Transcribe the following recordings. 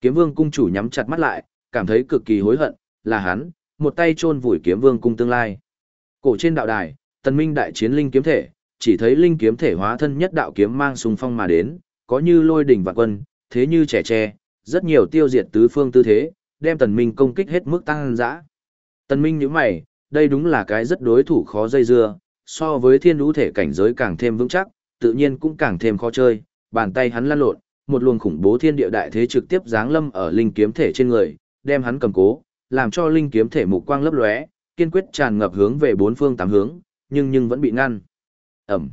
Kiếm vương cung chủ nhắm chặt mắt lại, cảm thấy cực kỳ hối hận, là hắn, một tay chôn vùi kiếm vương cung tương lai. Cổ trên đạo đài, tần minh đại chiến linh kiếm thể, chỉ thấy linh kiếm thể hóa thân nhất đạo kiếm mang xung phong mà đến, có như lôi đỉnh vạn quân, thế như trẻ tre, rất nhiều tiêu diệt tứ phương tư thế, đem tần minh công kích hết mức tăng dã. Tần minh nhíu mày, đây đúng là cái rất đối thủ khó dây dưa, so với thiên lũ thể cảnh giới càng thêm vững chắc, tự nhiên cũng càng thêm khó chơi, bàn tay hắn lăn lộn, một luồng khủng bố thiên địa đại thế trực tiếp giáng lâm ở linh kiếm thể trên người, đem hắn cầm cố, làm cho linh kiếm thể mục quang lấp lóe, kiên quyết tràn ngập hướng về bốn phương tám hướng, nhưng nhưng vẫn bị ngăn. Ẩm.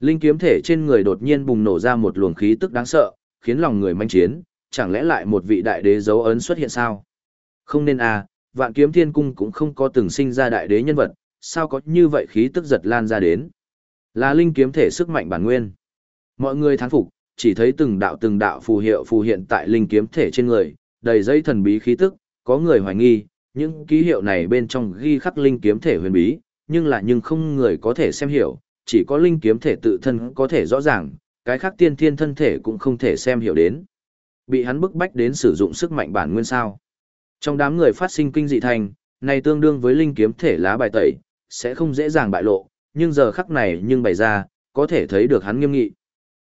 Linh kiếm thể trên người đột nhiên bùng nổ ra một luồng khí tức đáng sợ, khiến lòng người manh chiến, chẳng lẽ lại một vị đại đế dấu ấn xuất hiện sao? Không nên à, vạn kiếm thiên cung cũng không có từng sinh ra đại đế nhân vật, sao có như vậy khí tức giật lan ra đến? Là linh kiếm thể sức mạnh bản nguyên. Mọi người thán phục, chỉ thấy từng đạo từng đạo phù hiệu phù hiện tại linh kiếm thể trên người, đầy dây thần bí khí tức, có người hoài nghi, những ký hiệu này bên trong ghi khắc linh kiếm thể huyền bí, nhưng là nhưng không người có thể xem hiểu, chỉ có linh kiếm thể tự thân có thể rõ ràng, cái khác tiên thiên thân thể cũng không thể xem hiểu đến. Bị hắn bức bách đến sử dụng sức mạnh bản nguyên sao. Trong đám người phát sinh kinh dị thành, này tương đương với linh kiếm thể lá bài tẩy, sẽ không dễ dàng bại lộ, nhưng giờ khắc này nhưng bày ra, có thể thấy được hắn nghiêm nghị.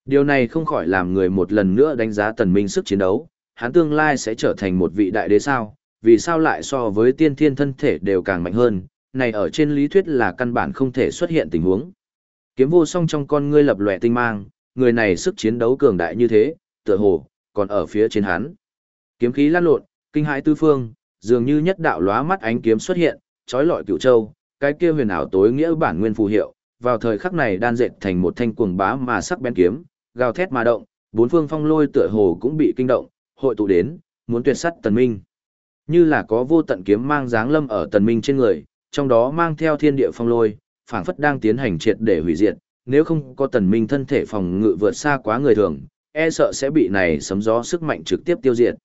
Điều này không khỏi làm người một lần nữa đánh giá tần minh sức chiến đấu, hắn tương lai sẽ trở thành một vị đại đế sao, vì sao lại so với tiên thiên thân thể đều càng mạnh hơn, này ở trên lý thuyết là căn bản không thể xuất hiện tình huống. Kiếm vô song trong con ngươi lập lòe tinh mang, người này sức chiến đấu cường đại như thế, tựa hồ, còn ở phía trên hắn. Kiếm khí lan lộn, kinh hãi tư phương, dường như nhất đạo lóa mắt ánh kiếm xuất hiện, trói lọi cửu châu, cái kia huyền ảo tối nghĩa bản nguyên phù hiệu, vào thời khắc này đan dệt thành một thanh cuồng bá mà sắc bén kiếm, gào thét mà động, bốn phương phong lôi tựa hồ cũng bị kinh động, hội tụ đến, muốn tuyệt sắt tần minh. Như là có vô tận kiếm mang dáng lâm ở tần minh trên người, trong đó mang theo thiên địa phong lôi, phảng phất đang tiến hành triệt để hủy diệt, nếu không có tần minh thân thể phòng ngự vượt xa quá người thường, e sợ sẽ bị này sấm gió sức mạnh trực tiếp tiêu diệt.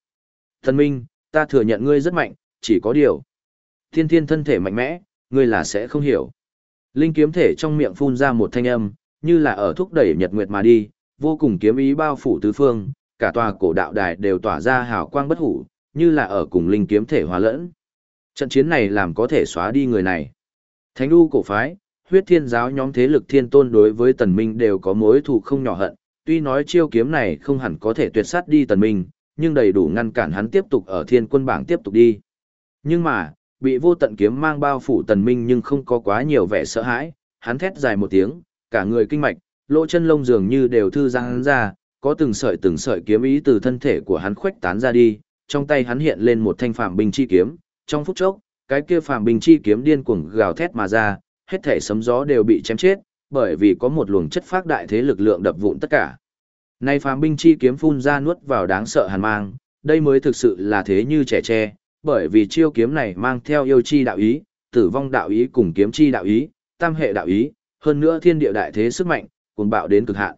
Tần minh, ta thừa nhận ngươi rất mạnh, chỉ có điều. Thiên thiên thân thể mạnh mẽ, ngươi là sẽ không hiểu. Linh kiếm thể trong miệng phun ra một thanh âm, như là ở thúc đẩy nhật nguyệt mà đi, vô cùng kiếm ý bao phủ tứ phương, cả tòa cổ đạo đài đều tỏa ra hào quang bất hủ, như là ở cùng linh kiếm thể hòa lẫn. Trận chiến này làm có thể xóa đi người này. Thánh đu cổ phái, huyết thiên giáo nhóm thế lực thiên tôn đối với tần minh đều có mối thù không nhỏ hận, tuy nói chiêu kiếm này không hẳn có thể tuyệt sát đi tần minh, nhưng đầy đủ ngăn cản hắn tiếp tục ở thiên quân bảng tiếp tục đi. Nhưng mà, bị vô tận kiếm mang bao phủ tần minh nhưng không có quá nhiều vẻ sợ hãi, hắn thét dài một tiếng, cả người kinh mạch, lỗ chân lông dường như đều thư giãn ra, có từng sợi từng sợi kiếm ý từ thân thể của hắn khuếch tán ra đi, trong tay hắn hiện lên một thanh phàm binh chi kiếm, trong phút chốc, cái kia phàm binh chi kiếm điên cuồng gào thét mà ra, hết thể sấm gió đều bị chém chết, bởi vì có một luồng chất phát đại thế lực lượng đập vụn tất cả. Nay phàm binh chi kiếm phun ra nuốt vào đáng sợ hàn mang, đây mới thực sự là thế như trẻ tre, bởi vì chiêu kiếm này mang theo yêu chi đạo ý, tử vong đạo ý cùng kiếm chi đạo ý, tam hệ đạo ý, hơn nữa thiên địa đại thế sức mạnh, cuồng bạo đến cực hạn.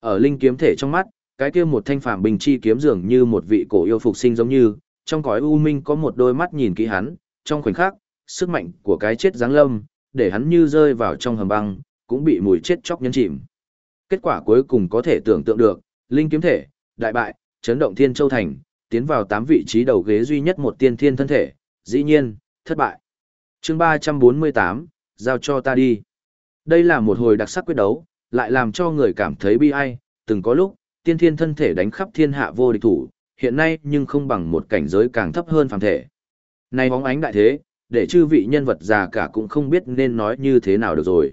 Ở linh kiếm thể trong mắt, cái kia một thanh phàm bình chi kiếm dường như một vị cổ yêu phục sinh giống như, trong cõi u minh có một đôi mắt nhìn kỹ hắn, trong khoảnh khắc, sức mạnh của cái chết giáng lâm, để hắn như rơi vào trong hầm băng, cũng bị mùi chết chóc nhấn chìm. Kết quả cuối cùng có thể tưởng tượng được, linh kiếm thể, đại bại, chấn động thiên châu thành, tiến vào 8 vị trí đầu ghế duy nhất một tiên thiên thân thể, dĩ nhiên, thất bại. chương 348, giao cho ta đi. Đây là một hồi đặc sắc quyết đấu, lại làm cho người cảm thấy bi ai, từng có lúc, tiên thiên thân thể đánh khắp thiên hạ vô địch thủ, hiện nay nhưng không bằng một cảnh giới càng thấp hơn phàm thể. Này bóng ánh đại thế, để chư vị nhân vật già cả cũng không biết nên nói như thế nào được rồi.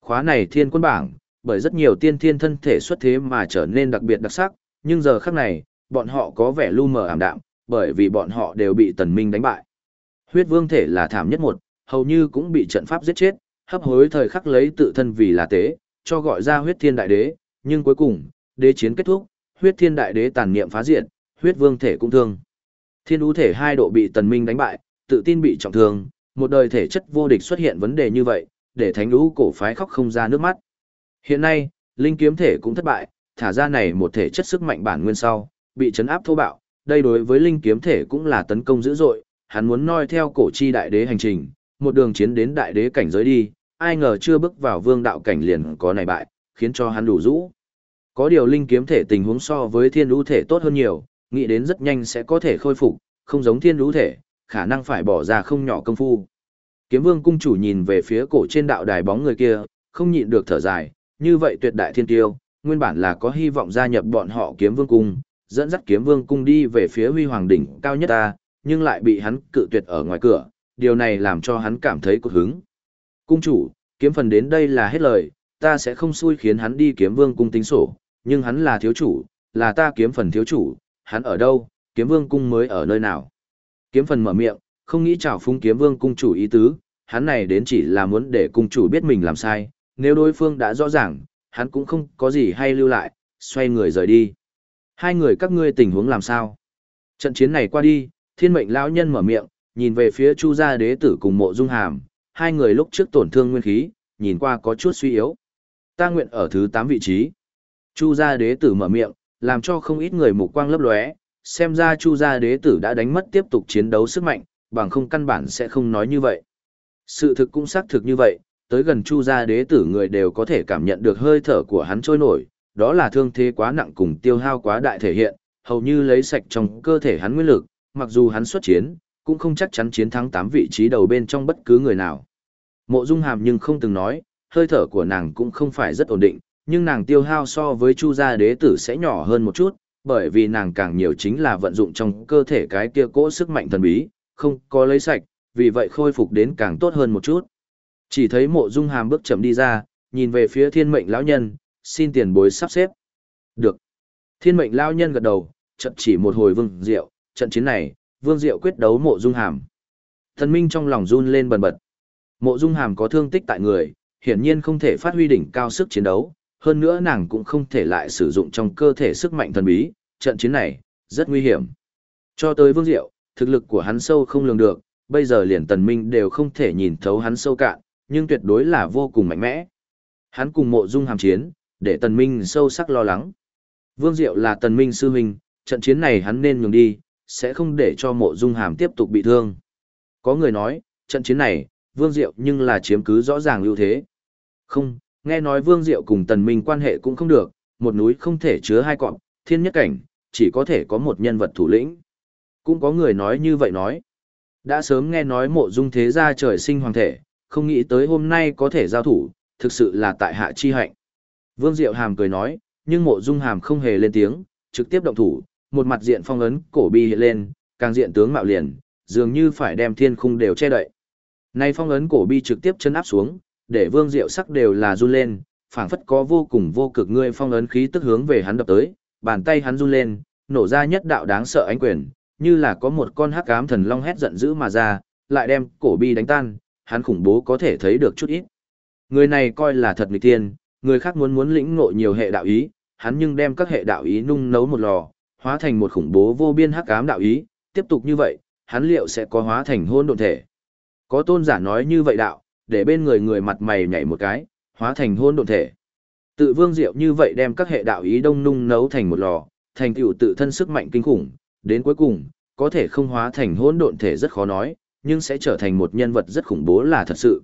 Khóa này thiên quân bảng, bởi rất nhiều tiên thiên thân thể xuất thế mà trở nên đặc biệt đặc sắc, nhưng giờ khắc này, bọn họ có vẻ lu mờ ảm đạm, bởi vì bọn họ đều bị tần minh đánh bại. Huyết vương thể là thảm nhất một, hầu như cũng bị trận pháp giết chết, hấp hối thời khắc lấy tự thân vì là tế, cho gọi ra huyết thiên đại đế, nhưng cuối cùng, đế chiến kết thúc, huyết thiên đại đế tàn niệm phá diện huyết vương thể cũng thương. Thiên ú thể hai độ bị tần minh đánh bại, tự tin bị trọng thương, một đời thể chất vô địch xuất hiện vấn đề như vậy, để thánh ú cổ phái khóc không ra nước mắt. Hiện nay, linh kiếm thể cũng thất bại, thả ra này một thể chất sức mạnh bản nguyên sau, bị chấn áp thô bạo, đây đối với linh kiếm thể cũng là tấn công dữ dội, hắn muốn noi theo cổ chi đại đế hành trình, một đường chiến đến đại đế cảnh giới đi, ai ngờ chưa bước vào vương đạo cảnh liền có này bại, khiến cho hắn đủ rũ. Có điều linh kiếm thể tình huống so với thiên lũ thể tốt hơn nhiều, nghĩ đến rất nhanh sẽ có thể khôi phục, không giống thiên lũ thể, khả năng phải bỏ ra không nhỏ công phu. Kiếm vương cung chủ nhìn về phía cổ trên đạo đài bóng người kia, không nhịn được thở dài, như vậy tuyệt đại thiên tiêu, nguyên bản là có hy vọng gia nhập bọn họ kiếm vương cung, dẫn dắt kiếm vương cung đi về phía huy hoàng đỉnh cao nhất ta, nhưng lại bị hắn cự tuyệt ở ngoài cửa, điều này làm cho hắn cảm thấy cột hứng. Cung chủ, kiếm phần đến đây là hết lời, ta sẽ không xui khiến hắn đi kiếm vương cung tính sổ, nhưng hắn là thiếu chủ, là ta kiếm phần thiếu chủ, hắn ở đâu, kiếm vương cung mới ở nơi nào. Kiếm phần mở miệng, không nghĩ chào phung kiếm vương cung chủ ý tứ, hắn này đến chỉ là muốn để cung chủ biết mình làm sai, nếu đối phương đã rõ ràng, hắn cũng không có gì hay lưu lại, xoay người rời đi. Hai người các ngươi tình huống làm sao? Trận chiến này qua đi, thiên mệnh lão nhân mở miệng, nhìn về phía chu gia đế tử cùng mộ dung hàm, hai người lúc trước tổn thương nguyên khí, nhìn qua có chút suy yếu. Ta nguyện ở thứ 8 vị trí. Chu gia đế tử mở miệng, làm cho không ít người mục quang lấp lóe, xem ra Chu gia đế tử đã đánh mất tiếp tục chiến đấu sức mạnh, bằng không căn bản sẽ không nói như vậy. Sự thực cũng xác thực như vậy, tới gần Chu gia đế tử người đều có thể cảm nhận được hơi thở của hắn trôi nổi, đó là thương thế quá nặng cùng tiêu hao quá đại thể hiện, hầu như lấy sạch trong cơ thể hắn nguyên lực, mặc dù hắn xuất chiến, cũng không chắc chắn chiến thắng tám vị trí đầu bên trong bất cứ người nào. Mộ Dung Hàm nhưng không từng nói, hơi thở của nàng cũng không phải rất ổn định, nhưng nàng tiêu hao so với Chu gia đế tử sẽ nhỏ hơn một chút, bởi vì nàng càng nhiều chính là vận dụng trong cơ thể cái kia cỗ sức mạnh thần bí, không có lấy sạch, vì vậy khôi phục đến càng tốt hơn một chút. Chỉ thấy Mộ Dung Hàm bước chậm đi ra, nhìn về phía Thiên Mệnh lão nhân, xin tiền bối sắp xếp. Được. Thiên Mệnh lão nhân gật đầu, trận chỉ một hồi Vương Diệu, trận chiến này, Vương Diệu quyết đấu Mộ Dung Hàm. Thần Minh trong lòng run lên bần bật. Mộ Dung Hàm có thương tích tại người, hiển nhiên không thể phát huy đỉnh cao sức chiến đấu, hơn nữa nàng cũng không thể lại sử dụng trong cơ thể sức mạnh thần bí, trận chiến này, rất nguy hiểm. Cho tới Vương Diệu, thực lực của hắn sâu không lường được, bây giờ liền tần minh đều không thể nhìn thấu hắn sâu cạn, nhưng tuyệt đối là vô cùng mạnh mẽ. Hắn cùng mộ dung hàm chiến, để tần minh sâu sắc lo lắng. Vương Diệu là tần minh sư huynh, trận chiến này hắn nên nhường đi, sẽ không để cho mộ dung hàm tiếp tục bị thương. Có người nói, trận chiến này, Vương Diệu nhưng là chiếm cứ rõ ràng ưu thế. Không, nghe nói Vương Diệu cùng Tần Minh quan hệ cũng không được, một núi không thể chứa hai cọng, thiên nhất cảnh, chỉ có thể có một nhân vật thủ lĩnh. Cũng có người nói như vậy nói. Đã sớm nghe nói mộ dung thế gia trời sinh hoàng thể, không nghĩ tới hôm nay có thể giao thủ, thực sự là tại hạ chi hạnh. Vương Diệu Hàm cười nói, nhưng mộ dung hàm không hề lên tiếng, trực tiếp động thủ, một mặt diện phong ấn cổ bi hiện lên, càng diện tướng mạo liền, dường như phải đem thiên khung đều che đậy. Nay phong ấn cổ bi trực tiếp chân áp xuống, để Vương Diệu sắc đều là run lên, phảng phất có vô cùng vô cực ngươi phong ấn khí tức hướng về hắn đập tới, bàn tay hắn run lên, nổ ra nhất đạo đáng sợ ánh quyền, như là có một con hắc ám thần long hét giận dữ mà ra, lại đem cổ bi đánh tan, hắn khủng bố có thể thấy được chút ít. Người này coi là thật nghịch tiên, người khác muốn muốn lĩnh ngộ nhiều hệ đạo ý, hắn nhưng đem các hệ đạo ý nung nấu một lò, hóa thành một khủng bố vô biên hắc ám đạo ý, tiếp tục như vậy, hắn liệu sẽ có hóa thành hôn độn thể. Có tôn giả nói như vậy đạo, để bên người người mặt mày nhảy một cái, hóa thành hôn độn thể. Tự vương diệu như vậy đem các hệ đạo ý đông nung nấu thành một lò, thành tựu tự thân sức mạnh kinh khủng, đến cuối cùng, có thể không hóa thành hôn độn thể rất khó nói, nhưng sẽ trở thành một nhân vật rất khủng bố là thật sự.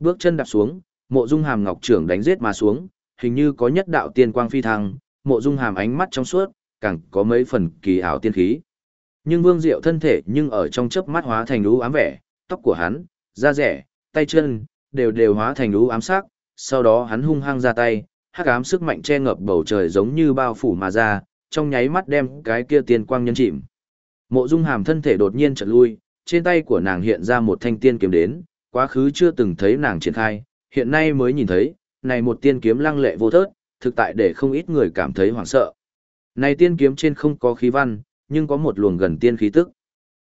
Bước chân đạp xuống, mộ dung hàm ngọc trưởng đánh giết mà xuống, hình như có nhất đạo tiên quang phi thăng, mộ dung hàm ánh mắt trong suốt, càng có mấy phần kỳ ảo tiên khí. Nhưng vương diệu thân thể nhưng ở trong chớp mắt hóa thành lũ ám vẻ, tóc của hắn, da rẻ, tay chân, đều đều hóa thành lũ ám sắc, sau đó hắn hung hăng ra tay, hắc ám sức mạnh che ngập bầu trời giống như bao phủ mà ra, trong nháy mắt đem cái kia tiên quang nhân chìm. Mộ Dung Hàm thân thể đột nhiên chợt lui, trên tay của nàng hiện ra một thanh tiên kiếm đến, quá khứ chưa từng thấy nàng triển khai, hiện nay mới nhìn thấy, này một tiên kiếm lăng lệ vô thớt, thực tại để không ít người cảm thấy hoảng sợ. Này tiên kiếm trên không có khí văn, nhưng có một luồng gần tiên khí tức.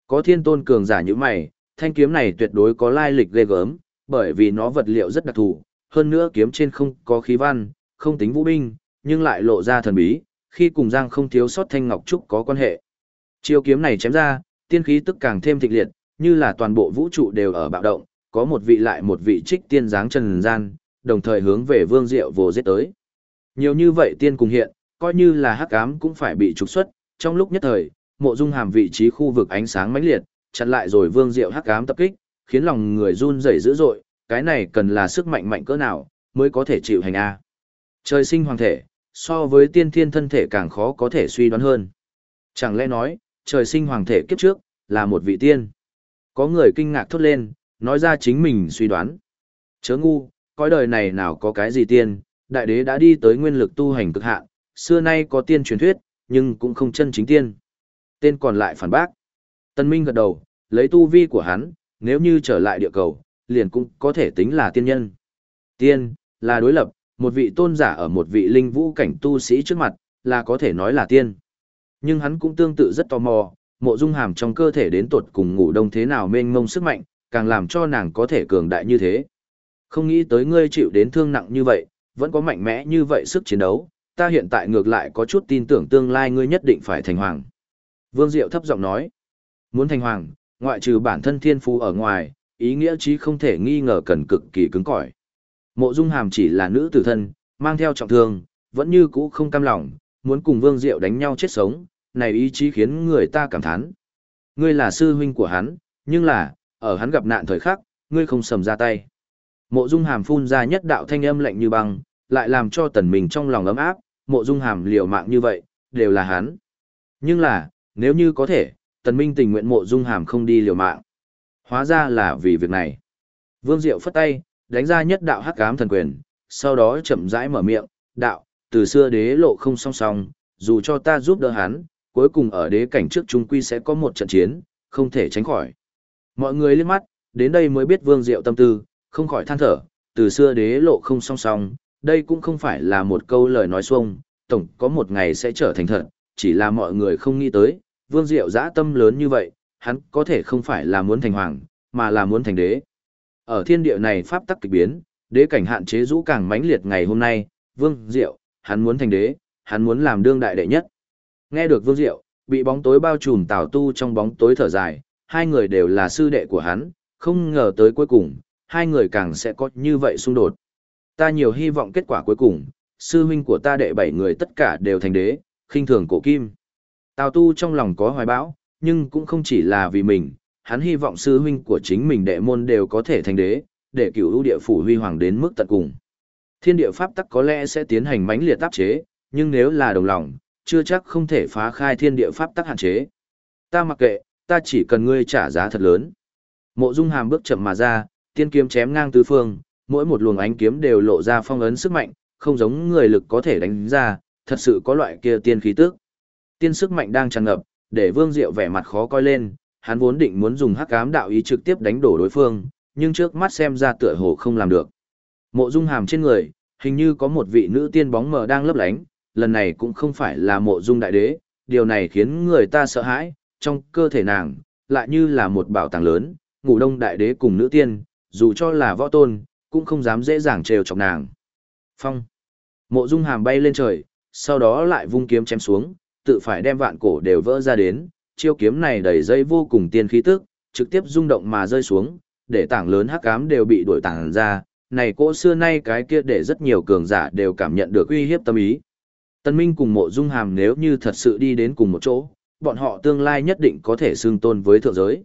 Có thiên tôn cường giả như mày, thanh kiếm này tuyệt đối có lai lịch ghê gớm, bởi vì nó vật liệu rất đặc thù, hơn nữa kiếm trên không có khí văn, không tính vũ binh, nhưng lại lộ ra thần bí, khi cùng Giang không thiếu sót thanh ngọc trúc có quan hệ. Chiêu kiếm này chém ra, tiên khí tức càng thêm thịnh liệt, như là toàn bộ vũ trụ đều ở bạo động, có một vị lại một vị trích tiên dáng trần gian, đồng thời hướng về Vương Diệu vồ giết tới. Nhiều như vậy tiên cùng hiện, coi như là hắc ám cũng phải bị trục xuất, trong lúc nhất thời, mộ dung hàm vị trí khu vực ánh sáng mãnh liệt, chặn lại rồi Vương Diệu hắc ám tập kích, khiến lòng người run rẩy dữ dội, cái này cần là sức mạnh mạnh cỡ nào mới có thể chịu hành a. Trời sinh hoàng thể, so với tiên thiên thân thể càng khó có thể suy đoán hơn. Chẳng lẽ nói, trời sinh hoàng thể kiếp trước, là một vị tiên. Có người kinh ngạc thốt lên, nói ra chính mình suy đoán. Chớ ngu, cõi đời này nào có cái gì tiên, đại đế đã đi tới nguyên lực tu hành cực hạn, xưa nay có tiên truyền thuyết, nhưng cũng không chân chính tiên. Tên còn lại phản bác. Tân Minh gật đầu, lấy tu vi của hắn, nếu như trở lại địa cầu, liền cũng có thể tính là tiên nhân. Tiên, là đối lập, một vị tôn giả ở một vị linh vũ cảnh tu sĩ trước mặt, là có thể nói là tiên. Nhưng hắn cũng tương tự rất tò mò, mộ dung hàm trong cơ thể đến tột cùng ngủ đông thế nào mênh mông sức mạnh, càng làm cho nàng có thể cường đại như thế. Không nghĩ tới ngươi chịu đến thương nặng như vậy, vẫn có mạnh mẽ như vậy sức chiến đấu, ta hiện tại ngược lại có chút tin tưởng tương lai ngươi nhất định phải thành hoàng. Vương Diệu thấp giọng nói, muốn thành hoàng, ngoại trừ bản thân thiên phú ở ngoài, ý nghĩa chí không thể nghi ngờ cần cực kỳ cứng cỏi. Mộ Dung Hàm chỉ là nữ tử thân, mang theo trọng thương, vẫn như cũ không cam lòng, muốn cùng Vương Diệu đánh nhau chết sống, này ý chí khiến người ta cảm thán. Ngươi là sư huynh của hắn, nhưng là, ở hắn gặp nạn thời khắc, ngươi không sầm ra tay. Mộ Dung Hàm phun ra nhất đạo thanh âm lạnh như băng, lại làm cho tần mình trong lòng ấm áp, Mộ Dung Hàm liều mạng như vậy, đều là hắn. Nhưng là, nếu như có thể, tần minh tình nguyện Mộ Dung Hàm không đi liều mạng. Hóa ra là vì việc này. Vương Diệu phất tay, đánh ra nhất đạo hắc ám thần quyền, sau đó chậm rãi mở miệng, đạo, từ xưa đế lộ không song song, dù cho ta giúp đỡ hắn, cuối cùng ở đế cảnh trước trung quy sẽ có một trận chiến, không thể tránh khỏi. Mọi người liếc mắt, đến đây mới biết Vương Diệu tâm tư, không khỏi than thở, từ xưa đế lộ không song song, đây cũng không phải là một câu lời nói xuông, tổng có một ngày sẽ trở thành thật, chỉ là mọi người không nghĩ tới, Vương Diệu dã tâm lớn như vậy, hắn có thể không phải là muốn thành hoàng, mà là muốn thành đế. Ở thiên địa này pháp tắc kịch biến, đế cảnh hạn chế rũ càng mãnh liệt ngày hôm nay, Vương Diệu, hắn muốn thành đế, hắn muốn làm đương đại đệ nhất. Nghe được Vương Diệu, bị bóng tối bao trùm Tào Tu trong bóng tối thở dài, hai người đều là sư đệ của hắn, không ngờ tới cuối cùng, hai người càng sẽ có như vậy xung đột. Ta nhiều hy vọng kết quả cuối cùng, sư huynh của ta đệ bảy người tất cả đều thành đế, khinh thường cổ kim. Tào Tu trong lòng có hoài bão, nhưng cũng không chỉ là vì mình, hắn hy vọng sư huynh của chính mình đệ môn đều có thể thành đế, để cửu ưu địa phủ huy hoàng đến mức tận cùng. Thiên địa pháp tắc có lẽ sẽ tiến hành mãnh liệt tác chế, nhưng nếu là đồng lòng, chưa chắc không thể phá khai thiên địa pháp tắc hạn chế. Ta mặc kệ, ta chỉ cần ngươi trả giá thật lớn. Mộ Dung Hàm bước chậm mà ra, tiên kiếm chém ngang tứ phương, mỗi một luồng ánh kiếm đều lộ ra phong ấn sức mạnh, không giống người lực có thể đánh ra, thật sự có loại kia tiên khí tức. Tiên sức mạnh đang tràn ngập, để Vương Diệu vẻ mặt khó coi lên, hắn vốn định muốn dùng hắc ám đạo ý trực tiếp đánh đổ đối phương, nhưng trước mắt xem ra tựa hồ không làm được. Mộ Dung Hàm trên người, hình như có một vị nữ tiên bóng mờ đang lấp lánh, lần này cũng không phải là Mộ Dung đại đế, điều này khiến người ta sợ hãi, trong cơ thể nàng lại như là một bảo tàng lớn, ngủ đông đại đế cùng nữ tiên, dù cho là võ tôn, cũng không dám dễ dàng trêu chọc nàng. Phong. Mộ Dung Hàm bay lên trời, sau đó lại vung kiếm chém xuống, tự phải đem vạn cổ đều vỡ ra đến, chiêu kiếm này đầy dây vô cùng tiên khí tức, trực tiếp rung động mà rơi xuống, để tảng lớn hắc ám đều bị đuổi tảng ra, này cỗ xưa nay cái kia để rất nhiều cường giả đều cảm nhận được uy hiếp tâm ý. Tân Minh cùng Mộ Dung Hàm nếu như thật sự đi đến cùng một chỗ, bọn họ tương lai nhất định có thể xương tôn với thượng giới.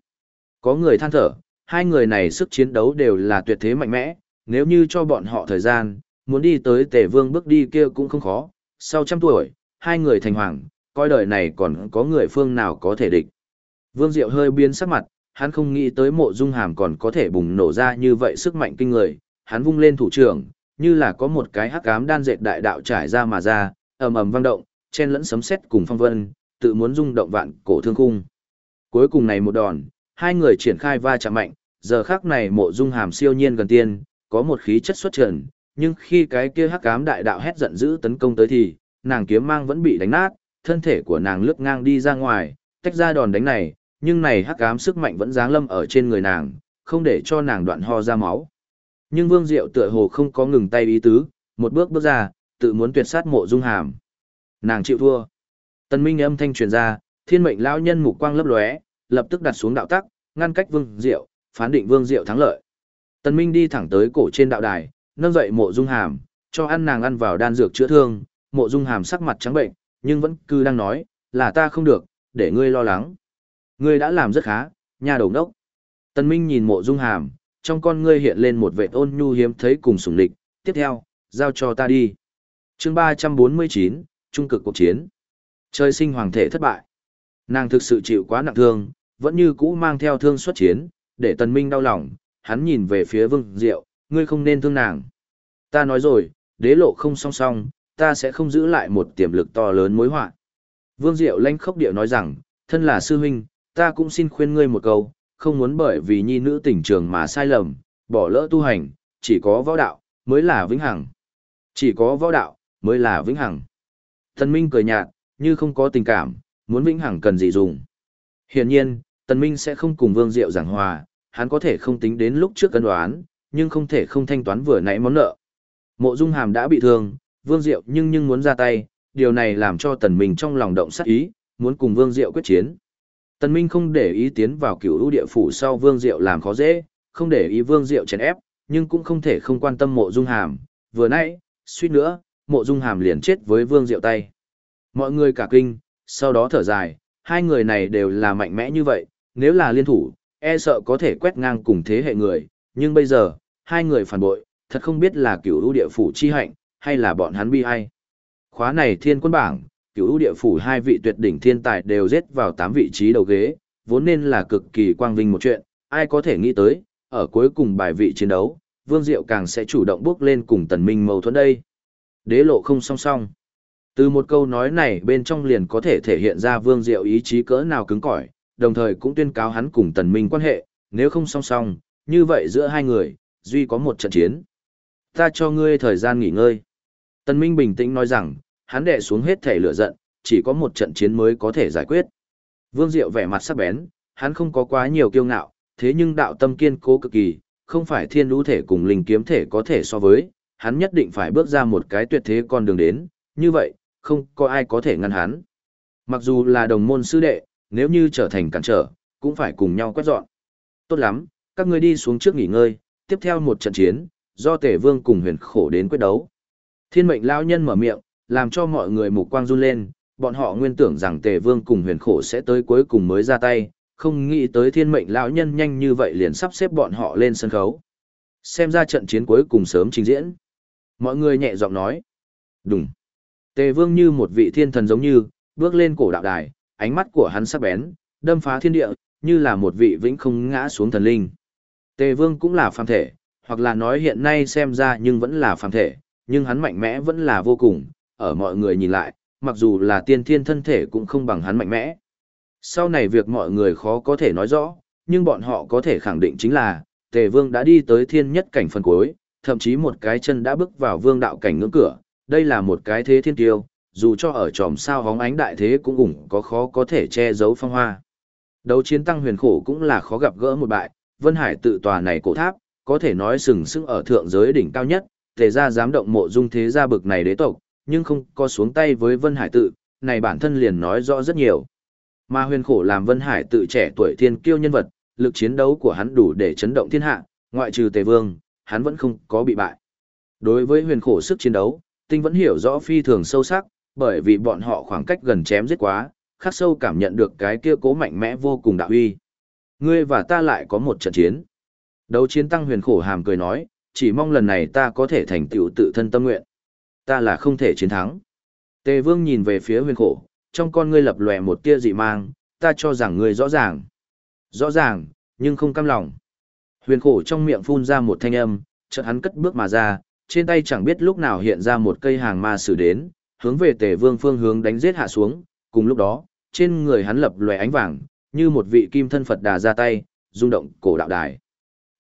Có người than thở, hai người này sức chiến đấu đều là tuyệt thế mạnh mẽ, nếu như cho bọn họ thời gian, muốn đi tới tề vương bước đi kia cũng không khó, sau trăm tuổi, hai người thành hoàng, coi đời này còn có người phương nào có thể địch. Vương Diệu hơi biến sắc mặt, hắn không nghĩ tới mộ dung hàm còn có thể bùng nổ ra như vậy sức mạnh kinh người, hắn vung lên thủ trưởng, như là có một cái hắc ám đan dệt đại đạo trải ra mà ra, ầm ầm vang động, chen lẫn sấm sét cùng phong vân, tự muốn rung động vạn cổ thương khung. Cuối cùng này một đòn, hai người triển khai va chạm mạnh, giờ khắc này mộ dung hàm siêu nhiên gần tiên, có một khí chất xuất trần, nhưng khi cái kia hắc ám đại đạo hét giận dữ tấn công tới thì, nàng kiếm mang vẫn bị đánh nát, thân thể của nàng lướt ngang đi ra ngoài, tách ra đòn đánh này, nhưng này hắc ám sức mạnh vẫn giáng lâm ở trên người nàng, không để cho nàng đoạn ho ra máu. Nhưng Vương Diệu tựa hồ không có ngừng tay ý tứ, một bước bước ra, tự muốn tuyệt sát mộ dung hàm. Nàng chịu thua. Tân Minh âm thanh truyền ra, thiên mệnh lão nhân mục quang lấp lóe, lập tức đặt xuống đạo tắc, ngăn cách Vương Diệu, phán định Vương Diệu thắng lợi. Tần Minh đi thẳng tới cổ trên đạo đài, nâng dậy mộ dung hàm, cho ăn nàng ăn vào đan dược chữa thương, mộ dung hàm sắc mặt trắng bệnh, nhưng vẫn cứ đang nói, là ta không được, để ngươi lo lắng. Ngươi đã làm rất khá, nhà đầu đốc. Tần Minh nhìn mộ dung hàm, trong con ngươi hiện lên một vẻ ôn nhu hiếm thấy cùng sủng lịch, tiếp theo, giao cho ta đi. chương 349, Trung cực cuộc chiến. Trời sinh hoàng thể thất bại. Nàng thực sự chịu quá nặng thương, vẫn như cũ mang theo thương xuất chiến, để tần minh đau lòng, hắn nhìn về phía vương diệu, ngươi không nên thương nàng. Ta nói rồi, đế lộ không song song, ta sẽ không giữ lại một tiềm lực to lớn mối họa. Vương Diệu lanh khốc điệu nói rằng, thân là sư huynh, ta cũng xin khuyên ngươi một câu, không muốn bởi vì nhi nữ tình trường mà sai lầm, bỏ lỡ tu hành, chỉ có võ đạo, mới là vĩnh hằng. Chỉ có võ đạo, mới là vĩnh hằng. Tần Minh cười nhạt, như không có tình cảm, muốn vĩnh hằng cần gì dùng. Hiển nhiên, Tần Minh sẽ không cùng Vương Diệu giảng hòa, hắn có thể không tính đến lúc trước cân đoán, nhưng không thể không thanh toán vừa nãy món nợ. Mộ Dung Hàm đã bị thương, Vương Diệu nhưng nhưng muốn ra tay, điều này làm cho Tần Minh trong lòng động sát ý, muốn cùng Vương Diệu quyết chiến. Tần Minh không để ý tiến vào cửu lũ địa phủ sau Vương Diệu làm khó dễ, không để ý Vương Diệu chèn ép, nhưng cũng không thể không quan tâm Mộ Dung Hàm, vừa nãy, suýt nữa, Mộ Dung Hàm liền chết với Vương Diệu tay. Mọi người cả kinh, sau đó thở dài, hai người này đều là mạnh mẽ như vậy, nếu là liên thủ, e sợ có thể quét ngang cùng thế hệ người, nhưng bây giờ, hai người phản bội, thật không biết là cửu ưu địa phủ chi hạnh, hay là bọn hắn bi hay. Khóa này thiên quân bảng, cửu ưu địa phủ hai vị tuyệt đỉnh thiên tài đều giết vào tám vị trí đầu ghế, vốn nên là cực kỳ quang vinh một chuyện, ai có thể nghĩ tới, ở cuối cùng bài vị chiến đấu, Vương Diệu càng sẽ chủ động bước lên cùng tần minh mâu thuẫn đây. Đế lộ không song song. Từ một câu nói này bên trong liền có thể thể hiện ra Vương Diệu ý chí cỡ nào cứng cỏi, đồng thời cũng tuyên cáo hắn cùng tần minh quan hệ, nếu không song song, như vậy giữa hai người, duy có một trận chiến. Ta cho ngươi thời gian nghỉ ngơi. Tần minh bình tĩnh nói rằng, hắn đệ xuống hết thể lửa giận, chỉ có một trận chiến mới có thể giải quyết. Vương Diệu vẻ mặt sắc bén, hắn không có quá nhiều kiêu ngạo, thế nhưng đạo tâm kiên cố cực kỳ, không phải thiên lũ thể cùng linh kiếm thể có thể so với, hắn nhất định phải bước ra một cái tuyệt thế con đường đến, như vậy, không có ai có thể ngăn hắn. Mặc dù là đồng môn sư đệ, nếu như trở thành cản trở, cũng phải cùng nhau quét dọn. Tốt lắm, các ngươi đi xuống trước nghỉ ngơi, tiếp theo một trận chiến, do tể vương cùng huyền khổ đến quyết đấu. Thiên mệnh lão nhân mở miệng, làm cho mọi người mục quang run lên, bọn họ nguyên tưởng rằng tề vương cùng huyền khổ sẽ tới cuối cùng mới ra tay, không nghĩ tới thiên mệnh lão nhân nhanh như vậy liền sắp xếp bọn họ lên sân khấu. Xem ra trận chiến cuối cùng sớm trình diễn. Mọi người nhẹ giọng nói. Đúng. Tề vương như một vị thiên thần giống như, bước lên cổ đạo đài, ánh mắt của hắn sắc bén, đâm phá thiên địa, như là một vị vĩnh không ngã xuống thần linh. Tề vương cũng là phàm thể, hoặc là nói hiện nay xem ra nhưng vẫn là phàm thể, nhưng hắn mạnh mẽ vẫn là vô cùng, ở mọi người nhìn lại, mặc dù là tiên thiên thân thể cũng không bằng hắn mạnh mẽ. Sau này việc mọi người khó có thể nói rõ, nhưng bọn họ có thể khẳng định chính là, Tề Vương đã đi tới thiên nhất cảnh phần cuối, thậm chí một cái chân đã bước vào vương đạo cảnh ngưỡng cửa, đây là một cái thế thiên tiêu, dù cho ở tròm sao hóng ánh đại thế cũng ủng có khó có thể che giấu phong hoa. Đấu chiến tăng huyền khổ cũng là khó gặp gỡ một bại, Vân Hải tự tòa này cổ tháp, có thể nói sừng sững ở thượng giới đỉnh cao nhất, tề ra dám động mộ dung thế gia bực này đế tộc, nhưng không có xuống tay với Vân Hải tự, này bản thân liền nói rõ rất nhiều. Mà huyền khổ làm Vân Hải tự trẻ tuổi thiên kiêu nhân vật, lực chiến đấu của hắn đủ để chấn động thiên hạ, ngoại trừ tề vương, hắn vẫn không có bị bại. Đối với huyền khổ sức chiến đấu, tinh vẫn hiểu rõ phi thường sâu sắc, bởi vì bọn họ khoảng cách gần chém giết quá, khắc sâu cảm nhận được cái kia cố mạnh mẽ vô cùng đạo uy. Ngươi và ta lại có một trận chiến. Đấu chiến tăng huyền khổ hàm cười nói, chỉ mong lần này ta có thể thành tựu tự thân tâm nguyện. Ta là không thể chiến thắng. Tề vương nhìn về phía huyền khổ, trong con ngươi lập lòe một tia dị mang, ta cho rằng ngươi rõ ràng. Rõ ràng, nhưng không cam lòng. Huyền khổ trong miệng phun ra một thanh âm, chợt hắn cất bước mà ra, trên tay chẳng biết lúc nào hiện ra một cây hàng ma sử đến, hướng về tề vương phương hướng đánh giết hạ xuống, cùng lúc đó, trên người hắn lập lòe ánh vàng, như một vị kim thân Phật đà ra tay, rung động cổ đạo đài.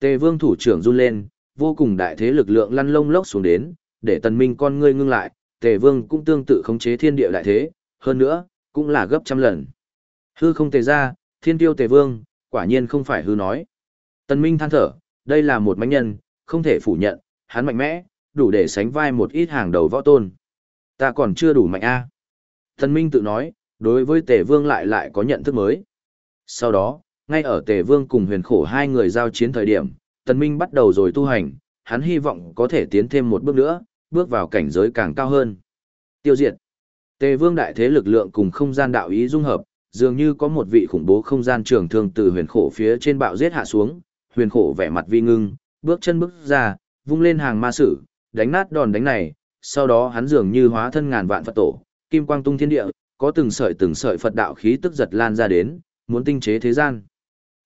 Tề vương thủ trưởng run lên, vô cùng đại thế lực lượng lăn lông lốc xuống đến, để tần minh con ngươi ngưng lại, tề vương cũng tương tự khống chế thiên địa đại thế, hơn nữa, cũng là gấp trăm lần. Hư không tề ra, thiên tiêu tề vương, quả nhiên không phải hư nói. Tần minh than thở, đây là một mánh nhân, không thể phủ nhận, hắn mạnh mẽ, đủ để sánh vai một ít hàng đầu võ tôn. Ta còn chưa đủ mạnh a. Tần minh tự nói, đối với tề vương lại lại có nhận thức mới. Sau đó, ngay ở tề vương cùng huyền khổ hai người giao chiến thời điểm, tần minh bắt đầu rồi tu hành, hắn hy vọng có thể tiến thêm một bước nữa, bước vào cảnh giới càng cao hơn. Tiêu diệt. Tề vương đại thế lực lượng cùng không gian đạo ý dung hợp, dường như có một vị khủng bố không gian trường thương từ huyền khổ phía trên bạo giết hạ xuống, huyền khổ vẻ mặt vi ngưng, bước chân bước ra, vung lên hàng ma sử, đánh nát đòn đánh này, sau đó hắn dường như hóa thân ngàn vạn Phật tổ, kim quang tung thiên địa, có từng sợi từng sợi Phật đạo khí tức giật lan ra đến, muốn tinh chế thế gian.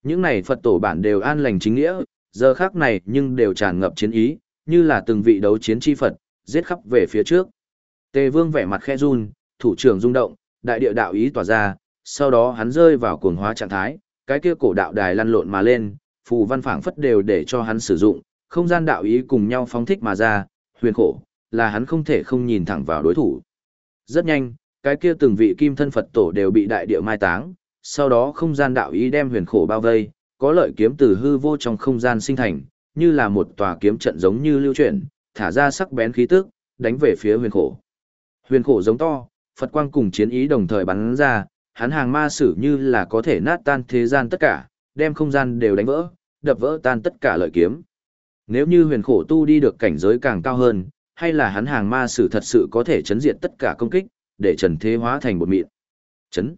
Những này Phật tổ bản đều an lành chính nghĩa, giờ khác này nhưng đều tràn ngập chiến ý, như là từng vị đấu chiến chi Phật, giết khắp về phía trước. Tề Vương vẻ mặt khẽ run, thủ trưởng rung động, đại địa đạo ý tỏa ra, sau đó hắn rơi vào cuồng hóa trạng thái, cái kia cổ đạo đài lăn lộn mà lên, phù văn phảng phất đều để cho hắn sử dụng, không gian đạo ý cùng nhau phóng thích mà ra, huyền khổ, là hắn không thể không nhìn thẳng vào đối thủ. Rất nhanh, cái kia từng vị kim thân Phật tổ đều bị đại địa mai táng, sau đó không gian đạo ý đem huyền khổ bao vây, có lợi kiếm từ hư vô trong không gian sinh thành, như là một tòa kiếm trận giống như lưu chuyển, thả ra sắc bén khí tức, đánh về phía huyền khổ. Huyền khổ giống to, Phật quang cùng chiến ý đồng thời bắn ra, hắn hàng ma sử như là có thể nát tan thế gian tất cả, đem không gian đều đánh vỡ, đập vỡ tan tất cả lợi kiếm. Nếu như huyền khổ tu đi được cảnh giới càng cao hơn, hay là hắn hàng ma sử thật sự có thể chấn diệt tất cả công kích, để trần thế hóa thành một mịn. Chấn.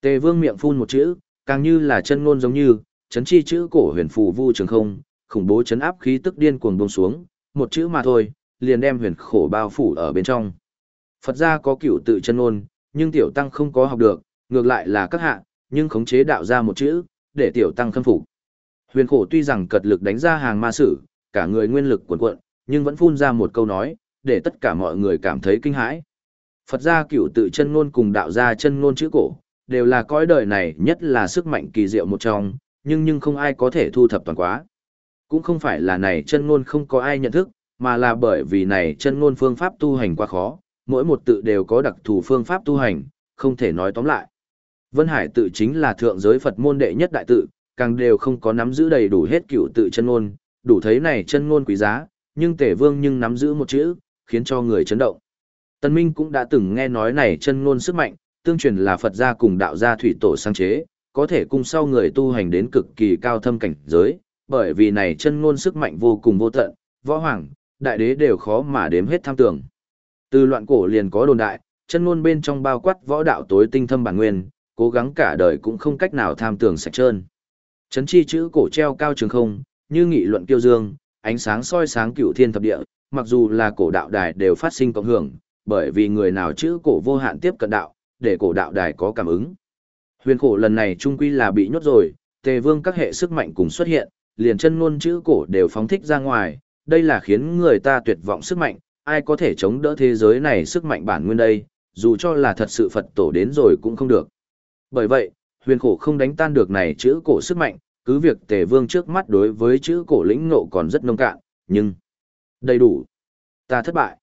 Tề vương miệng phun một chữ, càng như là chân ngôn giống như, chấn chi chữ cổ huyền phù vu trường không, khủng bố chấn áp khí tức điên cuồng buông xuống, một chữ mà thôi, liền đem huyền khổ bao phủ ở bên trong. Phật gia có cửu tự chân ngôn, nhưng tiểu tăng không có học được, ngược lại là các hạ, nhưng khống chế đạo ra một chữ, để tiểu tăng khâm phục. Huyền khổ tuy rằng cật lực đánh ra hàng ma sử, cả người nguyên lực cuộn cuộn, nhưng vẫn phun ra một câu nói, để tất cả mọi người cảm thấy kinh hãi. Phật gia cửu tự chân ngôn cùng đạo gia chân ngôn chữ cổ, đều là cõi đời này nhất là sức mạnh kỳ diệu một trong, nhưng nhưng không ai có thể thu thập toàn quá. Cũng không phải là này chân ngôn không có ai nhận thức, mà là bởi vì này chân ngôn phương pháp tu hành quá khó, mỗi một tự đều có đặc thù phương pháp tu hành, không thể nói tóm lại. Vân Hải tự chính là thượng giới Phật môn đệ nhất đại tự, càng đều không có nắm giữ đầy đủ hết cửu tự chân ngôn, đủ thấy này chân ngôn quý giá, nhưng tể Vương nhưng nắm giữ một chữ, khiến cho người chấn động. Tân Minh cũng đã từng nghe nói này chân ngôn sức mạnh, tương truyền là Phật gia cùng đạo gia thủy tổ sáng chế, có thể cùng sau người tu hành đến cực kỳ cao thâm cảnh giới, bởi vì này chân ngôn sức mạnh vô cùng vô tận, võ hoàng, đại đế đều khó mà đếm hết tham tưởng. Từ loạn cổ liền có đồn đại, chân ngôn bên trong bao quát võ đạo tối tinh thâm bản nguyên, cố gắng cả đời cũng không cách nào tham tưởng sạch trơn. Chấn chi chữ cổ treo cao trường không, như nghị luận kiêu dương, ánh sáng soi sáng cửu thiên thập địa, mặc dù là cổ đạo đài đều phát sinh cộng hưởng, bởi vì người nào chữ cổ vô hạn tiếp cận đạo, để cổ đạo đài có cảm ứng. Huyền khổ lần này trung quy là bị nhốt rồi, tề vương các hệ sức mạnh cùng xuất hiện, liền chân ngôn chữ cổ đều phóng thích ra ngoài, đây là khiến người ta tuyệt vọng sức mạnh, ai có thể chống đỡ thế giới này sức mạnh bản nguyên đây, dù cho là thật sự Phật tổ đến rồi cũng không được. Bởi vậy, huyền khổ không đánh tan được này chữ cổ sức mạnh, cứ việc tề vương trước mắt đối với chữ cổ lĩnh ngộ còn rất nông cạn, nhưng đầy đủ. Ta thất bại.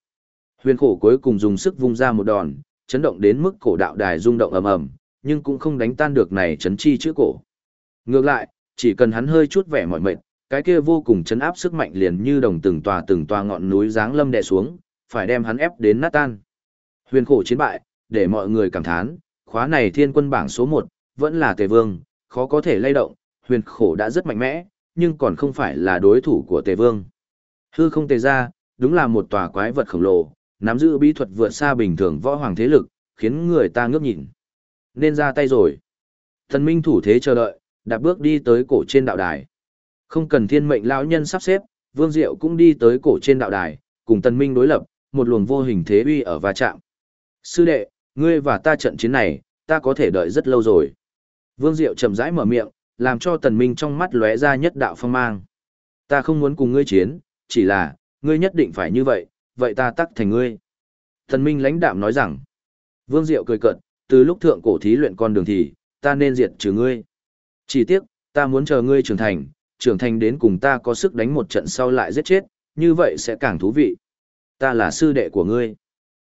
Huyền khổ cuối cùng dùng sức vung ra một đòn, chấn động đến mức cổ đạo đài rung động ầm ầm, nhưng cũng không đánh tan được này chấn chi chữ cổ. Ngược lại, chỉ cần hắn hơi chút vẻ mỏi mệt, cái kia vô cùng chấn áp sức mạnh liền như đồng từng tòa từng tòa ngọn núi giáng lâm đè xuống, phải đem hắn ép đến nát tan. Huyền khổ chiến bại, để mọi người cảm thán, khóa này thiên quân bảng số 1, vẫn là tề vương, khó có thể lay động, huyền khổ đã rất mạnh mẽ, nhưng còn không phải là đối thủ của tề vương. Hư không tề ra, đúng là một tòa quái vật khổng lồ, nắm giữ bí thuật vượt xa bình thường võ hoàng thế lực, khiến người ta ngước nhìn. Nên ra tay rồi. Thần minh thủ thế chờ đợi, đạp bước đi tới cổ trên đạo đài. Không cần thiên mệnh lão nhân sắp xếp, Vương Diệu cũng đi tới cổ trên đạo đài, cùng Tần Minh đối lập, một luồng vô hình thế uy ở va chạm. Sư đệ, ngươi và ta trận chiến này, ta có thể đợi rất lâu rồi. Vương Diệu chậm rãi mở miệng, làm cho Tần Minh trong mắt lóe ra nhất đạo phong mang. Ta không muốn cùng ngươi chiến, chỉ là, ngươi nhất định phải như vậy, vậy ta tắc thành ngươi. Tần Minh lãnh đạm nói rằng, Vương Diệu cười cợt, từ lúc thượng cổ thí luyện con đường thì, ta nên diệt trừ ngươi. Chỉ tiếc, ta muốn chờ ngươi trưởng thành, trưởng thành đến cùng ta có sức đánh một trận sau lại giết chết, như vậy sẽ càng thú vị. Ta là sư đệ của ngươi.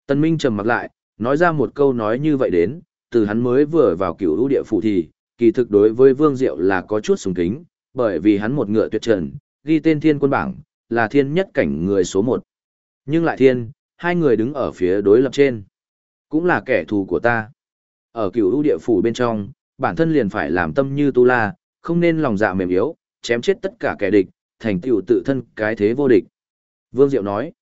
Tân Minh trầm mặt lại, nói ra một câu nói như vậy đến, từ hắn mới vừa vào cửu lũ địa phủ thì, kỳ thực đối với Vương Diệu là có chút sùng kính, bởi vì hắn một ngựa tuyệt trần, ghi tên thiên quân bảng, là thiên nhất cảnh người số một. Nhưng lại thiên, hai người đứng ở phía đối lập trên, cũng là kẻ thù của ta. Ở cửu ưu địa phủ bên trong, bản thân liền phải làm tâm như tu la, không nên lòng dạ mềm yếu, chém chết tất cả kẻ địch, thành tựu tự thân cái thế vô địch. Vương Diệu nói,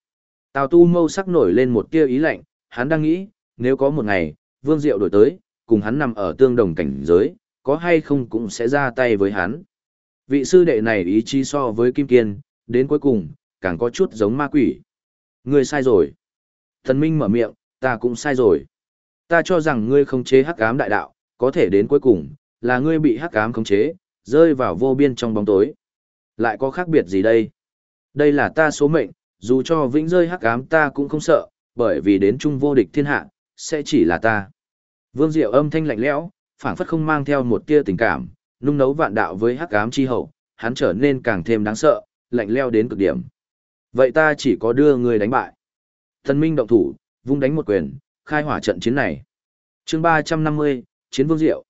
Tào Tu mâu sắc nổi lên một tia ý lạnh, hắn đang nghĩ, nếu có một ngày, Vương Diệu đổi tới, cùng hắn nằm ở tương đồng cảnh giới, có hay không cũng sẽ ra tay với hắn. Vị sư đệ này ý chí so với Kim Kiên, đến cuối cùng, càng có chút giống ma quỷ. Người sai rồi. Thần Minh mở miệng, ta cũng sai rồi. Ta cho rằng ngươi không chế hắc ám đại đạo, có thể đến cuối cùng, là ngươi bị hắc ám khống chế, rơi vào vô biên trong bóng tối. Lại có khác biệt gì đây? Đây là ta số mệnh, dù cho vĩnh rơi hắc ám ta cũng không sợ, bởi vì đến chung vô địch thiên hạ, sẽ chỉ là ta. Vương Diệu âm thanh lạnh lẽo, phảng phất không mang theo một tia tình cảm, nung nấu vạn đạo với hắc ám chi hậu, hắn trở nên càng thêm đáng sợ, lạnh leo đến cực điểm. Vậy ta chỉ có đưa người đánh bại. Thần Minh động thủ, vung đánh một quyền, khai hỏa trận chiến này. Chương 350, Chiến Vương Diệu.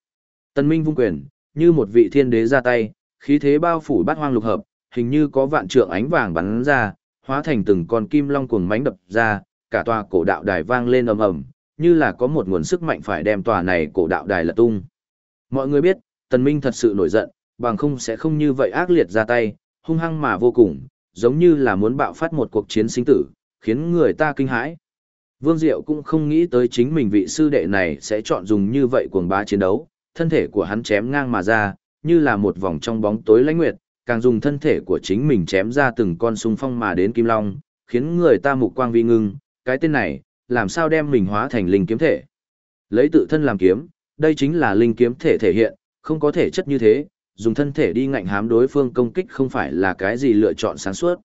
Tần Minh vung quyền, như một vị thiên đế ra tay, khí thế bao phủ bát hoang lục hợp, hình như có vạn trượng ánh vàng bắn ra, hóa thành từng con kim long cuồng mãnh đập ra, cả tòa cổ đạo đài vang lên ầm ầm, như là có một nguồn sức mạnh phải đem tòa này cổ đạo đài lật tung. Mọi người biết, Tần Minh thật sự nổi giận, bằng không sẽ không như vậy ác liệt ra tay, hung hăng mà vô cùng, giống như là muốn bạo phát một cuộc chiến sinh tử, khiến người ta kinh hãi. Vương Diệu cũng không nghĩ tới chính mình vị sư đệ này sẽ chọn dùng như vậy cuồng bá chiến đấu, thân thể của hắn chém ngang mà ra, như là một vòng trong bóng tối lãnh nguyệt, càng dùng thân thể của chính mình chém ra từng con sung phong mà đến kim long, khiến người ta mục quang vi ngưng, cái tên này, làm sao đem mình hóa thành linh kiếm thể. Lấy tự thân làm kiếm, đây chính là linh kiếm thể thể hiện, không có thể chất như thế, dùng thân thể đi ngạnh hám đối phương công kích không phải là cái gì lựa chọn sáng suốt.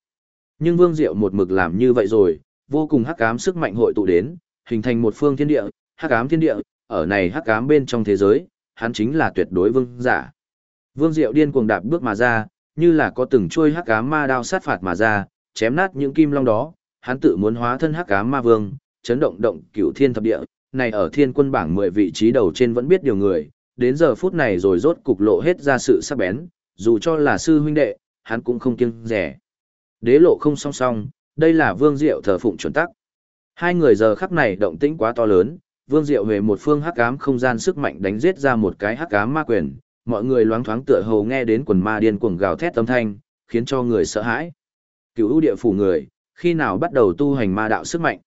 Nhưng Vương Diệu một mực làm như vậy rồi, vô cùng hắc ám sức mạnh hội tụ đến, hình thành một phương thiên địa, hắc ám thiên địa, ở này hắc ám bên trong thế giới, hắn chính là tuyệt đối vương giả. Vương Diệu điên cuồng đạp bước mà ra, như là có từng trôi hắc ám ma đao sát phạt mà ra, chém nát những kim long đó, hắn tự muốn hóa thân hắc ám ma vương, chấn động động cửu thiên thập địa, này ở thiên quân bảng 10 vị trí đầu trên vẫn biết điều người, đến giờ phút này rồi rốt cục lộ hết ra sự sắc bén, dù cho là sư huynh đệ, hắn cũng không kiêng rẻ. Đế lộ không song song, đây là Vương Diệu thờ phụng chuẩn tắc. Hai người giờ khắc này động tĩnh quá to lớn, Vương Diệu về một phương hắc ám không gian sức mạnh đánh giết ra một cái hắc ám ma quyền, mọi người loáng thoáng tựa hồ nghe đến quần ma điên cuồng gào thét âm thanh, khiến cho người sợ hãi. Cửu ưu địa phủ người, khi nào bắt đầu tu hành ma đạo sức mạnh?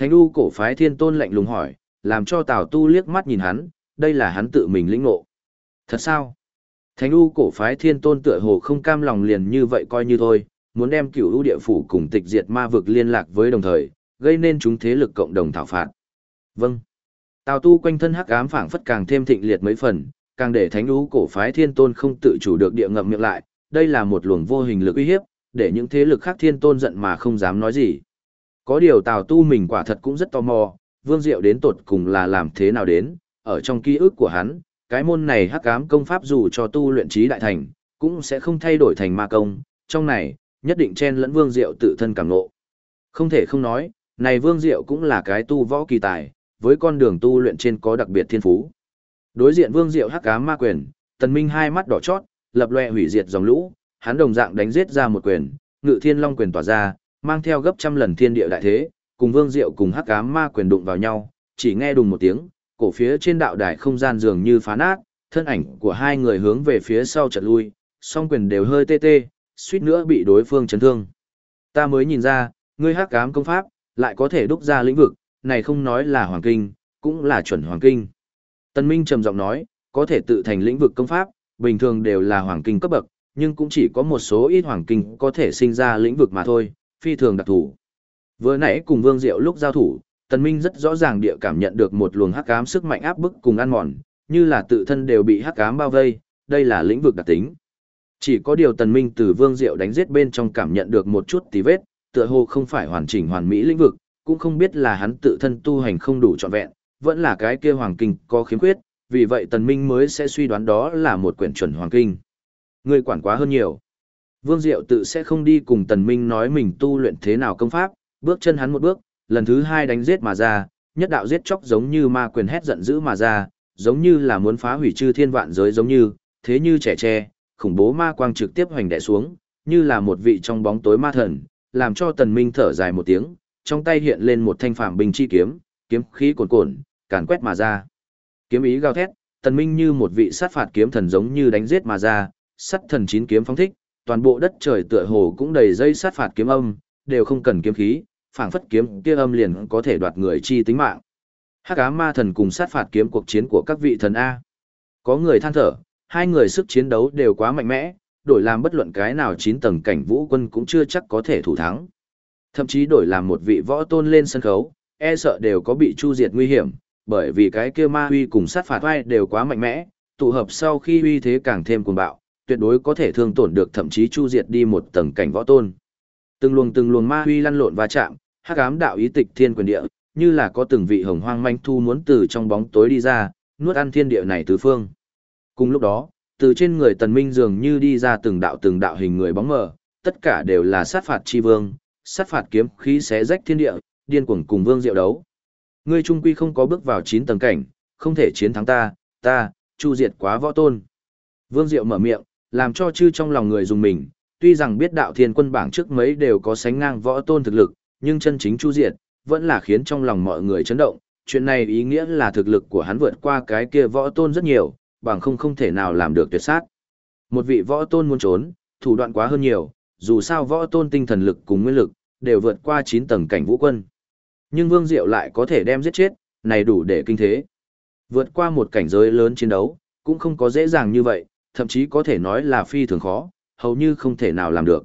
Thánh u cổ phái thiên tôn lạnh lùng hỏi, làm cho Tào tu liếc mắt nhìn hắn, đây là hắn tự mình lĩnh ngộ. Thật sao? Thánh u cổ phái thiên tôn tựa hồ không cam lòng liền như vậy coi như thôi, muốn đem cửu ưu địa phủ cùng tịch diệt ma vực liên lạc với đồng thời, gây nên chúng thế lực cộng đồng thảo phạt. Vâng. Tào tu quanh thân hắc ám phảng phất càng thêm thịnh liệt mấy phần, càng để thánh U cổ phái thiên tôn không tự chủ được địa ngậm miệng lại, đây là một luồng vô hình lực uy hiếp, để những thế lực khác thiên tôn giận mà không dám nói gì. Có điều Tào tu mình quả thật cũng rất tò mò, Vương Diệu đến tột cùng là làm thế nào đến, ở trong ký ức của hắn, cái môn này hắc ám công pháp dù cho tu luyện trí đại thành, cũng sẽ không thay đổi thành ma công, trong này, nhất định chen lẫn Vương Diệu tự thân cảm ngộ. Không thể không nói, này Vương Diệu cũng là cái tu võ kỳ tài, với con đường tu luyện trên có đặc biệt thiên phú. Đối diện Vương Diệu hắc ám ma quyền, Tần Minh hai mắt đỏ chót, lập loè hủy diệt dòng lũ, hắn đồng dạng đánh giết ra một quyền, Ngự Thiên Long quyền tỏa ra, mang theo gấp trăm lần thiên địa đại thế, cùng Vương Diệu cùng hắc ám ma quyền đụng vào nhau, chỉ nghe đùng một tiếng, cổ phía trên đạo đài không gian dường như phá nát, thân ảnh của hai người hướng về phía sau chợt lui, song quyền đều hơi tê tê, suýt nữa bị đối phương chấn thương. Ta mới nhìn ra, ngươi hắc ám công pháp, lại có thể đúc ra lĩnh vực, này không nói là hoàng kinh, cũng là chuẩn hoàng kinh. Tân Minh trầm giọng nói, có thể tự thành lĩnh vực công pháp, bình thường đều là hoàng kinh cấp bậc, nhưng cũng chỉ có một số ít hoàng kinh có thể sinh ra lĩnh vực mà thôi, phi thường đặc thù. Vừa nãy cùng Vương Diệu lúc giao thủ, Tần Minh rất rõ ràng địa cảm nhận được một luồng hắc ám sức mạnh áp bức cùng ăn mòn, như là tự thân đều bị hắc ám bao vây, đây là lĩnh vực đặc tính. Chỉ có điều Tần Minh từ Vương Diệu đánh giết bên trong cảm nhận được một chút tí vết, tựa hồ không phải hoàn chỉnh hoàn mỹ lĩnh vực, cũng không biết là hắn tự thân tu hành không đủ trọn vẹn, vẫn là cái kia hoàng kinh có khiếm khuyết, vì vậy Tần Minh mới sẽ suy đoán đó là một quyển chuẩn hoàng kinh. Người quản quá hơn nhiều. Vương Diệu tự sẽ không đi cùng Tần Minh nói mình tu luyện thế nào công pháp, bước chân hắn một bước, lần thứ hai đánh giết mà ra, nhất đạo giết chóc giống như ma quyền hét giận dữ mà ra, giống như là muốn phá hủy chư thiên vạn giới giống như, thế như trẻ tre, khủng bố ma quang trực tiếp hoành đè xuống, như là một vị trong bóng tối ma thần, làm cho Tần Minh thở dài một tiếng, trong tay hiện lên một thanh phàm binh chi kiếm, kiếm khí cuồn cuộn, càn quét mà ra. Kiếm ý gào thét, Tần Minh như một vị sát phạt kiếm thần giống như đánh giết mà ra, sắt thần chín kiếm phóng thích, toàn bộ đất trời tựa hồ cũng đầy dây sát phạt kiếm âm, đều không cần kiếm khí, phảng phất kiếm kia âm liền có thể đoạt người chi tính mạng. Hắc ám ma thần cùng sát phạt kiếm cuộc chiến của các vị thần a. Có người than thở, hai người sức chiến đấu đều quá mạnh mẽ, đổi làm bất luận cái nào chín tầng cảnh vũ quân cũng chưa chắc có thể thủ thắng. Thậm chí đổi làm một vị võ tôn lên sân khấu, e sợ đều có bị chu diệt nguy hiểm, bởi vì cái kia ma huy cùng sát phạt vai đều quá mạnh mẽ, tụ hợp sau khi uy thế càng thêm cuồng bạo, tuyệt đối có thể thương tổn được thậm chí chu diệt đi một tầng cảnh võ tôn. Từng luồng từng luồng ma huy lăn lộn va chạm, hắc ám đạo ý tịch thiên quyền địa, như là có từng vị hồng hoang manh thu muốn từ trong bóng tối đi ra, nuốt ăn thiên địa này tứ phương. Cùng lúc đó, từ trên người tần minh dường như đi ra từng đạo từng đạo hình người bóng mờ, tất cả đều là sát phạt chi vương, sát phạt kiếm khí xé rách thiên địa, điên cuồng cùng vương diệu đấu. Ngươi trung quy không có bước vào 9 tầng cảnh, không thể chiến thắng ta, ta, chu diệt quá võ tôn. Vương diệu mở miệng, làm cho chư trong lòng người dùng mình, tuy rằng biết đạo thiên quân bảng trước mấy đều có sánh ngang võ tôn thực lực, nhưng chân chính chu diệt, vẫn là khiến trong lòng mọi người chấn động. Chuyện này ý nghĩa là thực lực của hắn vượt qua cái kia võ tôn rất nhiều, bằng không không thể nào làm được tuyệt sát. Một vị võ tôn muốn trốn, thủ đoạn quá hơn nhiều, dù sao võ tôn tinh thần lực cùng nguyên lực, đều vượt qua 9 tầng cảnh vũ quân. Nhưng Vương Diệu lại có thể đem giết chết, này đủ để kinh thế. Vượt qua một cảnh giới lớn chiến đấu, cũng không có dễ dàng như vậy, thậm chí có thể nói là phi thường khó, hầu như không thể nào làm được.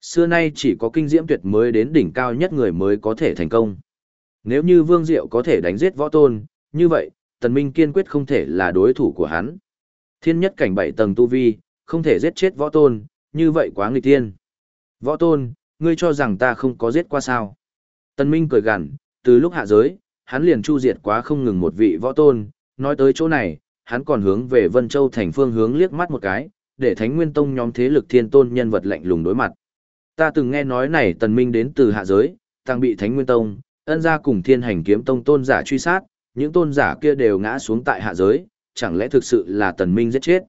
Xưa nay chỉ có kinh diễm tuyệt mới đến đỉnh cao nhất người mới có thể thành công. Nếu như Vương Diệu có thể đánh giết võ tôn, như vậy, Tần Minh kiên quyết không thể là đối thủ của hắn. Thiên nhất cảnh bảy tầng tu vi, không thể giết chết võ tôn, như vậy quá nghịch tiên. Võ tôn, ngươi cho rằng ta không có giết qua sao? Tần Minh cười gằn, từ lúc hạ giới, hắn liền chu diệt quá không ngừng một vị võ tôn, nói tới chỗ này, hắn còn hướng về Vân Châu thành phương hướng liếc mắt một cái, để Thánh Nguyên Tông nhóm thế lực thiên tôn nhân vật lạnh lùng đối mặt. Ta từng nghe nói này Tần Minh đến từ hạ giới, tăng bị Thánh Nguyên Tông, ân gia cùng Thiên Hành Kiếm Tông tôn giả truy sát, những tôn giả kia đều ngã xuống tại hạ giới, chẳng lẽ thực sự là Tần Minh giết chết?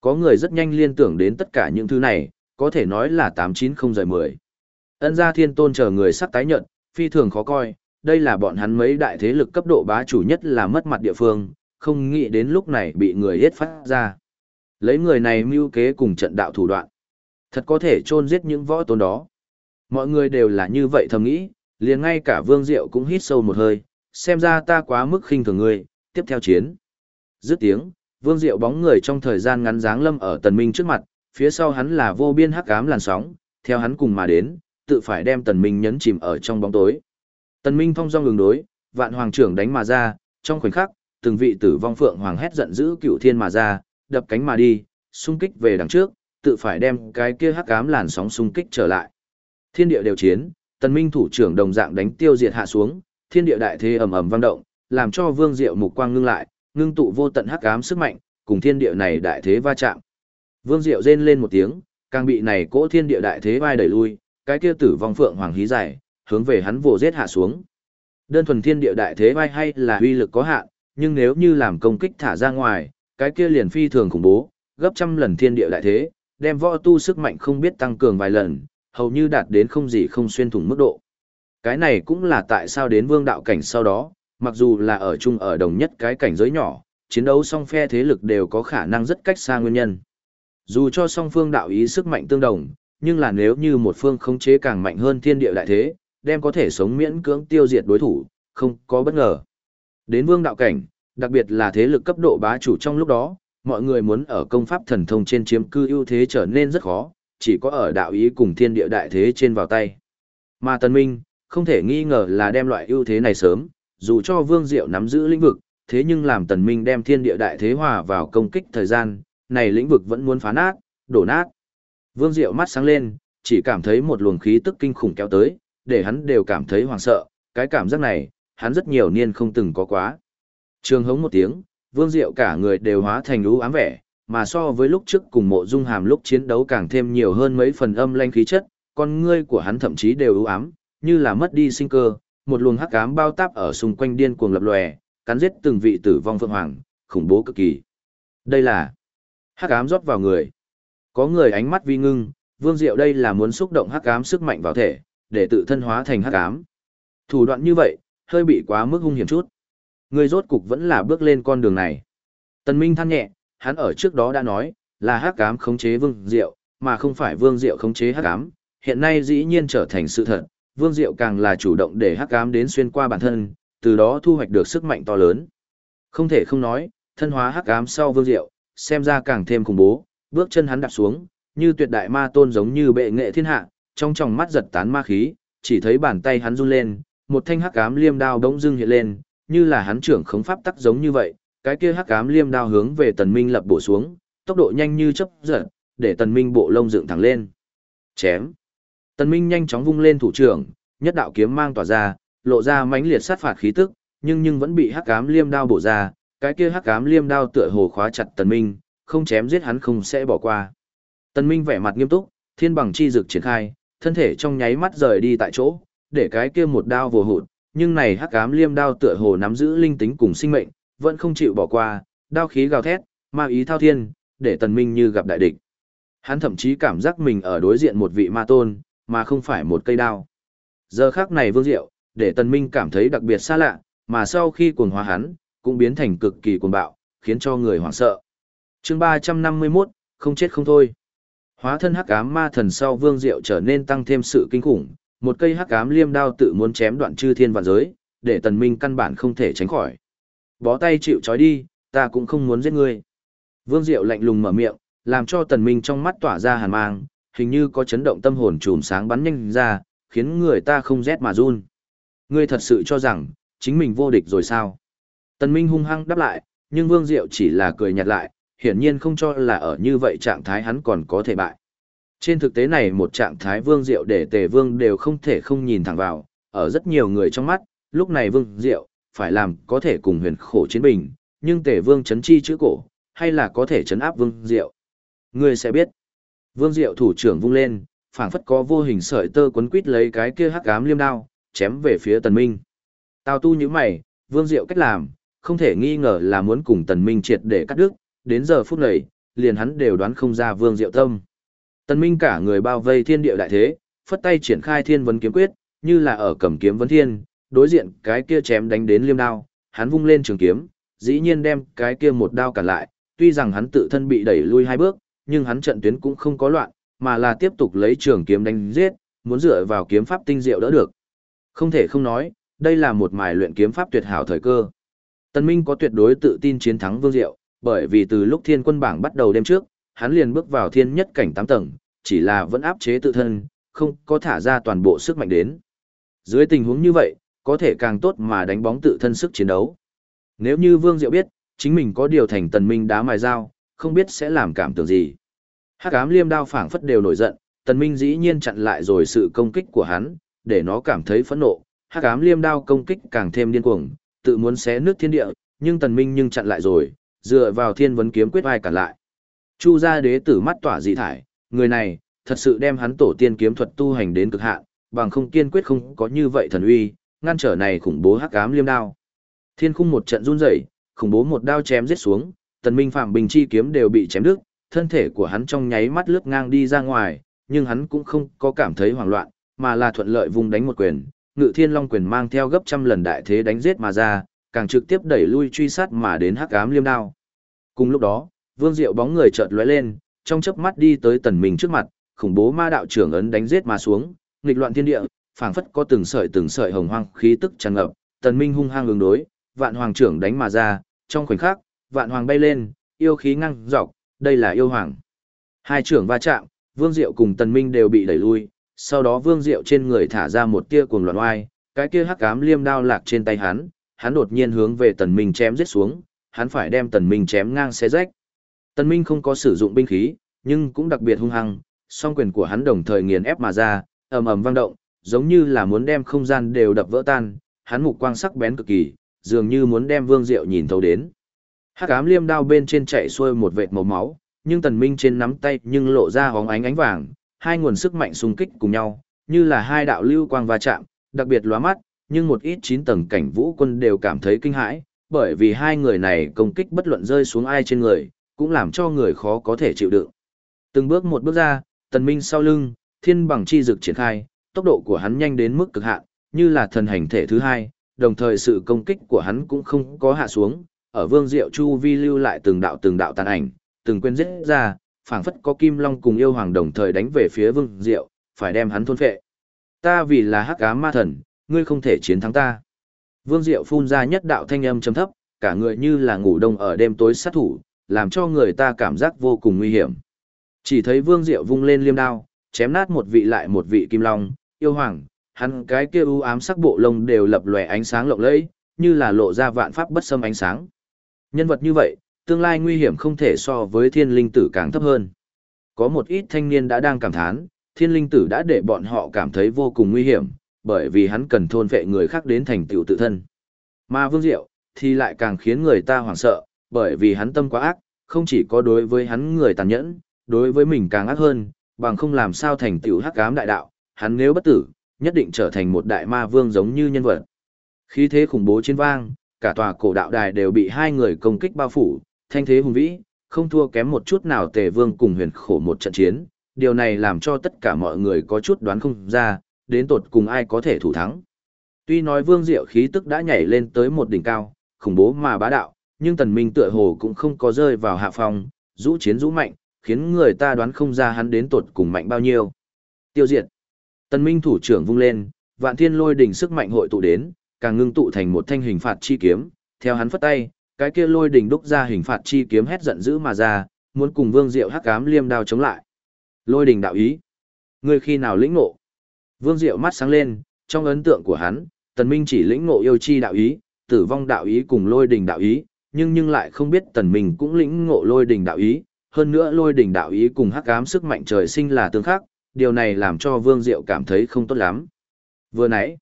Có người rất nhanh liên tưởng đến tất cả những thứ này, có thể nói là 890 rời 10. Ân gia thiên tôn chờ người sắp tái nhận, phi thường khó coi, đây là bọn hắn mấy đại thế lực cấp độ bá chủ nhất là mất mặt địa phương, không nghĩ đến lúc này bị người hết phát ra. Lấy người này mưu kế cùng trận đạo thủ đoạn. Thật có thể chôn giết những võ tôn đó. Mọi người đều là như vậy thầm nghĩ, liền ngay cả Vương Diệu cũng hít sâu một hơi, xem ra ta quá mức khinh thường người. tiếp theo chiến. Dứt tiếng, Vương Diệu bóng người trong thời gian ngắn dáng lâm ở Tần Minh trước mặt, phía sau hắn là vô biên hắc ám làn sóng, theo hắn cùng mà đến, tự phải đem Tần Minh nhấn chìm ở trong bóng tối. Tần Minh thông dong ứng đối, vạn hoàng trưởng đánh mà ra, trong khoảnh khắc, từng vị tử vong phượng hoàng hét giận dữ cựu thiên mà ra, đập cánh mà đi, xung kích về đằng trước, tự phải đem cái kia hắc ám làn sóng xung kích trở lại. Thiên địa đều chiến, Tần Minh thủ trưởng đồng dạng đánh tiêu diệt hạ xuống, thiên địa đại thế ầm ầm vang động, làm cho Vương Diệu mục quang ngưng lại, ngưng tụ vô tận hắc ám sức mạnh, cùng thiên địa này đại thế va chạm. Vương Diệu rên lên một tiếng, càng bị này cỗ thiên địa đại thế vai đẩy lui, cái kia tử vong phượng hoàng hí dài, hướng về hắn vồ giết hạ xuống. Đơn thuần thiên địa đại thế vai hay là uy lực có hạn, nhưng nếu như làm công kích thả ra ngoài, cái kia liền phi thường khủng bố, gấp trăm lần thiên địa đại thế, đem võ tu sức mạnh không biết tăng cường vài lần, hầu như đạt đến không gì không xuyên thủng mức độ. Cái này cũng là tại sao đến vương đạo cảnh sau đó, mặc dù là ở chung ở đồng nhất cái cảnh giới nhỏ, chiến đấu song phe thế lực đều có khả năng rất cách xa nguyên nhân. Dù cho song phương đạo ý sức mạnh tương đồng, nhưng là nếu như một phương khống chế càng mạnh hơn thiên địa đại thế, đem có thể sống miễn cưỡng tiêu diệt đối thủ, không có bất ngờ. Đến vương đạo cảnh, đặc biệt là thế lực cấp độ bá chủ trong lúc đó, mọi người muốn ở công pháp thần thông trên chiếm cư ưu thế trở nên rất khó, chỉ có ở đạo ý cùng thiên địa đại thế trên vào tay. Mà Tân Minh, không thể nghi ngờ là đem loại ưu thế này sớm, dù cho Vương Diệu nắm giữ lĩnh vực, thế nhưng làm Tần Minh đem thiên địa đại thế hòa vào công kích thời gian, này lĩnh vực vẫn muốn phá nát, đổ nát. Vương Diệu mắt sáng lên, chỉ cảm thấy một luồng khí tức kinh khủng kéo tới, để hắn đều cảm thấy hoảng sợ, cái cảm giác này, hắn rất nhiều niên không từng có quá. Trường hống một tiếng, Vương Diệu cả người đều hóa thành lũ ám vẻ, mà so với lúc trước cùng mộ dung hàm lúc chiến đấu càng thêm nhiều hơn mấy phần âm lanh khí chất, con ngươi của hắn thậm chí đều ưu ám, như là mất đi sinh cơ, một luồng hắc ám bao táp ở xung quanh điên cuồng lập lòe, cắn giết từng vị tử vong phượng hoàng, khủng bố cực kỳ. Đây là hắc ám rót vào người. Có người ánh mắt vi ngưng, Vương Diệu đây là muốn xúc động hắc ám sức mạnh vào thể, để tự thân hóa thành hắc ám. Thủ đoạn như vậy, hơi bị quá mức hung hiểm chút. Người rốt cục vẫn là bước lên con đường này. Tần Minh than nhẹ, hắn ở trước đó đã nói, là hắc ám khống chế Vương Diệu, mà không phải Vương Diệu khống chế hắc ám. Hiện nay dĩ nhiên trở thành sự thật, Vương Diệu càng là chủ động để hắc ám đến xuyên qua bản thân, từ đó thu hoạch được sức mạnh to lớn. Không thể không nói, thân hóa hắc ám sau Vương Diệu, xem ra càng thêm khủng bố, bước chân hắn đạp xuống, như tuyệt đại ma tôn giống như bệ nghệ thiên hạ, trong tròng mắt giật tán ma khí, chỉ thấy bàn tay hắn run lên, một thanh hắc ám liêm đao bỗng dưng hiện lên, như là hắn trưởng khống pháp tắc giống như vậy, cái kia hắc ám liêm đao hướng về Tần Minh lập bổ xuống, tốc độ nhanh như chớp giật, để Tần Minh bộ lông dựng thẳng lên. Chém. Tần Minh nhanh chóng vung lên thủ trưởng, nhất đạo kiếm mang tỏa ra, lộ ra mãnh liệt sát phạt khí tức, nhưng nhưng vẫn bị hắc ám liêm đao bổ ra, cái kia hắc ám liêm đao tựa hồ khóa chặt Tần Minh, không chém giết hắn không sẽ bỏ qua. Tần Minh vẻ mặt nghiêm túc, thiên bằng chi dược triển khai, thân thể trong nháy mắt rời đi tại chỗ, để cái kia một đao vồ hụt, nhưng này hắc ám liêm đao tựa hồ nắm giữ linh tính cùng sinh mệnh, vẫn không chịu bỏ qua, đao khí gào thét, ma ý thao thiên, để Tần Minh như gặp đại địch. Hắn thậm chí cảm giác mình ở đối diện một vị ma tôn, mà không phải một cây đao. Giờ khắc này Vương Diệu, để Tần Minh cảm thấy đặc biệt xa lạ, mà sau khi cuồng hóa hắn, cũng biến thành cực kỳ cuồng bạo, khiến cho người hoảng sợ. Chương 351, không chết không thôi. Hóa thân hắc ám ma thần sau Vương Diệu trở nên tăng thêm sự kinh khủng, một cây hắc ám liêm đao tự muốn chém đoạn chư thiên vạn giới, để Tần Minh căn bản không thể tránh khỏi. Bó tay chịu trói đi, ta cũng không muốn giết ngươi. Vương Diệu lạnh lùng mở miệng, làm cho Tần Minh trong mắt tỏa ra hàn mang, hình như có chấn động tâm hồn trùm sáng bắn nhanh ra, khiến người ta không rét mà run. Ngươi thật sự cho rằng, chính mình vô địch rồi sao? Tần Minh hung hăng đáp lại, nhưng Vương Diệu chỉ là cười nhạt lại, hiển nhiên không cho là ở như vậy trạng thái hắn còn có thể bại. Trên thực tế này một trạng thái Vương Diệu để Tề Vương đều không thể không nhìn thẳng vào, ở rất nhiều người trong mắt, lúc này Vương Diệu, phải làm có thể cùng huyền khổ chiến bình, nhưng Tề Vương chấn chi chữ cổ, hay là có thể chấn áp Vương Diệu. người sẽ biết. Vương Diệu thủ trưởng vung lên, phảng phất có vô hình sợi tơ quấn quít lấy cái kia hắc ám liêm đao, chém về phía Tần Minh. Tào tu như mày, Vương Diệu cách làm, không thể nghi ngờ là muốn cùng Tần Minh triệt để cắt đứt, đến giờ phút này, liền hắn đều đoán không ra Vương Diệu tâm. Tần Minh cả người bao vây thiên địa đại thế, phất tay triển khai thiên vấn kiếm quyết, như là ở cầm kiếm vấn thiên, đối diện cái kia chém đánh đến liêm đao, hắn vung lên trường kiếm, dĩ nhiên đem cái kia một đao cản lại, tuy rằng hắn tự thân bị đẩy lui hai bước, nhưng hắn trận tuyến cũng không có loạn, mà là tiếp tục lấy trường kiếm đánh giết, muốn dựa vào kiếm pháp tinh diệu đỡ được. Không thể không nói, đây là một mài luyện kiếm pháp tuyệt hảo thời cơ. Tần Minh có tuyệt đối tự tin chiến thắng Vương Diệu, bởi vì từ lúc thiên quân bảng bắt đầu đêm trước, hắn liền bước vào thiên nhất cảnh Tám tầng, chỉ là vẫn áp chế tự thân, không có thả ra toàn bộ sức mạnh đến. Dưới tình huống như vậy, có thể càng tốt mà đánh bóng tự thân sức chiến đấu. Nếu như Vương Diệu biết, chính mình có điều thành tần minh đá mài dao, không biết sẽ làm cảm tưởng gì. Hắc ám liêm đao phảng phất đều nổi giận, tần minh dĩ nhiên chặn lại rồi sự công kích của hắn, để nó cảm thấy phẫn nộ. Hắc ám liêm đao công kích càng thêm điên cuồng, tự muốn xé nước thiên địa, nhưng tần minh nhưng chặn lại rồi, dựa vào thiên vấn kiếm quyết ai cản lại. Chu gia đế tử mắt tỏa dị thải, người này, thật sự đem hắn tổ tiên kiếm thuật tu hành đến cực hạn, bằng không kiên quyết không có như vậy thần uy, ngăn trở này khủng bố hắc ám liêm đao. Thiên khung một trận run rẩy, khủng bố một đao chém giết xuống, tần minh phạm bình chi kiếm đều bị chém đứt, thân thể của hắn trong nháy mắt lướt ngang đi ra ngoài, nhưng hắn cũng không có cảm thấy hoảng loạn, mà là thuận lợi vùng đánh một quyền, ngự thiên long quyền mang theo gấp trăm lần đại thế đánh giết mà ra, càng trực tiếp đẩy lui truy sát mà đến hắc ám liêm đao. Cùng lúc đó, vương diệu bóng người chợt lóe lên, trong chớp mắt đi tới tần minh trước mặt, khủng bố ma đạo trưởng ấn đánh giết mà xuống, nghịch loạn thiên địa, phảng phất có từng sợi từng sợi hồng hoang khí tức tràn ngập, tần minh hung hăng ứng đối, vạn hoàng trưởng đánh mà ra, trong khoảnh khắc, vạn hoàng bay lên, yêu khí ngang dọc, đây là yêu hoàng. Hai trưởng va chạm, Vương Diệu cùng Tần Minh đều bị đẩy lui, sau đó Vương Diệu trên người thả ra một tia cuồng loạn oai, cái kia hắc ám liêm đao lạc trên tay hắn, hắn đột nhiên hướng về Tần Minh chém giết xuống, hắn phải đem Tần Minh chém ngang xé rách. Tần Minh không có sử dụng binh khí, nhưng cũng đặc biệt hung hăng, song quyền của hắn đồng thời nghiền ép mà ra, ầm ầm vang động, giống như là muốn đem không gian đều đập vỡ tan, hắn mục quang sắc bén cực kỳ, dường như muốn đem Vương Diệu nhìn thấu đến. Hắc ám liêm đao bên trên chạy xuôi một vệt màu máu, nhưng Tần Minh trên nắm tay nhưng lộ ra hóng ánh ánh vàng, hai nguồn sức mạnh xung kích cùng nhau, như là hai đạo lưu quang va chạm, đặc biệt lóa mắt, nhưng một ít chín tầng cảnh vũ quân đều cảm thấy kinh hãi, bởi vì hai người này công kích bất luận rơi xuống ai trên người, cũng làm cho người khó có thể chịu đựng. Từng bước một bước ra, Tần Minh sau lưng, thiên bằng chi dực triển khai, tốc độ của hắn nhanh đến mức cực hạn, như là thần hành thể thứ hai, đồng thời sự công kích của hắn cũng không có hạ xuống, ở Vương Diệu Chu vi lưu lại từng đạo từng đạo tàn ảnh, từng quên giết ra, phảng phất có Kim Long cùng yêu hoàng đồng thời đánh về phía Vương Diệu, phải đem hắn thôn phệ. Ta vì là hắc ám ma thần, ngươi không thể chiến thắng ta. Vương Diệu phun ra nhất đạo thanh âm trầm thấp, cả người như là ngủ đông ở đêm tối sát thủ, làm cho người ta cảm giác vô cùng nguy hiểm. Chỉ thấy Vương Diệu vung lên liêm đao, chém nát một vị lại một vị kim long, yêu hoàng, hắn cái kia u ám sắc bộ lông đều lập lòe ánh sáng lộng lẫy, như là lộ ra vạn pháp bất xâm ánh sáng. Nhân vật như vậy, tương lai nguy hiểm không thể so với thiên linh tử càng thấp hơn. Có một ít thanh niên đã đang cảm thán, thiên linh tử đã để bọn họ cảm thấy vô cùng nguy hiểm, bởi vì hắn cần thôn vệ người khác đến thành tựu tự thân. Mà Vương Diệu, thì lại càng khiến người ta hoảng sợ, bởi vì hắn tâm quá ác, không chỉ có đối với hắn người tàn nhẫn, đối với mình càng ác hơn, bằng không làm sao thành tựu hắc ám đại đạo, hắn nếu bất tử, nhất định trở thành một đại ma vương giống như nhân vật. Khí thế khủng bố trên vang, cả tòa cổ đạo đài đều bị hai người công kích bao phủ, thanh thế hùng vĩ, không thua kém một chút nào tề vương cùng huyền khổ một trận chiến, điều này làm cho tất cả mọi người có chút đoán không ra, đến tột cùng ai có thể thủ thắng. Tuy nói vương diệu khí tức đã nhảy lên tới một đỉnh cao, khủng bố mà bá đạo, nhưng tần minh tựa hồ cũng không có rơi vào hạ phòng, rũ chiến rũ mạnh, khiến người ta đoán không ra hắn đến tột cùng mạnh bao nhiêu. Tiêu diệt. Tần minh thủ trưởng vung lên, vạn thiên lôi đỉnh sức mạnh hội tụ đến, càng ngưng tụ thành một thanh hình phạt chi kiếm, theo hắn phất tay, cái kia lôi đỉnh đúc ra hình phạt chi kiếm hét giận dữ mà ra, muốn cùng Vương Diệu hắc ám liêm đao chống lại. Lôi đỉnh đạo ý, ngươi khi nào lĩnh ngộ? Vương Diệu mắt sáng lên, trong ấn tượng của hắn, Tần Minh chỉ lĩnh ngộ yêu chi đạo ý, tử vong đạo ý cùng lôi đỉnh đạo ý, nhưng nhưng lại không biết Tần Minh cũng lĩnh ngộ lôi đỉnh đạo ý, hơn nữa lôi đỉnh đạo ý cùng hắc ám sức mạnh trời sinh là tương khắc, điều này làm cho Vương Diệu cảm thấy không tốt lắm. Vừa nãy,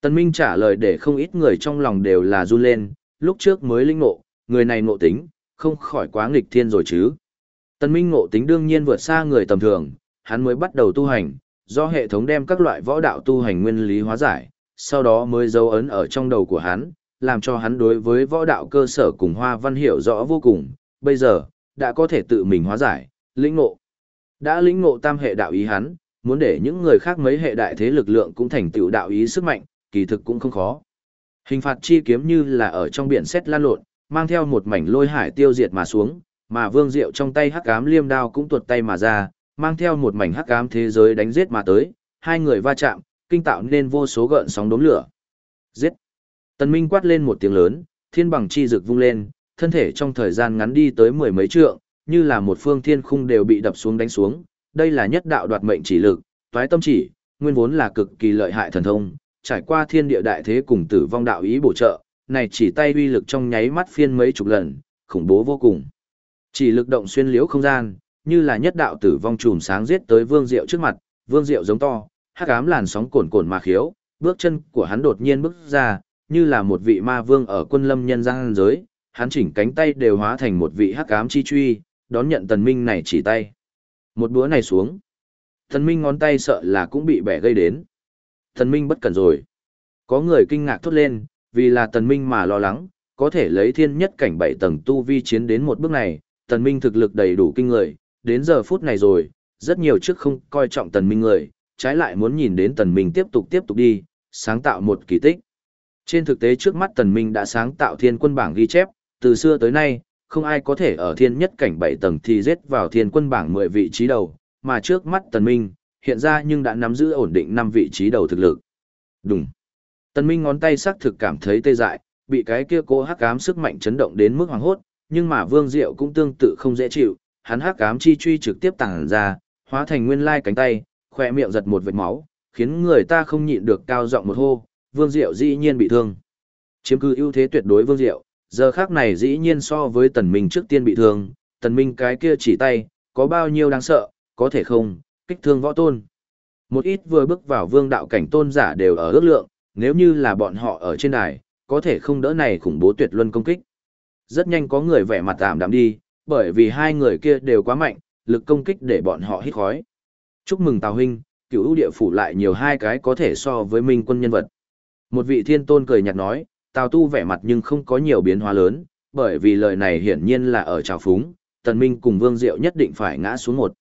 Tần Minh trả lời để không ít người trong lòng đều là run lên, lúc trước mới lĩnh ngộ, người này ngộ tính, không khỏi quá nghịch thiên rồi chứ. Tần Minh ngộ tính đương nhiên vượt xa người tầm thường, hắn mới bắt đầu tu hành, do hệ thống đem các loại võ đạo tu hành nguyên lý hóa giải, sau đó mới dấu ấn ở trong đầu của hắn, làm cho hắn đối với võ đạo cơ sở cùng hoa văn hiểu rõ vô cùng, bây giờ, đã có thể tự mình hóa giải, lĩnh ngộ. Đã lĩnh ngộ tam hệ đạo ý hắn, muốn để những người khác mấy hệ đại thế lực lượng cũng thành tựu đạo ý sức mạnh, kỳ thực cũng không khó. Hình phạt chi kiếm như là ở trong biển xét lan lộn, mang theo một mảnh lôi hải tiêu diệt mà xuống, mà Vương Diệu trong tay hắc ám liêm đao cũng tuột tay mà ra, mang theo một mảnh hắc ám thế giới đánh giết mà tới, hai người va chạm, kinh tạo nên vô số gợn sóng đốm lửa. Giết! Tần Minh quát lên một tiếng lớn, thiên bằng chi rực vung lên, thân thể trong thời gian ngắn đi tới mười mấy trượng, như là một phương thiên khung đều bị đập xuống đánh xuống. Đây là nhất đạo đoạt mệnh chỉ lực, toái tâm chỉ, nguyên vốn là cực kỳ lợi hại thần thông, trải qua thiên địa đại thế cùng tử vong đạo ý bổ trợ, này chỉ tay uy lực trong nháy mắt phiên mấy chục lần, khủng bố vô cùng. Chỉ lực động xuyên liễu không gian, như là nhất đạo tử vong trùm sáng giết tới Vương Diệu trước mặt, Vương Diệu giống to, hắc ám làn sóng cuồn cuộn mà khiếu, bước chân của hắn đột nhiên bước ra, như là một vị ma vương ở quân lâm nhân gian giới, hắn chỉnh cánh tay đều hóa thành một vị hắc ám chi truy, đón nhận tần minh này chỉ tay. Một búa này xuống, tần minh ngón tay sợ là cũng bị bẻ gây đến. Tần minh bất cẩn rồi. Có người kinh ngạc thốt lên, vì là tần minh mà lo lắng, có thể lấy thiên nhất cảnh bảy tầng tu vi chiến đến một bước này, tần minh thực lực đầy đủ kinh người, đến giờ phút này rồi, rất nhiều trước không coi trọng tần minh người, trái lại muốn nhìn đến tần minh tiếp tục tiếp tục đi, sáng tạo một kỳ tích. Trên thực tế trước mắt tần minh đã sáng tạo thiên quân bảng ghi chép, từ xưa tới nay, không ai có thể ở thiên nhất cảnh 7 tầng thì giết vào thiên quân bảng 10 vị trí đầu, mà trước mắt tần minh, hiện ra nhưng đã nắm giữ ổn định 5 vị trí đầu thực lực. Đúng. Tần minh ngón tay sắc thực cảm thấy tê dại, bị cái kia cố hắc ám sức mạnh chấn động đến mức hoàng hốt, nhưng mà vương diệu cũng tương tự không dễ chịu, hắn hắc ám chi truy trực tiếp tàng ra, hóa thành nguyên lai cánh tay, khỏe miệng giật một vệt máu, khiến người ta không nhịn được cao giọng một hô, Vương Diệu dĩ nhiên bị thương. Chiếm cứ ưu thế tuyệt đối Vương Diệu, giờ khác này dĩ nhiên so với Tần Minh trước tiên bị thương, Tần Minh cái kia chỉ tay, có bao nhiêu đáng sợ, có thể không, kích thương võ tôn. Một ít vừa bước vào vương đạo cảnh tôn giả đều ở ước lượng, nếu như là bọn họ ở trên đài, có thể không đỡ này khủng bố tuyệt luân công kích. Rất nhanh có người vẻ mặt tạm đạm đi, bởi vì hai người kia đều quá mạnh, lực công kích để bọn họ hít khói. Chúc mừng Tào Huynh, cựu ưu địa phủ lại nhiều hai cái có thể so với minh quân nhân vật. Một vị thiên tôn cười nhạt nói, Tào Tu vẻ mặt nhưng không có nhiều biến hóa lớn, bởi vì lời này hiển nhiên là ở trào phúng, Tần Minh cùng Vương Diệu nhất định phải ngã xuống một.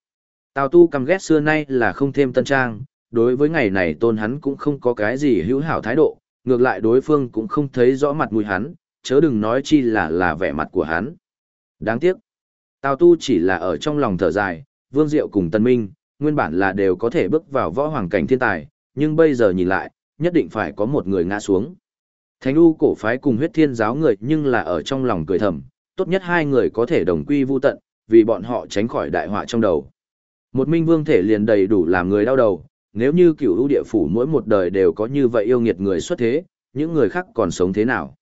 Tào Tu căm ghét xưa nay là không thêm tân trang, đối với ngày này tôn hắn cũng không có cái gì hữu hảo thái độ, ngược lại đối phương cũng không thấy rõ mặt mũi hắn, chớ đừng nói chi là là vẻ mặt của hắn. Đáng tiếc, Tào Tu chỉ là ở trong lòng thở dài, Vương Diệu cùng Tần Minh, nguyên bản là đều có thể bước vào võ hoàng cảnh thiên tài, nhưng bây giờ nhìn lại, nhất định phải có một người ngã xuống. Thánh U cổ phái cùng huyết thiên giáo người nhưng là ở trong lòng cười thầm, tốt nhất hai người có thể đồng quy vu tận, vì bọn họ tránh khỏi đại họa trong đầu. Một minh vương thể liền đầy đủ làm người đau đầu, nếu như cửu ưu địa phủ mỗi một đời đều có như vậy yêu nghiệt người xuất thế, những người khác còn sống thế nào?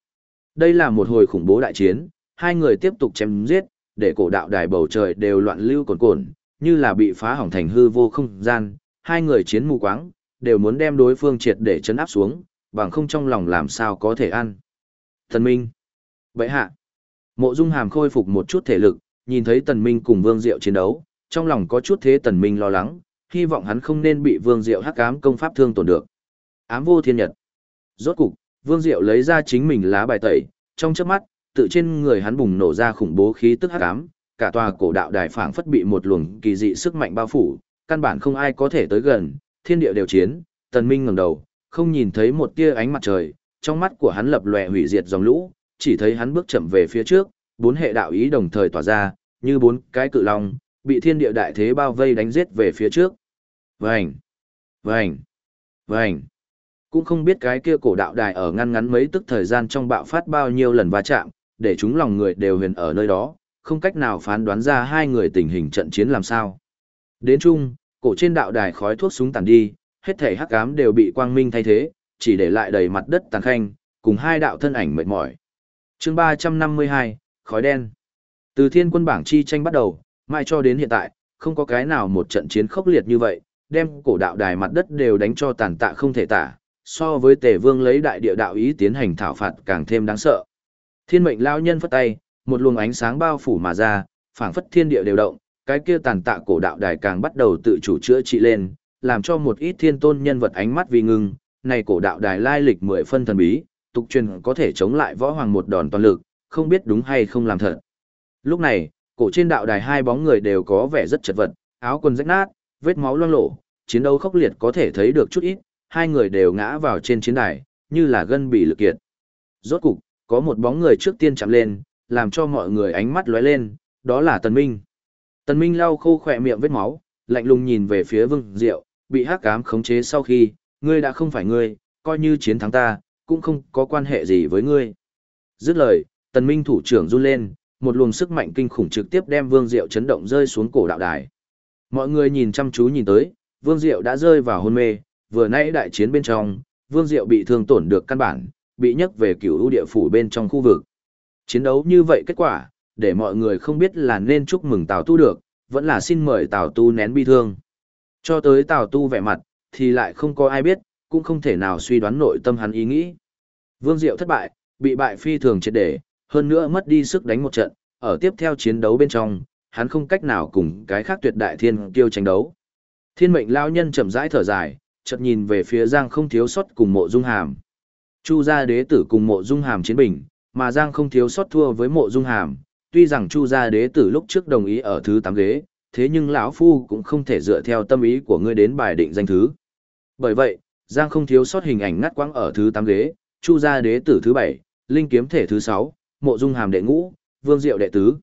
Đây là một hồi khủng bố đại chiến, hai người tiếp tục chém giết, để cổ đạo đài bầu trời đều loạn lưu cồn cồn, như là bị phá hỏng thành hư vô không gian, hai người chiến mù quáng, đều muốn đem đối phương triệt để chấn áp xuống, bằng không trong lòng làm sao có thể ăn. Thần Minh. Vậy hạ. Mộ Dung Hàm khôi phục một chút thể lực, nhìn thấy Tần Minh cùng Vương Diệu chiến đấu, trong lòng có chút thế Tần Minh lo lắng, hy vọng hắn không nên bị Vương Diệu hắc ám công pháp thương tổn được. Ám vô thiên nhật. Rốt cục, Vương Diệu lấy ra chính mình lá bài tẩy, trong chớp mắt, tự trên người hắn bùng nổ ra khủng bố khí tức hắc ám, cả tòa cổ đạo đài phảng phất bị một luồng kỳ dị sức mạnh bao phủ, căn bản không ai có thể tới gần, thiên địa đều chiến, Tần Minh ngẩng đầu, không nhìn thấy một tia ánh mặt trời, trong mắt của hắn lập lòe hủy diệt dòng lũ, chỉ thấy hắn bước chậm về phía trước, bốn hệ đạo ý đồng thời tỏa ra, như bốn cái cự long, bị thiên địa đại thế bao vây đánh giết về phía trước. Vành, vành, vành. Cũng không biết cái kia cổ đạo đài ở ngăn ngắn mấy tức thời gian trong bạo phát bao nhiêu lần va chạm, để chúng lòng người đều huyền ở nơi đó, không cách nào phán đoán ra hai người tình hình trận chiến làm sao. Đến chung, cổ trên đạo đài khói thuốc súng tàn đi, hết thể hắc ám đều bị quang minh thay thế, chỉ để lại đầy mặt đất tàn khanh, cùng hai đạo thân ảnh mệt mỏi. chương 352, khói đen. Từ thiên quân bảng chi tranh bắt đầu, mai cho đến hiện tại, không có cái nào một trận chiến khốc liệt như vậy, đem cổ đạo đài mặt đất đều đánh cho tàn tạ không thể tả, so với tề vương lấy đại địa đạo ý tiến hành thảo phạt càng thêm đáng sợ. Thiên mệnh lao nhân phất tay, một luồng ánh sáng bao phủ mà ra, phảng phất thiên địa đều động, cái kia tàn tạ cổ đạo đài càng bắt đầu tự chủ chữa trị lên, làm cho một ít thiên tôn nhân vật ánh mắt vì ngưng, này cổ đạo đài lai lịch mười phân thần bí, tục truyền có thể chống lại võ hoàng một đòn toàn lực, không biết đúng hay không làm thật. Lúc này, cổ trên đạo đài hai bóng người đều có vẻ rất chật vật, áo quần rách nát, vết máu loang lổ, chiến đấu khốc liệt có thể thấy được chút ít, hai người đều ngã vào trên chiến đài, như là gân bị lực kiệt. Rốt cục, có một bóng người trước tiên chạm lên, làm cho mọi người ánh mắt lóe lên, đó là Tần Minh. Tần Minh lau khô khỏe miệng vết máu, lạnh lùng nhìn về phía Vương Diệu, bị hắc ám khống chế sau khi, ngươi đã không phải ngươi, coi như chiến thắng ta, cũng không có quan hệ gì với ngươi. Dứt lời, Tần Minh thủ trưởng run lên, một luồng sức mạnh kinh khủng trực tiếp đem Vương Diệu chấn động rơi xuống cổ đạo đài. Mọi người nhìn chăm chú nhìn tới, Vương Diệu đã rơi vào hôn mê, vừa nãy đại chiến bên trong, Vương Diệu bị thương tổn được căn bản, bị nhấc về cửu lũ địa phủ bên trong khu vực. Chiến đấu như vậy kết quả, để mọi người không biết là nên chúc mừng Tào Tu được, vẫn là xin mời Tào Tu nén bi thương. Cho tới Tào Tu vẻ mặt, thì lại không có ai biết, cũng không thể nào suy đoán nội tâm hắn ý nghĩ. Vương Diệu thất bại, bị bại phi thường triệt để, hơn nữa mất đi sức đánh một trận, ở tiếp theo chiến đấu bên trong, hắn không cách nào cùng cái khác tuyệt đại thiên kiêu tranh đấu. Thiên mệnh lao nhân chậm rãi thở dài, chợt nhìn về phía Giang không thiếu sót cùng mộ dung hàm. Chu gia đế tử cùng mộ dung hàm chiến bình, mà Giang không thiếu sót thua với mộ dung hàm. Tuy rằng Chu gia đế tử lúc trước đồng ý ở thứ tám ghế, thế nhưng lão phu cũng không thể dựa theo tâm ý của ngươi đến bài định danh thứ. Bởi vậy, Giang không thiếu sót hình ảnh ngắt quãng ở thứ tám ghế, Chu gia đế tử thứ bảy, Linh kiếm thể thứ sáu, Mộ Dung Hàm đệ ngũ, Vương Diệu đệ tứ.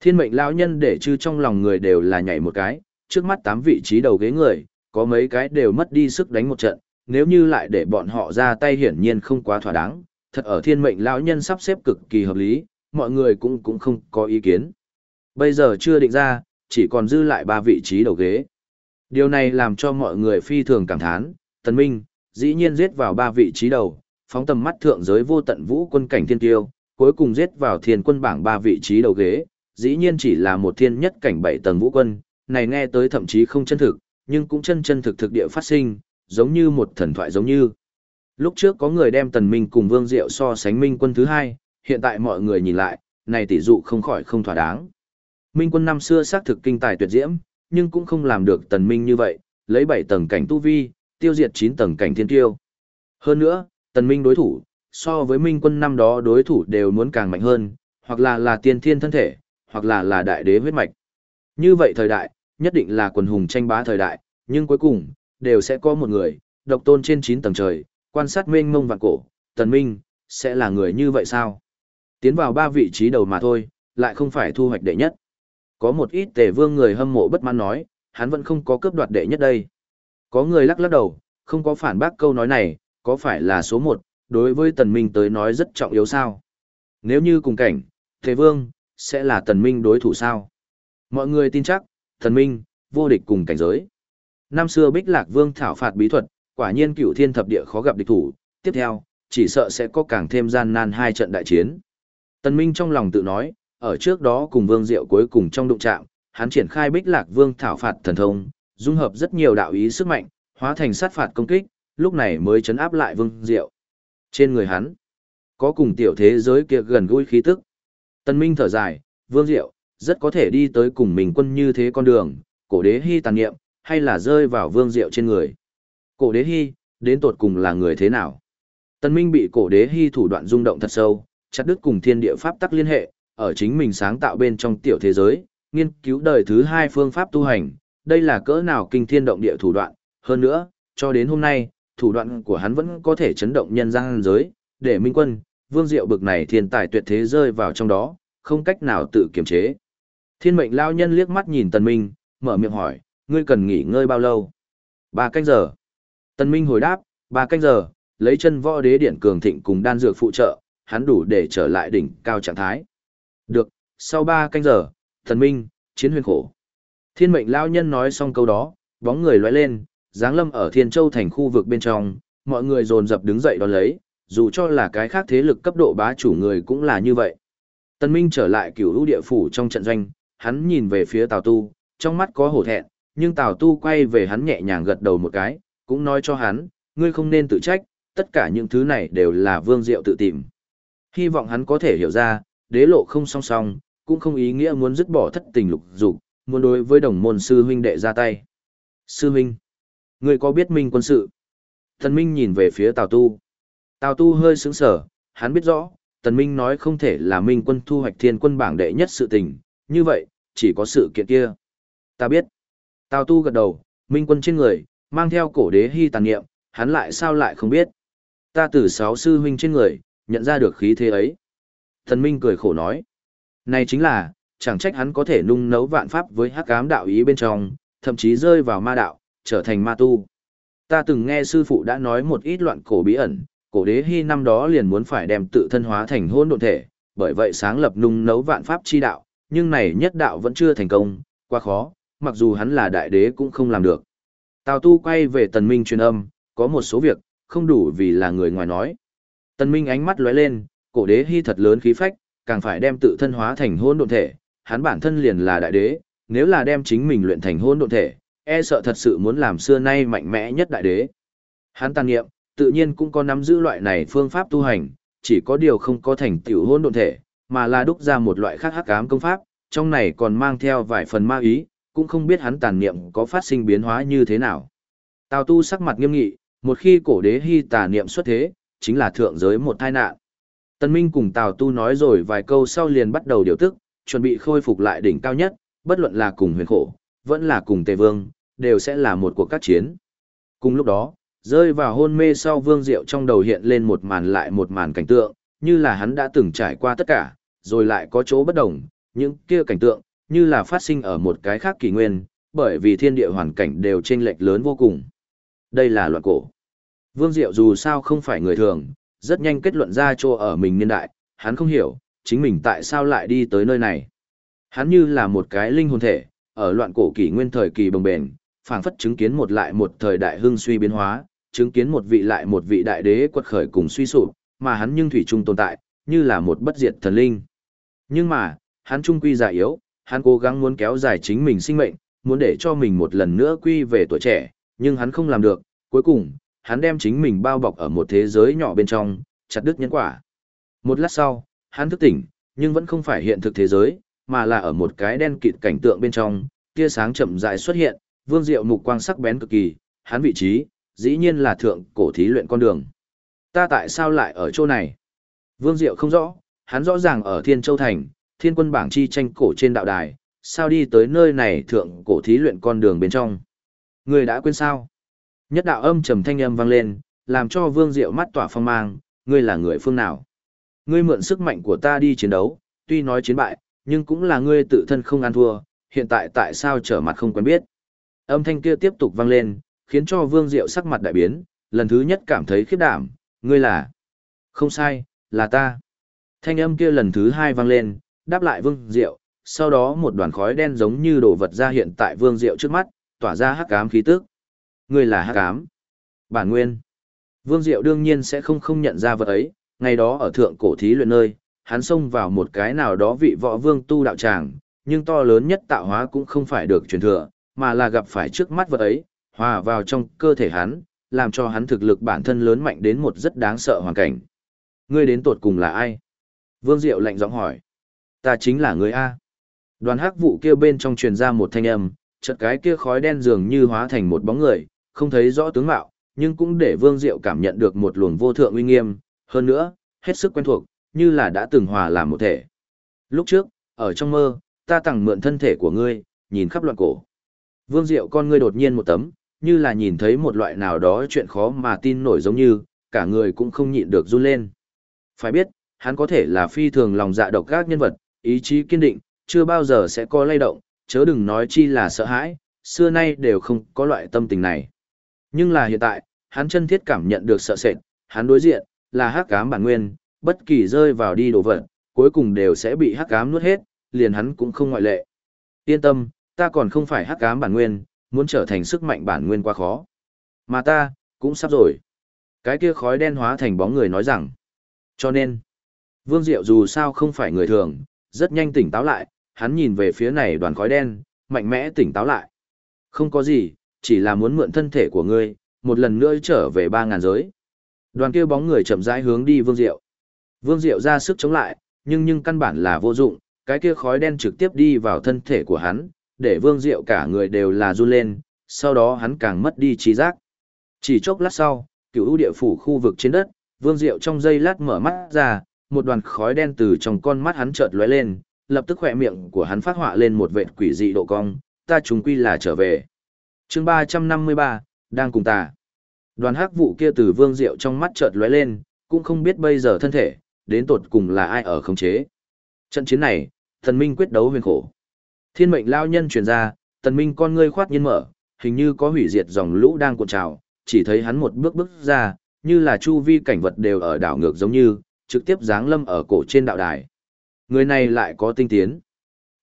Thiên mệnh lão nhân để chư trong lòng người đều là nhảy một cái, trước mắt tám vị trí đầu ghế người, có mấy cái đều mất đi sức đánh một trận, nếu như lại để bọn họ ra tay hiển nhiên không quá thỏa đáng, thật ở thiên mệnh lão nhân sắp xếp cực kỳ hợp lý, mọi người cũng cũng không có ý kiến. Bây giờ chưa định ra, chỉ còn dư lại ba vị trí đầu ghế. Điều này làm cho mọi người phi thường cảm thán, Tần Minh, dĩ nhiên giết vào ba vị trí đầu, phóng tầm mắt thượng giới vô tận vũ quân cảnh thiên tiêu, cuối cùng giết vào thiên quân bảng ba vị trí đầu ghế, dĩ nhiên chỉ là một thiên nhất cảnh bảy tầng vũ quân, này nghe tới thậm chí không chân thực, nhưng cũng chân chân thực thực địa phát sinh, giống như một thần thoại giống như. Lúc trước có người đem Tần Minh cùng Vương Diệu so sánh Minh quân thứ hai, hiện tại mọi người nhìn lại, này tỷ dụ không khỏi không thỏa đáng. Minh quân năm xưa xác thực kinh tài tuyệt diễm, nhưng cũng không làm được Tần Minh như vậy, lấy 7 tầng cảnh tu vi, tiêu diệt 9 tầng cảnh thiên tiêu. Hơn nữa, Tần Minh đối thủ, so với Minh quân năm đó đối thủ đều muốn càng mạnh hơn, hoặc là là tiên thiên thân thể, hoặc là là đại đế huyết mạch. Như vậy thời đại, nhất định là quần hùng tranh bá thời đại, nhưng cuối cùng, đều sẽ có một người, độc tôn trên 9 tầng trời, quan sát mênh mông vạn cổ, tần minh, sẽ là người như vậy sao? Tiến vào ba vị trí đầu mà thôi, lại không phải thu hoạch đệ nhất. Có một ít tề vương người hâm mộ bất mãn nói, hắn vẫn không có cướp đoạt đệ nhất đây. Có người lắc lắc đầu, không có phản bác câu nói này, có phải là số một, đối với tần minh tới nói rất trọng yếu sao? Nếu như cùng cảnh, tề vương, sẽ là tần minh đối thủ sao? Mọi người tin chắc, tần minh, vô địch cùng cảnh giới. Năm xưa Bích Lạc Vương thảo phạt bí thuật, quả nhiên cửu thiên thập địa khó gặp địch thủ. Tiếp theo, chỉ sợ sẽ có càng thêm gian nan hai trận đại chiến. Tần Minh trong lòng tự nói, ở trước đó cùng Vương Diệu cuối cùng trong đụng chạm, hắn triển khai Bích Lạc Vương thảo phạt thần thông, dung hợp rất nhiều đạo ý sức mạnh, hóa thành sát phạt công kích, lúc này mới chấn áp lại Vương Diệu. Trên người hắn, có cùng tiểu thế giới kia gần gũi khí tức. Tần Minh thở dài, Vương Diệu, rất có thể đi tới cùng mình quân như thế con đường, cổ đế hy tàn nghiệm, hay là rơi vào Vương Diệu trên người. Cổ đế hy, đến tột cùng là người thế nào? Tần Minh bị cổ đế hy thủ đoạn rung động thật sâu, chặt đứt cùng thiên địa pháp tắc liên hệ, ở chính mình sáng tạo bên trong tiểu thế giới, nghiên cứu đời thứ hai phương pháp tu hành, đây là cỡ nào kinh thiên động địa thủ đoạn, hơn nữa, cho đến hôm nay, thủ đoạn của hắn vẫn có thể chấn động nhân gian giới, để minh quân, vương diệu bực này thiên tài tuyệt thế rơi vào trong đó, không cách nào tự kiềm chế. Thiên mệnh lao nhân liếc mắt nhìn tần minh, mở miệng hỏi, ngươi cần nghỉ ngơi bao lâu? Ba canh giờ. Tần minh hồi đáp, ba canh giờ, lấy chân võ đế điển cường thịnh cùng đan dược phụ trợ, hắn đủ để trở lại đỉnh cao trạng thái. Được, sau ba canh giờ, thần minh, chiến huyền khổ. Thiên mệnh lao nhân nói xong câu đó, bóng người lóe lên, giáng lâm ở Thiên Châu thành khu vực bên trong, mọi người dồn dập đứng dậy đón lấy, dù cho là cái khác thế lực cấp độ bá chủ người cũng là như vậy. Tần Minh trở lại cửu lũ địa phủ trong trận doanh, hắn nhìn về phía Tào Tu, trong mắt có hổ thẹn, nhưng Tào Tu quay về hắn nhẹ nhàng gật đầu một cái, cũng nói cho hắn, ngươi không nên tự trách, tất cả những thứ này đều là Vương Diệu tự tìm. Hy vọng hắn có thể hiểu ra, đế lộ không song song, cũng không ý nghĩa muốn dứt bỏ thất tình lục dục, muốn đối với đồng môn sư huynh đệ ra tay. Sư huynh, người có biết minh quân sự? Thần Minh nhìn về phía Tào Tu. Tào Tu hơi sững sờ, hắn biết rõ, Tần Minh nói không thể là minh quân thu hoạch thiên quân bảng đệ nhất sự tình, như vậy, chỉ có sự kiện kia. Ta biết. Tào Tu gật đầu, minh quân trên người, mang theo cổ đế hy tàn niệm, hắn lại sao lại không biết. Ta từ sáu sư huynh trên người, nhận ra được khí thế ấy. Thần Minh cười khổ nói. Này chính là, chẳng trách hắn có thể nung nấu vạn pháp với hắc ám đạo ý bên trong, thậm chí rơi vào ma đạo, trở thành ma tu. Ta từng nghe sư phụ đã nói một ít loạn cổ bí ẩn, cổ đế hy năm đó liền muốn phải đem tự thân hóa thành hôn độn thể, bởi vậy sáng lập nung nấu vạn pháp chi đạo, nhưng này nhất đạo vẫn chưa thành công, quá khó, mặc dù hắn là đại đế cũng không làm được. Tào tu quay về tần minh truyền âm, có một số việc, không đủ vì là người ngoài nói. Tần minh ánh mắt lóe lên, cổ đế hy thật lớn khí phách, càng phải đem tự thân hóa thành hôn độn thể, hắn bản thân liền là đại đế, nếu là đem chính mình luyện thành hôn độn thể, e sợ thật sự muốn làm xưa nay mạnh mẽ nhất đại đế. Hắn tàn nghiệm, tự nhiên cũng có nắm giữ loại này phương pháp tu hành, chỉ có điều không có thành tiểu hôn độn thể, mà là đúc ra một loại khác hắc ám công pháp, trong này còn mang theo vài phần ma ý, cũng không biết hắn tàn niệm có phát sinh biến hóa như thế nào. Tào tu sắc mặt nghiêm nghị, một khi cổ đế hy tà niệm xuất thế, chính là thượng giới một tai nạn. Tân Minh cùng Tào Tu nói rồi vài câu sau liền bắt đầu điều tức, chuẩn bị khôi phục lại đỉnh cao nhất, bất luận là cùng huyền khổ, vẫn là cùng Tề Vương, đều sẽ là một cuộc các chiến. Cùng lúc đó, rơi vào hôn mê sau Vương Diệu trong đầu hiện lên một màn lại một màn cảnh tượng, như là hắn đã từng trải qua tất cả, rồi lại có chỗ bất đồng, những kia cảnh tượng, như là phát sinh ở một cái khác kỳ nguyên, bởi vì thiên địa hoàn cảnh đều chênh lệch lớn vô cùng. Đây là loạn cổ. Vương Diệu dù sao không phải người thường, rất nhanh kết luận ra chỗ ở mình niên đại, hắn không hiểu, chính mình tại sao lại đi tới nơi này. Hắn như là một cái linh hồn thể, ở loạn cổ kỷ nguyên thời kỳ bồng bền, phảng phất chứng kiến một lại một thời đại hưng suy biến hóa, chứng kiến một vị lại một vị đại đế quật khởi cùng suy sụp, mà hắn nhưng thủy chung tồn tại, như là một bất diệt thần linh. Nhưng mà, hắn trung quy già yếu, hắn cố gắng muốn kéo dài chính mình sinh mệnh, muốn để cho mình một lần nữa quy về tuổi trẻ, nhưng hắn không làm được, cuối cùng, hắn đem chính mình bao bọc ở một thế giới nhỏ bên trong, chặt đứt nhân quả. Một lát sau, hắn thức tỉnh, nhưng vẫn không phải hiện thực thế giới, mà là ở một cái đen kịt cảnh tượng bên trong, tia sáng chậm rãi xuất hiện, Vương Diệu mục quang sắc bén cực kỳ, hắn vị trí, dĩ nhiên là thượng cổ thí luyện con đường. Ta tại sao lại ở chỗ này? Vương Diệu không rõ, hắn rõ ràng ở Thiên Châu Thành, thiên quân bảng chi tranh cổ trên đạo đài, sao đi tới nơi này thượng cổ thí luyện con đường bên trong? Người đã quên sao? Nhất đạo âm trầm thanh âm vang lên, làm cho Vương Diệu mắt tỏa phong mang, ngươi là người phương nào? Ngươi mượn sức mạnh của ta đi chiến đấu, tuy nói chiến bại, nhưng cũng là ngươi tự thân không ăn thua, hiện tại tại sao trở mặt không quen biết? Âm thanh kia tiếp tục vang lên, khiến cho Vương Diệu sắc mặt đại biến, lần thứ nhất cảm thấy khiếp đảm, ngươi là... Không sai, là ta. Thanh âm kia lần thứ hai vang lên, đáp lại Vương Diệu, sau đó một đoàn khói đen giống như đồ vật ra hiện tại Vương Diệu trước mắt, tỏa ra hắc ám khí tức. Ngươi là hắc ám. Bản nguyên. Vương Diệu đương nhiên sẽ không không nhận ra vật ấy, ngày đó ở thượng cổ thí luyện nơi, hắn xông vào một cái nào đó vị võ vương tu đạo tràng, nhưng to lớn nhất tạo hóa cũng không phải được truyền thừa, mà là gặp phải trước mắt vật ấy, hòa vào trong cơ thể hắn, làm cho hắn thực lực bản thân lớn mạnh đến một rất đáng sợ hoàn cảnh. Ngươi đến tột cùng là ai? Vương Diệu lạnh giọng hỏi. Ta chính là người A. Đoàn hắc vụ kia bên trong truyền ra một thanh âm, chợt cái kia khói đen dường như hóa thành một bóng người, không thấy rõ tướng mạo, nhưng cũng để Vương Diệu cảm nhận được một luồng vô thượng uy nghiêm, hơn nữa, hết sức quen thuộc, như là đã từng hòa làm một thể. Lúc trước, ở trong mơ, ta tặng mượn thân thể của ngươi, nhìn khắp loạn cổ. Vương Diệu con ngươi đột nhiên một tấm, như là nhìn thấy một loại nào đó chuyện khó mà tin nổi giống như, cả người cũng không nhịn được run lên. Phải biết, hắn có thể là phi thường lòng dạ độc các nhân vật, ý chí kiên định, chưa bao giờ sẽ có lay động, chớ đừng nói chi là sợ hãi, xưa nay đều không có loại tâm tình này. Nhưng là hiện tại, hắn chân thiết cảm nhận được sợ sệt, hắn đối diện, là hắc ám bản nguyên, bất kỳ rơi vào đi đồ vật, cuối cùng đều sẽ bị hắc ám nuốt hết, liền hắn cũng không ngoại lệ. Yên tâm, ta còn không phải hắc ám bản nguyên, muốn trở thành sức mạnh bản nguyên quá khó. Mà ta, cũng sắp rồi. Cái kia khói đen hóa thành bóng người nói rằng. Cho nên, Vương Diệu dù sao không phải người thường, rất nhanh tỉnh táo lại, hắn nhìn về phía này đoàn khói đen, mạnh mẽ tỉnh táo lại. Không có gì, chỉ là muốn mượn thân thể của ngươi, một lần nữa trở về ba ngàn giới. Đoàn kia bóng người chậm rãi hướng đi Vương Diệu. Vương Diệu ra sức chống lại, nhưng nhưng căn bản là vô dụng, cái kia khói đen trực tiếp đi vào thân thể của hắn, để Vương Diệu cả người đều là run lên, sau đó hắn càng mất đi trí giác. Chỉ chốc lát sau, cựu ưu địa phủ khu vực trên đất, Vương Diệu trong giây lát mở mắt ra, một đoàn khói đen từ trong con mắt hắn chợt lóe lên, lập tức khỏe miệng của hắn phát họa lên một vệt quỷ dị độ cong, ta chúng quy là trở về chương 353, đang cùng ta. Đoàn hắc vụ kia từ Vương Diệu trong mắt chợt lóe lên, cũng không biết bây giờ thân thể, đến tột cùng là ai ở khống chế. Trận chiến này, thần minh quyết đấu huyền khổ. Thiên mệnh lao nhân truyền ra, tần minh con ngươi khoát nhiên mở, hình như có hủy diệt dòng lũ đang cuộn trào, chỉ thấy hắn một bước bước ra, như là chu vi cảnh vật đều ở đảo ngược giống như, trực tiếp giáng lâm ở cổ trên đạo đài. Người này lại có tinh tiến.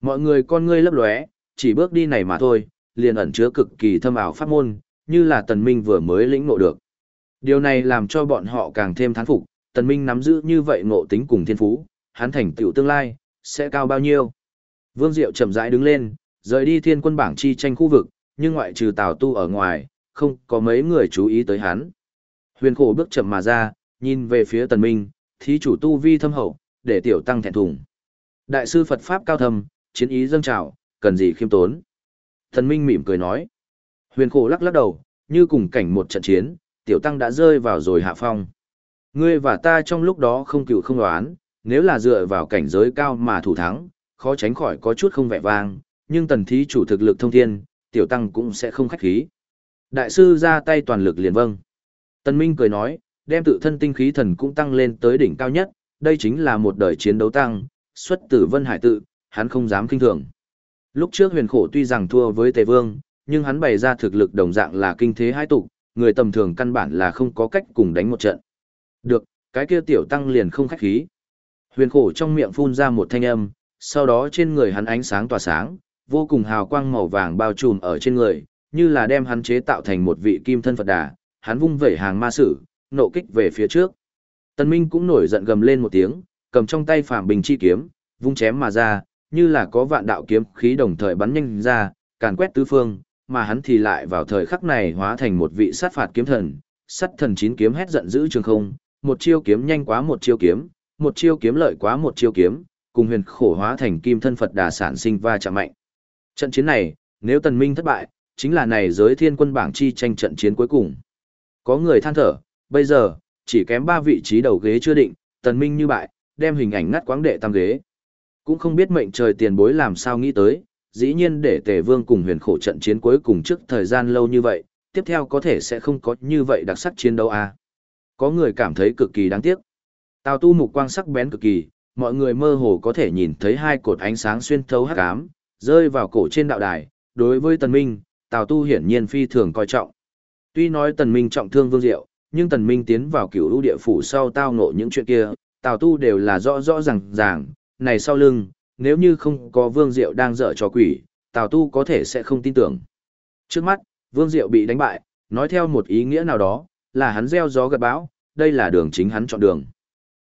Mọi người con ngươi lấp lóe, chỉ bước đi này mà thôi, liền ẩn chứa cực kỳ thâm ảo pháp môn, như là tần minh vừa mới lĩnh ngộ được. Điều này làm cho bọn họ càng thêm thán phục, tần minh nắm giữ như vậy ngộ tính cùng thiên phú, hắn thành tựu tương lai, sẽ cao bao nhiêu. Vương Diệu chậm rãi đứng lên, rời đi thiên quân bảng chi tranh khu vực, nhưng ngoại trừ Tào Tu ở ngoài, không có mấy người chú ý tới hắn. Huyền khổ bước chậm mà ra, nhìn về phía tần minh, thí chủ tu vi thâm hậu, để tiểu tăng thẹn thùng. Đại sư Phật Pháp cao thầm, chiến ý dâng trào, cần gì khiêm tốn. Tần minh mỉm cười nói. Huyền khổ lắc lắc đầu, như cùng cảnh một trận chiến, tiểu tăng đã rơi vào rồi hạ phong. Ngươi và ta trong lúc đó không cựu không đoán, nếu là dựa vào cảnh giới cao mà thủ thắng, khó tránh khỏi có chút không vẻ vang, nhưng tần thí chủ thực lực thông thiên, tiểu tăng cũng sẽ không khách khí. Đại sư ra tay toàn lực liền vâng. Tần Minh cười nói, đem tự thân tinh khí thần cũng tăng lên tới đỉnh cao nhất, đây chính là một đời chiến đấu tăng, xuất tử vân hải tự, hắn không dám kinh thường. Lúc trước huyền khổ tuy rằng thua với Tề Vương, nhưng hắn bày ra thực lực đồng dạng là kinh thế hai tục, người tầm thường căn bản là không có cách cùng đánh một trận. Được, cái kia tiểu tăng liền không khách khí. Huyền khổ trong miệng phun ra một thanh âm, sau đó trên người hắn ánh sáng tỏa sáng, vô cùng hào quang màu vàng bao trùm ở trên người, như là đem hắn chế tạo thành một vị kim thân Phật đà, hắn vung vẩy hàng ma sử, nộ kích về phía trước. Tần Minh cũng nổi giận gầm lên một tiếng, cầm trong tay phàm bình chi kiếm, vung chém mà ra, như là có vạn đạo kiếm khí đồng thời bắn nhanh ra, càn quét tứ phương, mà hắn thì lại vào thời khắc này hóa thành một vị sát phạt kiếm thần, sát thần chín kiếm hét giận dữ trường không, một chiêu kiếm nhanh quá một chiêu kiếm, một chiêu kiếm lợi quá một chiêu kiếm, cùng huyền khổ hóa thành kim thân Phật đà sản sinh va chạm mạnh. Trận chiến này, nếu tần minh thất bại, chính là này giới thiên quân bảng chi tranh trận chiến cuối cùng. Có người than thở, bây giờ, chỉ kém ba vị trí đầu ghế chưa định, tần minh như bại, đem hình ảnh ngắt quáng đệ tam ghế. Cũng không biết mệnh trời tiền bối làm sao nghĩ tới, dĩ nhiên để tề vương cùng huyền khổ trận chiến cuối cùng trước thời gian lâu như vậy, tiếp theo có thể sẽ không có như vậy đặc sắc chiến đấu à. Có người cảm thấy cực kỳ đáng tiếc. Tào tu mục quang sắc bén cực kỳ, mọi người mơ hồ có thể nhìn thấy hai cột ánh sáng xuyên thấu hắc ám, rơi vào cổ trên đạo đài. Đối với Tần Minh, Tào tu hiển nhiên phi thường coi trọng. Tuy nói Tần Minh trọng thương Vương Diệu, nhưng Tần Minh tiến vào cửu lũ địa phủ sau tao ngộ những chuyện kia, Tào tu đều là rõ rõ ràng ràng, này sau lưng, nếu như không có Vương Diệu đang dở trò quỷ, Tào tu có thể sẽ không tin tưởng. Trước mắt, Vương Diệu bị đánh bại, nói theo một ý nghĩa nào đó, là hắn gieo gió gặt bão, đây là đường chính hắn chọn đường.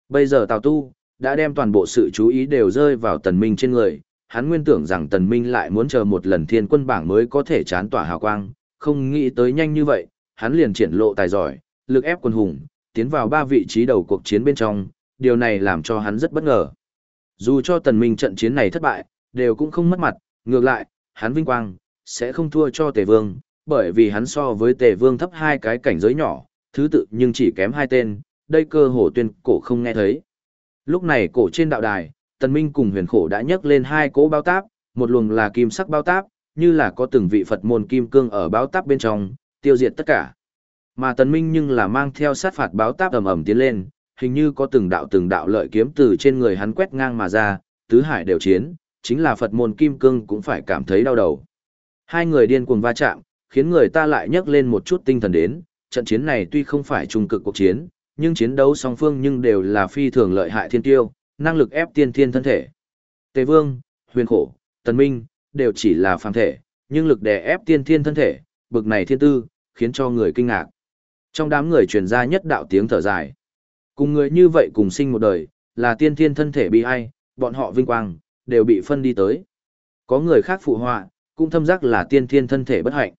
Bây giờ Tào Tu đã đem toàn bộ sự chú ý đều rơi vào Tần Minh trên người, hắn nguyên tưởng rằng Tần Minh lại muốn chờ một lần thiên quân bảng mới có thể chán tỏa hào quang, không nghĩ tới nhanh như vậy, hắn liền triển lộ tài giỏi, lực ép quân hùng, tiến vào ba vị trí đầu cuộc chiến bên trong, điều này làm cho hắn rất bất ngờ. Dù cho Tần Minh trận chiến này thất bại, đều cũng không mất mặt, ngược lại, hắn vinh quang, sẽ không thua cho Tề Vương, bởi vì hắn so với Tề Vương thấp hai cái cảnh giới nhỏ, thứ tự nhưng chỉ kém hai tên, đây cơ hồ tuyên cổ không nghe thấy. Lúc này cổ trên đạo đài, Tần Minh cùng huyền khổ đã nhấc lên hai cỗ bao táp, một luồng là kim sắc bao táp, như là có từng vị Phật môn kim cương ở bao táp bên trong, tiêu diệt tất cả. Mà Tần Minh nhưng là mang theo sát phạt báo táp ầm ầm tiến lên, hình như có từng đạo từng đạo lợi kiếm từ trên người hắn quét ngang mà ra, tứ hải đều chiến, chính là Phật môn kim cương cũng phải cảm thấy đau đầu. Hai người điên cuồng va chạm, khiến người ta lại nhấc lên một chút tinh thần đến, trận chiến này tuy không phải trung cực cuộc chiến, nhưng chiến đấu song phương nhưng đều là phi thường lợi hại thiên tiêu, năng lực ép tiên thiên thân thể. Tề Vương, Huyền Khổ, Tần Minh, đều chỉ là phàm thể, nhưng lực đè ép tiên thiên thân thể, bực này thiên tư, khiến cho người kinh ngạc. Trong đám người truyền ra nhất đạo tiếng thở dài. Cùng người như vậy cùng sinh một đời, là tiên thiên thân thể bị ai, bọn họ vinh quang, đều bị phân đi tới. Có người khác phụ họa, cũng thâm giác là tiên thiên thân thể bất hạnh.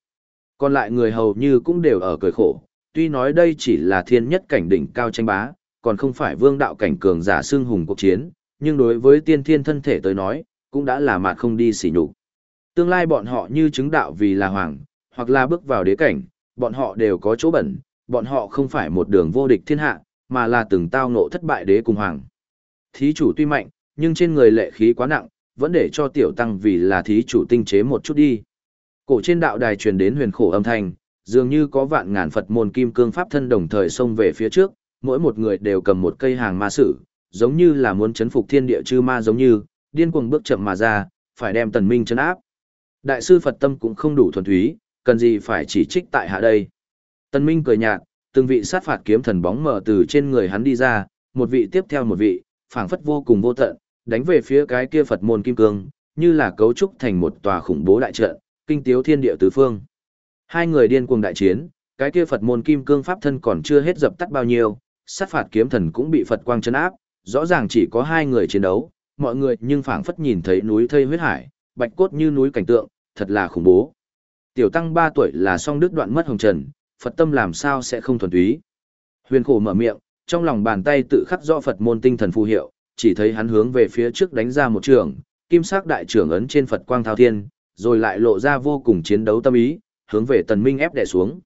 Còn lại người hầu như cũng đều ở cười khổ, tuy nói đây chỉ là thiên nhất cảnh đỉnh cao tranh bá, còn không phải vương đạo cảnh cường giả xưng hùng cuộc chiến, nhưng đối với tiên thiên thân thể tới nói, cũng đã là mạt không đi xỉ nhục. Tương lai bọn họ như chứng đạo vì là hoàng, hoặc là bước vào đế cảnh, bọn họ đều có chỗ bẩn, bọn họ không phải một đường vô địch thiên hạ, mà là từng tao ngộ thất bại đế cùng hoàng. Thí chủ tuy mạnh, nhưng trên người lệ khí quá nặng, vẫn để cho tiểu tăng vì là thí chủ tinh chế một chút đi. Cổ trên đạo đài truyền đến huyền khổ âm thanh, dường như có vạn ngàn Phật môn kim cương pháp thân đồng thời xông về phía trước, mỗi một người đều cầm một cây hàng ma sử, giống như là muốn chấn phục thiên địa chư ma giống như, điên cuồng bước chậm mà ra, phải đem tần minh chấn áp. Đại sư Phật tâm cũng không đủ thuần túy, cần gì phải chỉ trích tại hạ đây. Tần minh cười nhạt, từng vị sát phạt kiếm thần bóng mở từ trên người hắn đi ra, một vị tiếp theo một vị, phảng phất vô cùng vô tận, đánh về phía cái kia Phật môn kim cương, như là cấu trúc thành một tòa khủng bố đại trận, kinh tiếu thiên địa tứ phương. Hai người điên cuồng đại chiến, cái kia Phật môn kim cương pháp thân còn chưa hết dập tắt bao nhiêu, sát phạt kiếm thần cũng bị Phật quang chấn áp, rõ ràng chỉ có hai người chiến đấu, mọi người nhưng phảng phất nhìn thấy núi thây huyết hải, bạch cốt như núi cảnh tượng, thật là khủng bố. Tiểu tăng 3 tuổi là song đức đoạn mất hồng trần, Phật tâm làm sao sẽ không thuần túy. Huyền khổ mở miệng, trong lòng bàn tay tự khắc rõ Phật môn tinh thần phù hiệu, chỉ thấy hắn hướng về phía trước đánh ra một trường, kim sắc đại trưởng ấn trên Phật quang thao thiên, rồi lại lộ ra vô cùng chiến đấu tâm ý, hướng về tần minh ép đè xuống.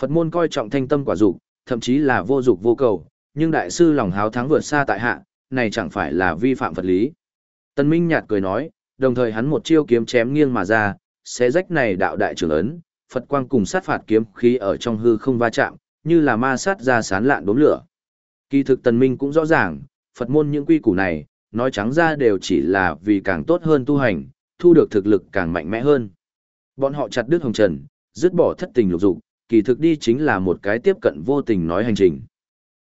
Phật môn coi trọng thanh tâm quả dục, thậm chí là vô dục vô cầu, nhưng đại sư lòng háo thắng vượt xa tại hạ, này chẳng phải là vi phạm Phật lý. Tần minh nhạt cười nói, đồng thời hắn một chiêu kiếm chém nghiêng mà ra, xé rách này đạo đại trưởng ấn, Phật quang cùng sát phạt kiếm khí ở trong hư không va chạm, như là ma sát ra sán lạn đốm lửa. Kỳ thực tần minh cũng rõ ràng, Phật môn những quy củ này, nói trắng ra đều chỉ là vì càng tốt hơn tu hành, thu được thực lực càng mạnh mẽ hơn. Bọn họ chặt đứt hồng trần, dứt bỏ thất tình lục dục, kỳ thực đi chính là một cái tiếp cận vô tình nói hành trình.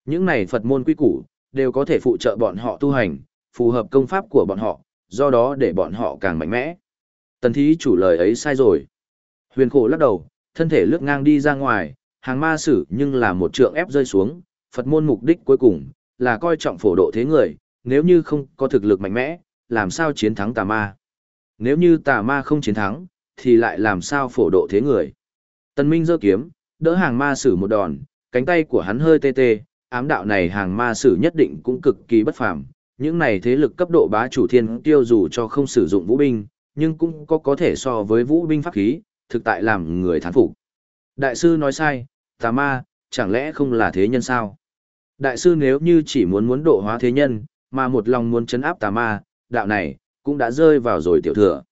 Những này Phật môn quy củ, đều có thể phụ trợ bọn họ tu hành, phù hợp công pháp của bọn họ, do đó để bọn họ càng mạnh mẽ. Tần thí chủ lời ấy sai rồi. Huyền khổ lắc đầu, thân thể lướt ngang đi ra ngoài, hàng ma sử nhưng là một trượng ép rơi xuống, Phật môn mục đích cuối cùng, là coi trọng phổ độ thế người, nếu như không có thực lực mạnh mẽ, làm sao chiến thắng tà ma. Nếu như tà ma không chiến thắng, thì lại làm sao phổ độ thế người. Tần Minh giơ kiếm, đỡ hàng ma sử một đòn, cánh tay của hắn hơi tê tê, ám đạo này hàng ma sử nhất định cũng cực kỳ bất phàm. Những này thế lực cấp độ bá chủ thiên tiêu dù cho không sử dụng vũ binh, nhưng cũng có có thể so với vũ binh pháp khí, thực tại làm người thán phục. Đại sư nói sai, tà ma, chẳng lẽ không là thế nhân sao? Đại sư nếu như chỉ muốn muốn độ hóa thế nhân, mà một lòng muốn chấn áp tà ma, đạo này, cũng đã rơi vào rồi tiểu thừa.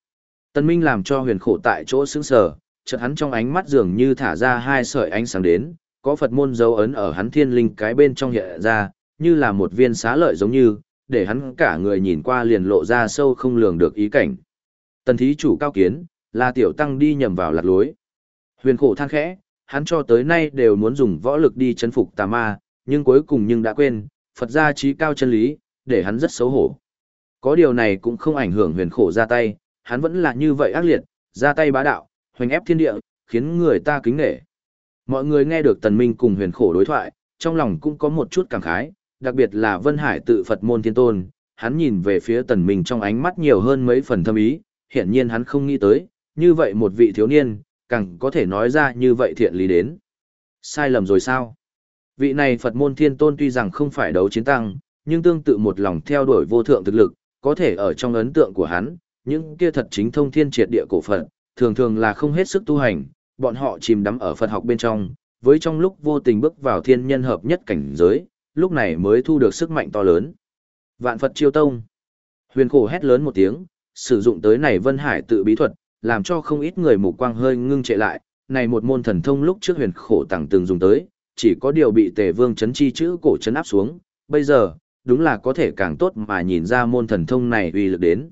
Tân Minh làm cho huyền khổ tại chỗ sững sờ, chợt hắn trong ánh mắt dường như thả ra hai sợi ánh sáng đến, có Phật môn dấu ấn ở hắn thiên linh cái bên trong hiện ra, như là một viên xá lợi giống như, để hắn cả người nhìn qua liền lộ ra sâu không lường được ý cảnh. Tần thí chủ cao kiến, là tiểu tăng đi nhầm vào lạc lối. Huyền khổ than khẽ, hắn cho tới nay đều muốn dùng võ lực đi chấn phục tà ma, nhưng cuối cùng nhưng đã quên, Phật gia trí cao chân lý, để hắn rất xấu hổ. Có điều này cũng không ảnh hưởng huyền khổ ra tay, hắn vẫn là như vậy ác liệt, ra tay bá đạo, hoành ép thiên địa, khiến người ta kính nể. Mọi người nghe được tần minh cùng huyền khổ đối thoại, trong lòng cũng có một chút cảm khái, đặc biệt là Vân Hải tự Phật môn thiên tôn, hắn nhìn về phía tần minh trong ánh mắt nhiều hơn mấy phần thâm ý, hiện nhiên hắn không nghĩ tới, như vậy một vị thiếu niên, càng có thể nói ra như vậy thiện lý đến. Sai lầm rồi sao? Vị này Phật môn thiên tôn tuy rằng không phải đấu chiến tăng, nhưng tương tự một lòng theo đuổi vô thượng thực lực, có thể ở trong ấn tượng của hắn, những kia thật chính thông thiên triệt địa cổ Phật, thường thường là không hết sức tu hành, bọn họ chìm đắm ở Phật học bên trong, với trong lúc vô tình bước vào thiên nhân hợp nhất cảnh giới, lúc này mới thu được sức mạnh to lớn. Vạn Phật chiêu tông. Huyền khổ hét lớn một tiếng, sử dụng tới này Vân Hải tự bí thuật, làm cho không ít người mù quang hơi ngưng trệ lại, này một môn thần thông lúc trước huyền khổ tặng từng dùng tới, chỉ có điều bị tề vương chấn chi chữ cổ chấn áp xuống, bây giờ, đúng là có thể càng tốt mà nhìn ra môn thần thông này uy lực đến.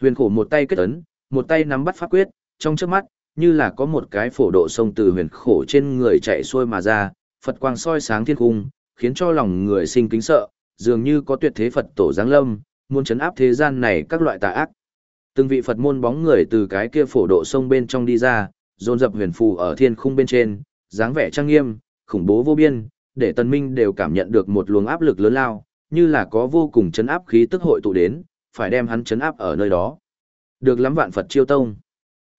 Huyền khổ một tay kết ấn, một tay nắm bắt pháp quyết, trong trước mắt, như là có một cái phổ độ sông từ huyền khổ trên người chạy xuôi mà ra, Phật quang soi sáng thiên cung, khiến cho lòng người sinh kính sợ, dường như có tuyệt thế Phật tổ giáng lâm, muốn chấn áp thế gian này các loại tà ác. Từng vị Phật môn bóng người từ cái kia phổ độ sông bên trong đi ra, dồn dập huyền phù ở thiên khung bên trên, dáng vẻ trang nghiêm, khủng bố vô biên, để Tần Minh đều cảm nhận được một luồng áp lực lớn lao, như là có vô cùng chấn áp khí tức hội tụ đến, phải đem hắn chấn áp ở nơi đó. Được lắm vạn Phật chiêu tông.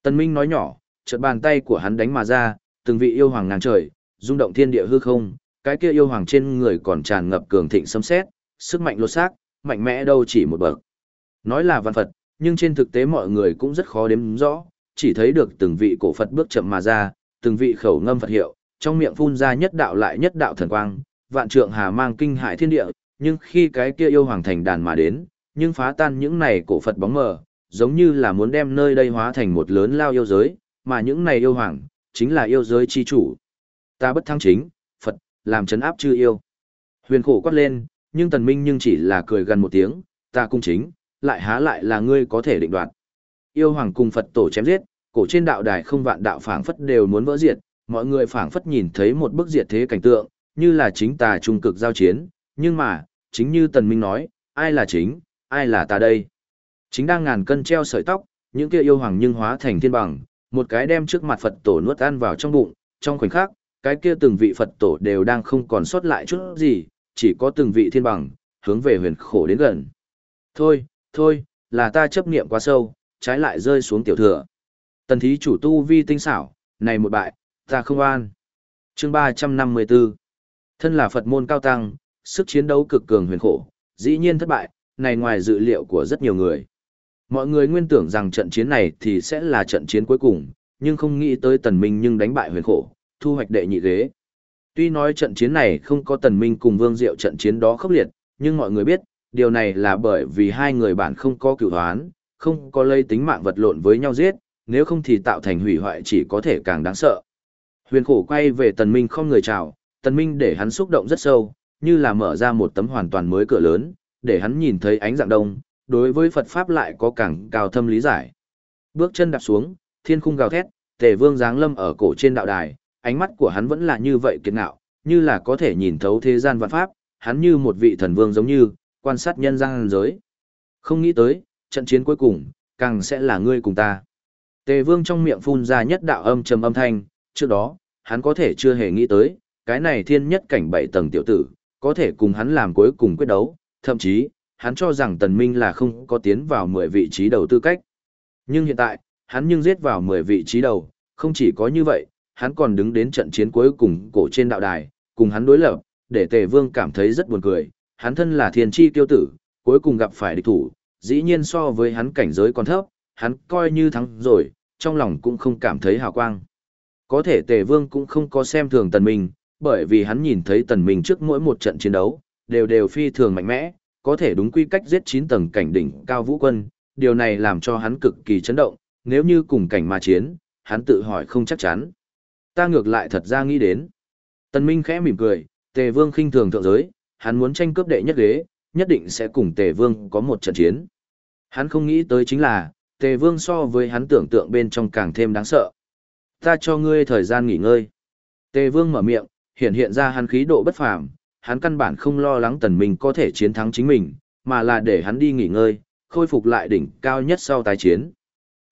Tần Minh nói nhỏ, chợt bàn tay của hắn đánh mà ra, từng vị yêu hoàng ngàn trời, rung động thiên địa hư không, cái kia yêu hoàng trên người còn tràn ngập cường thịnh sấm sét, sức mạnh lột xác, mạnh mẽ đâu chỉ một bậc. Nói là vạn Phật, nhưng trên thực tế mọi người cũng rất khó đếm rõ, chỉ thấy được từng vị cổ Phật bước chậm mà ra, từng vị khẩu ngâm Phật hiệu, trong miệng phun ra nhất đạo lại nhất đạo thần quang, vạn trượng hà mang kinh hại thiên địa, nhưng khi cái kia yêu hoàng thành đàn mà đến, nhưng phá tan những này cổ Phật bóng mờ, giống như là muốn đem nơi đây hóa thành một lớn lao yêu giới, mà những này yêu hoàng, chính là yêu giới chi chủ. Ta bất thăng chính, Phật, làm chấn áp chư yêu. Huyền khổ quát lên, nhưng tần minh nhưng chỉ là cười gần một tiếng, ta cung chính, lại há lại là ngươi có thể định đoạt. Yêu hoàng cùng Phật tổ chém giết, cổ trên đạo đài không vạn đạo phảng phất đều muốn vỡ diệt, mọi người phảng phất nhìn thấy một bức diệt thế cảnh tượng, như là chính tà trung cực giao chiến, nhưng mà, chính như Tần Minh nói, ai là chính, ai là ta đây? Chính đang ngàn cân treo sợi tóc, những kia yêu hoàng nhưng hóa thành thiên bằng, một cái đem trước mặt Phật tổ nuốt ăn vào trong bụng, trong khoảnh khắc, cái kia từng vị Phật tổ đều đang không còn sót lại chút gì, chỉ có từng vị thiên bằng, hướng về huyền khổ đến gần. Thôi, thôi, là ta chấp niệm quá sâu, trái lại rơi xuống tiểu thừa. Tần thí chủ tu vi tinh xảo, này một bại, ta không an. Chương 354 Thân là Phật môn cao tăng, sức chiến đấu cực cường huyền khổ, dĩ nhiên thất bại, này ngoài dự liệu của rất nhiều người. Mọi người nguyên tưởng rằng trận chiến này thì sẽ là trận chiến cuối cùng, nhưng không nghĩ tới tần minh nhưng đánh bại huyền khổ, thu hoạch đệ nhị ghế. Tuy nói trận chiến này không có tần minh cùng vương diệu trận chiến đó khốc liệt, nhưng mọi người biết, điều này là bởi vì hai người bạn không có cửu hoán, không có lây tính mạng vật lộn với nhau giết, nếu không thì tạo thành hủy hoại chỉ có thể càng đáng sợ. Huyền khổ quay về tần minh không người chào, tần minh để hắn xúc động rất sâu, như là mở ra một tấm hoàn toàn mới cửa lớn, để hắn nhìn thấy ánh dạng đông, đối với Phật Pháp lại có càng cao thâm lý giải. Bước chân đạp xuống, thiên khung gào thét, tề vương giáng lâm ở cổ trên đạo đài, ánh mắt của hắn vẫn là như vậy kiệt ngạo, như là có thể nhìn thấu thế gian vạn pháp, hắn như một vị thần vương giống như, quan sát nhân gian giới. Không nghĩ tới, trận chiến cuối cùng, càng sẽ là ngươi cùng ta. Tề vương trong miệng phun ra nhất đạo âm trầm âm thanh, trước đó, hắn có thể chưa hề nghĩ tới, cái này thiên nhất cảnh bảy tầng tiểu tử, có thể cùng hắn làm cuối cùng quyết đấu, thậm chí, hắn cho rằng tần minh là không có tiến vào 10 vị trí đầu tư cách. Nhưng hiện tại, hắn nhưng giết vào 10 vị trí đầu, không chỉ có như vậy, hắn còn đứng đến trận chiến cuối cùng cổ trên đạo đài, cùng hắn đối lập, để tề vương cảm thấy rất buồn cười, hắn thân là thiên chi tiêu tử, cuối cùng gặp phải địch thủ, dĩ nhiên so với hắn cảnh giới còn thấp, hắn coi như thắng rồi, trong lòng cũng không cảm thấy hào quang. Có thể tề vương cũng không có xem thường tần minh, bởi vì hắn nhìn thấy tần minh trước mỗi một trận chiến đấu, đều đều phi thường mạnh mẽ, có thể đúng quy cách giết 9 tầng cảnh đỉnh cao vũ quân, điều này làm cho hắn cực kỳ chấn động, nếu như cùng cảnh mà chiến, hắn tự hỏi không chắc chắn. Ta ngược lại thật ra nghĩ đến. Tần Minh khẽ mỉm cười, Tề Vương khinh thường thượng giới, hắn muốn tranh cướp đệ nhất ghế, nhất định sẽ cùng Tề Vương có một trận chiến. Hắn không nghĩ tới chính là, Tề Vương so với hắn tưởng tượng bên trong càng thêm đáng sợ. Ta cho ngươi thời gian nghỉ ngơi. Tề Vương mở miệng, hiện hiện ra hắn khí độ bất phàm, hắn căn bản không lo lắng tần minh có thể chiến thắng chính mình, mà là để hắn đi nghỉ ngơi, khôi phục lại đỉnh cao nhất sau tái chiến.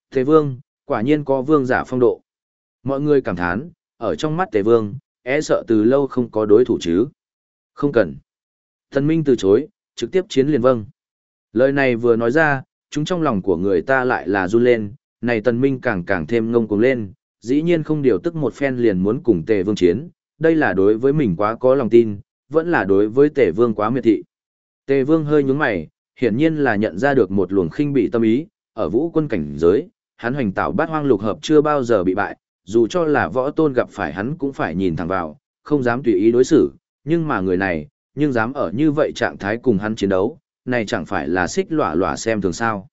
Tề vương, quả nhiên có vương giả phong độ. Mọi người cảm thán, ở trong mắt tề vương, e sợ từ lâu không có đối thủ chứ. Không cần. Tần Minh từ chối, trực tiếp chiến liền vâng. Lời này vừa nói ra, chúng trong lòng của người ta lại là run lên, này Tần Minh càng càng thêm ngông cuồng lên, dĩ nhiên không điều tức một phen liền muốn cùng tề vương chiến, đây là đối với mình quá có lòng tin, vẫn là đối với tề vương quá miệt thị. Tề vương hơi nhướng mày, hiển nhiên là nhận ra được một luồng khinh bị tâm ý, ở vũ quân cảnh giới, hắn hoành tạo bát hoang lục hợp chưa bao giờ bị bại, dù cho là võ tôn gặp phải hắn cũng phải nhìn thẳng vào, không dám tùy ý đối xử, nhưng mà người này, nhưng dám ở như vậy trạng thái cùng hắn chiến đấu, này chẳng phải là xích lỏa lỏa xem thường sao.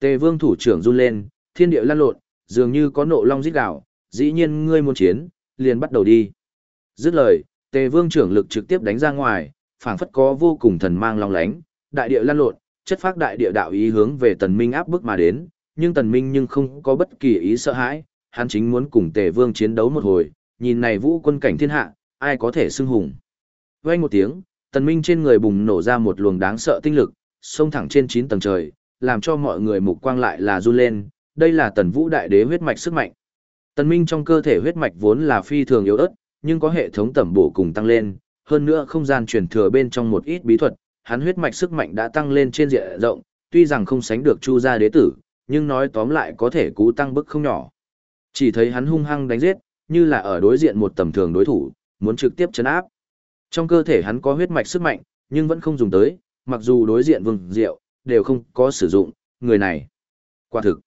Tề vương thủ trưởng run lên, thiên địa lan lộn, dường như có nộ long giết gạo, dĩ nhiên ngươi muốn chiến, liền bắt đầu đi. Dứt lời, tề vương trưởng lực trực tiếp đánh ra ngoài, phảng phất có vô cùng thần mang long lánh, đại địa lan lộn, chất phác đại địa đạo ý hướng về tần minh áp bức mà đến, nhưng tần minh nhưng không có bất kỳ ý sợ hãi, hắn chính muốn cùng tề vương chiến đấu một hồi, nhìn này vũ quân cảnh thiên hạ, ai có thể xưng hùng. Vang một tiếng, tần minh trên người bùng nổ ra một luồng đáng sợ tinh lực, xông thẳng trên 9 tầng trời, làm cho mọi người mục quang lại là run lên, đây là tần vũ đại đế huyết mạch sức mạnh. Tần minh trong cơ thể huyết mạch vốn là phi thường yếu ớt, nhưng có hệ thống tẩm bổ cùng tăng lên, hơn nữa không gian truyền thừa bên trong một ít bí thuật, hắn huyết mạch sức mạnh đã tăng lên trên diện rộng, tuy rằng không sánh được Chu gia đế tử, nhưng nói tóm lại có thể cú tăng bức không nhỏ. Chỉ thấy hắn hung hăng đánh giết, như là ở đối diện một tầm thường đối thủ, muốn trực tiếp chấn áp. Trong cơ thể hắn có huyết mạch sức mạnh, nhưng vẫn không dùng tới, mặc dù đối diện vương diệu, đều không có sử dụng, người này. Quả thực,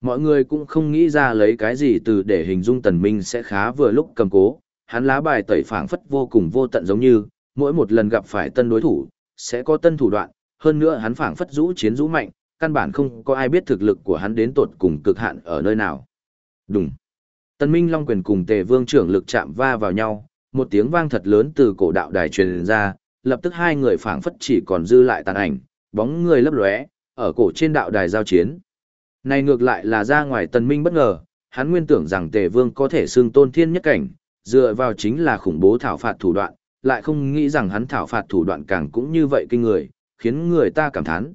mọi người cũng không nghĩ ra lấy cái gì từ để hình dung tần minh sẽ khá vừa lúc cầm cố, hắn lá bài tẩy phảng phất vô cùng vô tận giống như, mỗi một lần gặp phải tân đối thủ, sẽ có tân thủ đoạn, hơn nữa hắn phảng phất rũ chiến rũ mạnh, căn bản không có ai biết thực lực của hắn đến tột cùng cực hạn ở nơi nào. Đúng. Tân Minh Long quyền cùng Tề Vương trưởng lực chạm va vào nhau, một tiếng vang thật lớn từ cổ đạo đài truyền ra, lập tức hai người phảng phất chỉ còn dư lại tàn ảnh, bóng người lấp lóe, ở cổ trên đạo đài giao chiến. Này ngược lại là ra ngoài tần Minh bất ngờ, hắn nguyên tưởng rằng Tề Vương có thể xưng tôn thiên nhất cảnh, dựa vào chính là khủng bố thảo phạt thủ đoạn, lại không nghĩ rằng hắn thảo phạt thủ đoạn càng cũng như vậy kinh người, khiến người ta cảm thán.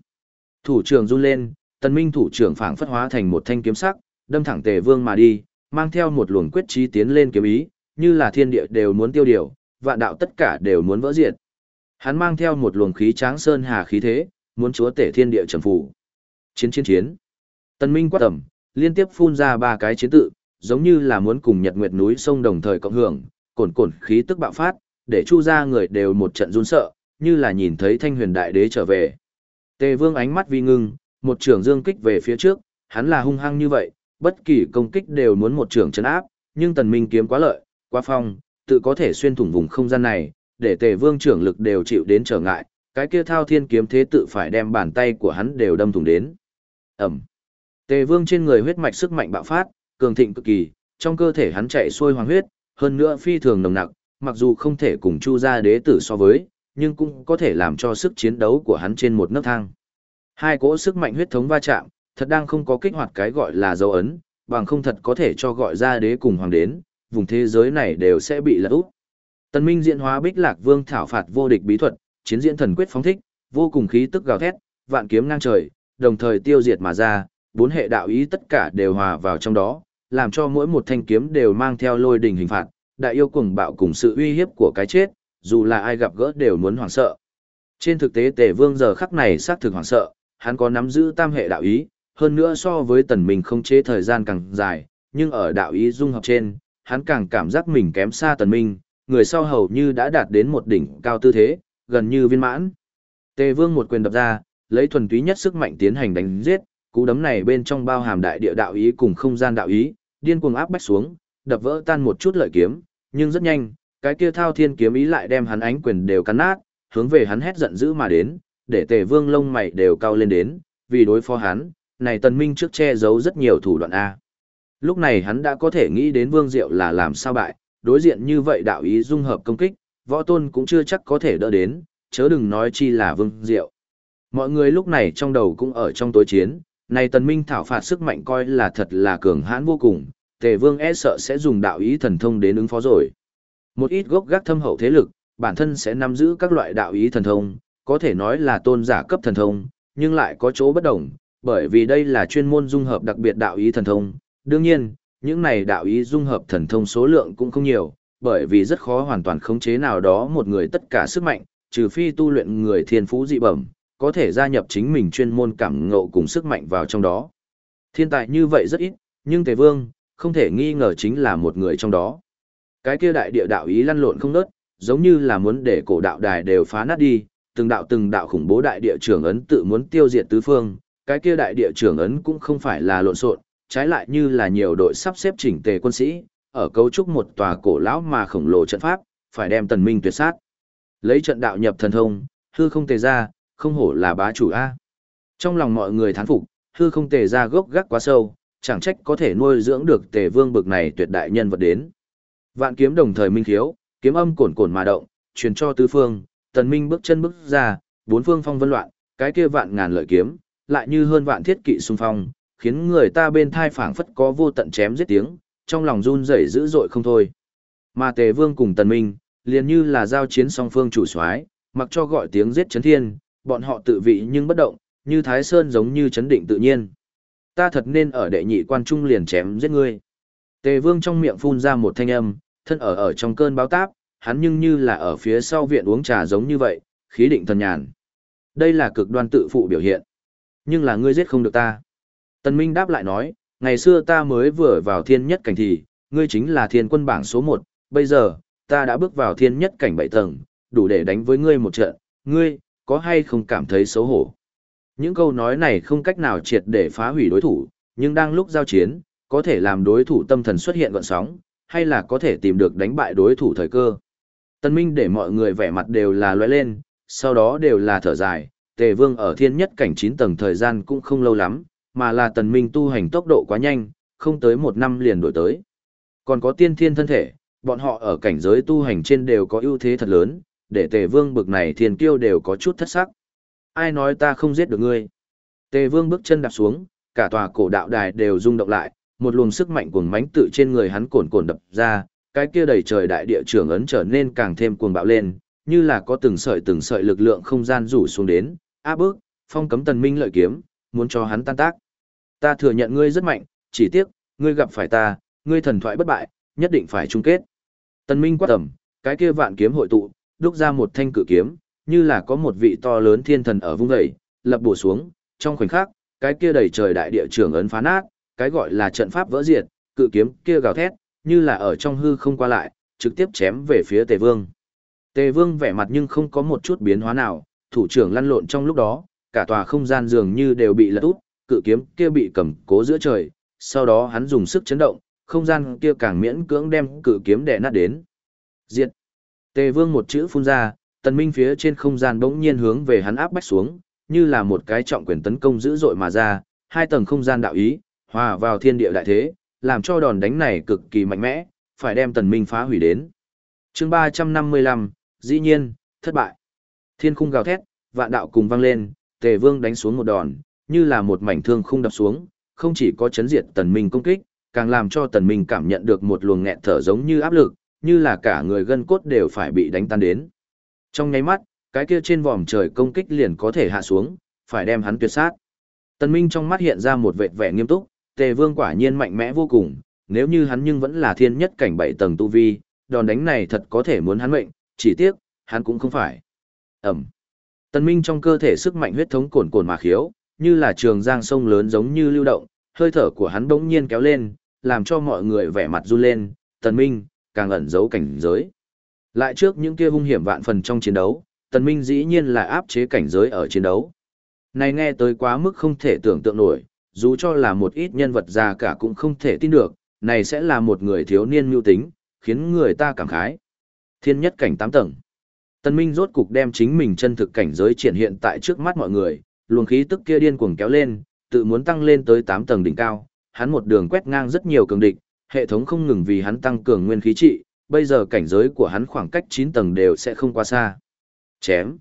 Thủ trưởng run lên, tần minh thủ trưởng phảng phất hóa thành một thanh kiếm sắc, đâm thẳng tề vương mà đi, mang theo một luồng quyết chí tiến lên kiếm ý, như là thiên địa đều muốn tiêu điều, vạn đạo tất cả đều muốn vỡ diệt. Hắn mang theo một luồng khí tráng sơn hà khí thế, muốn chúa tể thiên địa trầm phủ. Chiến chiến chiến. Tần Minh quát tầm, liên tiếp phun ra ba cái chiến tự, giống như là muốn cùng Nhật Nguyệt núi sông đồng thời cộng hưởng, cồn cồn khí tức bạo phát, để chu ra người đều một trận run sợ, như là nhìn thấy thanh huyền đại đế trở về. Tề vương ánh mắt vi ngưng, một trường dương kích về phía trước, hắn là hung hăng như vậy, bất kỳ công kích đều muốn một trường chấn áp, nhưng tần minh kiếm quá lợi, qua phong, tự có thể xuyên thủng vùng không gian này, để tề vương trưởng lực đều chịu đến trở ngại, cái kia thao thiên kiếm thế tự phải đem bàn tay của hắn đều đâm thủng đến. Ẩm. Tề vương trên người huyết mạch sức mạnh bạo phát, cường thịnh cực kỳ, trong cơ thể hắn chạy xuôi hoàng huyết, hơn nữa phi thường nồng nặc, mặc dù không thể cùng Chu gia đế tử so với, nhưng cũng có thể làm cho sức chiến đấu của hắn trên một nấc thang. Hai cỗ sức mạnh huyết thống va chạm, thật đang không có kích hoạt cái gọi là dấu ấn, bằng không thật có thể cho gọi ra đế cùng hoàng đến, vùng thế giới này đều sẽ bị lật úp. Tần Minh diễn hóa Bích Lạc Vương thảo phạt vô địch bí thuật, chiến diễn thần quyết phóng thích, vô cùng khí tức gào thét, vạn kiếm ngang trời, đồng thời tiêu diệt mà ra, bốn hệ đạo ý tất cả đều hòa vào trong đó, làm cho mỗi một thanh kiếm đều mang theo lôi đình hình phạt, đại yêu cuồng bạo cùng sự uy hiếp của cái chết, dù là ai gặp gỡ đều muốn hoảng sợ. Trên thực tế Tề Vương giờ khắc này xác thực hoảng sợ, hắn có nắm giữ tam hệ đạo ý, hơn nữa so với tần minh không chế thời gian càng dài, nhưng ở đạo ý dung hợp trên, hắn càng cảm giác mình kém xa tần minh, người sau hầu như đã đạt đến một đỉnh cao tư thế, gần như viên mãn. Tề Vương một quyền đập ra, lấy thuần túy nhất sức mạnh tiến hành đánh giết, cú đấm này bên trong bao hàm đại địa đạo ý cùng không gian đạo ý, điên cuồng áp bách xuống, đập vỡ tan một chút lợi kiếm, nhưng rất nhanh, cái kia thao thiên kiếm ý lại đem hắn ánh quyền đều cắn nát, hướng về hắn hét giận dữ mà đến, để tề vương lông mày đều cao lên đến, vì đối phó hắn, này tần minh trước che giấu rất nhiều thủ đoạn A. Lúc này hắn đã có thể nghĩ đến vương diệu là làm sao bại, đối diện như vậy đạo ý dung hợp công kích, võ tôn cũng chưa chắc có thể đỡ đến, chớ đừng nói chi là vương diệu. Mọi người lúc này trong đầu cũng ở trong tối chiến, này tần minh thảo phạt sức mạnh coi là thật là cường hãn vô cùng, tề vương e sợ sẽ dùng đạo ý thần thông đến ứng phó rồi. Một ít gốc gác thâm hậu thế lực, bản thân sẽ nắm giữ các loại đạo ý thần thông, có thể nói là tôn giả cấp thần thông, nhưng lại có chỗ bất đồng, bởi vì đây là chuyên môn dung hợp đặc biệt đạo ý thần thông. Đương nhiên, những này đạo ý dung hợp thần thông số lượng cũng không nhiều, bởi vì rất khó hoàn toàn khống chế nào đó một người tất cả sức mạnh, trừ phi tu luyện người thiên phú dị bẩm, có thể gia nhập chính mình chuyên môn cảm ngộ cùng sức mạnh vào trong đó. Thiên tài như vậy rất ít, nhưng Tề Vương, không thể nghi ngờ chính là một người trong đó. Cái kia đại địa đạo ý lăn lộn không nớt, giống như là muốn để cổ đạo đài đều phá nát đi, từng đạo từng đạo khủng bố đại địa trưởng ấn tự muốn tiêu diệt tứ phương, cái kia đại địa trưởng ấn cũng không phải là lộn xộn, trái lại như là nhiều đội sắp xếp chỉnh tề quân sĩ, ở cấu trúc một tòa cổ lão mà khổng lồ trận pháp, phải đem tần minh tuyệt sát. Lấy trận đạo nhập thần thông, hư không tề ra, không hổ là bá chủ A. Trong lòng mọi người thán phục, hư không tề ra gốc gác quá sâu, chẳng trách có thể nuôi dưỡng được tề vương bực này tuyệt đại nhân vật đến. Vạn kiếm đồng thời minh khiếu, kiếm âm cồn cồn mà động, truyền cho tứ phương, tần minh bước chân bước ra, bốn phương phong vân loạn, cái kia vạn ngàn lợi kiếm, lại như hơn vạn thiết kỵ xung phong, khiến người ta bên thai phảng phất có vô tận chém giết tiếng, trong lòng run rẩy dữ dội không thôi. Mà Tề Vương cùng Tần Minh, liền như là giao chiến song phương chủ soái, mặc cho gọi tiếng giết chấn thiên, bọn họ tự vị nhưng bất động, như Thái Sơn giống như chấn định tự nhiên. Ta thật nên ở đệ nhị quan trung liền chém giết ngươi. Tề Vương trong miệng phun ra một thanh âm, thân ở ở trong cơn báo táp, hắn nhưng như là ở phía sau viện uống trà giống như vậy, khí định thần nhàn. Đây là cực đoan tự phụ biểu hiện. Nhưng là ngươi giết không được ta. Tần Minh đáp lại nói, ngày xưa ta mới vừa vào thiên nhất cảnh thì, ngươi chính là thiên quân bảng số một, bây giờ, ta đã bước vào thiên nhất cảnh bảy tầng, đủ để đánh với ngươi một trận, ngươi, có hay không cảm thấy xấu hổ? Những câu nói này không cách nào triệt để phá hủy đối thủ, nhưng đang lúc giao chiến, có thể làm đối thủ tâm thần xuất hiện gọn sóng, hay là có thể tìm được đánh bại đối thủ thời cơ. Tân Minh để mọi người vẻ mặt đều là lóe lên, sau đó đều là thở dài, Tề Vương ở thiên nhất cảnh 9 tầng thời gian cũng không lâu lắm, mà là Tần Minh tu hành tốc độ quá nhanh, không tới một năm liền đổi tới. Còn có tiên thiên thân thể, bọn họ ở cảnh giới tu hành trên đều có ưu thế thật lớn, để Tề Vương bực này thiên kiêu đều có chút thất sắc. Ai nói ta không giết được ngươi? Tề Vương bước chân đạp xuống, cả tòa cổ đạo đài đều rung động lại, một luồng sức mạnh cuồng mãnh tự trên người hắn cồn cồn đập ra, cái kia đầy trời đại địa trưởng ấn trở nên càng thêm cuồng bạo lên, như là có từng sợi từng sợi lực lượng không gian rủ xuống đến, áp bức, phong cấm tần minh lợi kiếm, muốn cho hắn tan tác. Ta thừa nhận ngươi rất mạnh, chỉ tiếc, ngươi gặp phải ta, ngươi thần thoại bất bại, nhất định phải chung kết. Tần minh quát tầm, cái kia vạn kiếm hội tụ, đúc ra một thanh cự kiếm, như là có một vị to lớn thiên thần ở vung dậy, lập bổ xuống, trong khoảnh khắc, cái kia đầy trời đại địa trường ấn phá nát, cái gọi là trận pháp vỡ diệt, cự kiếm kia gào thét, như là ở trong hư không qua lại, trực tiếp chém về phía Tề Vương. Tề Vương vẻ mặt nhưng không có một chút biến hóa nào, thủ trưởng lăn lộn trong lúc đó, cả tòa không gian dường như đều bị lật út, cự kiếm kia bị cầm cố giữa trời, sau đó hắn dùng sức chấn động, không gian kia càng miễn cưỡng đem cự kiếm đè nát đến. Diệt. Tề Vương một chữ phun ra, tần minh phía trên không gian bỗng nhiên hướng về hắn áp bách xuống, như là một cái trọng quyền tấn công dữ dội mà ra, hai tầng không gian đạo ý, hòa vào thiên địa đại thế, làm cho đòn đánh này cực kỳ mạnh mẽ, phải đem tần minh phá hủy đến. Chương 355, dĩ nhiên, thất bại. Thiên khung gào thét, vạn đạo cùng vang lên, Tề Vương đánh xuống một đòn, như là một mảnh thương khung đập xuống, không chỉ có chấn diệt tần minh công kích, càng làm cho tần minh cảm nhận được một luồng nghẹt thở giống như áp lực, như là cả người gân cốt đều phải bị đánh tan đến. Trong nháy mắt, cái kia trên vòm trời công kích liền có thể hạ xuống, phải đem hắn tuyệt sát. Tần Minh trong mắt hiện ra một vẻ vẻ nghiêm túc, Tề Vương quả nhiên mạnh mẽ vô cùng, nếu như hắn nhưng vẫn là thiên nhất cảnh bảy tầng tu vi, đòn đánh này thật có thể muốn hắn mệnh, chỉ tiếc, hắn cũng không phải. Ẩm. Tần Minh trong cơ thể sức mạnh huyết thống cuồn cuộn mà khiếu, như là trường giang sông lớn giống như lưu động, hơi thở của hắn bỗng nhiên kéo lên, làm cho mọi người vẻ mặt run lên, Tần Minh, càng ẩn giấu cảnh giới. Lại trước những kia hung hiểm vạn phần trong chiến đấu, Tần Minh dĩ nhiên là áp chế cảnh giới ở chiến đấu. Này nghe tới quá mức không thể tưởng tượng nổi, dù cho là một ít nhân vật già cả cũng không thể tin được, này sẽ là một người thiếu niên mưu tính, khiến người ta cảm khái. Thiên nhất cảnh 8 tầng. Tần Minh rốt cục đem chính mình chân thực cảnh giới triển hiện tại trước mắt mọi người, luồng khí tức kia điên cuồng kéo lên, tự muốn tăng lên tới 8 tầng đỉnh cao, hắn một đường quét ngang rất nhiều cường địch, hệ thống không ngừng vì hắn tăng cường nguyên khí trị, bây giờ cảnh giới của hắn khoảng cách 9 tầng đều sẽ không quá xa. Chém.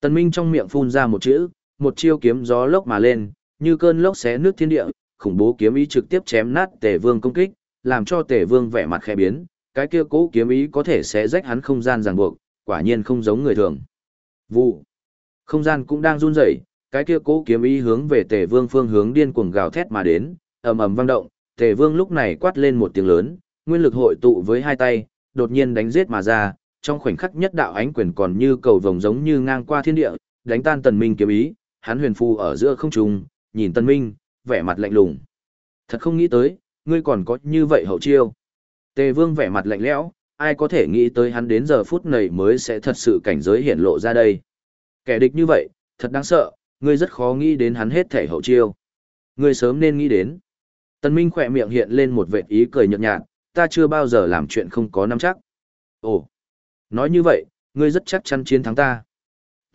Tần Minh trong miệng phun ra một chữ, một chiêu kiếm gió lốc mà lên, như cơn lốc xé nước thiên địa, khủng bố kiếm ý trực tiếp chém nát Tề Vương công kích, làm cho Tề Vương vẻ mặt khẽ biến, cái kia cố kiếm ý có thể xé rách hắn không gian ràng buộc, quả nhiên không giống người thường. Vụ. Không gian cũng đang run rẩy, cái kia cố kiếm ý hướng về Tề Vương phương hướng điên cuồng gào thét mà đến, ầm ầm vang động, Tề Vương lúc này quát lên một tiếng lớn, nguyên lực hội tụ với hai tay, đột nhiên đánh giết mà ra, trong khoảnh khắc nhất đạo ánh quyền còn như cầu vồng giống như ngang qua thiên địa, đánh tan Tần Minh kiếm ý, hắn huyền phù ở giữa không trung, nhìn Tần Minh, vẻ mặt lạnh lùng. Thật không nghĩ tới, ngươi còn có như vậy hậu chiêu. Tề Vương vẻ mặt lạnh lẽo, ai có thể nghĩ tới hắn đến giờ phút này mới sẽ thật sự cảnh giới hiện lộ ra đây. Kẻ địch như vậy, thật đáng sợ, ngươi rất khó nghĩ đến hắn hết thể hậu chiêu. Ngươi sớm nên nghĩ đến. Tần Minh khỏe miệng hiện lên một vệt ý cười nhợt nhạt, ta chưa bao giờ làm chuyện không có nắm chắc. Ồ, nói như vậy, ngươi rất chắc chắn chiến thắng ta.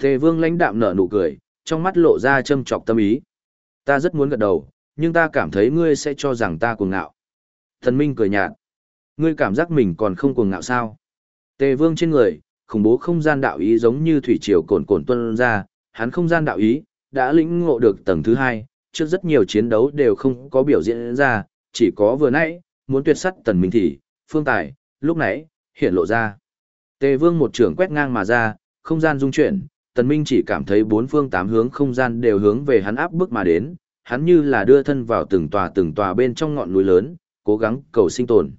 Tề Vương lãnh đạm nở nụ cười, trong mắt lộ ra châm chọc tâm ý. Ta rất muốn gật đầu, nhưng ta cảm thấy ngươi sẽ cho rằng ta cuồng ngạo. Thần Minh cười nhạt. Ngươi cảm giác mình còn không cuồng ngạo sao? Tề Vương trên người, khủng bố không gian đạo ý giống như thủy triều cồn cồn tuôn ra, hắn không gian đạo ý đã lĩnh ngộ được tầng thứ hai, trước rất nhiều chiến đấu đều không có biểu diễn ra, chỉ có vừa nãy, muốn tuyệt sắt tần minh thì, phương tài, lúc nãy, hiện lộ ra. Tề vương một trường quét ngang mà ra, không gian dung chuyển, tần minh chỉ cảm thấy bốn phương tám hướng không gian đều hướng về hắn áp bức mà đến, hắn như là đưa thân vào từng tòa từng tòa bên trong ngọn núi lớn, cố gắng cầu sinh tồn.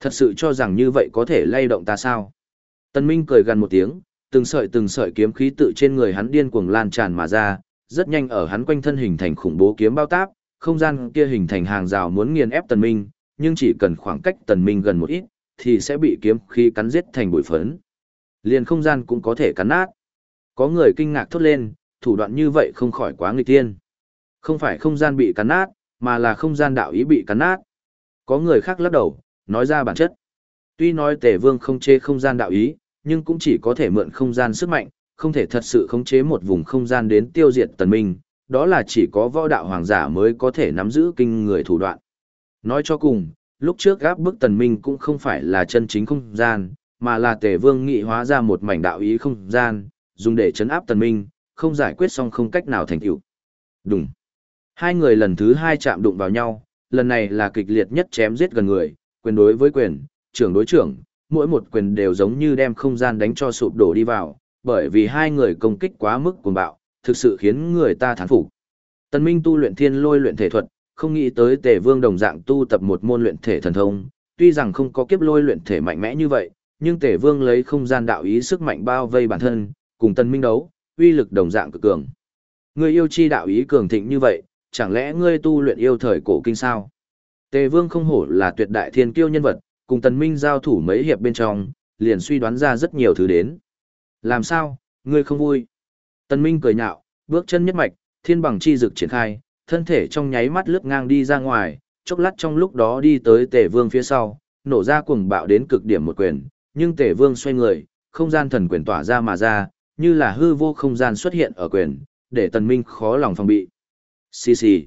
Thật sự cho rằng như vậy có thể lay động ta sao? Tần minh cười gần một tiếng, từng sợi từng sợi kiếm khí tự trên người hắn điên cuồng lan tràn mà ra, rất nhanh ở hắn quanh thân hình thành khủng bố kiếm bao táp, không gian kia hình thành hàng rào muốn nghiền ép tần minh, nhưng chỉ cần khoảng cách tần minh gần một ít, thì sẽ bị kiếm khí cắn giết thành bụi phấn. Liền không gian cũng có thể cắn nát. Có người kinh ngạc thốt lên, thủ đoạn như vậy không khỏi quá nghịch tiên. Không phải không gian bị cắn nát, mà là không gian đạo ý bị cắn nát. Có người khác lắc đầu, nói ra bản chất. Tuy nói tề vương không chê không gian đạo ý, nhưng cũng chỉ có thể mượn không gian sức mạnh, không thể thật sự khống chế một vùng không gian đến tiêu diệt tần minh, đó là chỉ có võ đạo hoàng giả mới có thể nắm giữ kinh người thủ đoạn. Nói cho cùng, lúc trước gáp bức tần minh cũng không phải là chân chính không gian, mà là tề vương nghị hóa ra một mảnh đạo ý không gian, dùng để chấn áp tần minh, không giải quyết xong không cách nào thành tựu. Đúng. Hai người lần thứ hai chạm đụng vào nhau, lần này là kịch liệt nhất chém giết gần người, quyền đối với quyền, trưởng đối trưởng, mỗi một quyền đều giống như đem không gian đánh cho sụp đổ đi vào, bởi vì hai người công kích quá mức cuồng bạo, thực sự khiến người ta thán phục. Tần Minh tu luyện thiên lôi luyện thể thuật, không nghĩ tới Tề Vương đồng dạng tu tập một môn luyện thể thần thông, tuy rằng không có kiếp lôi luyện thể mạnh mẽ như vậy, nhưng Tề Vương lấy không gian đạo ý sức mạnh bao vây bản thân, cùng Tần Minh đấu, uy lực đồng dạng cực cường. Ngươi yêu chi đạo ý cường thịnh như vậy, chẳng lẽ ngươi tu luyện yêu thời cổ kinh sao? Tề Vương không hổ là tuyệt đại thiên kiêu nhân vật, cùng Tần Minh giao thủ mấy hiệp bên trong, liền suy đoán ra rất nhiều thứ đến. Làm sao, ngươi không vui? Tần Minh cười nhạo, bước chân nhất mạch, thiên bằng chi dực triển khai, thân thể trong nháy mắt lướt ngang đi ra ngoài, chốc lát trong lúc đó đi tới Tề Vương phía sau, nổ ra cuồng bạo đến cực điểm một quyền, nhưng Tề Vương xoay người, không gian thần quyền tỏa ra mà ra, như là hư vô không gian xuất hiện ở quyền, để Tần Minh khó lòng phòng bị. Xì xì.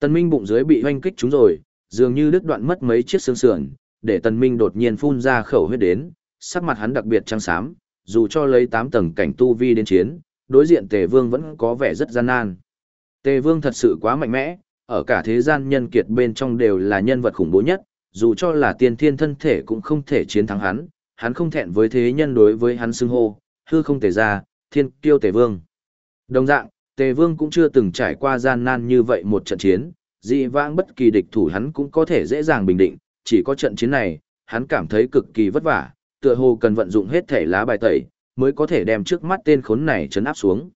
Tần Minh bụng dưới bị hoanh kích trúng rồi, dường như đứt đoạn mất mấy chiếc xương sườn, để Tần Minh đột nhiên phun ra khẩu huyết đến, sắc mặt hắn đặc biệt trắng xám, dù cho lấy 8 tầng cảnh tu vi đến chiến, đối diện Tề Vương vẫn có vẻ rất gian nan. Tề Vương thật sự quá mạnh mẽ, ở cả thế gian nhân kiệt bên trong đều là nhân vật khủng bố nhất, dù cho là tiên thiên thân thể cũng không thể chiến thắng hắn, hắn không thẹn với thế nhân đối với hắn xưng hô, hư không tề ra, thiên kiêu Tề Vương. Đồng dạng, Tề Vương cũng chưa từng trải qua gian nan như vậy một trận chiến, dị vãng bất kỳ địch thủ hắn cũng có thể dễ dàng bình định, chỉ có trận chiến này, hắn cảm thấy cực kỳ vất vả, tựa hồ cần vận dụng hết thể lá bài tẩy, mới có thể đem trước mắt tên khốn này chấn áp xuống.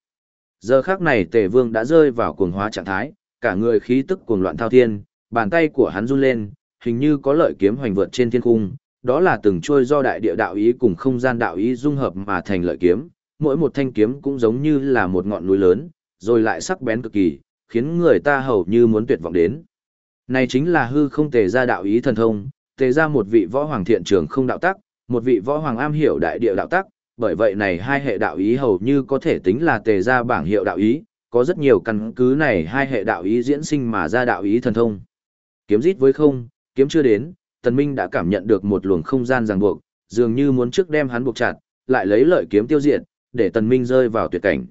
Giờ khắc này Tề Vương đã rơi vào cuồng hóa trạng thái, cả người khí tức cuồng loạn thao thiên, bàn tay của hắn run lên, hình như có lợi kiếm hoành vượt trên thiên cung, đó là từng trôi do đại địa đạo ý cùng không gian đạo ý dung hợp mà thành lợi kiếm, mỗi một thanh kiếm cũng giống như là một ngọn núi lớn, rồi lại sắc bén cực kỳ, khiến người ta hầu như muốn tuyệt vọng đến. Này chính là hư không tề ra đạo ý thần thông, tề ra một vị võ hoàng thiện trường không đạo tắc, một vị võ hoàng am hiểu đại địa đạo tắc, bởi vậy này hai hệ đạo ý hầu như có thể tính là tề ra bảng hiệu đạo ý, có rất nhiều căn cứ này hai hệ đạo ý diễn sinh mà ra đạo ý thần thông. Kiếm rít với không, kiếm chưa đến, Tần Minh đã cảm nhận được một luồng không gian ràng buộc, dường như muốn trước đem hắn buộc chặt, lại lấy lợi kiếm tiêu diệt, để Tần Minh rơi vào tuyệt cảnh.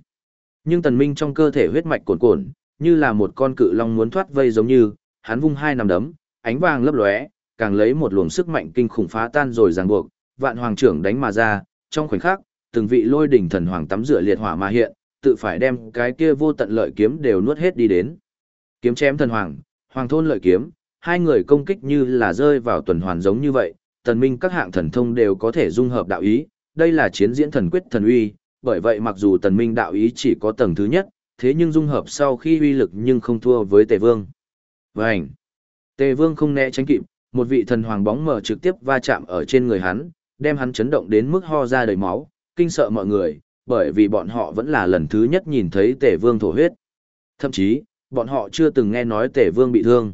Nhưng Tần Minh trong cơ thể huyết mạch cuồn cuộn, như là một con cự long muốn thoát vây giống như, hắn vung hai nắm đấm, ánh vàng lấp lóe, càng lấy một luồng sức mạnh kinh khủng phá tan rồi ràng buộc, vạn hoàng trưởng đánh mà ra, trong khoảnh khắc, từng vị lôi đỉnh thần hoàng tắm rửa liệt hỏa mà hiện, tự phải đem cái kia vô tận lợi kiếm đều nuốt hết đi đến. Kiếm chém thần hoàng, hoàng thôn lợi kiếm, hai người công kích như là rơi vào tuần hoàn giống như vậy, tần minh các hạng thần thông đều có thể dung hợp đạo ý, đây là chiến diễn thần quyết thần uy, bởi vậy mặc dù tần minh đạo ý chỉ có tầng thứ nhất, thế nhưng dung hợp sau khi uy lực nhưng không thua với tề vương. Vành! Tề vương không né tránh kịp, một vị thần hoàng bóng mờ trực tiếp va chạm ở trên người hắn, đem hắn chấn động đến mức ho ra đầy máu, kinh sợ mọi người, bởi vì bọn họ vẫn là lần thứ nhất nhìn thấy tề vương thổ huyết. Thậm chí, bọn họ chưa từng nghe nói tề vương bị thương.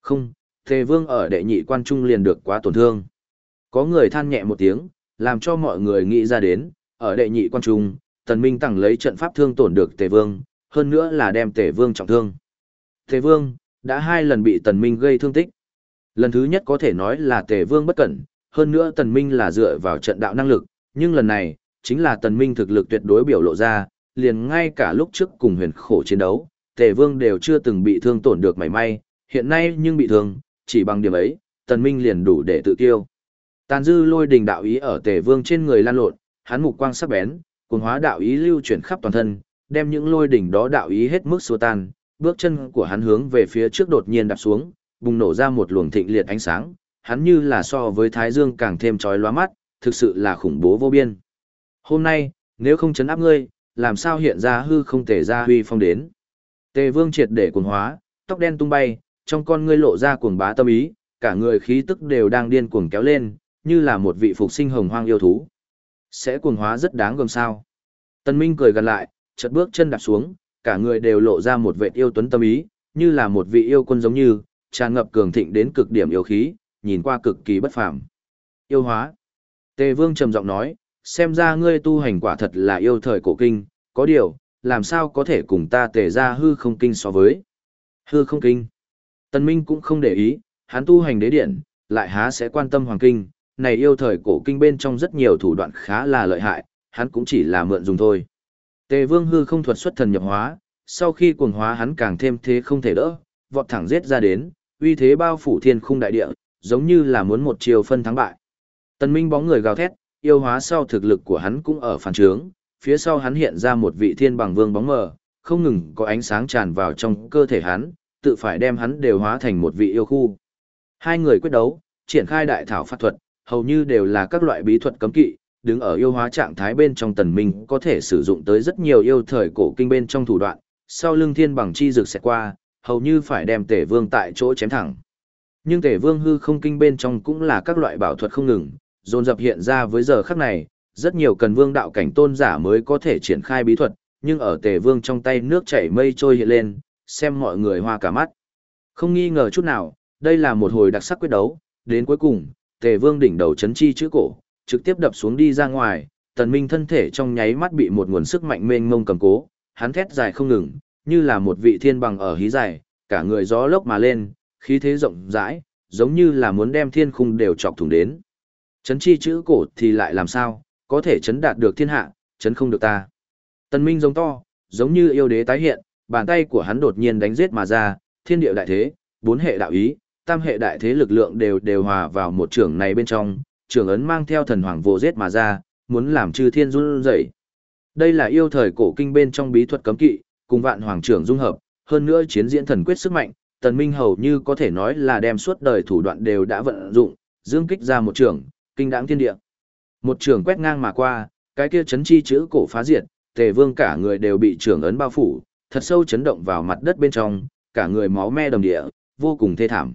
Không, tề vương ở đệ nhị quan trung liền được quá tổn thương. Có người than nhẹ một tiếng, làm cho mọi người nghĩ ra đến, ở đệ nhị quan trung, tần minh tặng lấy trận pháp thương tổn được tề vương, hơn nữa là đem tề vương trọng thương. Tề vương, đã hai lần bị tần minh gây thương tích. Lần thứ nhất có thể nói là tề vương bất cẩn, hơn nữa tần minh là dựa vào trận đạo năng lực, nhưng lần này, chính là tần minh thực lực tuyệt đối biểu lộ ra, liền ngay cả lúc trước cùng huyền khổ chiến đấu, tề vương đều chưa từng bị thương tổn được mảy may, hiện nay nhưng bị thương, chỉ bằng điểm ấy, tần minh liền đủ để tự tiêu. Tàn dư lôi đình đạo ý ở tề vương trên người lan lộn, hắn mục quang sắc bén, cuồng hóa đạo ý lưu chuyển khắp toàn thân, đem những lôi đỉnh đó đạo ý hết mức xua tan, bước chân của hắn hướng về phía trước đột nhiên đạp xuống, bùng nổ ra một luồng thịnh liệt ánh sáng, hắn như là so với thái dương càng thêm chói lóa mắt, thực sự là khủng bố vô biên. Hôm nay, nếu không chấn áp ngươi, làm sao hiện ra hư không thể ra huy phong đến. Tề vương triệt để cuồng hóa, tóc đen tung bay, trong con ngươi lộ ra cuồng bá tâm ý, cả người khí tức đều đang điên cuồng kéo lên, như là một vị phục sinh hồng hoang yêu thú. Sẽ cuồng hóa rất đáng gồm sao. Tân Minh cười gần lại, chợt bước chân đạp xuống, cả người đều lộ ra một vệ yêu tuấn tâm ý, như là một vị yêu quân giống như, tràn ngập cường thịnh đến cực điểm yêu khí, nhìn qua cực kỳ bất phàm. Yêu hóa. Tề Vương trầm giọng nói, xem ra ngươi tu hành quả thật là yêu thời cổ kinh, có điều, làm sao có thể cùng ta tề ra hư không kinh so với. Hư không kinh. Tân Minh cũng không để ý, hắn tu hành đế điện, lại há sẽ quan tâm hoàng kinh, này yêu thời cổ kinh bên trong rất nhiều thủ đoạn khá là lợi hại, hắn cũng chỉ là mượn dùng thôi. Tề Vương hư không thuật xuất thần nhập hóa, sau khi cuồng hóa hắn càng thêm thế không thể đỡ, vọt thẳng giết ra đến, uy thế bao phủ thiên khung đại địa, giống như là muốn một chiều phân thắng bại. Tần Minh bóng người gào thét, yêu hóa sau thực lực của hắn cũng ở phản trướng, phía sau hắn hiện ra một vị thiên bằng vương bóng mờ, không ngừng có ánh sáng tràn vào trong cơ thể hắn, tự phải đem hắn đều hóa thành một vị yêu khu. Hai người quyết đấu, triển khai đại thảo pháp thuật, hầu như đều là các loại bí thuật cấm kỵ, đứng ở yêu hóa trạng thái bên trong tần minh có thể sử dụng tới rất nhiều yêu thời cổ kinh bên trong thủ đoạn, sau lưng thiên bằng chi rực sẽ qua, hầu như phải đem tể vương tại chỗ chém thẳng. Nhưng tể vương hư không kinh bên trong cũng là các loại bảo thuật không ngừng, dồn dập hiện ra với giờ khắc này, rất nhiều cần vương đạo cảnh tôn giả mới có thể triển khai bí thuật, nhưng ở tề vương trong tay nước chảy mây trôi hiện lên, xem mọi người hoa cả mắt. Không nghi ngờ chút nào, đây là một hồi đặc sắc quyết đấu, đến cuối cùng, tề vương đỉnh đầu chấn chi chữ cổ, trực tiếp đập xuống đi ra ngoài, tần minh thân thể trong nháy mắt bị một nguồn sức mạnh mênh mông cầm cố, hắn thét dài không ngừng, như là một vị thiên bằng ở hí dài, cả người gió lốc mà lên, khí thế rộng rãi, giống như là muốn đem thiên khung đều chọc thủng đến. Chấn chi chữ cổ thì lại làm sao, có thể chấn đạt được thiên hạ, chấn không được ta. Tần Minh giống to, giống như yêu đế tái hiện, bàn tay của hắn đột nhiên đánh giết mà ra, thiên địa đại thế, bốn hệ đạo ý, tam hệ đại thế lực lượng đều đều hòa vào một trường này bên trong, trường ấn mang theo thần hoàng vô giết mà ra, muốn làm chư thiên run rẩy. Đây là yêu thời cổ kinh bên trong bí thuật cấm kỵ, cùng vạn hoàng trưởng dung hợp, hơn nữa chiến diễn thần quyết sức mạnh, tần minh hầu như có thể nói là đem suốt đời thủ đoạn đều đã vận dụng, dương kích ra một trường, kinh đãng thiên địa. Một trường quét ngang mà qua, cái kia chấn chi chữ cổ phá diệt, tề vương cả người đều bị trường ấn bao phủ, thật sâu chấn động vào mặt đất bên trong, cả người máu me đồng địa, vô cùng thê thảm.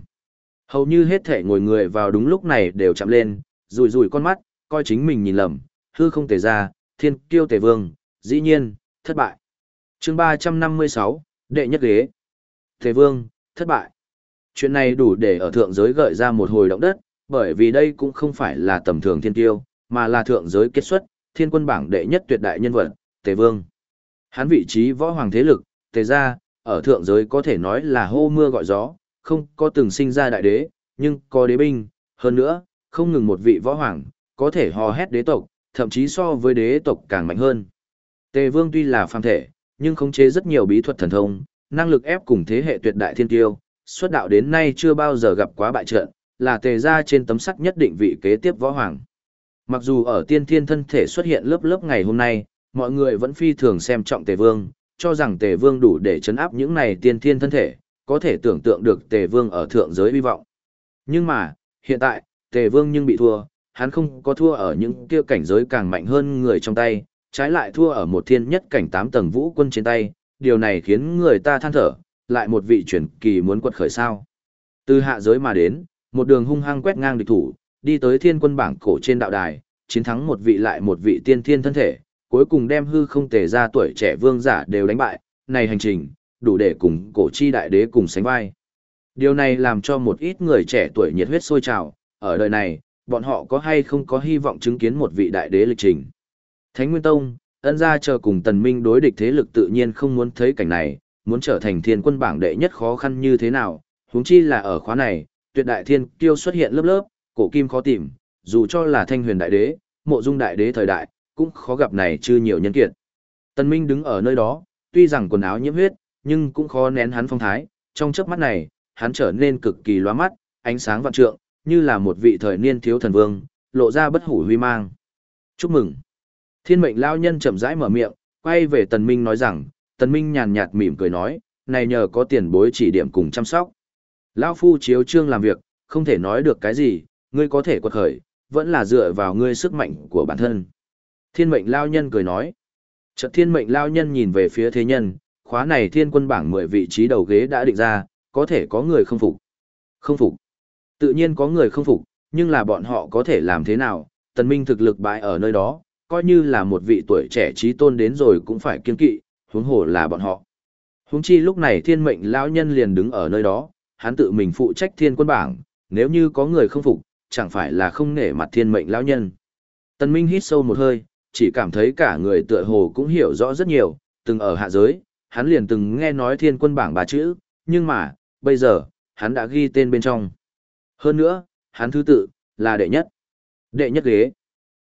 Hầu như hết thể ngồi người vào đúng lúc này đều chạm lên, rùi rùi con mắt, coi chính mình nhìn lầm, hư không tề ra, thiên kiêu tề vương, dĩ nhiên, thất bại. chương 356, đệ nhất ghế. Tề vương, thất bại. Chuyện này đủ để ở thượng giới gợi ra một hồi động đất, bởi vì đây cũng không phải là tầm thường thiên tiêu, mà là thượng giới kết xuất, thiên quân bảng đệ nhất tuyệt đại nhân vật, Tề Vương. Hắn vị trí võ hoàng thế lực, Tề gia, ở thượng giới có thể nói là hô mưa gọi gió, không có từng sinh ra đại đế, nhưng có đế binh, hơn nữa, không ngừng một vị võ hoàng, có thể hò hét đế tộc, thậm chí so với đế tộc càng mạnh hơn. Tề Vương tuy là phàm thể, nhưng khống chế rất nhiều bí thuật thần thông, năng lực ép cùng thế hệ tuyệt đại thiên tiêu, xuất đạo đến nay chưa bao giờ gặp quá bại trận, là tề ra trên tấm sắt nhất định vị kế tiếp võ hoàng. Mặc dù ở tiên thiên thân thể xuất hiện lớp lớp ngày hôm nay, mọi người vẫn phi thường xem trọng tề vương, cho rằng tề vương đủ để chấn áp những này tiên thiên thân thể, có thể tưởng tượng được tề vương ở thượng giới hy vọng. Nhưng mà, hiện tại, tề vương nhưng bị thua, hắn không có thua ở những kia cảnh giới càng mạnh hơn người trong tay, trái lại thua ở một thiên nhất cảnh tám tầng vũ quân trên tay, điều này khiến người ta than thở, lại một vị truyền kỳ muốn quật khởi sao. Từ hạ giới mà đến, một đường hung hăng quét ngang địch thủ, đi tới thiên quân bảng cổ trên đạo đài, chiến thắng một vị lại một vị tiên thiên thân thể, cuối cùng đem hư không tề ra tuổi trẻ vương giả đều đánh bại, này hành trình, đủ để cùng cổ chi đại đế cùng sánh vai. Điều này làm cho một ít người trẻ tuổi nhiệt huyết sôi trào, ở đời này, bọn họ có hay không có hy vọng chứng kiến một vị đại đế lịch trình. Thánh Nguyên Tông, ân gia chờ cùng tần minh đối địch thế lực tự nhiên không muốn thấy cảnh này, muốn trở thành thiên quân bảng đệ nhất khó khăn như thế nào, huống chi là ở khóa này, tuyệt đại thiên kiêu xuất hiện lớp lớp, cổ kim khó tìm, dù cho là thanh huyền đại đế, mộ dung đại đế thời đại, cũng khó gặp này chưa nhiều nhân kiệt. Tần Minh đứng ở nơi đó, tuy rằng quần áo nhiễm huyết, nhưng cũng khó nén hắn phong thái, trong chớp mắt này, hắn trở nên cực kỳ lóa mắt, ánh sáng vạn trượng, như là một vị thời niên thiếu thần vương, lộ ra bất hủ huy mang. Chúc mừng. Thiên mệnh lao nhân chậm rãi mở miệng, quay về Tần Minh nói rằng, Tần Minh nhàn nhạt mỉm cười nói, này nhờ có tiền bối chỉ điểm cùng chăm sóc. Lão phu chiếu trương làm việc, không thể nói được cái gì, ngươi có thể quật khởi, vẫn là dựa vào ngươi sức mạnh của bản thân. Thiên mệnh lao nhân cười nói. Chợt thiên mệnh lao nhân nhìn về phía thế nhân, khóa này thiên quân bảng 10 vị trí đầu ghế đã định ra, có thể có người không phục. Không phục. Tự nhiên có người không phục, nhưng là bọn họ có thể làm thế nào, tần minh thực lực bại ở nơi đó, coi như là một vị tuổi trẻ trí tôn đến rồi cũng phải kiên kỵ, huống hồ là bọn họ. Huống chi lúc này thiên mệnh lão nhân liền đứng ở nơi đó, hắn tự mình phụ trách thiên quân bảng, nếu như có người không phục, chẳng phải là không nể mặt thiên mệnh lão nhân. Tần Minh hít sâu một hơi, chỉ cảm thấy cả người tựa hồ cũng hiểu rõ rất nhiều, từng ở hạ giới, hắn liền từng nghe nói thiên quân bảng ba chữ, nhưng mà, bây giờ, hắn đã ghi tên bên trong. Hơn nữa, hắn thứ tự, là đệ nhất. Đệ nhất ghế.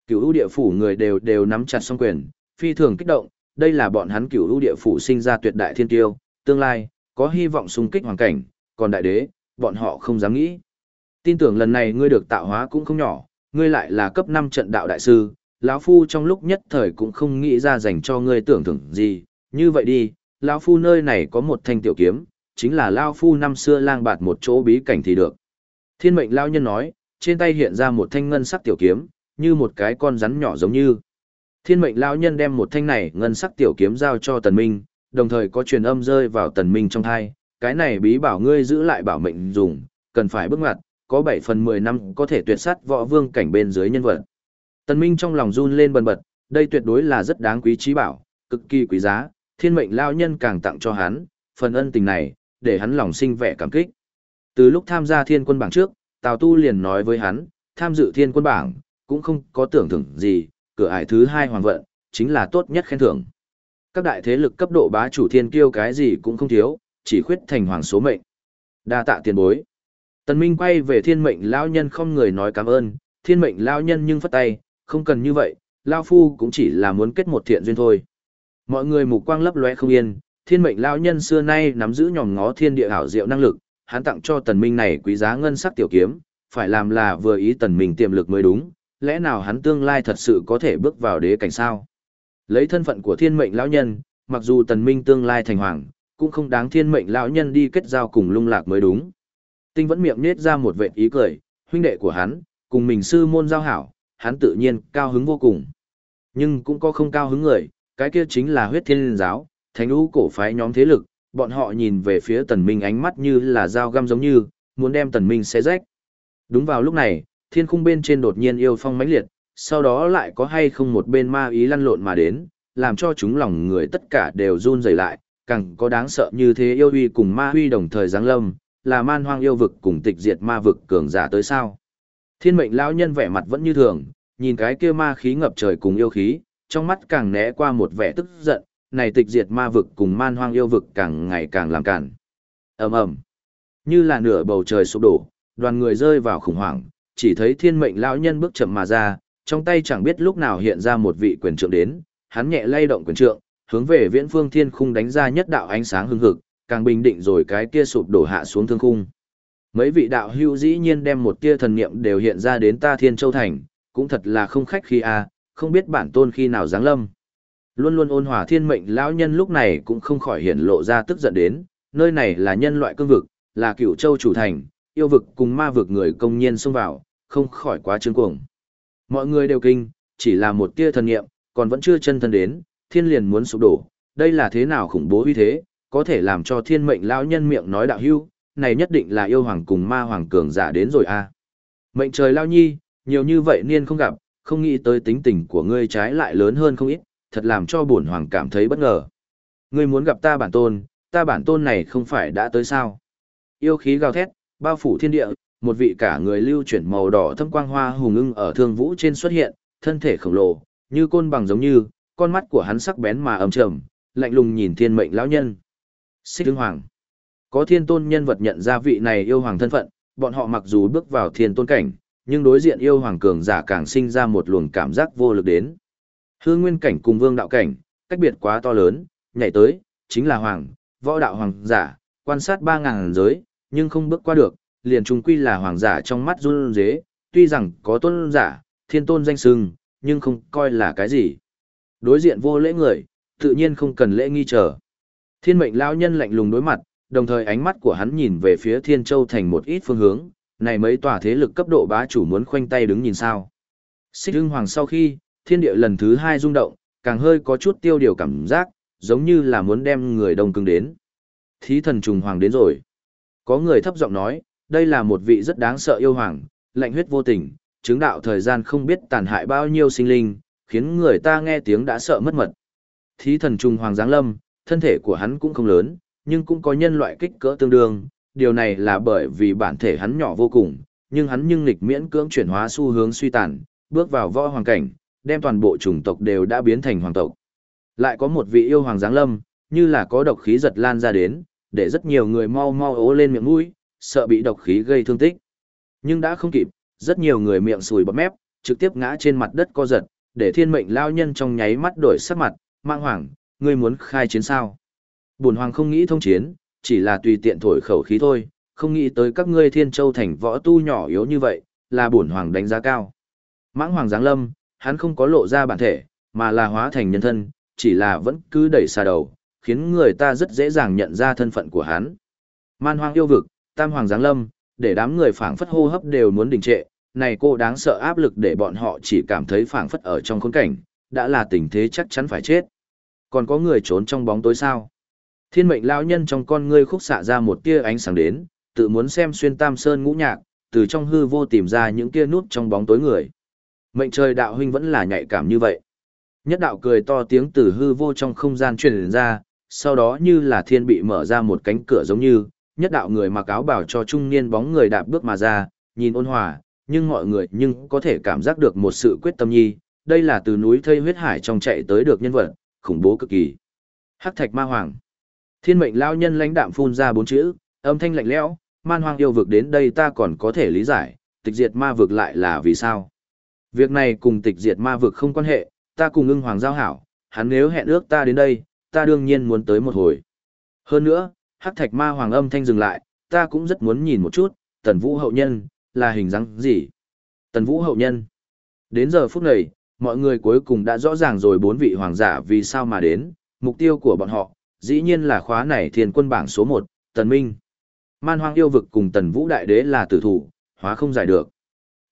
Cửu ưu địa phủ người đều đều nắm chặt song quyền, phi thường kích động, đây là bọn hắn cửu ưu địa phủ sinh ra tuyệt đại thiên tiêu, tương lai, có hy vọng xung kích hoàn cảnh, còn đại đế, bọn họ không dám nghĩ. Tin tưởng lần này ngươi được tạo hóa cũng không nhỏ, ngươi lại là cấp 5 trận đạo đại sư, lão phu trong lúc nhất thời cũng không nghĩ ra dành cho ngươi tưởng thưởng gì, như vậy đi, lão phu nơi này có một thanh tiểu kiếm, chính là lão phu năm xưa lang bạt một chỗ bí cảnh thì được. Thiên mệnh lão nhân nói, trên tay hiện ra một thanh ngân sắc tiểu kiếm, như một cái con rắn nhỏ giống như. Thiên mệnh lão nhân đem một thanh này ngân sắc tiểu kiếm giao cho tần minh, đồng thời có truyền âm rơi vào tần minh trong thai, cái này bí bảo ngươi giữ lại bảo mệnh dùng, cần phải bước ngoặt, có 7 phần 10 năm có thể tuyệt sát võ vương cảnh bên dưới nhân vật. Tần Minh trong lòng run lên bần bật, đây tuyệt đối là rất đáng quý trí bảo, cực kỳ quý giá, thiên mệnh lão nhân càng tặng cho hắn, phần ân tình này, để hắn lòng sinh vẻ cảm kích. Từ lúc tham gia thiên quân bảng trước, Tào Tu liền nói với hắn, tham dự thiên quân bảng, cũng không có tưởng thưởng gì, cửa ải thứ hai hoàng vận, chính là tốt nhất khen thưởng. Các đại thế lực cấp độ bá chủ thiên kiêu cái gì cũng không thiếu, chỉ khuyết thành hoàng số mệnh. Đa tạ tiền bối. Tần Minh quay về thiên mệnh lão nhân không người nói cảm ơn, thiên mệnh lão nhân nhưng phất tay, không cần như vậy, lão phu cũng chỉ là muốn kết một thiện duyên thôi. Mọi người mục quang lấp lóe không yên, thiên mệnh lão nhân xưa nay nắm giữ nhòm ngó thiên địa hảo diệu năng lực, hắn tặng cho tần minh này quý giá ngân sắc tiểu kiếm, phải làm là vừa ý tần minh tiềm lực mới đúng, lẽ nào hắn tương lai thật sự có thể bước vào đế cảnh sao? Lấy thân phận của thiên mệnh lão nhân, mặc dù tần minh tương lai thành hoàng, cũng không đáng thiên mệnh lão nhân đi kết giao cùng lung lạc mới đúng. Tinh vẫn miệng nết ra một vệt ý cười, huynh đệ của hắn, cùng mình sư môn giao hảo, hắn tự nhiên cao hứng vô cùng. Nhưng cũng có không cao hứng người, cái kia chính là huyết thiên giáo, thánh lũ cổ phái nhóm thế lực, bọn họ nhìn về phía tần minh ánh mắt như là dao găm giống như, muốn đem tần minh xé rách. Đúng vào lúc này, thiên khung bên trên đột nhiên yêu phong mãnh liệt, sau đó lại có hay không một bên ma ý lăn lộn mà đến, làm cho chúng lòng người tất cả đều run rẩy lại, càng có đáng sợ như thế yêu uy cùng ma huy đồng thời giáng lâm, là man hoang yêu vực cùng tịch diệt ma vực cường giả tới sao. Thiên mệnh lão nhân vẻ mặt vẫn như thường, nhìn cái kia ma khí ngập trời cùng yêu khí, trong mắt càng né qua một vẻ tức giận, này tịch diệt ma vực cùng man hoang yêu vực càng ngày càng làm cản. ầm ầm, như là nửa bầu trời sụp đổ, đoàn người rơi vào khủng hoảng, chỉ thấy thiên mệnh lão nhân bước chậm mà ra, trong tay chẳng biết lúc nào hiện ra một vị quyền trượng đến, hắn nhẹ lay động quyền trượng, hướng về viễn phương thiên khung đánh ra nhất đạo ánh sáng hưng hực, càng bình định rồi cái kia sụp đổ hạ xuống thương khung. Mấy vị đạo hữu dĩ nhiên đem một tia thần niệm đều hiện ra đến ta Thiên Châu Thành, cũng thật là không khách khi a, không biết bản tôn khi nào giáng lâm. Luôn luôn ôn hòa thiên mệnh lão nhân lúc này cũng không khỏi hiện lộ ra tức giận đến, nơi này là nhân loại cương vực, là cựu châu chủ thành, yêu vực cùng ma vực người công nhiên xông vào, không khỏi quá trương cuồng. Mọi người đều kinh, chỉ là một tia thần nghiệm, còn vẫn chưa chân thân đến, thiên liền muốn sụp đổ, đây là thế nào khủng bố uy thế, có thể làm cho thiên mệnh lão nhân miệng nói đạo hưu, này nhất định là yêu hoàng cùng ma hoàng cường giả đến rồi a. À. Mệnh trời lao nhi, nhiều như vậy niên không gặp, không nghĩ tới tính tình của ngươi trái lại lớn hơn không ít, thật làm cho bổn hoàng cảm thấy bất ngờ. Ngươi muốn gặp ta bản tôn, ta bản tôn này không phải đã tới sao? Yêu khí gào thét, bao phủ thiên địa, một vị cả người lưu chuyển màu đỏ thâm quang hoa hùng ưng ở thương vũ trên xuất hiện, thân thể khổng lồ, như côn bằng giống như, con mắt của hắn sắc bén mà ấm trầm, lạnh lùng nhìn thiên mệnh lão nhân. Xích hưng hoàng. Có thiên tôn nhân vật nhận ra vị này yêu hoàng thân phận, bọn họ mặc dù bước vào thiên tôn cảnh, nhưng đối diện yêu hoàng cường giả càng sinh ra một luồng cảm giác vô lực đến. Hương nguyên cảnh cùng vương đạo cảnh, cách biệt quá to lớn, nhảy tới, chính là hoàng, võ đạo hoàng giả, quan sát ba ngàn giới, nhưng không bước qua được, liền trung quy là hoàng giả trong mắt run rế, tuy rằng có tôn giả, thiên tôn danh sưng, nhưng không coi là cái gì. Đối diện vô lễ người, tự nhiên không cần lễ nghi trở. Thiên mệnh lão nhân lạnh lùng đối mặt, đồng thời ánh mắt của hắn nhìn về phía Thiên Châu thành một ít phương hướng, này mấy tòa thế lực cấp độ bá chủ muốn khoanh tay đứng nhìn sao. Xích hưng hoàng sau khi, thiên địa lần thứ hai rung động, càng hơi có chút tiêu điều cảm giác, giống như là muốn đem người đông cứng đến. Thí thần trùng hoàng đến rồi. Có người thấp giọng nói, đây là một vị rất đáng sợ yêu hoàng, lạnh huyết vô tình, chứng đạo thời gian không biết tàn hại bao nhiêu sinh linh, khiến người ta nghe tiếng đã sợ mất mật. Thí thần trùng hoàng giáng lâm, thân thể của hắn cũng không lớn, nhưng cũng có nhân loại kích cỡ tương đương, điều này là bởi vì bản thể hắn nhỏ vô cùng, nhưng hắn nhưng nghịch miễn cưỡng chuyển hóa xu hướng suy tàn, bước vào võ hoàng cảnh, đem toàn bộ chủng tộc đều đã biến thành hoàng tộc. Lại có một vị yêu hoàng giáng lâm, như là có độc khí giật lan ra đến, để rất nhiều người mau mau ố lên miệng mũi, sợ bị độc khí gây thương tích. Nhưng đã không kịp, rất nhiều người miệng sùi bọt mép, trực tiếp ngã trên mặt đất co giật, để thiên mệnh lao nhân trong nháy mắt đổi sắc mặt, mang hoàng, ngươi muốn khai chiến sao? Bổn hoàng không nghĩ thông chiến, chỉ là tùy tiện thổi khẩu khí thôi, không nghĩ tới các ngươi thiên châu thành võ tu nhỏ yếu như vậy, là bổn hoàng đánh giá cao. Mãng hoàng giáng lâm, hắn không có lộ ra bản thể, mà là hóa thành nhân thân, chỉ là vẫn cứ đẩy xa đầu, khiến người ta rất dễ dàng nhận ra thân phận của hắn. Man hoang yêu vực, tam hoàng giáng lâm, để đám người phảng phất hô hấp đều muốn đình trệ, này cô đáng sợ áp lực để bọn họ chỉ cảm thấy phảng phất ở trong khốn cảnh, đã là tình thế chắc chắn phải chết. Còn có người trốn trong bóng tối sao? Thiên mệnh lão nhân trong con ngươi khúc xạ ra một tia ánh sáng đến, tự muốn xem xuyên tam sơn ngũ nhạc, từ trong hư vô tìm ra những kia nút trong bóng tối người. Mệnh trời đạo huynh vẫn là nhạy cảm như vậy. Nhất đạo cười to tiếng từ hư vô trong không gian truyền ra, sau đó như là thiên bị mở ra một cánh cửa giống như, nhất đạo người mặc áo bảo cho trung niên bóng người đạp bước mà ra, nhìn ôn hòa, nhưng mọi người nhưng có thể cảm giác được một sự quyết tâm nhi, đây là từ núi thây huyết hải trong chạy tới được nhân vật, khủng bố cực kỳ. Hắc thạch ma hoàng. Thiên mệnh lao nhân lãnh đạm phun ra bốn chữ, âm thanh lạnh lẽo, man hoang yêu vực đến đây ta còn có thể lý giải, tịch diệt ma vực lại là vì sao. Việc này cùng tịch diệt ma vực không quan hệ, ta cùng ưng hoàng giao hảo, hắn nếu hẹn ước ta đến đây, ta đương nhiên muốn tới một hồi. Hơn nữa, hắc thạch ma hoàng âm thanh dừng lại, ta cũng rất muốn nhìn một chút, tần vũ hậu nhân, là hình dáng gì? Tần vũ hậu nhân. Đến giờ phút này, mọi người cuối cùng đã rõ ràng rồi bốn vị hoàng giả vì sao mà đến, mục tiêu của bọn họ, dĩ nhiên là khóa này thiên quân bảng số 1, Tần Minh. Man hoang yêu vực cùng Tần Vũ Đại Đế là tử thủ, hóa không giải được.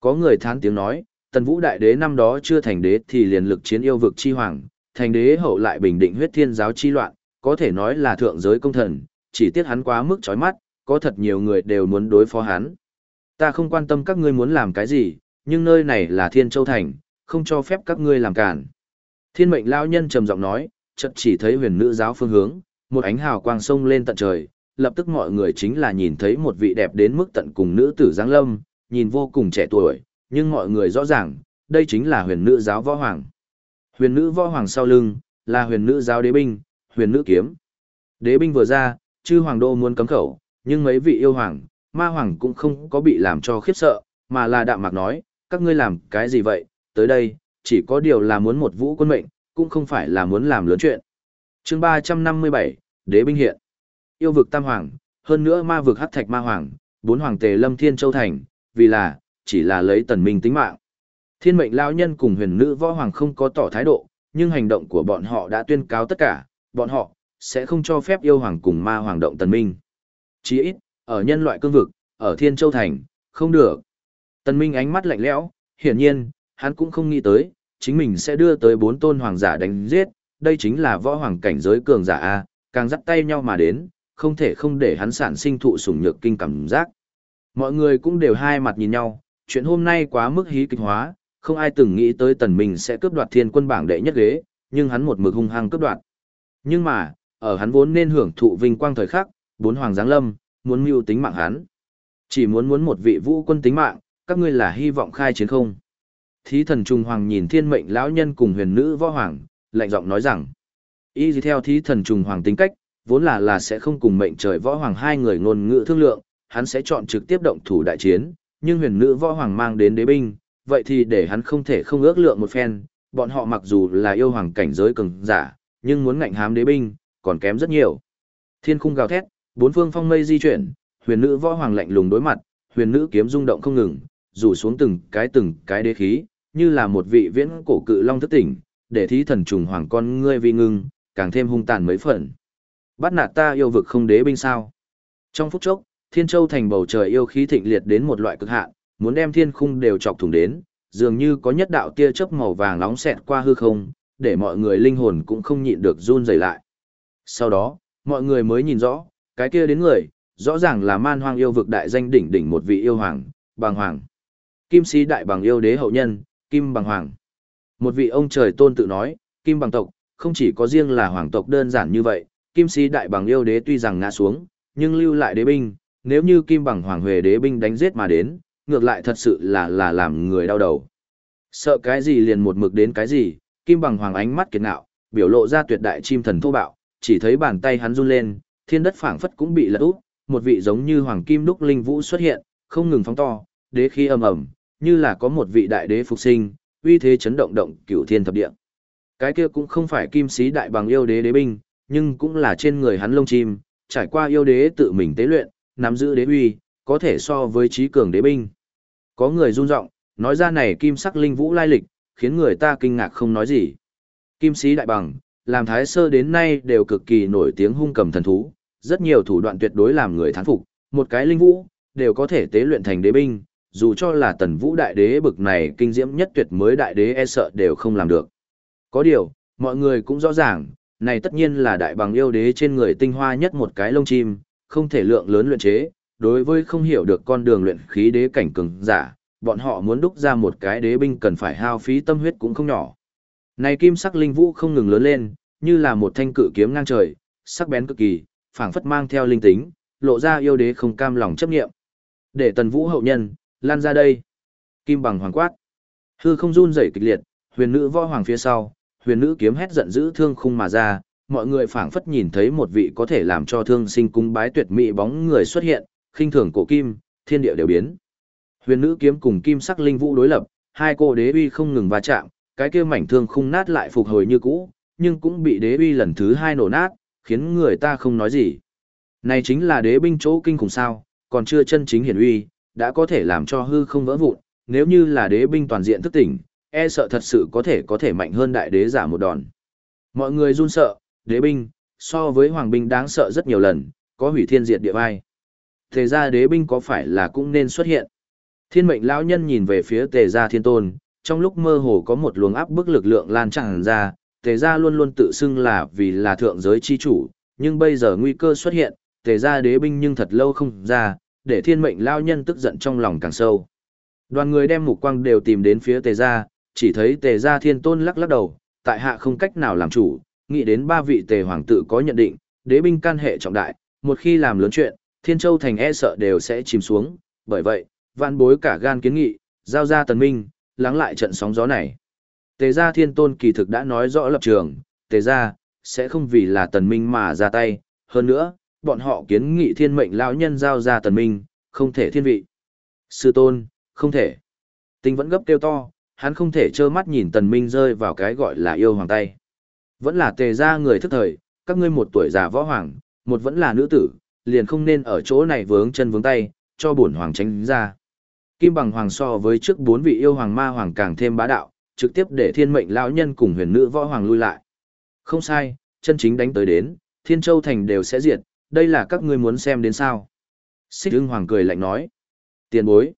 Có người thán tiếng nói, Tần Vũ Đại Đế năm đó chưa thành đế thì liền lực chiến yêu vực chi hoàng, thành đế hậu lại bình định huyết thiên giáo chi loạn, có thể nói là thượng giới công thần, chỉ tiếc hắn quá mức chói mắt, có thật nhiều người đều muốn đối phó hắn. Ta không quan tâm các ngươi muốn làm cái gì, nhưng nơi này là Thiên Châu Thành, không cho phép các ngươi làm cản. Thiên mệnh lão nhân trầm giọng nói, chợt chỉ thấy huyền nữ giáo phương hướng, một ánh hào quang sông lên tận trời, lập tức mọi người chính là nhìn thấy một vị đẹp đến mức tận cùng nữ tử giáng lâm, nhìn vô cùng trẻ tuổi, nhưng mọi người rõ ràng, đây chính là huyền nữ giáo võ hoàng. Huyền nữ võ hoàng sau lưng, là huyền nữ giáo đế binh, huyền nữ kiếm. Đế binh vừa ra, chư hoàng đô muốn cấm khẩu, nhưng mấy vị yêu hoàng, ma hoàng cũng không có bị làm cho khiếp sợ, mà là đạm mạc nói, các ngươi làm cái gì vậy, tới đây, chỉ có điều là muốn một vũ quân mệnh, cũng không phải là muốn làm lớn chuyện. chương 357, Đế binh hiện. Yêu vực tam hoàng, hơn nữa ma vực hắc thạch ma hoàng, bốn hoàng tề lâm thiên châu thành, vì là, chỉ là lấy tần minh tính mạng. Thiên mệnh lao nhân cùng huyền nữ võ hoàng không có tỏ thái độ, nhưng hành động của bọn họ đã tuyên cáo tất cả, bọn họ, sẽ không cho phép yêu hoàng cùng ma hoàng động tần minh. Chỉ ít, ở nhân loại cương vực, ở Thiên Châu Thành, không được. Tần Minh ánh mắt lạnh lẽo, hiển nhiên, hắn cũng không nghĩ tới, chính mình sẽ đưa tới bốn tôn hoàng giả đánh giết, đây chính là võ hoàng cảnh giới cường giả A, càng dắt tay nhau mà đến, không thể không để hắn sản sinh thụ sủng nhược kinh cảm giác. Mọi người cũng đều hai mặt nhìn nhau, chuyện hôm nay quá mức hí kịch hóa, không ai từng nghĩ tới tần minh sẽ cướp đoạt thiên quân bảng đệ nhất ghế, nhưng hắn một mực hung hăng cướp đoạt. Nhưng mà, ở hắn vốn nên hưởng thụ vinh quang thời khắc, bốn hoàng giáng lâm, muốn mưu tính mạng hắn. Chỉ muốn muốn một vị vũ quân tính mạng, các ngươi là hy vọng khai chiến không. Thí thần trung hoàng nhìn thiên mệnh lão nhân cùng huyền nữ võ hoàng, lạnh giọng nói rằng, y gì theo thí thần trùng hoàng tính cách, vốn là là sẽ không cùng mệnh trời võ hoàng hai người ngôn ngữ thương lượng, hắn sẽ chọn trực tiếp động thủ đại chiến, nhưng huyền nữ võ hoàng mang đến đế binh, vậy thì để hắn không thể không ước lượng một phen, bọn họ mặc dù là yêu hoàng cảnh giới cường giả, nhưng muốn ngạnh hám đế binh, còn kém rất nhiều. Thiên khung gào thét, bốn phương phong mây di chuyển, huyền nữ võ hoàng lạnh lùng đối mặt, huyền nữ kiếm rung động không ngừng, rủ xuống từng cái từng cái đế khí, như là một vị viễn cổ cự long thức tỉnh, để thí thần trùng hoàng con ngươi vi ngưng, càng thêm hung tàn mấy phần. Bắt nạt ta yêu vực không đế binh sao? Trong phút chốc, Thiên Châu thành bầu trời yêu khí thịnh liệt đến một loại cực hạn, muốn đem thiên khung đều chọc thủng đến, dường như có nhất đạo tia chớp màu vàng nóng xẹt qua hư không, để mọi người linh hồn cũng không nhịn được run rẩy lại. Sau đó, mọi người mới nhìn rõ, cái kia đến người, rõ ràng là man hoang yêu vực đại danh đỉnh đỉnh một vị yêu hoàng, bằng hoàng. Kim sĩ đại bằng yêu đế hậu nhân, Kim bằng hoàng. Một vị ông trời tôn tự nói, Kim bằng tộc, không chỉ có riêng là hoàng tộc đơn giản như vậy, Kim sĩ đại bằng yêu đế tuy rằng ngã xuống, nhưng lưu lại đế binh, nếu như Kim bằng hoàng huề đế binh đánh giết mà đến, ngược lại thật sự là là làm người đau đầu. Sợ cái gì liền một mực đến cái gì, Kim bằng hoàng ánh mắt kiệt nạo, biểu lộ ra tuyệt đại chim thần thô bạo, chỉ thấy bàn tay hắn run lên, thiên đất phảng phất cũng bị lật úp, một vị giống như hoàng kim đúc linh vũ xuất hiện, không ngừng phóng to, đế khí ầm ầm, như là có một vị đại đế phục sinh, uy thế chấn động động cửu thiên thập địa. Cái kia cũng không phải kim sĩ đại bằng yêu đế đế binh, nhưng cũng là trên người hắn lông chim, trải qua yêu đế tự mình tế luyện, nắm giữ đế uy, có thể so với trí cường đế binh. Có người run rộng, nói ra này kim sắc linh vũ lai lịch, khiến người ta kinh ngạc không nói gì. Kim sĩ đại bằng, làm thái sơ đến nay đều cực kỳ nổi tiếng hung cầm thần thú, rất nhiều thủ đoạn tuyệt đối làm người thán phục, một cái linh vũ, đều có thể tế luyện thành đế binh, dù cho là tần vũ đại đế bực này kinh diễm nhất tuyệt mới đại đế e sợ đều không làm được. Có điều, mọi người cũng rõ ràng, này tất nhiên là đại bằng yêu đế trên người tinh hoa nhất một cái lông chim, không thể lượng lớn luyện chế, đối với không hiểu được con đường luyện khí đế cảnh cường giả, bọn họ muốn đúc ra một cái đế binh cần phải hao phí tâm huyết cũng không nhỏ. Này kim sắc linh vũ không ngừng lớn lên, như là một thanh cự kiếm ngang trời, sắc bén cực kỳ, phảng phất mang theo linh tính, lộ ra yêu đế không cam lòng chấp nghiệm. Để tần vũ hậu nhân, lan ra đây. Kim bằng hoàng quát. Hư không run rẩy kịch liệt, huyền nữ võ hoàng phía sau, huyền nữ kiếm hét giận dữ thương khung mà ra, mọi người phảng phất nhìn thấy một vị có thể làm cho thương sinh cung bái tuyệt mỹ bóng người xuất hiện, khinh thường cổ kim, thiên địa đều biến. Huyền nữ kiếm cùng kim sắc linh vũ đối lập, hai cô đế uy không ngừng va chạm, cái kia mảnh thương khung nát lại phục hồi như cũ, nhưng cũng bị đế uy lần thứ hai nổ nát, khiến người ta không nói gì. Này chính là đế binh chỗ kinh khủng sao, còn chưa chân chính hiển uy, đã có thể làm cho hư không vỡ vụn, nếu như là đế binh toàn diện thức tỉnh, e sợ thật sự có thể có thể mạnh hơn đại đế giả một đòn. Mọi người run sợ, đế binh, so với hoàng binh đáng sợ rất nhiều lần, có hủy thiên diệt địa vai. Tề gia đế binh có phải là cũng nên xuất hiện? Thiên mệnh lão nhân nhìn về phía tề gia thiên tôn, trong lúc mơ hồ có một luồng áp bức lực lượng lan tràn ra, tề gia luôn luôn tự xưng là vì là thượng giới chi chủ, nhưng bây giờ nguy cơ xuất hiện, tề gia đế binh nhưng thật lâu không ra, để thiên mệnh lao nhân tức giận trong lòng càng sâu. Đoàn người đem mục quang đều tìm đến phía tề gia, chỉ thấy tề gia thiên tôn lắc lắc đầu, tại hạ không cách nào làm chủ, nghĩ đến ba vị tề hoàng tử có nhận định, đế binh can hệ trọng đại, một khi làm lớn chuyện, thiên châu thành e sợ đều sẽ chìm xuống, bởi vậy, vạn bối cả gan kiến nghị, giao ra tần minh, lắng lại trận sóng gió này. Tề gia thiên tôn kỳ thực đã nói rõ lập trường, tề gia, sẽ không vì là tần minh mà ra tay, hơn nữa, bọn họ kiến nghị thiên mệnh lão nhân giao ra tần minh, không thể thiên vị. Sư tôn, không thể. Tinh vẫn gấp kêu to, hắn không thể trơ mắt nhìn tần minh rơi vào cái gọi là yêu hoàng tay. Vẫn là tề gia người thức thời, các ngươi một tuổi già võ hoàng, một vẫn là nữ tử, liền không nên ở chỗ này vướng chân vướng tay, cho bổn hoàng tránh ra. Kim bằng hoàng so với trước bốn vị yêu hoàng ma hoàng càng thêm bá đạo, trực tiếp để thiên mệnh lão nhân cùng huyền nữ võ hoàng lui lại. Không sai, chân chính đánh tới đến, Thiên Châu Thành đều sẽ diệt, đây là các ngươi muốn xem đến sao. Xích ưng hoàng cười lạnh nói. Tiền bối.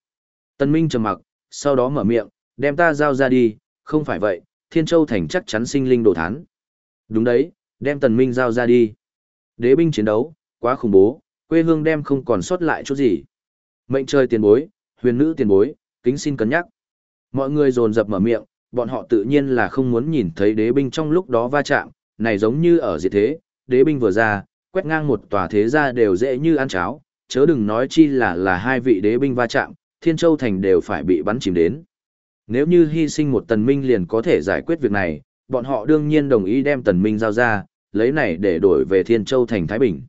Tân Minh trầm mặc, sau đó mở miệng, đem ta giao ra đi, không phải vậy, Thiên Châu Thành chắc chắn sinh linh đổ thán. Đúng đấy, đem Tần Minh giao ra đi. Đế binh chiến đấu, quá khủng bố, quê hương đem không còn sót lại chút gì. Mệnh trời tiền bối, huyền nữ tiền bối, kính xin cân nhắc. Mọi người dồn dập mở miệng, bọn họ tự nhiên là không muốn nhìn thấy đế binh trong lúc đó va chạm, này giống như ở diệt thế, đế binh vừa ra, quét ngang một tòa thế gia đều dễ như ăn cháo, chớ đừng nói chi là là hai vị đế binh va chạm, Thiên Châu Thành đều phải bị bắn chìm đến. Nếu như hy sinh một tần minh liền có thể giải quyết việc này, bọn họ đương nhiên đồng ý đem tần minh giao ra, lấy này để đổi về Thiên Châu Thành Thái Bình.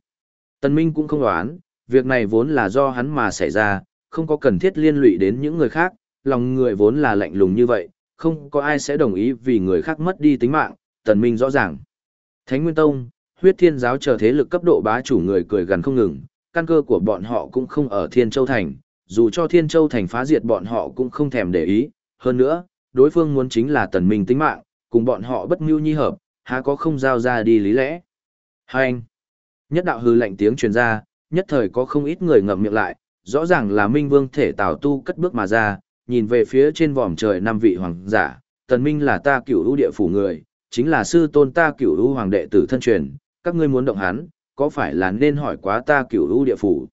Tần minh cũng không đoán, việc này vốn là do hắn mà xảy ra, không có cần thiết liên lụy đến những người khác, lòng người vốn là lạnh lùng như vậy, không có ai sẽ đồng ý vì người khác mất đi tính mạng, tần minh rõ ràng. Thánh Nguyên Tông, huyết thiên giáo chờ thế lực cấp độ bá chủ người cười gần không ngừng, căn cơ của bọn họ cũng không ở Thiên Châu Thành, dù cho Thiên Châu Thành phá diệt bọn họ cũng không thèm để ý, hơn nữa, đối phương muốn chính là tần minh tính mạng, cùng bọn họ bất mưu nhi hợp, há có không giao ra đi lý lẽ. Hai anh, nhất đạo hư lạnh tiếng truyền ra, nhất thời có không ít người ngậm miệng lại, rõ ràng là Minh Vương thể Tào Tu cất bước mà ra, nhìn về phía trên vòm trời năm vị hoàng giả, tần minh là ta cửu ưu địa phủ người, chính là sư tôn ta cửu ưu hoàng đệ tử thân truyền, các ngươi muốn động hắn, có phải là nên hỏi quá ta cửu ưu địa phủ.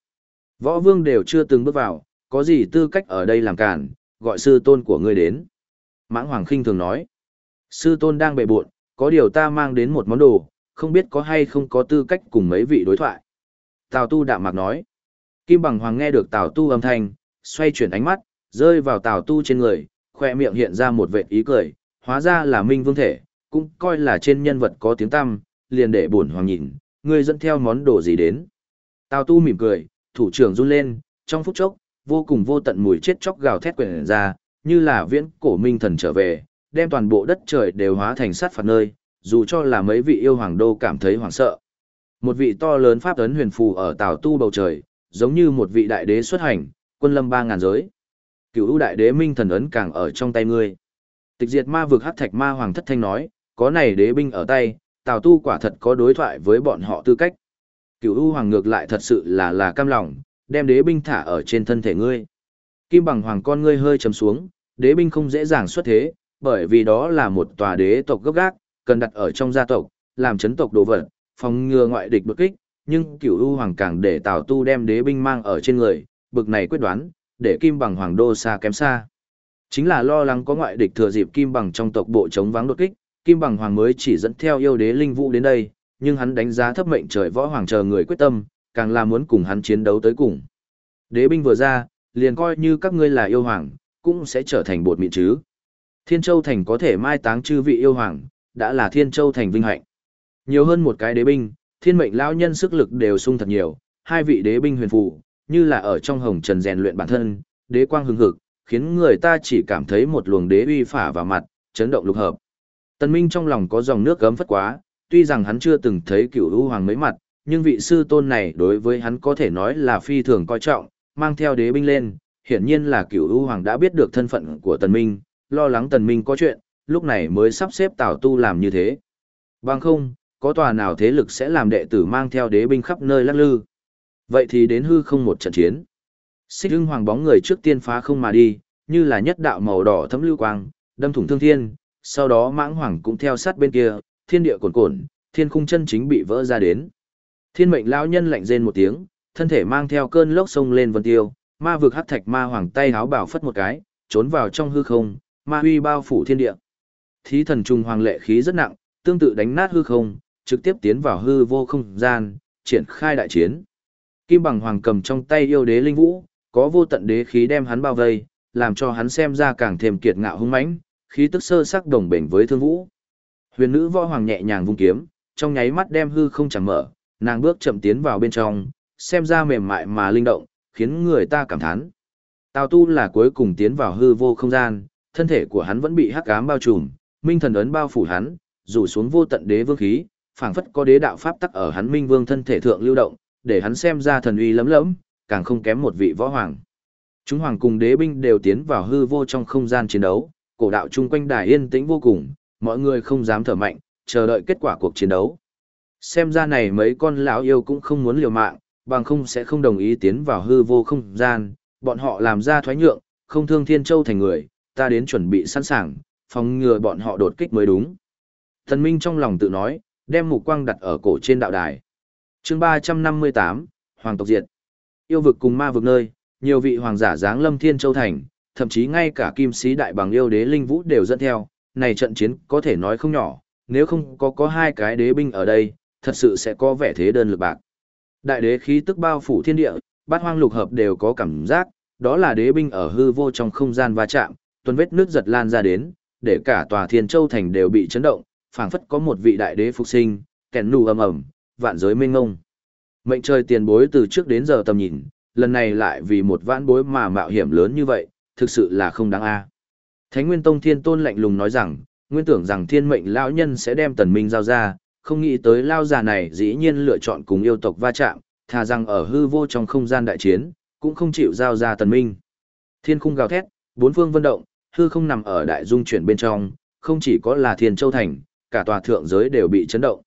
Võ vương đều chưa từng bước vào, có gì tư cách ở đây làm cản, gọi sư tôn của ngươi đến. Mãng Hoàng khinh thường nói, sư tôn đang bệ buộn, có điều ta mang đến một món đồ, không biết có hay không có tư cách cùng mấy vị đối thoại. Tào Tu đạm mạc nói, Kim Bằng Hoàng nghe được Tào Tu âm thanh, xoay chuyển ánh mắt, rơi vào Tào Tu trên người, khoe miệng hiện ra một vệt ý cười, hóa ra là Minh Vương thể, cũng coi là trên nhân vật có tiếng tăm, liền để bổn hoàng nhìn, ngươi dẫn theo món đồ gì đến. Tào Tu mỉm cười, thủ trưởng run lên, trong phút chốc, vô cùng vô tận mùi chết chóc gào thét quyển ra, như là viễn cổ minh thần trở về, đem toàn bộ đất trời đều hóa thành sát phạt nơi, dù cho là mấy vị yêu hoàng đô cảm thấy hoảng sợ. Một vị to lớn pháp ấn huyền phù ở tảo tu bầu trời, giống như một vị đại đế xuất hành, quân lâm ba ngàn giới. Cựu ưu đại đế minh thần ấn càng ở trong tay ngươi. Tịch diệt ma vực hắc thạch ma hoàng thất thanh nói, có này đế binh ở tay, tào tu quả thật có đối thoại với bọn họ tư cách. Cựu ưu hoàng ngược lại thật sự là là cam lòng, đem đế binh thả ở trên thân thể ngươi. Kim bằng hoàng con ngươi hơi chấm xuống, đế binh không dễ dàng xuất thế, bởi vì đó là một tòa đế tộc gấp gác, cần đặt ở trong gia tộc, làm chấn tộc đồ vật, phòng ngừa ngoại địch đột kích, nhưng cửu u hoàng càng để Tào Tu đem đế binh mang ở trên người, bực này quyết đoán, để Kim bằng hoàng đô xa kém xa. Chính là lo lắng có ngoại địch thừa dịp Kim bằng trong tộc bộ chống vắng đột kích, Kim bằng hoàng mới chỉ dẫn theo yêu đế linh vũ đến đây, nhưng hắn đánh giá thấp mệnh trời võ hoàng chờ người quyết tâm, càng là muốn cùng hắn chiến đấu tới cùng. Đế binh vừa ra, liền coi như các ngươi là yêu hoàng, cũng sẽ trở thành bột mịn chứ. Thiên Châu Thành có thể mai táng chư vị yêu hoàng, đã là Thiên Châu Thành vinh hạnh. Nhiều hơn một cái đế binh, thiên mệnh lão nhân sức lực đều sung thật nhiều, hai vị đế binh huyền phụ, như là ở trong hồng trần rèn luyện bản thân, đế quang hừng hực, khiến người ta chỉ cảm thấy một luồng đế uy phả vào mặt, chấn động lục hợp. Tần Minh trong lòng có dòng nước gấm phất quá, tuy rằng hắn chưa từng thấy cửu u hoàng mấy mặt, nhưng vị sư tôn này đối với hắn có thể nói là phi thường coi trọng, mang theo đế binh lên, hiển nhiên là cửu u hoàng đã biết được thân phận của tần minh, lo lắng tần minh có chuyện, lúc này mới sắp xếp tào tu làm như thế. Bằng không, có tòa nào thế lực sẽ làm đệ tử mang theo đế binh khắp nơi lắc lư. Vậy thì đến hư không một trận chiến. Xích hưng hoàng bóng người trước tiên phá không mà đi, như là nhất đạo màu đỏ thấm lưu quang, đâm thủng thương thiên, sau đó mãng hoàng cũng theo sát bên kia, thiên địa cuồn cuộn, thiên khung chân chính bị vỡ ra đến. Thiên mệnh lão nhân lạnh rên một tiếng, thân thể mang theo cơn lốc sông lên vân tiêu, ma vực hắc thạch ma hoàng tay háo bảo phất một cái, trốn vào trong hư không, ma huy bao phủ thiên địa. Thí thần trùng hoàng lệ khí rất nặng, tương tự đánh nát hư không, trực tiếp tiến vào hư vô không gian, triển khai đại chiến. Kim bằng hoàng cầm trong tay yêu đế linh vũ, có vô tận đế khí đem hắn bao vây, làm cho hắn xem ra càng thêm kiệt ngạo hung mãnh, khí tức sơ sắc đồng bền với thương vũ. Huyền nữ võ hoàng nhẹ nhàng vung kiếm, trong nháy mắt đem hư không chẳng mở, nàng bước chậm tiến vào bên trong, xem ra mềm mại mà linh động, khiến người ta cảm thán. Tào tu là cuối cùng tiến vào hư vô không gian, thân thể của hắn vẫn bị hắc ám bao trùm, minh thần ấn bao phủ hắn, rủ xuống vô tận đế vương khí, phảng phất có đế đạo pháp tắc ở hắn minh vương thân thể thượng lưu động, để hắn xem ra thần uy lấm lẫm, càng không kém một vị võ hoàng. Chúng hoàng cùng đế binh đều tiến vào hư vô trong không gian chiến đấu, cổ đạo chung quanh đài yên tĩnh vô cùng, mọi người không dám thở mạnh, chờ đợi kết quả cuộc chiến đấu. Xem ra này mấy con lão yêu cũng không muốn liều mạng, bằng không sẽ không đồng ý tiến vào hư vô không gian, bọn họ làm ra thoái nhượng, không thương Thiên Châu thành người, ta đến chuẩn bị sẵn sàng, phòng ngừa bọn họ đột kích mới đúng. Thần Minh trong lòng tự nói, đem mục quang đặt ở cổ trên đạo đài. chương 358, Hoàng tộc diệt. Yêu vực cùng ma vực nơi, nhiều vị hoàng giả dáng lâm Thiên Châu thành, thậm chí ngay cả kim sĩ đại bằng yêu đế linh vũ đều dẫn theo, này trận chiến có thể nói không nhỏ, nếu không có có hai cái đế binh ở đây, thật sự sẽ có vẻ thế đơn lực bạc. Đại đế khí tức bao phủ thiên địa, bát hoang lục hợp đều có cảm giác, đó là đế binh ở hư vô trong không gian va chạm, tuần vết nước giật lan ra đến, để cả tòa thiên châu thành đều bị chấn động, phảng phất có một vị đại đế phục sinh, kèn nù ầm ầm, vạn giới mênh ngông. Mệnh trời tiền bối từ trước đến giờ tầm nhìn, lần này lại vì một vãn bối mà mạo hiểm lớn như vậy, thực sự là không đáng a. Thánh Nguyên Tông Thiên Tôn lạnh lùng nói rằng, nguyên tưởng rằng thiên mệnh lão nhân sẽ đem tần minh giao ra, không nghĩ tới lao già này dĩ nhiên lựa chọn cùng yêu tộc va chạm, thà rằng ở hư vô trong không gian đại chiến, cũng không chịu giao ra tần minh. Thiên khung gào thét, bốn phương vân động, hư không nằm ở đại dung chuyển bên trong, không chỉ có là thiên châu thành, cả tòa thượng giới đều bị chấn động.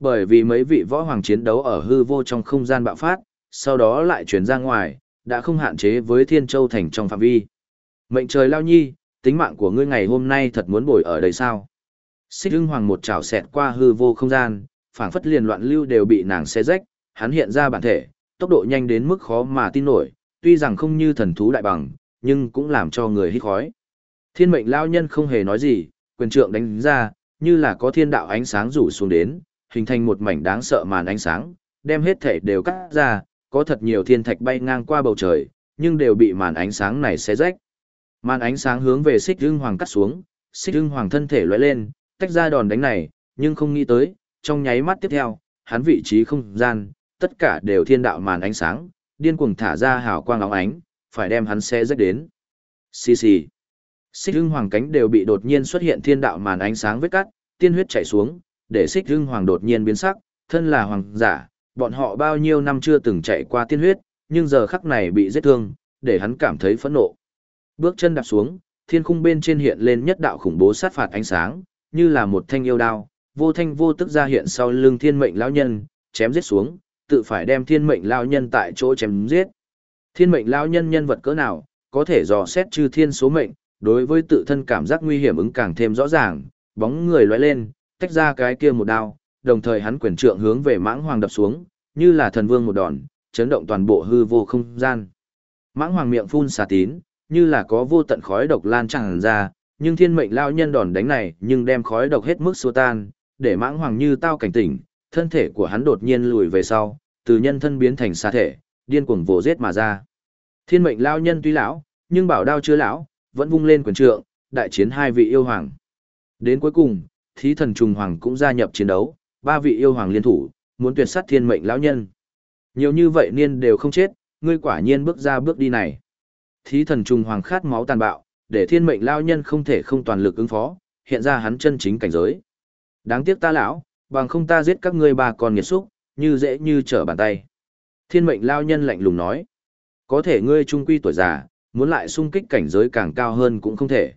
Bởi vì mấy vị võ hoàng chiến đấu ở hư vô trong không gian bạo phát, sau đó lại chuyển ra ngoài, đã không hạn chế với thiên châu thành trong phạm vi. Mệnh trời lao nhi, tính mạng của ngươi ngày hôm nay thật muốn bồi ở đây sao? Xích hưng hoàng một trảo xẹt qua hư vô không gian, phảng phất liền loạn lưu đều bị nàng xé rách, hắn hiện ra bản thể, tốc độ nhanh đến mức khó mà tin nổi, tuy rằng không như thần thú đại bằng, nhưng cũng làm cho người hít khói. Thiên mệnh lao nhân không hề nói gì, quyền trượng đánh ra, như là có thiên đạo ánh sáng rủ xuống đến, hình thành một mảnh đáng sợ màn ánh sáng, đem hết thể đều cắt ra, có thật nhiều thiên thạch bay ngang qua bầu trời, nhưng đều bị màn ánh sáng này xé rách. Màn ánh sáng hướng về xích hưng hoàng cắt xuống, xích hưng hoàng thân thể lóe lên, tách ra đòn đánh này, nhưng không nghĩ tới, trong nháy mắt tiếp theo, hắn vị trí không gian, tất cả đều thiên đạo màn ánh sáng, điên cuồng thả ra hào quang óng ánh, phải đem hắn xé rách đến. Xì xì. Xích hưng hoàng cánh đều bị đột nhiên xuất hiện thiên đạo màn ánh sáng vết cắt, tiên huyết chảy xuống, để xích hưng hoàng đột nhiên biến sắc, thân là hoàng giả, bọn họ bao nhiêu năm chưa từng chạy qua tiên huyết, nhưng giờ khắc này bị giết thương, để hắn cảm thấy phẫn nộ. Bước chân đạp xuống, thiên khung bên trên hiện lên nhất đạo khủng bố sát phạt ánh sáng, như là một thanh yêu đao, vô thanh vô tức ra hiện sau lưng thiên mệnh lão nhân, chém giết xuống, tự phải đem thiên mệnh lão nhân tại chỗ chém giết. Thiên mệnh lão nhân nhân vật cỡ nào, có thể dò xét chư thiên số mệnh, đối với tự thân cảm giác nguy hiểm ứng càng thêm rõ ràng, bóng người lóe lên, tách ra cái kia một đao, đồng thời hắn quyền trượng hướng về mãng hoàng đập xuống, như là thần vương một đòn, chấn động toàn bộ hư vô không gian. Mãng hoàng miệng phun xà tín, như là có vô tận khói độc lan tràn ra, nhưng thiên mệnh lao nhân đòn đánh này nhưng đem khói độc hết mức xua tan, để mãng hoàng như tao cảnh tỉnh, thân thể của hắn đột nhiên lùi về sau, từ nhân thân biến thành xa thể, điên cuồng vồ giết mà ra. Thiên mệnh lao nhân tuy lão, nhưng bảo đao chưa lão, vẫn vung lên quyền trượng, đại chiến hai vị yêu hoàng. Đến cuối cùng, thí thần trùng hoàng cũng gia nhập chiến đấu, ba vị yêu hoàng liên thủ, muốn tuyệt sát thiên mệnh lão nhân. Nhiều như vậy niên đều không chết, ngươi quả nhiên bước ra bước đi này. Thí thần trùng hoàng khát máu tàn bạo, để thiên mệnh lão nhân không thể không toàn lực ứng phó, hiện ra hắn chân chính cảnh giới. Đáng tiếc ta lão, bằng không ta giết các ngươi ba con nghiệt xúc, như dễ như trở bàn tay. Thiên mệnh lão nhân lạnh lùng nói, có thể ngươi trung quy tuổi già, muốn lại sung kích cảnh giới càng cao hơn cũng không thể.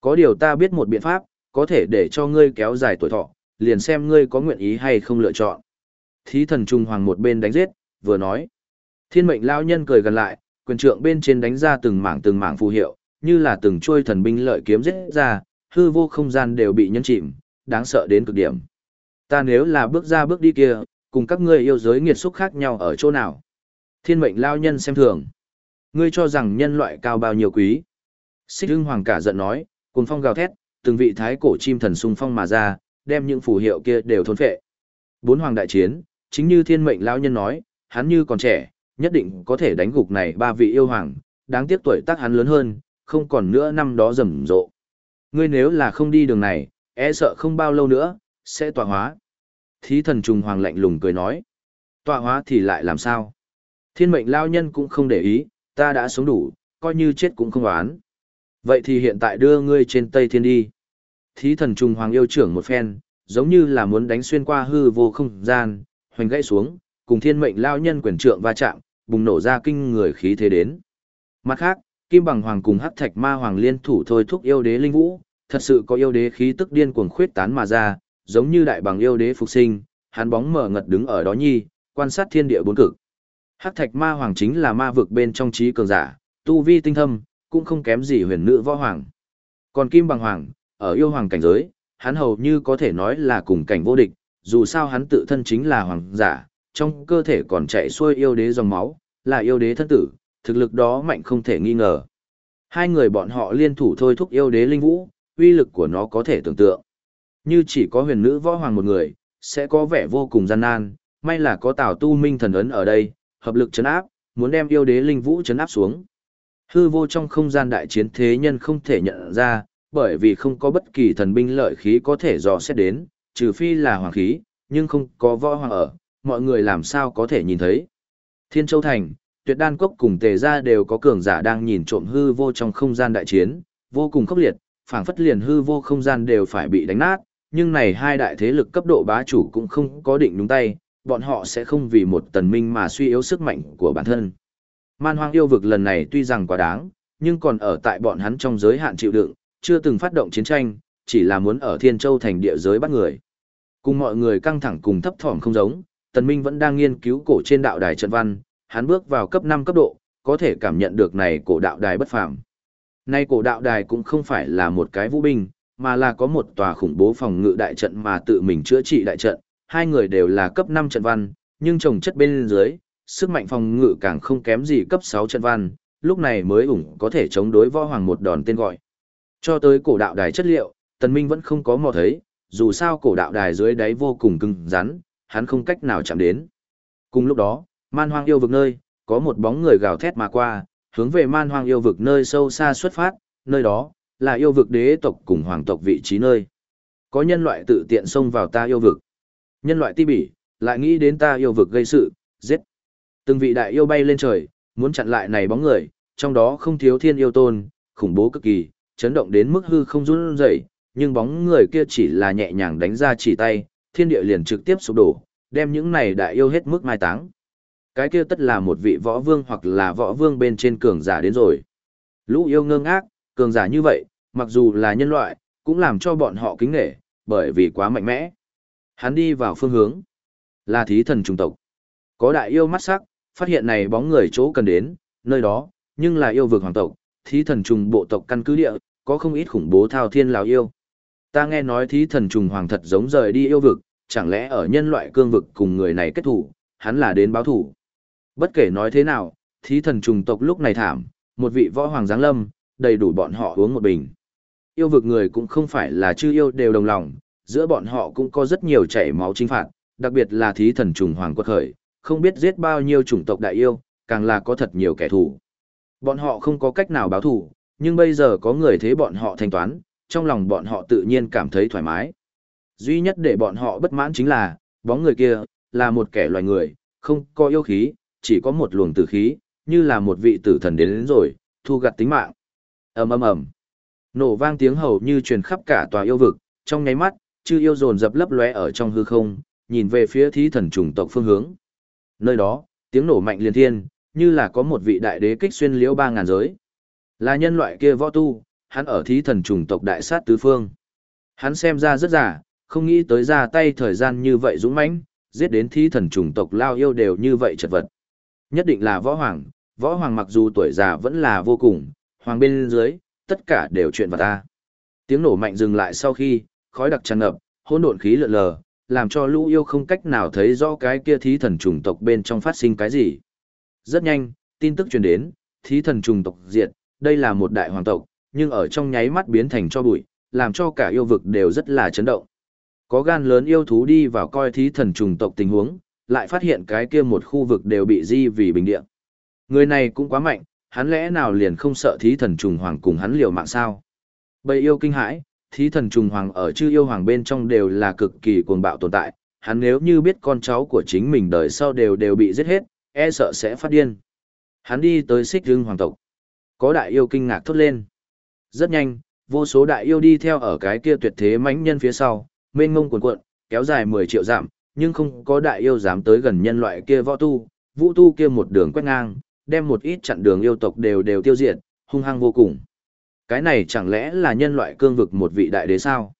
Có điều ta biết một biện pháp, có thể để cho ngươi kéo dài tuổi thọ, liền xem ngươi có nguyện ý hay không lựa chọn. Thí thần trung hoàng một bên đánh giết, vừa nói. Thiên mệnh lao nhân cười gần lại, quyền trượng bên trên đánh ra từng mảng từng mảng phù hiệu, như là từng trôi thần binh lợi kiếm giết ra, hư vô không gian đều bị nhấn chìm, đáng sợ đến cực điểm. Ta nếu là bước ra bước đi kia, cùng các ngươi yêu giới nghiệt xúc khác nhau ở chỗ nào? Thiên mệnh lao nhân xem thường. Ngươi cho rằng nhân loại cao bao nhiêu quý? Xích hưng hoàng cả giận nói, cùng phong gào thét, từng vị thái cổ chim thần sung phong mà ra, đem những phù hiệu kia đều thôn phệ. Bốn hoàng đại chiến, chính như thiên mệnh lao nhân nói, hắn như còn trẻ, nhất định có thể đánh gục này ba vị yêu hoàng, đáng tiếc tuổi tác hắn lớn hơn, không còn nữa năm đó rầm rộ. Ngươi nếu là không đi đường này, e sợ không bao lâu nữa, sẽ tọa hóa. Thí thần trùng hoàng lạnh lùng cười nói. Tọa hóa thì lại làm sao? Thiên mệnh lao nhân cũng không để ý, ta đã sống đủ, coi như chết cũng không oán. Vậy thì hiện tại đưa ngươi trên Tây Thiên đi. Thí thần trùng hoàng yêu trưởng một phen, giống như là muốn đánh xuyên qua hư vô không gian, hoành gãy xuống, cùng thiên mệnh lao nhân quyền trượng va chạm, bùng nổ ra kinh người khí thế đến. Mặt khác, Kim Bằng Hoàng cùng Hắc Thạch Ma Hoàng liên thủ thôi thúc yêu đế linh vũ, thật sự có yêu đế khí tức điên cuồng khuyết tán mà ra, giống như đại bằng yêu đế phục sinh, hắn bóng mở ngật đứng ở đó nhi, quan sát thiên địa bốn cực. Hắc thạch ma hoàng chính là ma vực bên trong trí cường giả, tu vi tinh thâm, cũng không kém gì huyền nữ võ hoàng. Còn kim bằng hoàng, ở yêu hoàng cảnh giới, hắn hầu như có thể nói là cùng cảnh vô địch, dù sao hắn tự thân chính là hoàng giả, trong cơ thể còn chạy xuôi yêu đế dòng máu, là yêu đế thân tử, thực lực đó mạnh không thể nghi ngờ. Hai người bọn họ liên thủ thôi thúc yêu đế linh vũ, uy lực của nó có thể tưởng tượng. Như chỉ có huyền nữ võ hoàng một người, sẽ có vẻ vô cùng gian nan, may là có Tào Tu Minh thần ấn ở đây, hợp lực chấn áp, muốn đem yêu đế linh vũ chấn áp xuống. Hư vô trong không gian đại chiến thế nhân không thể nhận ra, bởi vì không có bất kỳ thần binh lợi khí có thể dò xét đến, trừ phi là hoàng khí, nhưng không có võ hoàng ở, mọi người làm sao có thể nhìn thấy. Thiên Châu Thành, tuyệt đan cốc cùng tề gia đều có cường giả đang nhìn trộm hư vô trong không gian đại chiến, vô cùng khốc liệt, phảng phất liền hư vô không gian đều phải bị đánh nát, nhưng này hai đại thế lực cấp độ bá chủ cũng không có định đúng tay, bọn họ sẽ không vì một tần minh mà suy yếu sức mạnh của bản thân. Man hoang yêu vực lần này tuy rằng quá đáng, nhưng còn ở tại bọn hắn trong giới hạn chịu đựng, chưa từng phát động chiến tranh, chỉ là muốn ở Thiên Châu thành địa giới bắt người. Cùng mọi người căng thẳng cùng thấp thỏm không giống, Tần Minh vẫn đang nghiên cứu cổ trên đạo đài trận văn, hắn bước vào cấp 5 cấp độ, có thể cảm nhận được này cổ đạo đài bất phàm. Nay cổ đạo đài cũng không phải là một cái vũ binh, mà là có một tòa khủng bố phòng ngự đại trận mà tự mình chữa trị đại trận, hai người đều là cấp 5 trận văn, nhưng trồng chất bên dưới, sức mạnh phòng ngự càng không kém gì cấp 6 trận văn, lúc này mới ủng có thể chống đối võ hoàng một đòn tên gọi. Cho tới cổ đạo đài chất liệu, Tần Minh vẫn không có mò thấy, dù sao cổ đạo đài dưới đáy vô cùng cứng rắn, hắn không cách nào chạm đến. Cùng lúc đó, man hoang yêu vực nơi, có một bóng người gào thét mà qua, hướng về man hoang yêu vực nơi sâu xa xuất phát, nơi đó, là yêu vực đế tộc cùng hoàng tộc vị trí nơi. Có nhân loại tự tiện xông vào ta yêu vực. Nhân loại ti bỉ, lại nghĩ đến ta yêu vực gây sự, giết. Từng vị đại yêu bay lên trời, muốn chặn lại này bóng người, trong đó không thiếu thiên yêu tôn, khủng bố cực kỳ, chấn động đến mức hư không run rẩy, nhưng bóng người kia chỉ là nhẹ nhàng đánh ra chỉ tay, thiên địa liền trực tiếp sụp đổ, đem những này đại yêu hết mức mai táng. Cái kia tất là một vị võ vương hoặc là võ vương bên trên cường giả đến rồi. Lũ yêu ngơ ngác, cường giả như vậy, mặc dù là nhân loại, cũng làm cho bọn họ kính nể, bởi vì quá mạnh mẽ. Hắn đi vào phương hướng, là thí thần trùng tộc. Có đại yêu mắt sắc, phát hiện này bóng người chỗ cần đến, nơi đó, nhưng là yêu vực hoàng tộc, thí thần trùng bộ tộc căn cứ địa, có không ít khủng bố thao thiên lào yêu. Ta nghe nói thí thần trùng hoàng thật giống rời đi yêu vực, chẳng lẽ ở nhân loại cương vực cùng người này kết thủ, hắn là đến báo thủ. Bất kể nói thế nào, thí thần trùng tộc lúc này thảm, một vị võ hoàng giáng lâm, đầy đủ bọn họ uống một bình. Yêu vực người cũng không phải là chư yêu đều đồng lòng, giữa bọn họ cũng có rất nhiều chảy máu chính phạt, đặc biệt là thí thần trùng hoàng quật khởi, không biết giết bao nhiêu chủng tộc đại yêu, càng là có thật nhiều kẻ thù. Bọn họ không có cách nào báo thù, nhưng bây giờ có người thế bọn họ thanh toán, trong lòng bọn họ tự nhiên cảm thấy thoải mái. Duy nhất để bọn họ bất mãn chính là, bóng người kia, là một kẻ loài người, không có yêu khí, chỉ có một luồng tử khí, như là một vị tử thần đến, đến rồi, thu gặt tính mạng. ầm ầm ầm, nổ vang tiếng hầu như truyền khắp cả tòa yêu vực, trong nháy mắt, chư yêu dồn dập lấp lóe ở trong hư không, nhìn về phía thí thần trùng tộc phương hướng. Nơi đó, tiếng nổ mạnh liên thiên, như là có một vị đại đế kích xuyên liễu ba ngàn giới. Là nhân loại kia võ tu, hắn ở thí thần trùng tộc đại sát tứ phương. Hắn xem ra rất giả, không nghĩ tới ra tay thời gian như vậy dũng mãnh, giết đến thí thần trùng tộc lao yêu đều như vậy chật vật. Nhất định là võ hoàng, võ hoàng mặc dù tuổi già vẫn là vô cùng, hoàng bên dưới, tất cả đều chuyện vào ta. Tiếng nổ mạnh dừng lại sau khi, khói đặc tràn ngập, hỗn độn khí lượn lờ, làm cho lũ yêu không cách nào thấy rõ cái kia thí thần trùng tộc bên trong phát sinh cái gì. Rất nhanh, tin tức truyền đến, thí thần trùng tộc diệt, đây là một đại hoàng tộc, nhưng ở trong nháy mắt biến thành cho bụi, làm cho cả yêu vực đều rất là chấn động. Có gan lớn yêu thú đi vào coi thí thần trùng tộc tình huống, lại phát hiện cái kia một khu vực đều bị di vì bình địa. Người này cũng quá mạnh, hắn lẽ nào liền không sợ thí thần trùng hoàng cùng hắn liều mạng sao? Bầy yêu kinh hãi, thí thần trùng hoàng ở chư yêu hoàng bên trong đều là cực kỳ cuồng bạo tồn tại, hắn nếu như biết con cháu của chính mình đời sau đều đều bị giết hết, e sợ sẽ phát điên. Hắn đi tới xích hương hoàng tộc. Có đại yêu kinh ngạc thốt lên. Rất nhanh, vô số đại yêu đi theo ở cái kia tuyệt thế mãnh nhân phía sau, mênh mông cuồn cuộn, kéo dài 10 triệu dặm, nhưng không có đại yêu dám tới gần nhân loại kia võ tu, vũ tu kia một đường quét ngang, đem một ít chặn đường yêu tộc đều đều tiêu diệt, hung hăng vô cùng. Cái này chẳng lẽ là nhân loại cương vực một vị đại đế sao?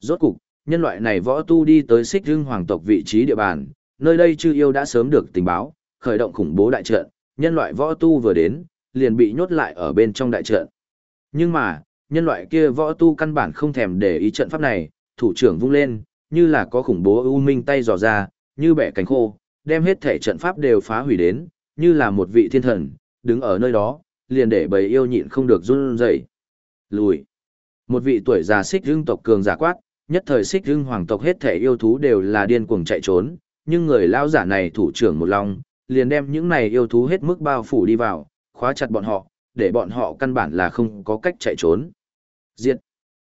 Rốt cục, nhân loại này võ tu đi tới xích hưng hoàng tộc vị trí địa bàn, nơi đây chư yêu đã sớm được tình báo, khởi động khủng bố đại trận, nhân loại võ tu vừa đến, liền bị nhốt lại ở bên trong đại trận. Nhưng mà, nhân loại kia võ tu căn bản không thèm để ý trận pháp này, thủ trưởng vung lên, như là có khủng bố u minh tay dò ra, như bẻ cánh khô, đem hết thể trận pháp đều phá hủy đến, như là một vị thiên thần, đứng ở nơi đó, liền để bầy yêu nhịn không được run rẩy. Lùi. Một vị tuổi già xích hưng tộc cường giả quát, nhất thời xích hưng hoàng tộc hết thể yêu thú đều là điên cuồng chạy trốn, nhưng người lão giả này thủ trưởng một lòng, liền đem những này yêu thú hết mức bao phủ đi vào, khóa chặt bọn họ, để bọn họ căn bản là không có cách chạy trốn. Diệt.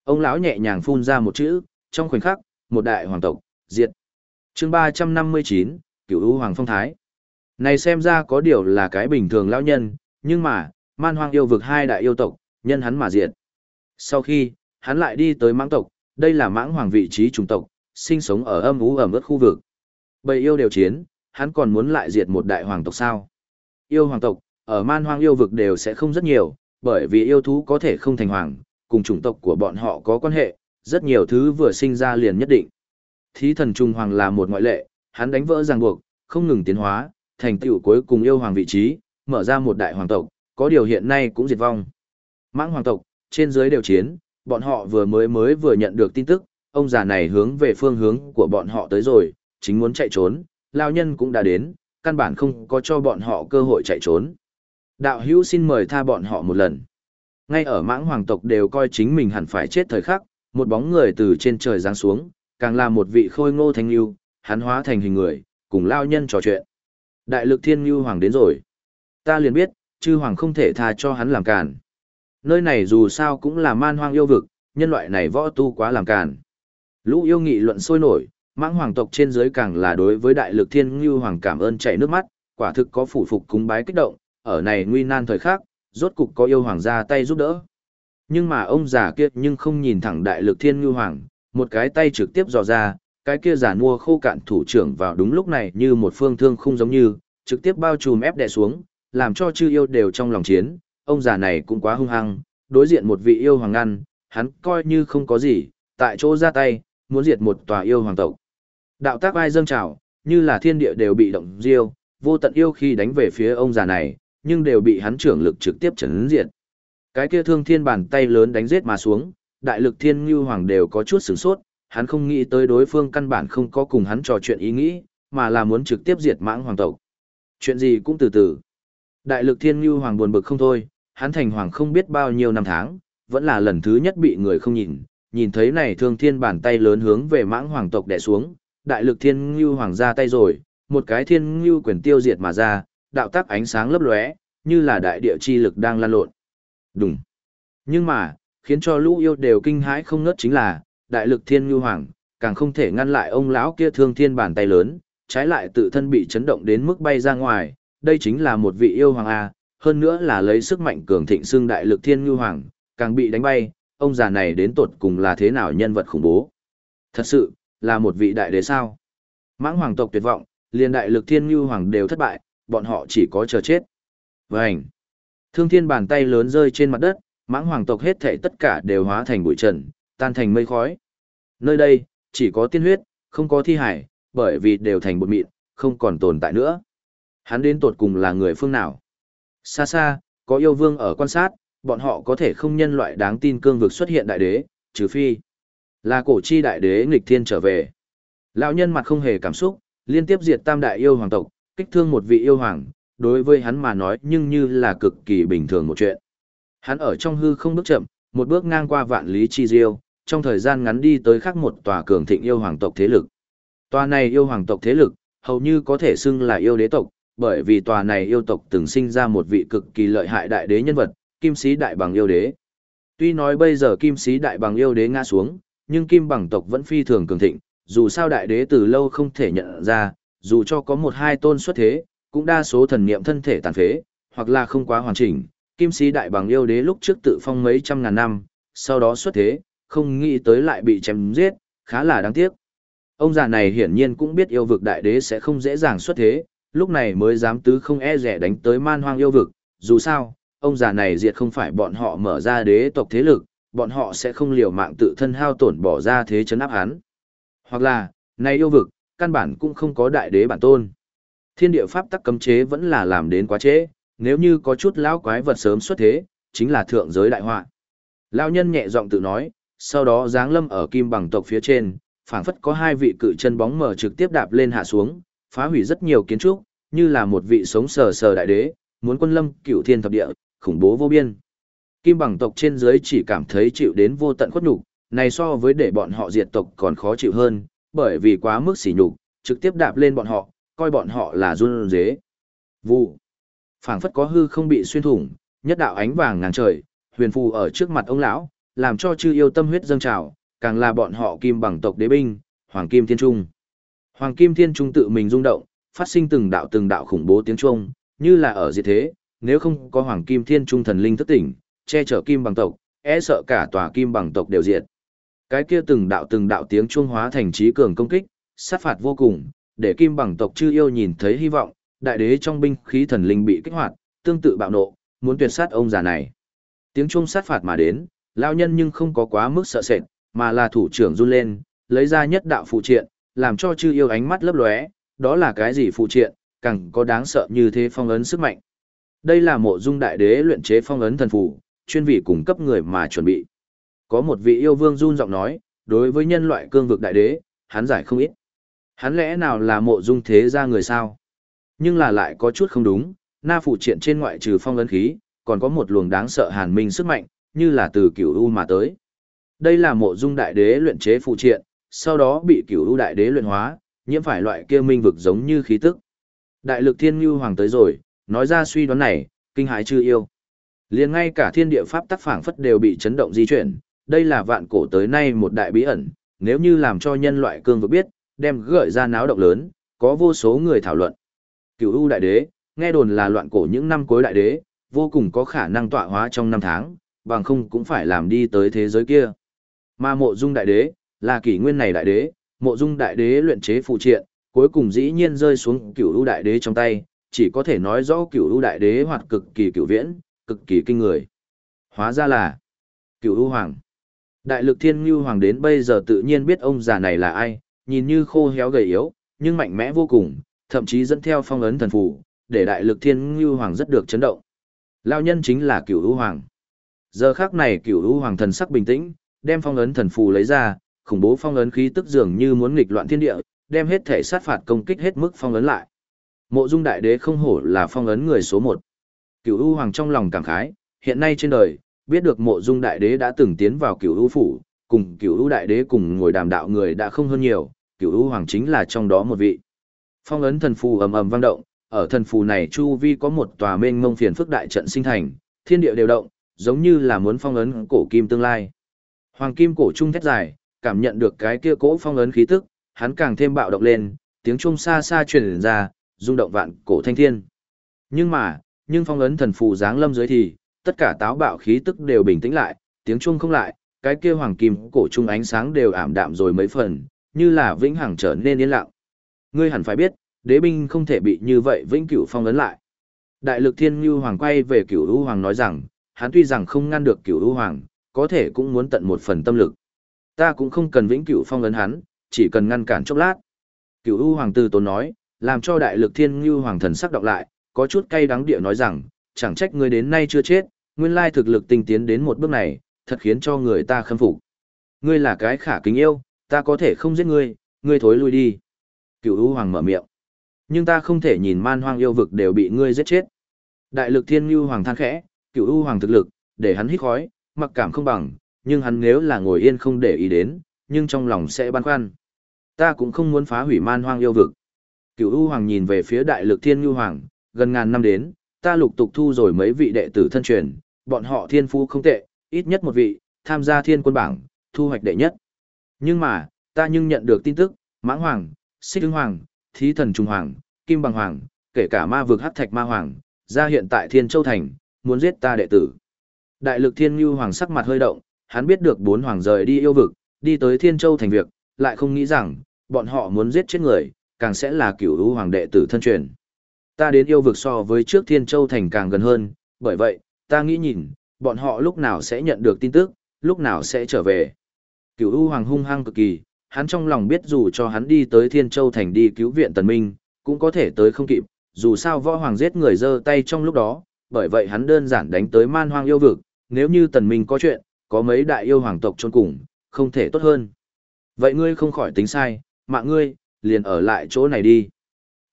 Ông lão nhẹ nhàng phun ra một chữ, trong khoảnh khắc, một đại hoàng tộc, diệt. Chương 359, Cửu U Hoàng Phong Thái. Này xem ra có điều là cái bình thường lão nhân, nhưng mà, man hoang yêu vực hai đại yêu tộc, nhân hắn mà diệt. Sau khi, hắn lại đi tới mãng tộc, đây là mãng hoàng vị trí chủng tộc, sinh sống ở âm ú ẩm ướt khu vực. Bầy yêu đều chiến, hắn còn muốn lại diệt một đại hoàng tộc sao? Yêu hoàng tộc, ở man hoang yêu vực đều sẽ không rất nhiều, bởi vì yêu thú có thể không thành hoàng, cùng chủng tộc của bọn họ có quan hệ, rất nhiều thứ vừa sinh ra liền nhất định. Thí thần trung hoàng là một ngoại lệ, hắn đánh vỡ ràng buộc, không ngừng tiến hóa, thành tựu cuối cùng yêu hoàng vị trí, mở ra một đại hoàng tộc, có điều hiện nay cũng diệt vong. Mãng hoàng tộc, trên dưới đều chiến, bọn họ vừa mới mới vừa nhận được tin tức, ông già này hướng về phương hướng của bọn họ tới rồi, chính muốn chạy trốn, lao nhân cũng đã đến, căn bản không có cho bọn họ cơ hội chạy trốn. Đạo hữu xin mời tha bọn họ một lần. Ngay ở mãng hoàng tộc đều coi chính mình hẳn phải chết thời khắc, một bóng người từ trên trời giáng xuống, càng là một vị khôi ngô thanh lưu, hắn hóa thành hình người, cùng lao nhân trò chuyện. Đại lực thiên lưu hoàng đến rồi. Ta liền biết, chư hoàng không thể tha cho hắn làm cản. Nơi này dù sao cũng là man hoang yêu vực, nhân loại này võ tu quá làm cản. Lũ yêu nghị luận sôi nổi, mãng hoàng tộc trên dưới càng là đối với đại lực thiên lưu hoàng cảm ơn chảy nước mắt, quả thực có phủ phục cúng bái kích động, ở này nguy nan thời khắc, rốt cục có yêu hoàng ra tay giúp đỡ. Nhưng mà ông già kia nhưng không nhìn thẳng đại lực thiên lưu hoàng, một cái tay trực tiếp dò ra, cái kia giả mua khô cạn thủ trưởng vào đúng lúc này như một phương thương không giống như, trực tiếp bao trùm ép đè xuống, làm cho chư yêu đều trong lòng chiến, ông già này cũng quá hung hăng, đối diện một vị yêu hoàng ngăn, hắn coi như không có gì, tại chỗ ra tay, muốn diệt một tòa yêu hoàng tộc. Đạo tác ai dâng trào, như là thiên địa đều bị động diêu, vô tận yêu khi đánh về phía ông già này, nhưng đều bị hắn trưởng lực trực tiếp chấn diệt. Cái kia thương thiên bàn tay lớn đánh giết mà xuống, đại lực thiên ngưu hoàng đều có chút sửng sốt, hắn không nghĩ tới đối phương căn bản không có cùng hắn trò chuyện ý nghĩ, mà là muốn trực tiếp diệt mãng hoàng tộc. Chuyện gì cũng từ từ. Đại lực thiên ngưu hoàng buồn bực không thôi, hắn thành hoàng không biết bao nhiêu năm tháng, vẫn là lần thứ nhất bị người không nhìn, nhìn thấy này thương thiên bàn tay lớn hướng về mãng hoàng tộc đè xuống, đại lực thiên ngưu hoàng ra tay rồi, một cái thiên ngưu quyền tiêu diệt mà ra, đạo tác ánh sáng lấp lóe, như là đại địa chi lực đang lan lộn. Đúng. Nhưng mà, khiến cho lũ yêu đều kinh hãi không ngớt chính là, đại lực thiên ngưu hoàng, càng không thể ngăn lại ông lão kia thương thiên bàn tay lớn, trái lại tự thân bị chấn động đến mức bay ra ngoài, đây chính là một vị yêu hoàng A, hơn nữa là lấy sức mạnh cường thịnh xương đại lực thiên ngưu hoàng, càng bị đánh bay, ông già này đến tột cùng là thế nào nhân vật khủng bố. Thật sự, là một vị đại đế sao. Mãng hoàng tộc tuyệt vọng, liền đại lực thiên ngưu hoàng đều thất bại, bọn họ chỉ có chờ chết. Vânh! Thương thiên bàn tay lớn rơi trên mặt đất, mãng hoàng tộc hết thảy tất cả đều hóa thành bụi trần, tan thành mây khói. Nơi đây, chỉ có tiên huyết, không có thi hải, bởi vì đều thành bột mịn, không còn tồn tại nữa. Hắn đến tột cùng là người phương nào? Xa xa, có yêu vương ở quan sát, bọn họ có thể không nhân loại đáng tin cương vực xuất hiện đại đế, trừ phi là cổ chi đại đế nghịch thiên trở về. Lão nhân mặt không hề cảm xúc, liên tiếp diệt tam đại yêu hoàng tộc, kích thương một vị yêu hoàng, đối với hắn mà nói nhưng như là cực kỳ bình thường một chuyện. Hắn ở trong hư không bước chậm, một bước ngang qua vạn lý chi diêu, trong thời gian ngắn đi tới khác một tòa cường thịnh yêu hoàng tộc thế lực. Tòa này yêu hoàng tộc thế lực, hầu như có thể xưng là yêu đế tộc, bởi vì tòa này yêu tộc từng sinh ra một vị cực kỳ lợi hại đại đế nhân vật, kim sĩ đại bằng yêu đế. Tuy nói bây giờ kim sĩ đại bằng yêu đế ngã xuống, nhưng kim bằng tộc vẫn phi thường cường thịnh, dù sao đại đế từ lâu không thể nhận ra, dù cho có một hai tôn xuất thế, cũng đa số thần niệm thân thể tàn phế, hoặc là không quá hoàn chỉnh. Kim sĩ đại bằng yêu đế lúc trước tự phong mấy trăm ngàn năm, sau đó xuất thế, không nghĩ tới lại bị chém giết, khá là đáng tiếc. Ông già này hiển nhiên cũng biết yêu vực đại đế sẽ không dễ dàng xuất thế, lúc này mới dám tứ không e rẻ đánh tới man hoang yêu vực, dù sao, ông già này diệt không phải bọn họ mở ra đế tộc thế lực, bọn họ sẽ không liều mạng tự thân hao tổn bỏ ra thế chấn áp hắn. Hoặc là, này yêu vực, căn bản cũng không có đại đế bản tôn. Thiên địa pháp tắc cấm chế vẫn là làm đến quá trễ, nếu như có chút lão quái vật sớm xuất thế, chính là thượng giới đại họa. Lão nhân nhẹ giọng tự nói, sau đó giáng lâm ở kim bằng tộc phía trên, phảng phất có hai vị cự chân bóng mở trực tiếp đạp lên hạ xuống, phá hủy rất nhiều kiến trúc, như là một vị sống sờ sờ đại đế, muốn quân lâm cửu thiên thập địa, khủng bố vô biên. Kim bằng tộc trên dưới chỉ cảm thấy chịu đến vô tận khuất nhục, này so với để bọn họ diệt tộc còn khó chịu hơn, bởi vì quá mức sỉ nhục, trực tiếp đạp lên bọn họ, coi bọn họ là run rế Vụ. phảng phất có hư không bị xuyên thủng, nhất đạo ánh vàng ngàn trời, huyền phù ở trước mặt ông lão, làm cho chư yêu tâm huyết dâng trào, càng là bọn họ kim bằng tộc đế binh, Hoàng Kim Thiên Trung. Hoàng Kim Thiên Trung tự mình rung động, phát sinh từng đạo từng đạo khủng bố tiếng trung, như là ở diệt thế, nếu không có Hoàng Kim Thiên Trung thần linh thức tỉnh, che chở kim bằng tộc, e sợ cả tòa kim bằng tộc đều diệt. Cái kia từng đạo từng đạo tiếng chuông hóa thành trí cường công kích, sát phạt vô cùng, để kim bằng tộc chư yêu nhìn thấy hy vọng, đại đế trong binh khí thần linh bị kích hoạt, tương tự bạo nộ, muốn tuyệt sát ông già này. Tiếng chuông sát phạt mà đến, lao nhân nhưng không có quá mức sợ sệt, mà là thủ trưởng run lên, lấy ra nhất đạo phụ triện, làm cho chư yêu ánh mắt lấp lóe, đó là cái gì phụ triện, càng có đáng sợ như thế phong ấn sức mạnh. Đây là mộ dung đại đế luyện chế phong ấn thần phù, chuyên vị cung cấp người mà chuẩn bị. Có một vị yêu vương run giọng nói, đối với nhân loại cương vực đại đế, hắn giải không ít. Hắn lẽ nào là mộ dung thế gia người sao? Nhưng là lại có chút không đúng, na phụ triện trên ngoại trừ phong ấn khí, còn có một luồng đáng sợ hàn minh sức mạnh, như là từ cửu u mà tới. Đây là mộ dung đại đế luyện chế phụ triện, sau đó bị cửu u đại đế luyện hóa, nhiễm phải loại kia minh vực giống như khí tức. Đại lực thiên như hoàng tới rồi, nói ra suy đoán này, kinh hãi chưa yêu. liền ngay cả thiên địa pháp tác phảng phất đều bị chấn động di chuyển, đây là vạn cổ tới nay một đại bí ẩn, nếu như làm cho nhân loại cương vực biết, đem gợi ra náo động lớn, có vô số người thảo luận. Cửu U đại đế, nghe đồn là loạn cổ những năm cuối đại đế, vô cùng có khả năng tọa hóa trong năm tháng, bằng không cũng phải làm đi tới thế giới kia. Mà mộ dung đại đế, là kỷ nguyên này đại đế, mộ dung đại đế luyện chế phụ triện, cuối cùng dĩ nhiên rơi xuống cửu ưu đại đế trong tay, chỉ có thể nói rõ cửu ưu đại đế hoạt cực kỳ cửu viễn, cực kỳ kinh người. Hóa ra là cửu ưu hoàng. Đại lực thiên ngưu hoàng đến bây giờ tự nhiên biết ông già này là ai, nhìn như khô héo gầy yếu, nhưng mạnh mẽ vô cùng, thậm chí dẫn theo phong ấn thần phù, để đại lực thiên ngưu hoàng rất được chấn động. Lao nhân chính là cửu ưu hoàng. Giờ khác này cửu ưu hoàng thần sắc bình tĩnh, đem phong ấn thần phù lấy ra, khủng bố phong ấn khí tức dường như muốn nghịch loạn thiên địa, đem hết thể sát phạt công kích hết mức phong ấn lại. Mộ Dung đại đế không hổ là phong ấn người số một. Cửu U hoàng trong lòng cảm khái, hiện nay trên đời, biết được Mộ Dung đại đế đã từng tiến vào Cửu U phủ, cùng Cửu U đại đế cùng ngồi đàm đạo người đã không hơn nhiều, Cửu U hoàng chính là trong đó một vị. Phong ấn thần phù ầm ầm vang động, ở thần phù này chu vi có một tòa mênh mông phiền phức đại trận sinh thành, thiên địa đều động, giống như là muốn phong ấn cổ kim tương lai. Hoàng kim cổ trung thét dài, cảm nhận được cái kia cỗ phong ấn khí tức, hắn càng thêm bạo động lên, tiếng trung xa xa truyền ra, rung động vạn cổ thanh thiên. Nhưng mà, nhưng phong ấn thần phù giáng lâm dưới thì, tất cả táo bạo khí tức đều bình tĩnh lại, tiếng trung không lại, cái kia hoàng kim cổ trung ánh sáng đều ảm đạm rồi mấy phần, như là vĩnh hằng trở nên yên lặng. Ngươi hẳn phải biết, đế binh không thể bị như vậy vĩnh cửu phong ấn lại. Đại lực thiên như hoàng quay về cửu u hoàng nói rằng, hắn tuy rằng không ngăn được cửu u hoàng, có thể cũng muốn tận một phần tâm lực. Ta cũng không cần vĩnh cửu phong ấn hắn, chỉ cần ngăn cản chốc lát. Cửu U hoàng tử tốn nói, làm cho đại lực thiên như hoàng thần sắc đọc lại, có chút cay đắng địa nói rằng, chẳng trách ngươi đến nay chưa chết, nguyên lai thực lực tinh tiến đến một bước này, thật khiến cho người ta khâm phục. Ngươi là cái khả kính yêu, ta có thể không giết ngươi, ngươi thối lui đi. Cửu U hoàng mở miệng. Nhưng ta không thể nhìn man hoang yêu vực đều bị ngươi giết chết. Đại lực thiên như hoàng than khẽ, cửu U hoàng thực lực, để hắn hít khói, mặc cảm không bằng, nhưng hắn nếu là ngồi yên không để ý đến, nhưng trong lòng sẽ băn khoăn. Ta cũng không muốn phá hủy man hoang yêu vực. Cửu U Hoàng nhìn về phía đại lực thiên nhu hoàng, gần ngàn năm đến, ta lục tục thu rồi mấy vị đệ tử thân truyền, bọn họ thiên phú không tệ, ít nhất một vị, tham gia thiên quân bảng, thu hoạch đệ nhất. Nhưng mà, ta nhưng nhận được tin tức, mãng hoàng, xích hưng hoàng, thí thần trung hoàng, kim bằng hoàng, kể cả ma vực hắc thạch ma hoàng, ra hiện tại thiên châu thành, muốn giết ta đệ tử. Đại lực thiên Nhu hoàng sắc mặt hơi động, hắn biết được bốn hoàng rời đi yêu vực, đi tới thiên châu thành việc, lại không nghĩ rằng, bọn họ muốn giết chết người, càng sẽ là cửu lũ hoàng đệ tử thân truyền. Ta đến yêu vực so với trước thiên châu thành càng gần hơn, bởi vậy, ta nghĩ nhìn, bọn họ lúc nào sẽ nhận được tin tức, lúc nào sẽ trở về. Cửu U Hoàng hung hăng cực kỳ, hắn trong lòng biết dù cho hắn đi tới Thiên Châu Thành đi cứu viện Tần Minh, cũng có thể tới không kịp, dù sao võ hoàng giết người giơ tay trong lúc đó, bởi vậy hắn đơn giản đánh tới man hoang yêu vực, nếu như Tần Minh có chuyện, có mấy đại yêu hoàng tộc chôn cùng, không thể tốt hơn. Vậy ngươi không khỏi tính sai, mạng ngươi, liền ở lại chỗ này đi.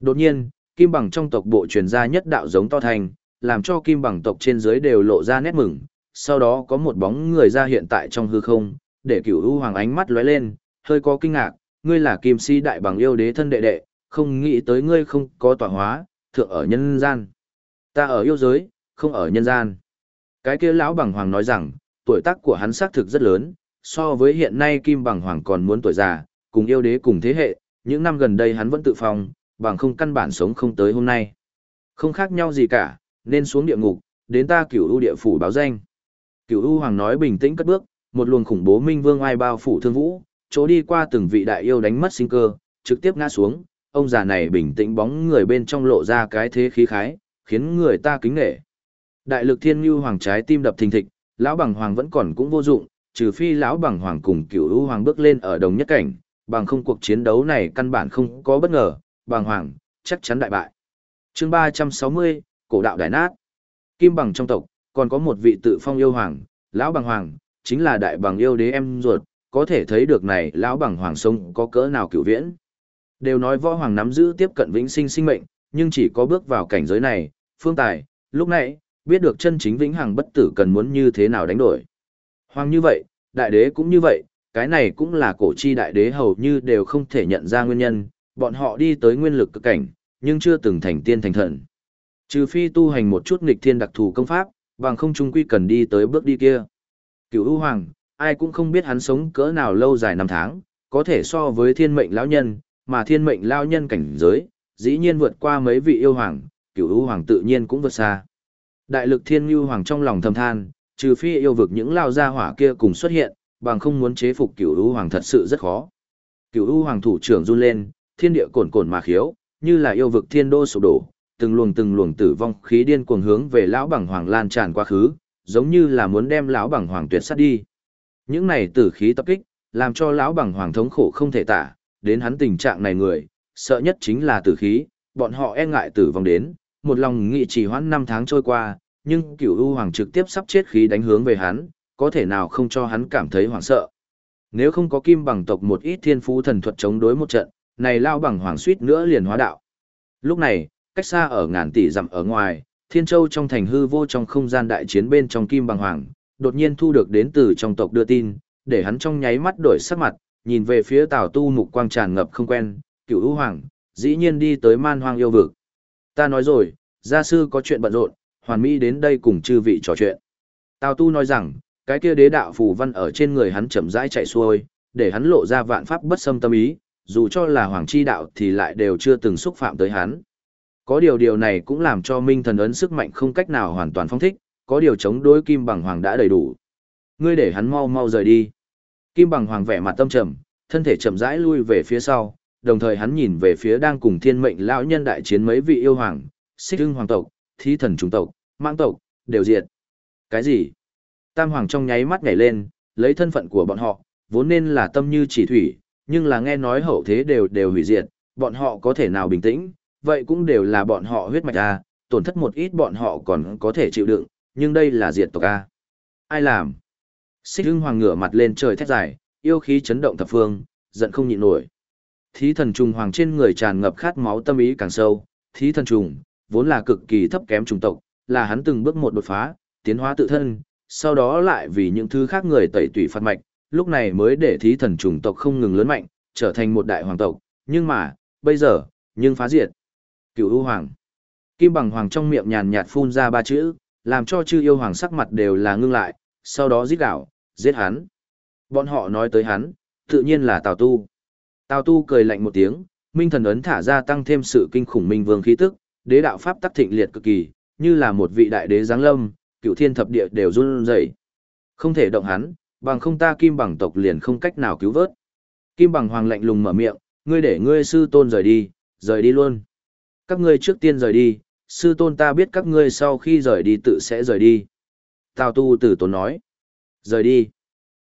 Đột nhiên, kim bằng trong tộc bộ truyền ra nhất đạo giống to thành, làm cho kim bằng tộc trên dưới đều lộ ra nét mừng. Sau đó có một bóng người ra hiện tại trong hư không, để cửu u hoàng ánh mắt lóe lên, hơi có kinh ngạc, ngươi là kim si đại bằng yêu đế thân đệ đệ, không nghĩ tới ngươi không có tỏa hóa, thượng ở nhân gian. Ta ở yêu giới, không ở nhân gian. Cái kia lão bằng hoàng nói rằng, tuổi tác của hắn xác thực rất lớn, so với hiện nay kim bằng hoàng còn muốn tuổi già, cùng yêu đế cùng thế hệ, những năm gần đây hắn vẫn tự phòng, bằng không căn bản sống không tới hôm nay. Không khác nhau gì cả, nên xuống địa ngục, đến ta cửu u địa phủ báo danh. Cửu u hoàng nói bình tĩnh cất bước, một luồng khủng bố minh vương ai bao phủ thương vũ, chỗ đi qua từng vị đại yêu đánh mất sinh cơ, trực tiếp ngã xuống, ông già này bình tĩnh bóng người bên trong lộ ra cái thế khí khái, khiến người ta kính nể. Đại lực thiên như hoàng trái tim đập thình thịch, lão bằng hoàng vẫn còn cũng vô dụng, trừ phi lão bằng hoàng cùng cửu u hoàng bước lên ở đồng nhất cảnh, bằng không cuộc chiến đấu này căn bản không có bất ngờ, bằng hoàng, chắc chắn đại bại. chương 360, cổ đạo đại nát. Kim bằng trong tộc, còn có một vị tự phong yêu hoàng, lão bằng hoàng, chính là đại bằng yêu đế em ruột, có thể thấy được này lão bằng hoàng sông có cỡ nào cửu viễn. Đều nói võ hoàng nắm giữ tiếp cận vĩnh sinh sinh mệnh, nhưng chỉ có bước vào cảnh giới này, phương tài, lúc nãy, biết được chân chính vĩnh hằng bất tử cần muốn như thế nào đánh đổi. Hoàng như vậy, đại đế cũng như vậy, cái này cũng là cổ chi đại đế hầu như đều không thể nhận ra nguyên nhân, bọn họ đi tới nguyên lực cực cảnh, nhưng chưa từng thành tiên thành thần. Trừ phi tu hành một chút nghịch thiên đặc thù công pháp, bằng không trung quy cần đi tới bước đi kia. Cửu U Hoàng, ai cũng không biết hắn sống cỡ nào lâu dài năm tháng, có thể so với thiên mệnh lão nhân, mà thiên mệnh lão nhân cảnh giới, dĩ nhiên vượt qua mấy vị yêu hoàng, Cửu U Hoàng tự nhiên cũng vượt xa. Đại lực thiên như hoàng trong lòng thầm than, trừ phi yêu vực những lao gia hỏa kia cùng xuất hiện, bằng không muốn chế phục cửu u hoàng thật sự rất khó. Cửu u hoàng thủ trưởng run lên, thiên địa cồn cồn mà khiếu, như là yêu vực thiên đô sụp đổ, từng luồng từng luồng tử vong khí điên cuồng hướng về lão bằng hoàng lan tràn quá khứ, giống như là muốn đem lão bằng hoàng tuyệt sát đi. Những này tử khí tập kích, làm cho lão bằng hoàng thống khổ không thể tả, đến hắn tình trạng này người, sợ nhất chính là tử khí, bọn họ e ngại tử vong đến, một lòng nghị chỉ hoãn năm tháng trôi qua, nhưng cửu u hoàng trực tiếp sắp chết khí đánh hướng về hắn, có thể nào không cho hắn cảm thấy hoảng sợ. Nếu không có kim bằng tộc một ít thiên phú thần thuật chống đối một trận, này lao bằng hoàng suýt nữa liền hóa đạo. Lúc này, cách xa ở ngàn tỷ dặm ở ngoài, thiên châu trong thành hư vô trong không gian đại chiến bên trong kim bằng hoàng, đột nhiên thu được đến từ trong tộc đưa tin, để hắn trong nháy mắt đổi sắc mặt, nhìn về phía tào tu mục quang tràn ngập không quen, cửu u hoàng, dĩ nhiên đi tới man hoang yêu vực. Ta nói rồi, gia sư có chuyện bận rộn, hoàn mỹ đến đây cùng chư vị trò chuyện. Tào tu nói rằng, cái kia đế đạo phù văn ở trên người hắn chậm rãi chạy xuôi, để hắn lộ ra vạn pháp bất xâm tâm ý, dù cho là hoàng chi đạo thì lại đều chưa từng xúc phạm tới hắn. Có điều điều này cũng làm cho minh thần ấn sức mạnh không cách nào hoàn toàn phong thích, có điều chống đối kim bằng hoàng đã đầy đủ. Ngươi để hắn mau mau rời đi. Kim bằng hoàng vẻ mặt tâm trầm, thân thể chậm rãi lui về phía sau, đồng thời hắn nhìn về phía đang cùng thiên mệnh lão nhân đại chiến mấy vị yêu hoàng, xích hưng hoàng tộc, thí thần trung tộc, mạng tộc, đều diệt. Cái gì? Tam hoàng trong nháy mắt nhảy lên, lấy thân phận của bọn họ, vốn nên là tâm như chỉ thủy, nhưng là nghe nói hậu thế đều đều hủy diệt, bọn họ có thể nào bình tĩnh, vậy cũng đều là bọn họ huyết mạch A, tổn thất một ít bọn họ còn có thể chịu đựng, nhưng đây là diệt tộc A. Ai làm? Xích hưng hoàng ngửa mặt lên trời thét dài, yêu khí chấn động thập phương, giận không nhịn nổi. Thí thần trùng hoàng trên người tràn ngập khát máu tâm ý càng sâu, thí thần trùng, vốn là cực kỳ thấp kém chủng tộc, là hắn từng bước một đột phá, tiến hóa tự thân, sau đó lại vì những thứ khác người tẩy tủy phạt mạch, lúc này mới để thí thần chủng tộc không ngừng lớn mạnh, trở thành một đại hoàng tộc, nhưng mà, bây giờ, nhưng phá diệt. Cửu U Hoàng. Kim bằng hoàng trong miệng nhàn nhạt phun ra ba chữ, làm cho chư yêu hoàng sắc mặt đều là ngưng lại, sau đó giết đảo, giết hắn. Bọn họ nói tới hắn, tự nhiên là Tào Tu. Tào Tu cười lạnh một tiếng, minh thần ấn thả ra tăng thêm sự kinh khủng minh vương khí tức, đế đạo pháp tắc thịnh liệt cực kỳ, như là một vị đại đế giáng lâm, cựu thiên thập địa đều run rẩy. Không thể động hắn, bằng không ta kim bằng tộc liền không cách nào cứu vớt. Kim bằng hoàng lạnh lùng mở miệng, ngươi để ngươi sư tôn rời đi, rời đi luôn. Các ngươi trước tiên rời đi, sư tôn ta biết các ngươi sau khi rời đi tự sẽ rời đi. Tào tu tử tốn nói, rời đi.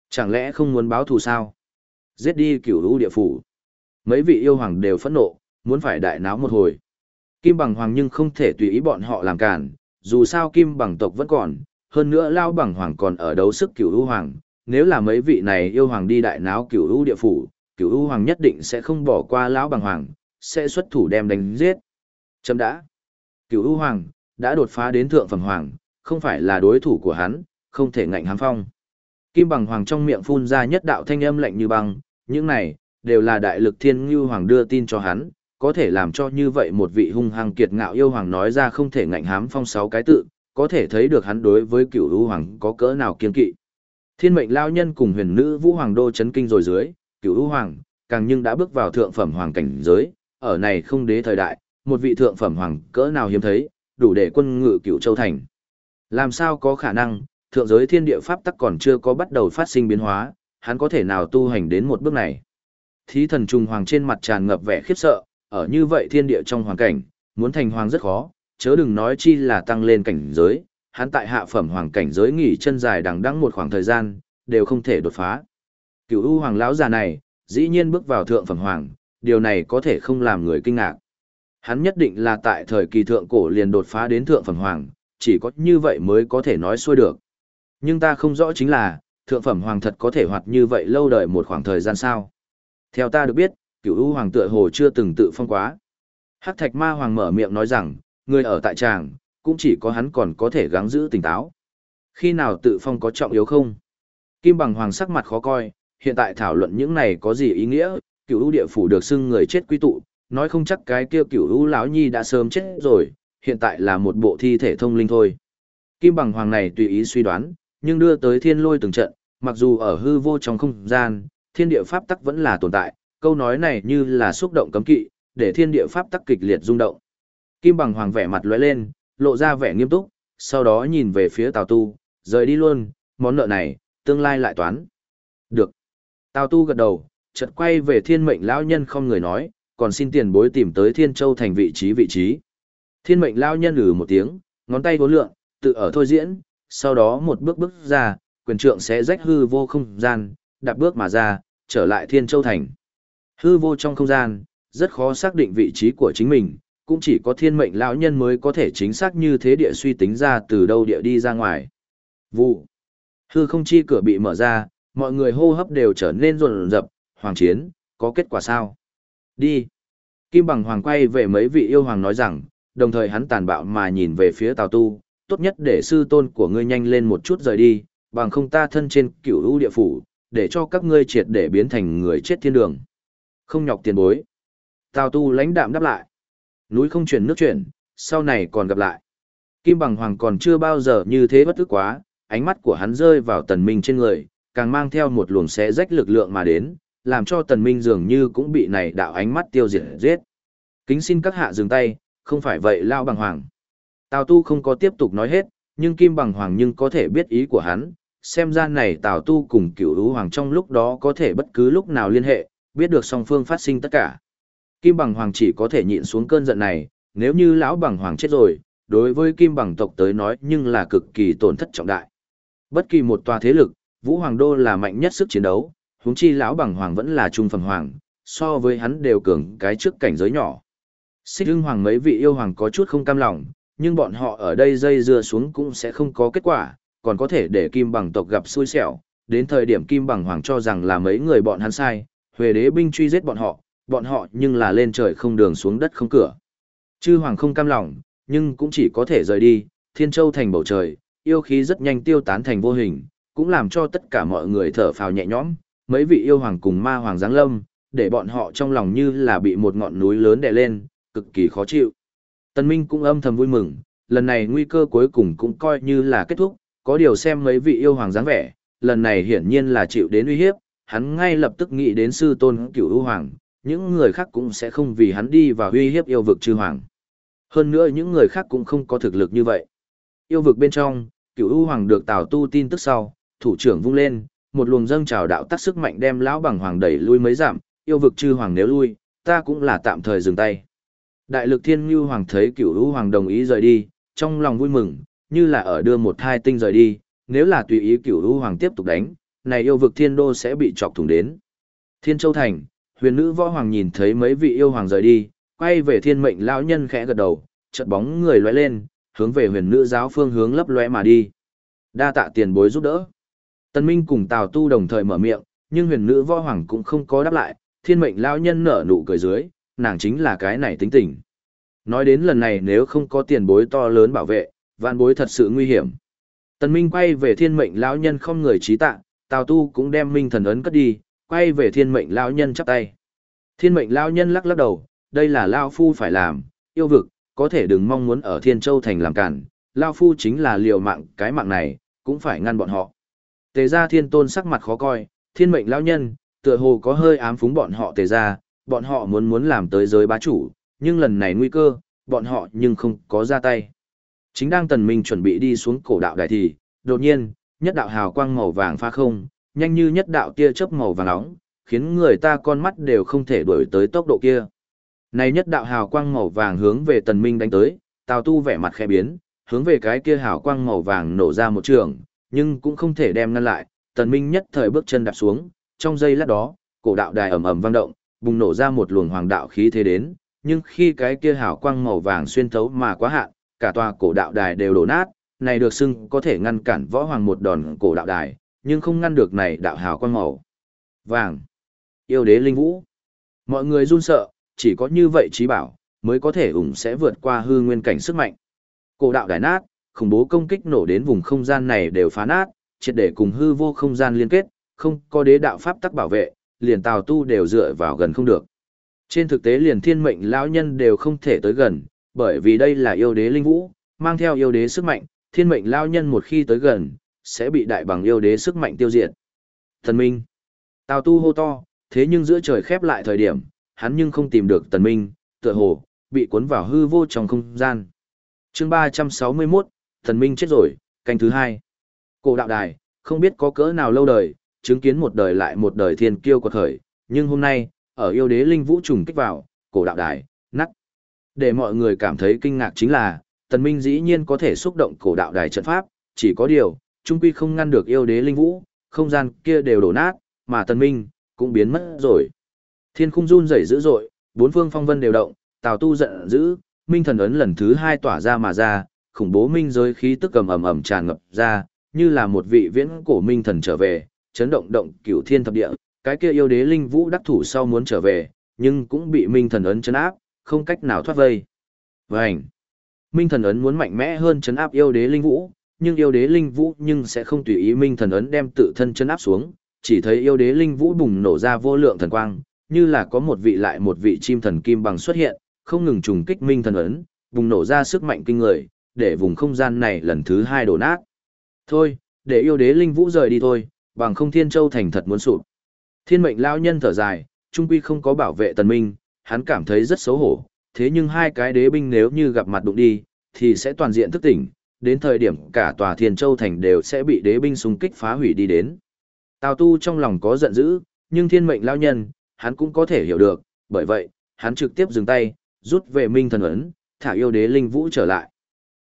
Chẳng lẽ không muốn báo thù sao? Giết đi cửu lũ địa phủ. Mấy vị yêu hoàng đều phẫn nộ, muốn phải đại náo một hồi. Kim bằng hoàng nhưng không thể tùy ý bọn họ làm cản, dù sao kim bằng tộc vẫn còn, hơn nữa lao bằng hoàng còn ở đấu sức cửu U hoàng. Nếu là mấy vị này yêu hoàng đi đại náo cửu U địa phủ, cửu U hoàng nhất định sẽ không bỏ qua lão bằng hoàng, sẽ xuất thủ đem đánh giết. Chấm đã. Cửu U hoàng, đã đột phá đến thượng phẩm hoàng, không phải là đối thủ của hắn, không thể ngạnh hám phong. Kim bằng hoàng trong miệng phun ra nhất đạo thanh âm lạnh như băng, những này, đều là đại lực thiên ngưu hoàng đưa tin cho hắn, có thể làm cho như vậy một vị hung hăng kiệt ngạo yêu hoàng nói ra không thể ngạnh hám phong sáu cái tự, có thể thấy được hắn đối với cựu u hoàng có cỡ nào kiên kỵ. Thiên mệnh lao nhân cùng huyền nữ vũ hoàng đô chấn kinh rồi dưới, cựu u hoàng, càng nhưng đã bước vào thượng phẩm hoàng cảnh giới, ở này không đế thời đại, một vị thượng phẩm hoàng cỡ nào hiếm thấy, đủ để quân ngự cựu châu thành. Làm sao có khả năng, thượng giới thiên địa pháp tắc còn chưa có bắt đầu phát sinh biến hóa, hắn có thể nào tu hành đến một bước này. Thí thần trùng hoàng trên mặt tràn ngập vẻ khiếp sợ, ở như vậy thiên địa trong hoàn cảnh, muốn thành hoàng rất khó, chớ đừng nói chi là tăng lên cảnh giới, hắn tại hạ phẩm hoàng cảnh giới nghỉ chân dài đằng đẵng một khoảng thời gian, đều không thể đột phá. Cửu U hoàng lão già này, dĩ nhiên bước vào thượng phẩm hoàng, điều này có thể không làm người kinh ngạc. Hắn nhất định là tại thời kỳ thượng cổ liền đột phá đến thượng phẩm hoàng, chỉ có như vậy mới có thể nói xuôi được. Nhưng ta không rõ chính là, thượng phẩm hoàng thật có thể hoạt như vậy lâu đời một khoảng thời gian sao. Theo ta được biết, Cựu u hoàng tựa hồ chưa từng tự phong quá. Hắc thạch ma hoàng mở miệng nói rằng, người ở tại tràng, cũng chỉ có hắn còn có thể gắng giữ tỉnh táo. Khi nào tự phong có trọng yếu không? Kim bằng hoàng sắc mặt khó coi, hiện tại thảo luận những này có gì ý nghĩa, Cựu u địa phủ được xưng người chết quy tụ, nói không chắc cái kia Cựu u lão nhi đã sớm chết rồi, hiện tại là một bộ thi thể thông linh thôi. Kim bằng hoàng này tùy ý suy đoán, nhưng đưa tới thiên lôi từng trận, mặc dù ở hư vô trong không gian, thiên địa pháp tắc vẫn là tồn tại, câu nói này như là xúc động cấm kỵ, để thiên địa pháp tắc kịch liệt rung động. Kim bằng hoàng vẻ mặt lóe lên, lộ ra vẻ nghiêm túc, sau đó nhìn về phía Tào Tu, rời đi luôn, món nợ này, tương lai lại toán. Được. Tào Tu gật đầu, chợt quay về thiên mệnh lão nhân không người nói, còn xin tiền bối tìm tới Thiên Châu thành vị trí vị trí. Thiên mệnh lão nhân lử một tiếng, ngón tay vốn lượng, tự ở thôi diễn, sau đó một bước bước ra, quyền trượng sẽ rách hư vô không gian, đạp bước mà ra, trở lại Thiên Châu Thành. Hư vô trong không gian, rất khó xác định vị trí của chính mình, cũng chỉ có thiên mệnh lão nhân mới có thể chính xác như thế địa suy tính ra từ đâu địa đi ra ngoài. Vụ. Hư không chi cửa bị mở ra, mọi người hô hấp đều trở nên rồn rập, hoàng chiến, có kết quả sao? Đi. Kim bằng hoàng quay về mấy vị yêu hoàng nói rằng, đồng thời hắn tàn bạo mà nhìn về phía Tào Tu, tốt nhất để sư tôn của ngươi nhanh lên một chút rời đi, bằng không ta thân trên cửu u địa phủ, để cho các ngươi triệt để biến thành người chết thiên đường. Không nhọc tiền bối. Tào tu lãnh đạm đáp lại. Núi không chuyển nước chuyển, sau này còn gặp lại. Kim bằng hoàng còn chưa bao giờ như thế bất ức quá, ánh mắt của hắn rơi vào tần minh trên người, càng mang theo một luồng xé rách lực lượng mà đến, làm cho tần minh dường như cũng bị này đạo ánh mắt tiêu diệt giết. Kính xin các hạ dừng tay, không phải vậy lao bằng hoàng. Tào tu không có tiếp tục nói hết, nhưng kim bằng hoàng nhưng có thể biết ý của hắn, xem ra này Tào tu cùng cửu hữu hoàng trong lúc đó có thể bất cứ lúc nào liên hệ, biết được song phương phát sinh tất cả. Kim bằng hoàng chỉ có thể nhịn xuống cơn giận này, nếu như lão bằng hoàng chết rồi, đối với kim bằng tộc tới nói nhưng là cực kỳ tổn thất trọng đại. Bất kỳ một tòa thế lực, Vũ Hoàng Đô là mạnh nhất sức chiến đấu, huống chi lão bằng hoàng vẫn là trung phẩm hoàng, so với hắn đều cường cái trước cảnh giới nhỏ. Xích hưng hoàng mấy vị yêu hoàng có chút không cam lòng, nhưng bọn họ ở đây dây dưa xuống cũng sẽ không có kết quả, còn có thể để kim bằng tộc gặp xui xẻo. Đến thời điểm kim bằng hoàng cho rằng là mấy người bọn hắn sai, Huệ đế binh truy giết bọn họ, bọn họ nhưng là lên trời không đường xuống đất không cửa. Chư hoàng không cam lòng, nhưng cũng chỉ có thể rời đi, thiên châu thành bầu trời, yêu khí rất nhanh tiêu tán thành vô hình, cũng làm cho tất cả mọi người thở phào nhẹ nhõm, mấy vị yêu hoàng cùng ma hoàng giáng lâm, để bọn họ trong lòng như là bị một ngọn núi lớn đè lên, cực kỳ khó chịu. Tân Minh cũng âm thầm vui mừng, lần này nguy cơ cuối cùng cũng coi như là kết thúc, có điều xem mấy vị yêu hoàng dáng vẻ, lần này hiển nhiên là chịu đến uy hiếp, hắn ngay lập tức nghĩ đến sư tôn cửu ưu hoàng, những người khác cũng sẽ không vì hắn đi và uy hiếp yêu vực chư hoàng. Hơn nữa những người khác cũng không có thực lực như vậy. Yêu vực bên trong, cửu ưu hoàng được tào tu tin tức sau, thủ trưởng vung lên, một luồng dâng trào đạo tắc sức mạnh đem lão bằng hoàng đẩy lui mấy giảm, yêu vực chư hoàng nếu lui, ta cũng là tạm thời dừng tay. Đại lực thiên như hoàng thấy cửu ưu hoàng đồng ý rời đi, trong lòng vui mừng, như là ở đưa một thai tinh rời đi, nếu là tùy ý cửu ưu hoàng tiếp tục đánh, này yêu vực thiên đô sẽ bị chọc thủng đến. Thiên Châu Thành, huyền nữ võ hoàng nhìn thấy mấy vị yêu hoàng rời đi, quay về thiên mệnh lão nhân khẽ gật đầu, chợt bóng người lóe lên, hướng về huyền nữ giáo phương hướng lấp lóe mà đi. Đa tạ tiền bối giúp đỡ. Tân Minh cùng Tào Tu đồng thời mở miệng, nhưng huyền nữ võ hoàng cũng không có đáp lại, thiên mệnh lão nhân nở nụ cười dưới, nàng chính là cái này tính tình. Nói đến lần này nếu không có tiền bối to lớn bảo vệ, vạn bối thật sự nguy hiểm. Tần Minh quay về thiên mệnh lão nhân không người trí tạ, Tào Tu cũng đem minh thần ấn cất đi, quay về thiên mệnh lão nhân chắp tay. Thiên mệnh lão nhân lắc lắc đầu, đây là lão phu phải làm, yêu vực, có thể đừng mong muốn ở Thiên Châu thành làm cản, lão phu chính là liều mạng, cái mạng này, cũng phải ngăn bọn họ. Tề gia thiên tôn sắc mặt khó coi, thiên mệnh lão nhân, tựa hồ có hơi ám phúng bọn họ tề gia, bọn họ muốn muốn làm tới giới bá chủ, nhưng lần này nguy cơ, bọn họ nhưng không có ra tay. Chính đang tần minh chuẩn bị đi xuống cổ đạo đài thì, đột nhiên, nhất đạo hào quang màu vàng pha không, nhanh như nhất đạo tia chớp màu vàng nóng, khiến người ta con mắt đều không thể đuổi tới tốc độ kia. Này nhất đạo hào quang màu vàng hướng về tần minh đánh tới, Tào Tu vẻ mặt khẽ biến, hướng về cái kia hào quang màu vàng nổ ra một trường, nhưng cũng không thể đem ngăn lại, tần minh nhất thời bước chân đạp xuống, trong giây lát đó, cổ đạo đài ầm ầm vang động, bùng nổ ra một luồng hoàng đạo khí thế đến, nhưng khi cái kia hào quang màu vàng xuyên thấu mà quá hạn, cả tòa cổ đạo đài đều đổ nát, này được xưng có thể ngăn cản võ hoàng một đòn cổ đạo đài, nhưng không ngăn được này đạo hào quang màu vàng. Yêu đế linh vũ. Mọi người run sợ, chỉ có như vậy trí bảo, mới có thể ủng sẽ vượt qua hư nguyên cảnh sức mạnh. Cổ đạo đài nát, khủng bố công kích nổ đến vùng không gian này đều phá nát, triệt để cùng hư vô không gian liên kết, không có đế đạo pháp tắc bảo vệ, liền tào tu đều dựa vào gần không được. Trên thực tế liền thiên mệnh lão nhân đều không thể tới gần, bởi vì đây là yêu đế linh vũ, mang theo yêu đế sức mạnh, thiên mệnh lao nhân một khi tới gần, sẽ bị đại bằng yêu đế sức mạnh tiêu diệt. Thần Minh. Tào tu hô to, thế nhưng giữa trời khép lại thời điểm, hắn nhưng không tìm được tần minh, tựa hồ, bị cuốn vào hư vô trong không gian. chương 361, thần minh chết rồi, canh thứ hai. Cổ đạo đài, không biết có cỡ nào lâu đời, chứng kiến một đời lại một đời thiên kiêu quật khởi, nhưng hôm nay, ở yêu đế linh vũ trùng kích vào, cổ đạo đài, nắt. Để mọi người cảm thấy kinh ngạc chính là, tần minh dĩ nhiên có thể xúc động cổ đạo đài trận pháp, chỉ có điều, trung quy không ngăn được yêu đế linh vũ, không gian kia đều đổ nát, mà tần minh, cũng biến mất rồi. Thiên khung run rẩy dữ dội, bốn phương phong vân đều động, tào tu giận dữ, minh thần ấn lần thứ hai tỏa ra mà ra, khủng bố minh giới khí tức cầm ầm ầm tràn ngập ra, như là một vị viễn cổ minh thần trở về, chấn động động cửu thiên thập địa, cái kia yêu đế linh vũ đắc thủ sau muốn trở về, nhưng cũng bị minh thần ấn chấn áp, không cách nào thoát vây. Vành! Minh thần ấn muốn mạnh mẽ hơn chấn áp yêu đế linh vũ, nhưng yêu đế linh vũ nhưng sẽ không tùy ý minh thần ấn đem tự thân chấn áp xuống, chỉ thấy yêu đế linh vũ bùng nổ ra vô lượng thần quang, như là có một vị lại một vị chim thần kim bằng xuất hiện, không ngừng trùng kích minh thần ấn, bùng nổ ra sức mạnh kinh người, để vùng không gian này lần thứ hai đổ nát. Thôi, để yêu đế linh vũ rời đi thôi, bằng không thiên châu thành thật muốn sụp. Thiên mệnh lao nhân thở dài, trung quy không có bảo vệ tần minh, hắn cảm thấy rất xấu hổ, thế nhưng hai cái đế binh nếu như gặp mặt đụng đi, thì sẽ toàn diện thức tỉnh, đến thời điểm cả tòa thiên châu thành đều sẽ bị đế binh xung kích phá hủy đi đến. Tào tu trong lòng có giận dữ, nhưng thiên mệnh lao nhân, hắn cũng có thể hiểu được, bởi vậy, hắn trực tiếp dừng tay, rút về minh thần ấn, thả yêu đế linh vũ trở lại.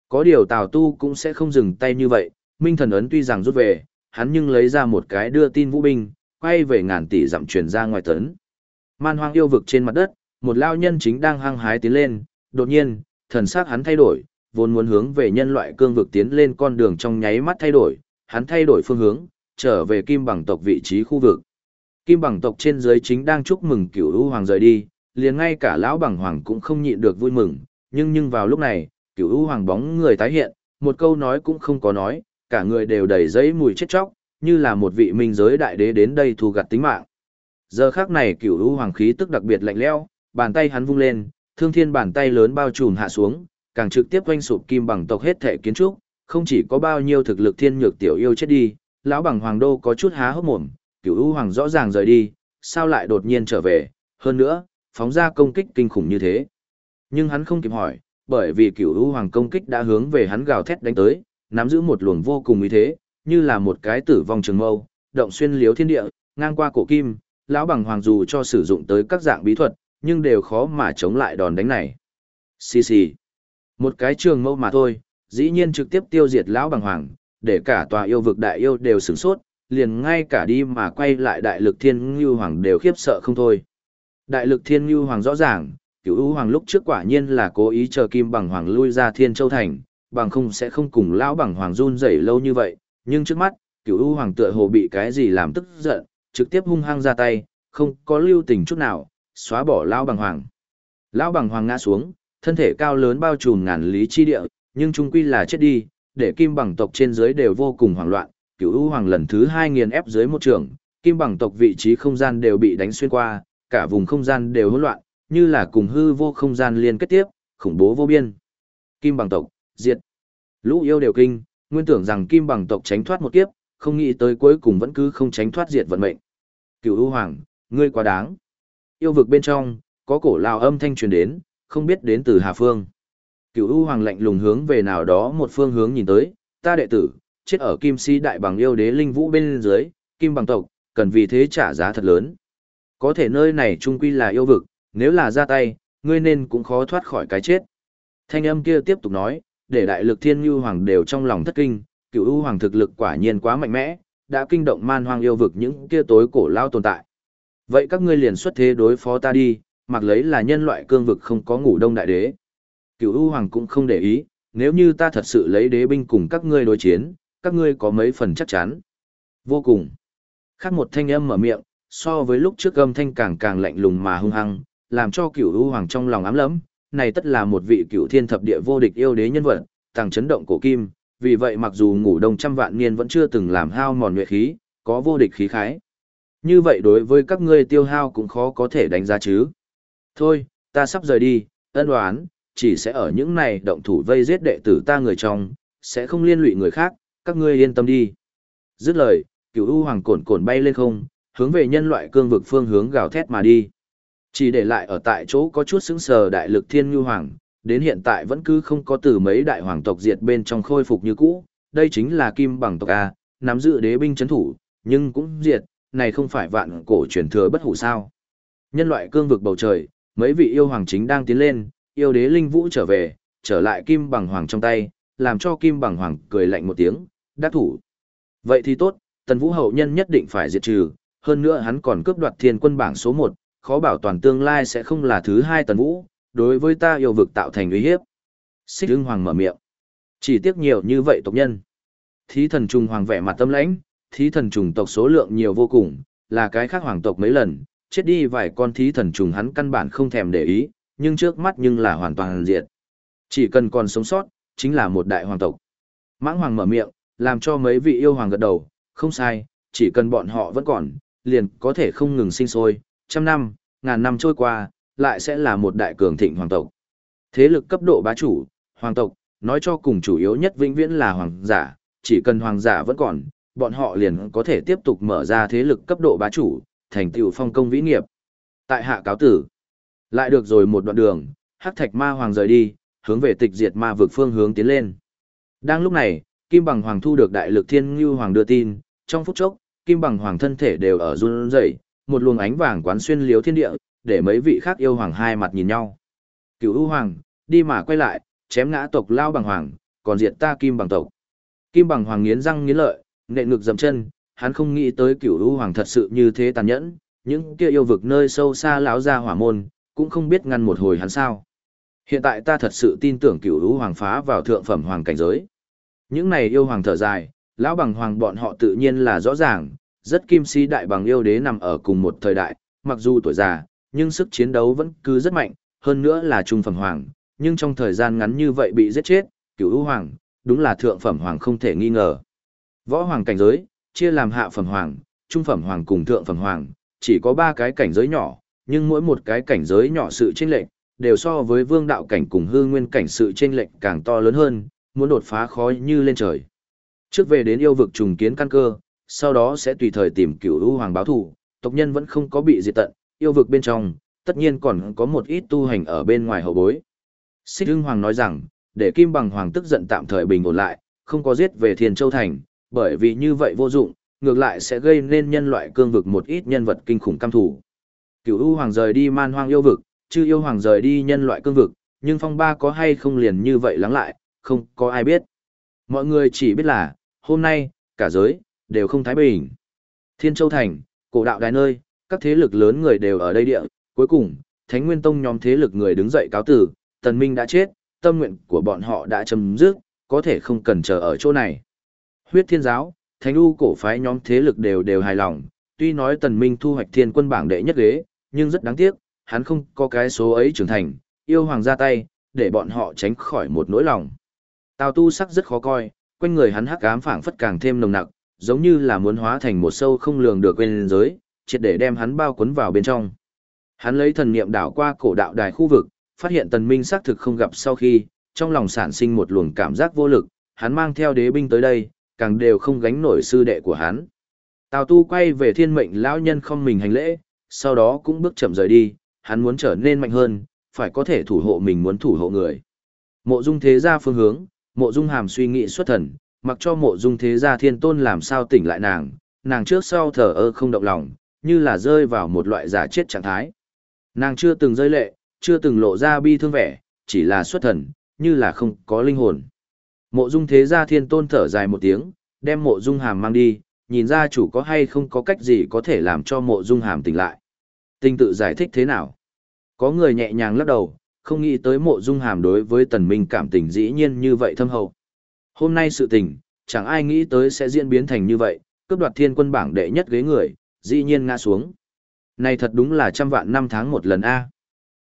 Có điều Tào tu cũng sẽ không dừng tay như vậy, minh thần ấn tuy rằng rút về, hắn nhưng lấy ra một cái đưa tin vũ binh, quay về ngàn tỷ dặm truyền ra ngoài tấn. Man hoang yêu vực trên mặt đất, một lao nhân chính đang hăng hái tiến lên, đột nhiên, thần sắc hắn thay đổi, vốn muốn hướng về nhân loại cương vực tiến lên con đường trong nháy mắt thay đổi, hắn thay đổi phương hướng, trở về kim bằng tộc vị trí khu vực. Kim bằng tộc trên dưới chính đang chúc mừng cửu u hoàng rời đi, liền ngay cả lão bằng hoàng cũng không nhịn được vui mừng, nhưng nhưng vào lúc này, cửu u hoàng bóng người tái hiện, một câu nói cũng không có nói, cả người đều đầy giấy mùi chết chóc, như là một vị minh giới đại đế đến đây thu gặt tính mạng. Giờ khác này cửu u hoàng khí tức đặc biệt lạnh lẽo, bàn tay hắn vung lên, thương thiên bàn tay lớn bao trùm hạ xuống, càng trực tiếp quanh sụp kim bằng tộc hết thể kiến trúc, không chỉ có bao nhiêu thực lực thiên nhược tiểu yêu chết đi, lão bằng hoàng đô có chút há hốc mồm, cửu u hoàng rõ ràng rời đi, sao lại đột nhiên trở về, hơn nữa, phóng ra công kích kinh khủng như thế. Nhưng hắn không kịp hỏi, bởi vì cửu u hoàng công kích đã hướng về hắn gào thét đánh tới, nắm giữ một luồng vô cùng ý thế, như là một cái tử vong trường mâu, động xuyên liếu thiên địa, ngang qua cổ kim, lão bằng hoàng dù cho sử dụng tới các dạng bí thuật, nhưng đều khó mà chống lại đòn đánh này. Xì xì. Một cái trường mâu mà thôi, dĩ nhiên trực tiếp tiêu diệt lão bằng hoàng, để cả tòa yêu vực đại yêu đều sửng sốt, liền ngay cả đi mà quay lại đại lực thiên ngưu hoàng đều khiếp sợ không thôi. Đại lực thiên ngưu hoàng rõ ràng, cửu u hoàng lúc trước quả nhiên là cố ý chờ kim bằng hoàng lui ra thiên châu thành, bằng không sẽ không cùng lão bằng hoàng run rẩy lâu như vậy, nhưng trước mắt, cửu u hoàng tựa hồ bị cái gì làm tức giận, trực tiếp hung hăng ra tay, không có lưu tình chút nào, xóa bỏ lão bằng hoàng. Lão bằng hoàng ngã xuống, thân thể cao lớn bao trùm ngàn lý chi địa, nhưng trung quy là chết đi, để kim bằng tộc trên dưới đều vô cùng hoảng loạn, cửu u hoàng lần thứ hai nghiền ép dưới một trường, kim bằng tộc vị trí không gian đều bị đánh xuyên qua, cả vùng không gian đều hỗn loạn, như là cùng hư vô không gian liên kết tiếp, khủng bố vô biên. Kim bằng tộc, diệt. Lũ yêu đều kinh, nguyên tưởng rằng kim bằng tộc tránh thoát một kiếp, không nghĩ tới cuối cùng vẫn cứ không tránh thoát diệt vận mệnh. Cửu u hoàng, ngươi quá đáng. Yêu vực bên trong, có cổ lao âm thanh truyền đến, không biết đến từ Hà Phương. Cửu u hoàng lạnh lùng hướng về nào đó một phương hướng nhìn tới, ta đệ tử, chết ở kim si đại bằng yêu đế linh vũ bên dưới, kim bằng tộc, cần vì thế trả giá thật lớn. Có thể nơi này trung quy là yêu vực, nếu là ra tay, ngươi nên cũng khó thoát khỏi cái chết. Thanh âm kia tiếp tục nói, để đại lực thiên như hoàng đều trong lòng thất kinh, cựu u hoàng thực lực quả nhiên quá mạnh mẽ, đã kinh động man hoang yêu vực những kia tối cổ lao tồn tại. Vậy các ngươi liền xuất thế đối phó ta đi, mặc lấy là nhân loại cương vực không có ngủ đông đại đế. Cựu u hoàng cũng không để ý, nếu như ta thật sự lấy đế binh cùng các ngươi đối chiến, các ngươi có mấy phần chắc chắn. Vô cùng. Khác một thanh âm mở miệng, so với lúc trước âm thanh càng càng lạnh lùng mà hung hăng, làm cho cửu u hoàng trong lòng ám lẫm, này tất là một vị cửu thiên thập địa vô địch yêu đế nhân vật, tàng chấn động cổ kim, vì vậy mặc dù ngủ đông trăm vạn niên vẫn chưa từng làm hao mòn nhuệ khí, có vô địch khí khái. Như vậy đối với các ngươi tiêu hao cũng khó có thể đánh giá chứ. Thôi, ta sắp rời đi, ân đoán, chỉ sẽ ở những này động thủ vây giết đệ tử ta người trong, sẽ không liên lụy người khác, các ngươi yên tâm đi. Dứt lời, cửu u hoàng cồn cồn bay lên không, hướng về nhân loại cương vực phương hướng gào thét mà đi. Chỉ để lại ở tại chỗ có chút sững sờ đại lực thiên ngư hoàng, đến hiện tại vẫn cứ không có từ mấy đại hoàng tộc diệt bên trong khôi phục như cũ, đây chính là kim bằng tộc A, nắm giữ đế binh chấn thủ, nhưng cũng diệt, này không phải vạn cổ truyền thừa bất hủ sao. Nhân loại cương vực bầu trời, mấy vị yêu hoàng chính đang tiến lên, yêu đế linh vũ trở về, trở lại kim bằng hoàng trong tay, làm cho kim bằng hoàng cười lạnh một tiếng, đắc thủ. Vậy thì tốt, tần vũ hậu nhân nhất định phải diệt trừ, hơn nữa hắn còn cướp đoạt thiên quân bảng số 1, khó bảo toàn tương lai sẽ không là thứ hai tần vũ, đối với ta yêu vực tạo thành uy hiếp. Xích ưng hoàng mở miệng. Chỉ tiếc nhiều như vậy tộc nhân. Thí thần trùng hoàng vẻ mặt tâm lãnh, thí thần trùng tộc số lượng nhiều vô cùng, là cái khác hoàng tộc mấy lần, chết đi vài con thí thần trùng hắn căn bản không thèm để ý, nhưng trước mắt nhưng là hoàn toàn diệt. Chỉ cần còn sống sót, chính là một đại hoàng tộc. Mãng hoàng mở miệng, làm cho mấy vị yêu hoàng gật đầu, không sai, chỉ cần bọn họ vẫn còn, liền có thể không ngừng sinh sôi, trăm năm, ngàn năm trôi qua, lại sẽ là một đại cường thịnh hoàng tộc. Thế lực cấp độ bá chủ, hoàng tộc, nói cho cùng chủ yếu nhất vĩnh viễn là hoàng giả, chỉ cần hoàng giả vẫn còn, bọn họ liền có thể tiếp tục mở ra thế lực cấp độ bá chủ, thành tựu phong công vĩ nghiệp. Tại hạ cáo tử, lại được rồi một đoạn đường, hắc thạch ma hoàng rời đi, hướng về tịch diệt ma vực phương hướng tiến lên. Đang lúc này, Kim Bằng Hoàng thu được đại lực thiên ngưu hoàng đưa tin, trong phút chốc, Kim Bằng Hoàng thân thể đều ở run rẩy, một luồng ánh vàng quán xuyên liếu thiên địa, để mấy vị khác yêu hoàng hai mặt nhìn nhau. Cửu U Hoàng, đi mà quay lại, chém ngã tộc lao bằng hoàng, còn diệt ta Kim Bằng tộc. Kim Bằng Hoàng nghiến răng nghiến lợi, nệ ngực dầm chân, hắn không nghĩ tới Cửu U Hoàng thật sự như thế tàn nhẫn, những kia yêu vực nơi sâu xa lão ra hỏa môn, cũng không biết ngăn một hồi hắn sao. Hiện tại ta thật sự tin tưởng Cửu U Hoàng phá vào thượng phẩm hoàng cảnh giới. Những này yêu hoàng thở dài, lão bằng hoàng bọn họ tự nhiên là rõ ràng, rất kim si đại bằng yêu đế nằm ở cùng một thời đại, mặc dù tuổi già, nhưng sức chiến đấu vẫn cứ rất mạnh, hơn nữa là trung phẩm hoàng, nhưng trong thời gian ngắn như vậy bị giết chết, cửu ưu hoàng, đúng là thượng phẩm hoàng không thể nghi ngờ. Võ hoàng cảnh giới, chia làm hạ phẩm hoàng, trung phẩm hoàng cùng thượng phẩm hoàng, chỉ có ba cái cảnh giới nhỏ, nhưng mỗi một cái cảnh giới nhỏ sự chênh lệch đều so với vương đạo cảnh cùng hư nguyên cảnh sự chênh lệch càng to lớn hơn, muốn đột phá khó như lên trời. Trước về đến yêu vực trùng kiến căn cơ, sau đó sẽ tùy thời tìm cửu u hoàng báo thủ, tộc nhân vẫn không có bị diệt tận, yêu vực bên trong, tất nhiên còn có một ít tu hành ở bên ngoài hậu bối. Xích Hưng Hoàng nói rằng, để Kim Bằng Hoàng tức giận tạm thời bình ổn lại, không có giết về Thiên Châu Thành, bởi vì như vậy vô dụng, ngược lại sẽ gây nên nhân loại cương vực một ít nhân vật kinh khủng cam thủ. Cửu U Hoàng rời đi man hoang yêu vực, chứ yêu hoàng rời đi nhân loại cương vực, nhưng phong ba có hay không liền như vậy lắng lại, không có ai biết. Mọi người chỉ biết là, hôm nay, cả giới, đều không thái bình. Thiên Châu Thành, cổ đạo đài nơi, các thế lực lớn người đều ở đây địa, cuối cùng, Thánh Nguyên Tông nhóm thế lực người đứng dậy cáo tử, Tần Minh đã chết, tâm nguyện của bọn họ đã chấm dứt, có thể không cần chờ ở chỗ này. Huyết Thiên Giáo, Thánh U cổ phái nhóm thế lực đều đều hài lòng, tuy nói Tần Minh thu hoạch thiên quân bảng đệ nhất ghế, nhưng rất đáng tiếc, hắn không có cái số ấy trưởng thành, yêu hoàng ra tay, để bọn họ tránh khỏi một nỗi lòng. Tào tu sắc rất khó coi, quanh người hắn hắc ám phảng phất càng thêm nồng nặc, giống như là muốn hóa thành một sâu không lường được bên giới, triệt để đem hắn bao cuốn vào bên trong. Hắn lấy thần niệm đảo qua cổ đạo đài khu vực, phát hiện tần minh xác thực không gặp sau khi, trong lòng sản sinh một luồng cảm giác vô lực, hắn mang theo đế binh tới đây, càng đều không gánh nổi sư đệ của hắn. Tào tu quay về thiên mệnh lão nhân không mình hành lễ, sau đó cũng bước chậm rời đi, hắn muốn trở nên mạnh hơn, phải có thể thủ hộ mình muốn thủ hộ người. Mộ dung thế gia phương hướng, mộ dung hàm suy nghĩ xuất thần, mặc cho mộ dung thế gia thiên tôn làm sao tỉnh lại nàng, nàng trước sau thở ơ không động lòng, như là rơi vào một loại giả chết trạng thái. Nàng chưa từng rơi lệ, chưa từng lộ ra bi thương vẻ, chỉ là xuất thần, như là không có linh hồn. Mộ dung thế gia thiên tôn thở dài một tiếng, đem mộ dung hàm mang đi, nhìn ra chủ có hay không có cách gì có thể làm cho mộ dung hàm tỉnh lại. Tinh tự giải thích thế nào? Có người nhẹ nhàng lắc đầu, không nghĩ tới mộ dung hàm đối với tần minh cảm tình dĩ nhiên như vậy thâm hậu. Hôm nay sự tình, chẳng ai nghĩ tới sẽ diễn biến thành như vậy, cướp đoạt thiên quân bảng đệ nhất ghế người, dĩ nhiên ngã xuống. Này thật đúng là trăm vạn năm tháng một lần A.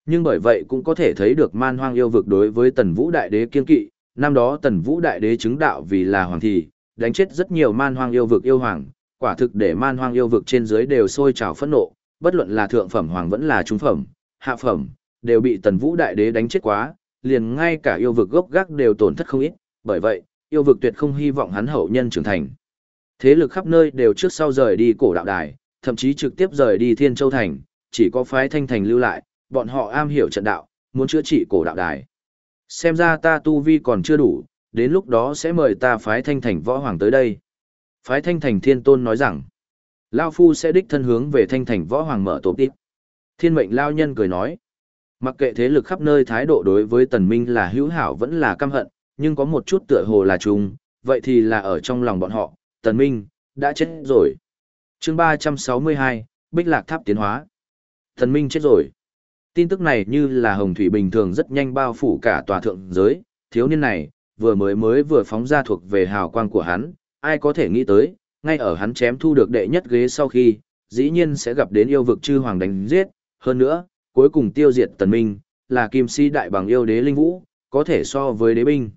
Nhưng bởi vậy cũng có thể thấy được man hoang yêu vực đối với tần vũ đại đế kiên kỵ, năm đó tần vũ đại đế chứng đạo vì là hoàng thị, đánh chết rất nhiều man hoang yêu vực yêu hoàng, quả thực để man hoang yêu vực trên dưới đều sôi trào phẫn nộ, bất luận là thượng phẩm hoàng vẫn là trung phẩm, hạ phẩm, đều bị tần vũ đại đế đánh chết quá, liền ngay cả yêu vực gốc gác đều tổn thất không ít, bởi vậy, yêu vực tuyệt không hy vọng hắn hậu nhân trưởng thành. Thế lực khắp nơi đều trước sau rời đi cổ đạo đài, thậm chí trực tiếp rời đi Thiên Châu Thành, chỉ có phái thanh thành lưu lại, bọn họ am hiểu trận đạo, muốn chữa trị cổ đạo đài. Xem ra ta tu vi còn chưa đủ, đến lúc đó sẽ mời ta phái thanh thành võ hoàng tới đây. Phái thanh thành thiên tôn nói rằng, Lao Phu sẽ đích thân hướng về thanh thành võ hoàng mở tổ tiếp. Thiên mệnh Lao Nhân cười nói, mặc kệ thế lực khắp nơi thái độ đối với tần minh là hữu hảo vẫn là căm hận, nhưng có một chút tựa hồ là chung, vậy thì là ở trong lòng bọn họ, tần minh, đã chết rồi. chương 362, Bích Lạc Tháp tiến hóa. Tần minh chết rồi. Tin tức này như là hồng thủy bình thường rất nhanh bao phủ cả tòa thượng giới, thiếu niên này, vừa mới mới vừa phóng ra thuộc về hào quang của hắn, ai có thể nghĩ tới, ngay ở hắn chém thu được đệ nhất ghế sau khi, dĩ nhiên sẽ gặp đến yêu vực chư hoàng đánh giết, hơn nữa, cuối cùng tiêu diệt tần minh, là kim si đại bằng yêu đế linh vũ, có thể so với đế binh.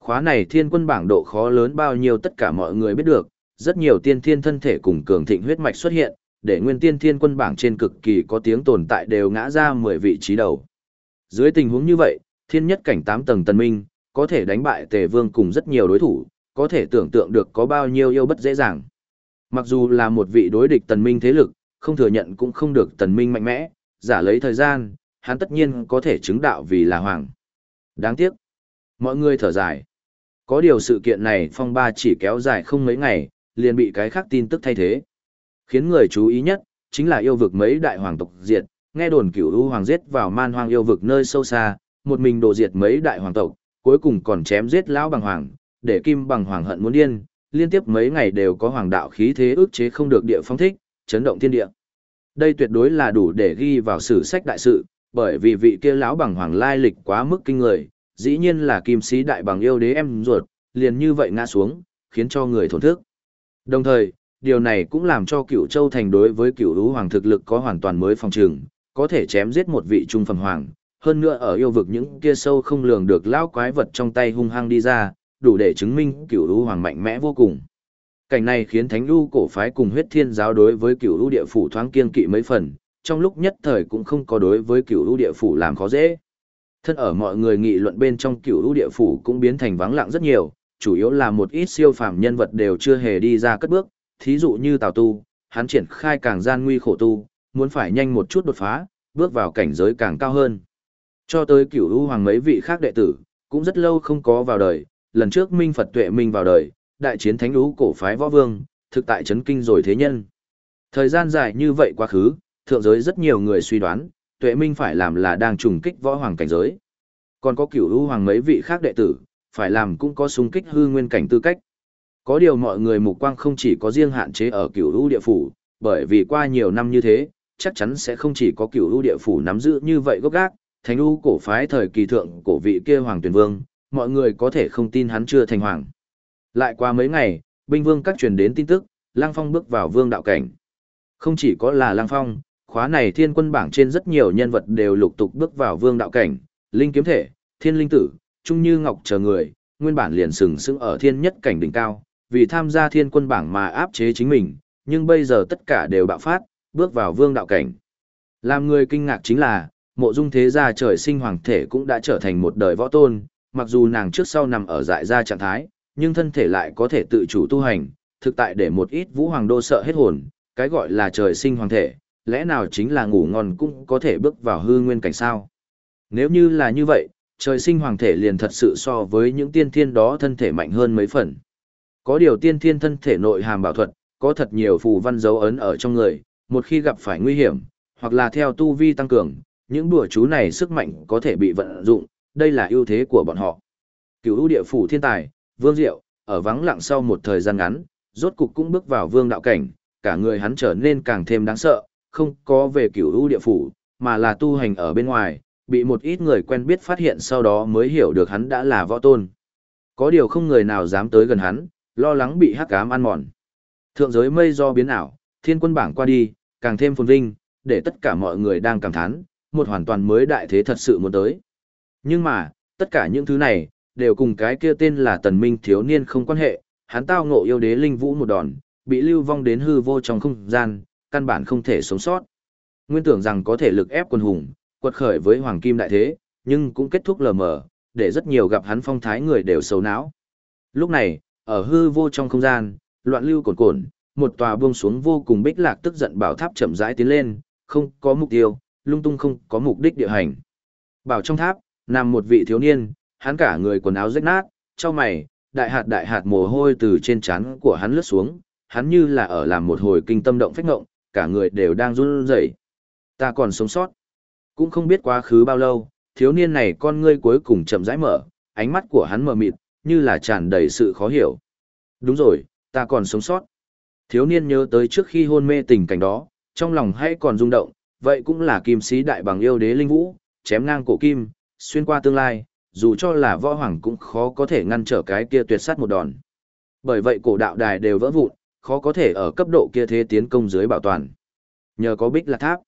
Khóa này thiên quân bảng độ khó lớn bao nhiêu tất cả mọi người biết được, rất nhiều tiên thiên thân thể cùng cường thịnh huyết mạch xuất hiện, để nguyên tiên thiên quân bảng trên cực kỳ có tiếng tồn tại đều ngã ra 10 vị trí đầu. Dưới tình huống như vậy, thiên nhất cảnh 8 tầng tần minh, có thể đánh bại tề vương cùng rất nhiều đối thủ, có thể tưởng tượng được có bao nhiêu yêu bất dễ dàng. Mặc dù là một vị đối địch tần minh thế lực, không thừa nhận cũng không được tần minh mạnh mẽ, giả lấy thời gian, hắn tất nhiên có thể chứng đạo vì là hoàng. Đáng tiếc. Mọi người thở dài. Có điều sự kiện này phong ba chỉ kéo dài không mấy ngày, liền bị cái khác tin tức thay thế. Khiến người chú ý nhất, chính là yêu vực mấy đại hoàng tộc diệt, nghe đồn cửu u hoàng giết vào man hoang yêu vực nơi sâu xa, một mình đồ diệt mấy đại hoàng tộc, cuối cùng còn chém giết lão bằng hoàng, để kim bằng hoàng hận muốn điên, liên tiếp mấy ngày đều có hoàng đạo khí thế ức chế không được địa phong thích, chấn động thiên địa. Đây tuyệt đối là đủ để ghi vào sử sách đại sự, bởi vì vị kia lão bằng hoàng lai lịch quá mức kinh người, dĩ nhiên là kim sĩ đại bằng yêu đế em ruột, liền như vậy ngã xuống, khiến cho người thổn thức. Đồng thời, điều này cũng làm cho cựu châu thành đối với cựu lũ hoàng thực lực có hoàn toàn mới phòng trường, có thể chém giết một vị trung phẩm hoàng, hơn nữa ở yêu vực những kia sâu không lường được lão quái vật trong tay hung hăng đi ra, đủ để chứng minh cựu lũ hoàng mạnh mẽ vô cùng. Cảnh này khiến thánh lũ cổ phái cùng huyết thiên giáo đối với cựu lũ địa phủ thoáng kiên kỵ mấy phần, trong lúc nhất thời cũng không có đối với cựu lũ địa phủ làm khó dễ. Thân ở mọi người nghị luận bên trong cựu lũ địa phủ cũng biến thành vắng lặng rất nhiều, chủ yếu là một ít siêu phàm nhân vật đều chưa hề đi ra cất bước, thí dụ như Tào Tu, hắn triển khai càng gian nguy khổ tu, muốn phải nhanh một chút đột phá, bước vào cảnh giới càng cao hơn. Cho tới cửu u hoàng mấy vị khác đệ tử, cũng rất lâu không có vào đời, lần trước Minh Phật Tuệ Minh vào đời, đại chiến thánh lũ cổ phái võ vương, thực tại chấn kinh rồi thế nhân. Thời gian dài như vậy quá khứ, thượng giới rất nhiều người suy đoán, Tuệ Minh phải làm là đang trùng kích võ hoàng cảnh giới. Còn có cửu u hoàng mấy vị khác đệ tử, phải làm cũng có xung kích hư nguyên cảnh tư cách. Có điều mọi người mục quang không chỉ có riêng hạn chế ở cửu lũ địa phủ, bởi vì qua nhiều năm như thế, chắc chắn sẽ không chỉ có cửu lũ địa phủ nắm giữ như vậy gốc gác, thành u cổ phái thời kỳ thượng cổ vị kia hoàng tuyển vương, mọi người có thể không tin hắn chưa thành hoàng. Lại qua mấy ngày, binh vương các truyền đến tin tức, lang Phong bước vào vương đạo cảnh. Không chỉ có là lang Phong, khóa này thiên quân bảng trên rất nhiều nhân vật đều lục tục bước vào vương đạo cảnh, linh kiếm thể, thiên linh tử, trung như ngọc chờ người, nguyên bản liền sừng sững ở thiên nhất cảnh đỉnh cao, vì tham gia thiên quân bảng mà áp chế chính mình, nhưng bây giờ tất cả đều bạo phát, bước vào vương đạo cảnh. Làm người kinh ngạc chính là, mộ dung thế gia trời sinh hoàng thể cũng đã trở thành một đời võ tôn, mặc dù nàng trước sau nằm ở dại gia trạng thái, nhưng thân thể lại có thể tự chủ tu hành, thực tại để một ít vũ hoàng đô sợ hết hồn, cái gọi là trời sinh hoàng thể, lẽ nào chính là ngủ ngon cũng có thể bước vào hư nguyên cảnh sao? Nếu như là như vậy, trời sinh hoàng thể liền thật sự so với những tiên thiên đó thân thể mạnh hơn mấy phần. Có điều tiên thiên thân thể nội hàm bảo thuật, có thật nhiều phù văn dấu ấn ở trong người, một khi gặp phải nguy hiểm, hoặc là theo tu vi tăng cường, những đùa chú này sức mạnh có thể bị vận dụng, đây là ưu thế của bọn họ. Cửu ưu địa phủ thiên tài, Vương Diệu, ở vắng lặng sau một thời gian ngắn, rốt cục cũng bước vào vương đạo cảnh, cả người hắn trở nên càng thêm đáng sợ, không có về cửu ưu địa phủ, mà là tu hành ở bên ngoài, bị một ít người quen biết phát hiện sau đó mới hiểu được hắn đã là võ tôn. Có điều không người nào dám tới gần hắn, lo lắng bị hắc ám ăn mòn. Thượng giới mây do biến ảo, thiên quân bảng qua đi, càng thêm phồn vinh, để tất cả mọi người đang cảm thán, một hoàn toàn mới đại thế thật sự muốn tới. Nhưng mà, tất cả những thứ này, đều cùng cái kia tên là tần minh thiếu niên không quan hệ, hắn tao ngộ yêu đế linh vũ một đòn, bị lưu vong đến hư vô trong không gian, căn bản không thể sống sót. Nguyên tưởng rằng có thể lực ép quân hùng, quật khởi với hoàng kim đại thế, nhưng cũng kết thúc lờ mờ, để rất nhiều gặp hắn phong thái người đều xấu não. Lúc này, ở hư vô trong không gian, loạn lưu cồn cồn, một tòa buông xuống vô cùng bích lạc tức giận bảo tháp chậm rãi tiến lên, không có mục tiêu, lung tung không có mục đích địa hành. Bảo trong tháp, nằm một vị thiếu niên, hắn cả người quần áo rách nát, trong mày, đại hạt đại hạt mồ hôi từ trên trán của hắn lướt xuống, hắn như là ở làm một hồi kinh tâm động phách ngộng, cả người đều đang run rẩy. Ta còn sống sót. Cũng không biết quá khứ bao lâu, thiếu niên này con ngươi cuối cùng chậm rãi mở, ánh mắt của hắn mờ mịt, như là tràn đầy sự khó hiểu. Đúng rồi, ta còn sống sót. Thiếu niên nhớ tới trước khi hôn mê tình cảnh đó, trong lòng hay còn rung động, vậy cũng là kim sĩ đại bằng yêu đế linh vũ, chém ngang cổ kim, xuyên qua tương lai, dù cho là võ hoàng cũng khó có thể ngăn trở cái kia tuyệt sát một đòn. Bởi vậy cổ đạo đài đều vỡ vụn, khó có thể ở cấp độ kia thế tiến công dưới bảo toàn. Nhờ có bích là tháp.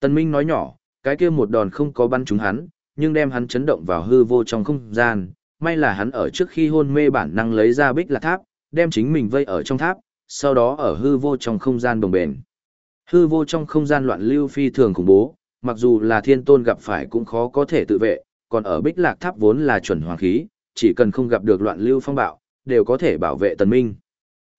Tân Minh nói nhỏ, cái kia một đòn không có bắn trúng hắn, nhưng đem hắn chấn động vào hư vô trong không gian. May là hắn ở trước khi hôn mê bản năng lấy ra bích lạc tháp, đem chính mình vây ở trong tháp, sau đó ở hư vô trong không gian đồng bền. Hư vô trong không gian loạn lưu phi thường khủng bố, mặc dù là thiên tôn gặp phải cũng khó có thể tự vệ, còn ở bích lạc tháp vốn là chuẩn hoàng khí, chỉ cần không gặp được loạn lưu phong bạo, đều có thể bảo vệ tần minh.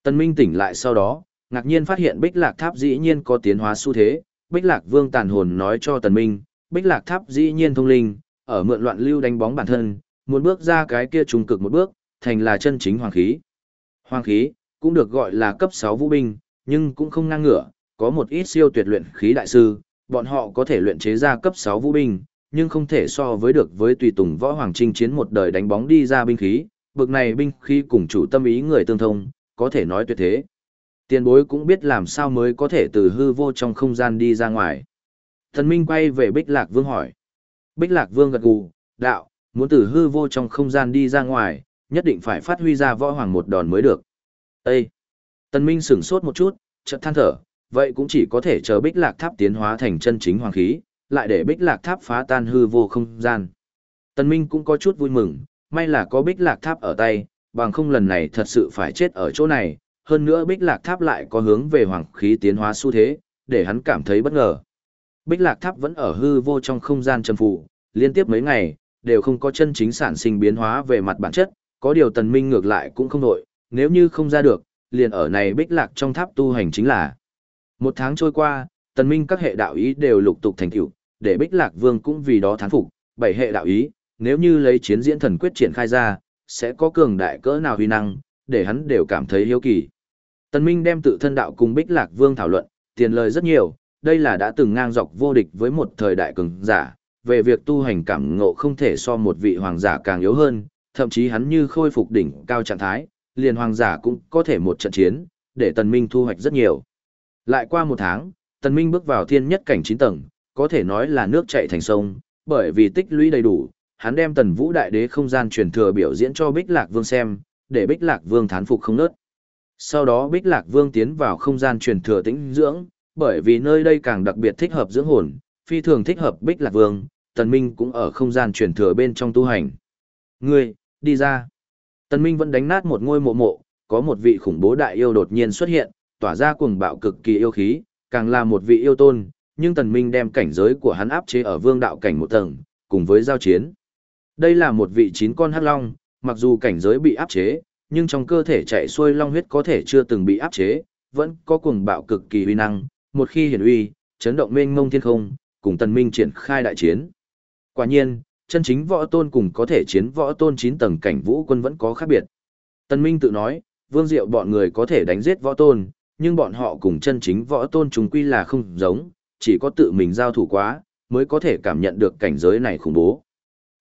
Tần minh tỉnh lại sau đó, ngạc nhiên phát hiện bích lạc tháp dĩ nhiên có tiến hóa xu thế, bích lạc vương tàn hồn nói cho tần minh, bích lạc tháp dĩ nhiên thông linh, ở mượn loạn lưu đánh bóng bản thân, muốn bước ra cái kia trùng cực một bước, thành là chân chính hoàng khí. Hoàng khí, cũng được gọi là cấp 6 vũ binh, nhưng cũng không ngang ngửa, có một ít siêu tuyệt luyện khí đại sư, bọn họ có thể luyện chế ra cấp 6 vũ binh, nhưng không thể so với được với tùy tùng võ hoàng trinh chiến một đời đánh bóng đi ra binh khí, bực này binh khí cùng chủ tâm ý người tương thông, có thể nói tuyệt thế. Tiền bối cũng biết làm sao mới có thể từ hư vô trong không gian đi ra ngoài. Thần Minh quay về Bích Lạc Vương hỏi. Bích Lạc Vương gật gù, đạo, muốn từ hư vô trong không gian đi ra ngoài, nhất định phải phát huy ra võ hoàng một đòn mới được. Ê! Tần Minh sửng sốt một chút, chợt than thở, vậy cũng chỉ có thể chờ Bích Lạc Tháp tiến hóa thành chân chính hoàng khí, lại để Bích Lạc Tháp phá tan hư vô không gian. Tần Minh cũng có chút vui mừng, may là có Bích Lạc Tháp ở tay, bằng không lần này thật sự phải chết ở chỗ này, hơn nữa Bích Lạc Tháp lại có hướng về hoàng khí tiến hóa xu thế, để hắn cảm thấy bất ngờ. Bích Lạc Tháp vẫn ở hư vô trong không gian trầm phụ, liên tiếp mấy ngày, đều không có chân chính sản sinh biến hóa về mặt bản chất, có điều Tần Minh ngược lại cũng không nổi, nếu như không ra được, liền ở này Bích Lạc trong tháp tu hành chính là. Một tháng trôi qua, Tần Minh các hệ đạo ý đều lục tục thành tựu, để Bích Lạc Vương cũng vì đó thán phục, bảy hệ đạo ý, nếu như lấy chiến diễn thần quyết triển khai ra, sẽ có cường đại cỡ nào huy năng, để hắn đều cảm thấy hiếu kỳ. Tần Minh đem tự thân đạo cùng Bích Lạc Vương thảo luận, tiền lời rất nhiều, đây là đã từng ngang dọc vô địch với một thời đại cường giả, về việc tu hành cảm ngộ không thể so một vị hoàng giả càng yếu hơn, thậm chí hắn như khôi phục đỉnh cao trạng thái, liền hoàng giả cũng có thể một trận chiến, để tần minh thu hoạch rất nhiều. Lại qua một tháng, tần minh bước vào thiên nhất cảnh 9 tầng, có thể nói là nước chảy thành sông, bởi vì tích lũy đầy đủ, hắn đem tần vũ đại đế không gian truyền thừa biểu diễn cho Bích Lạc Vương xem, để Bích Lạc Vương thán phục không nớt. Sau đó Bích Lạc Vương tiến vào không gian truyền thừa tĩnh dưỡng, bởi vì nơi đây càng đặc biệt thích hợp dưỡng hồn, phi thường thích hợp Bích Lạc Vương, Tần Minh cũng ở không gian truyền thừa bên trong tu hành. Ngươi, đi ra. Tần Minh vẫn đánh nát một ngôi mộ mộ, có một vị khủng bố đại yêu đột nhiên xuất hiện, tỏa ra cuồng bạo cực kỳ yêu khí, càng là một vị yêu tôn, nhưng Tần Minh đem cảnh giới của hắn áp chế ở vương đạo cảnh một tầng, cùng với giao chiến. Đây là một vị chín con hắc long, mặc dù cảnh giới bị áp chế, nhưng trong cơ thể chạy xuôi long huyết có thể chưa từng bị áp chế, vẫn có cuồng bạo cực kỳ uy năng, một khi hiển uy, chấn động mênh mông thiên không, cùng Tần Minh triển khai đại chiến. Quả nhiên, chân chính võ tôn cùng có thể chiến võ tôn 9 tầng cảnh vũ quân vẫn có khác biệt. Tần Minh tự nói, Vương Diệu bọn người có thể đánh giết võ tôn, nhưng bọn họ cùng chân chính võ tôn chúng quy là không giống, chỉ có tự mình giao thủ quá, mới có thể cảm nhận được cảnh giới này khủng bố.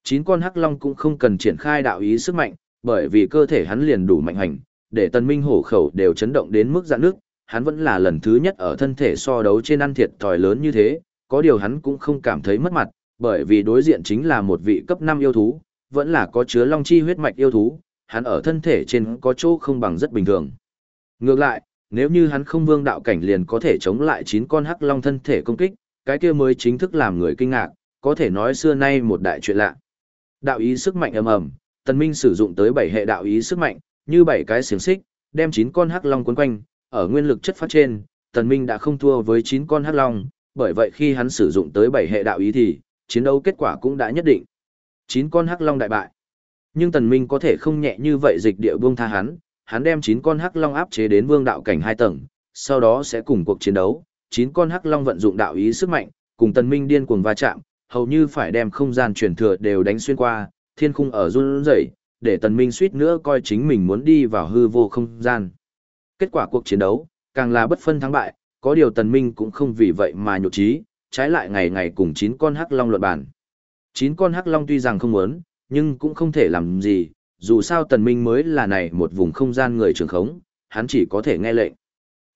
Chín con hắc long cũng không cần triển khai đạo ý sức mạnh, bởi vì cơ thể hắn liền đủ mạnh hành, để tần minh hổ khẩu đều chấn động đến mức dạn nước, hắn vẫn là lần thứ nhất ở thân thể so đấu trên ăn thiệt thòi lớn như thế, có điều hắn cũng không cảm thấy mất mặt, bởi vì đối diện chính là một vị cấp 5 yêu thú, vẫn là có chứa long chi huyết mạch yêu thú, hắn ở thân thể trên có chỗ không bằng rất bình thường. Ngược lại, nếu như hắn không vương đạo cảnh liền có thể chống lại 9 con hắc long thân thể công kích, cái kia mới chính thức làm người kinh ngạc, có thể nói xưa nay một đại chuyện lạ. Đạo ý sức mạnh ầm ầm, Tần Minh sử dụng tới 7 hệ đạo ý sức mạnh, như bảy cái xiềng xích, đem 9 con hắc long cuốn quanh, ở nguyên lực chất phát trên, Tần Minh đã không thua với 9 con hắc long, bởi vậy khi hắn sử dụng tới bảy hệ đạo ý thì, chiến đấu kết quả cũng đã nhất định. chín con hắc long đại bại. Nhưng Tần Minh có thể không nhẹ như vậy dịch địa buông tha hắn, hắn đem chín con hắc long áp chế đến vương đạo cảnh hai tầng, sau đó sẽ cùng cuộc chiến đấu, chín con hắc long vận dụng đạo ý sức mạnh, cùng Tần Minh điên cuồng va chạm, hầu như phải đem không gian truyền thừa đều đánh xuyên qua, thiên khung ở run rẩy, để Tần Minh suýt nữa coi chính mình muốn đi vào hư vô không gian. Kết quả cuộc chiến đấu, càng là bất phân thắng bại, có điều Tần Minh cũng không vì vậy mà nhục trí, trái lại ngày ngày cùng 9 con hắc long luận bàn. 9 con hắc long tuy rằng không muốn, nhưng cũng không thể làm gì, dù sao Tần Minh mới là này một vùng không gian người trường khống, hắn chỉ có thể nghe lệnh.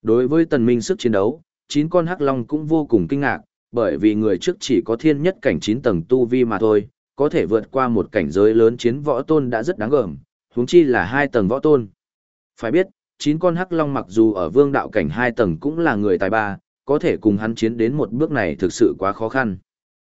Đối với Tần Minh sức chiến đấu, 9 con hắc long cũng vô cùng kinh ngạc, bởi vì người trước chỉ có thiên nhất cảnh 9 tầng tu vi mà thôi, có thể vượt qua một cảnh giới lớn chiến võ tôn đã rất đáng gờm, huống chi là hai tầng võ tôn. Phải biết, chín con hắc long mặc dù ở vương đạo cảnh hai tầng cũng là người tài ba, có thể cùng hắn chiến đến một bước này thực sự quá khó khăn.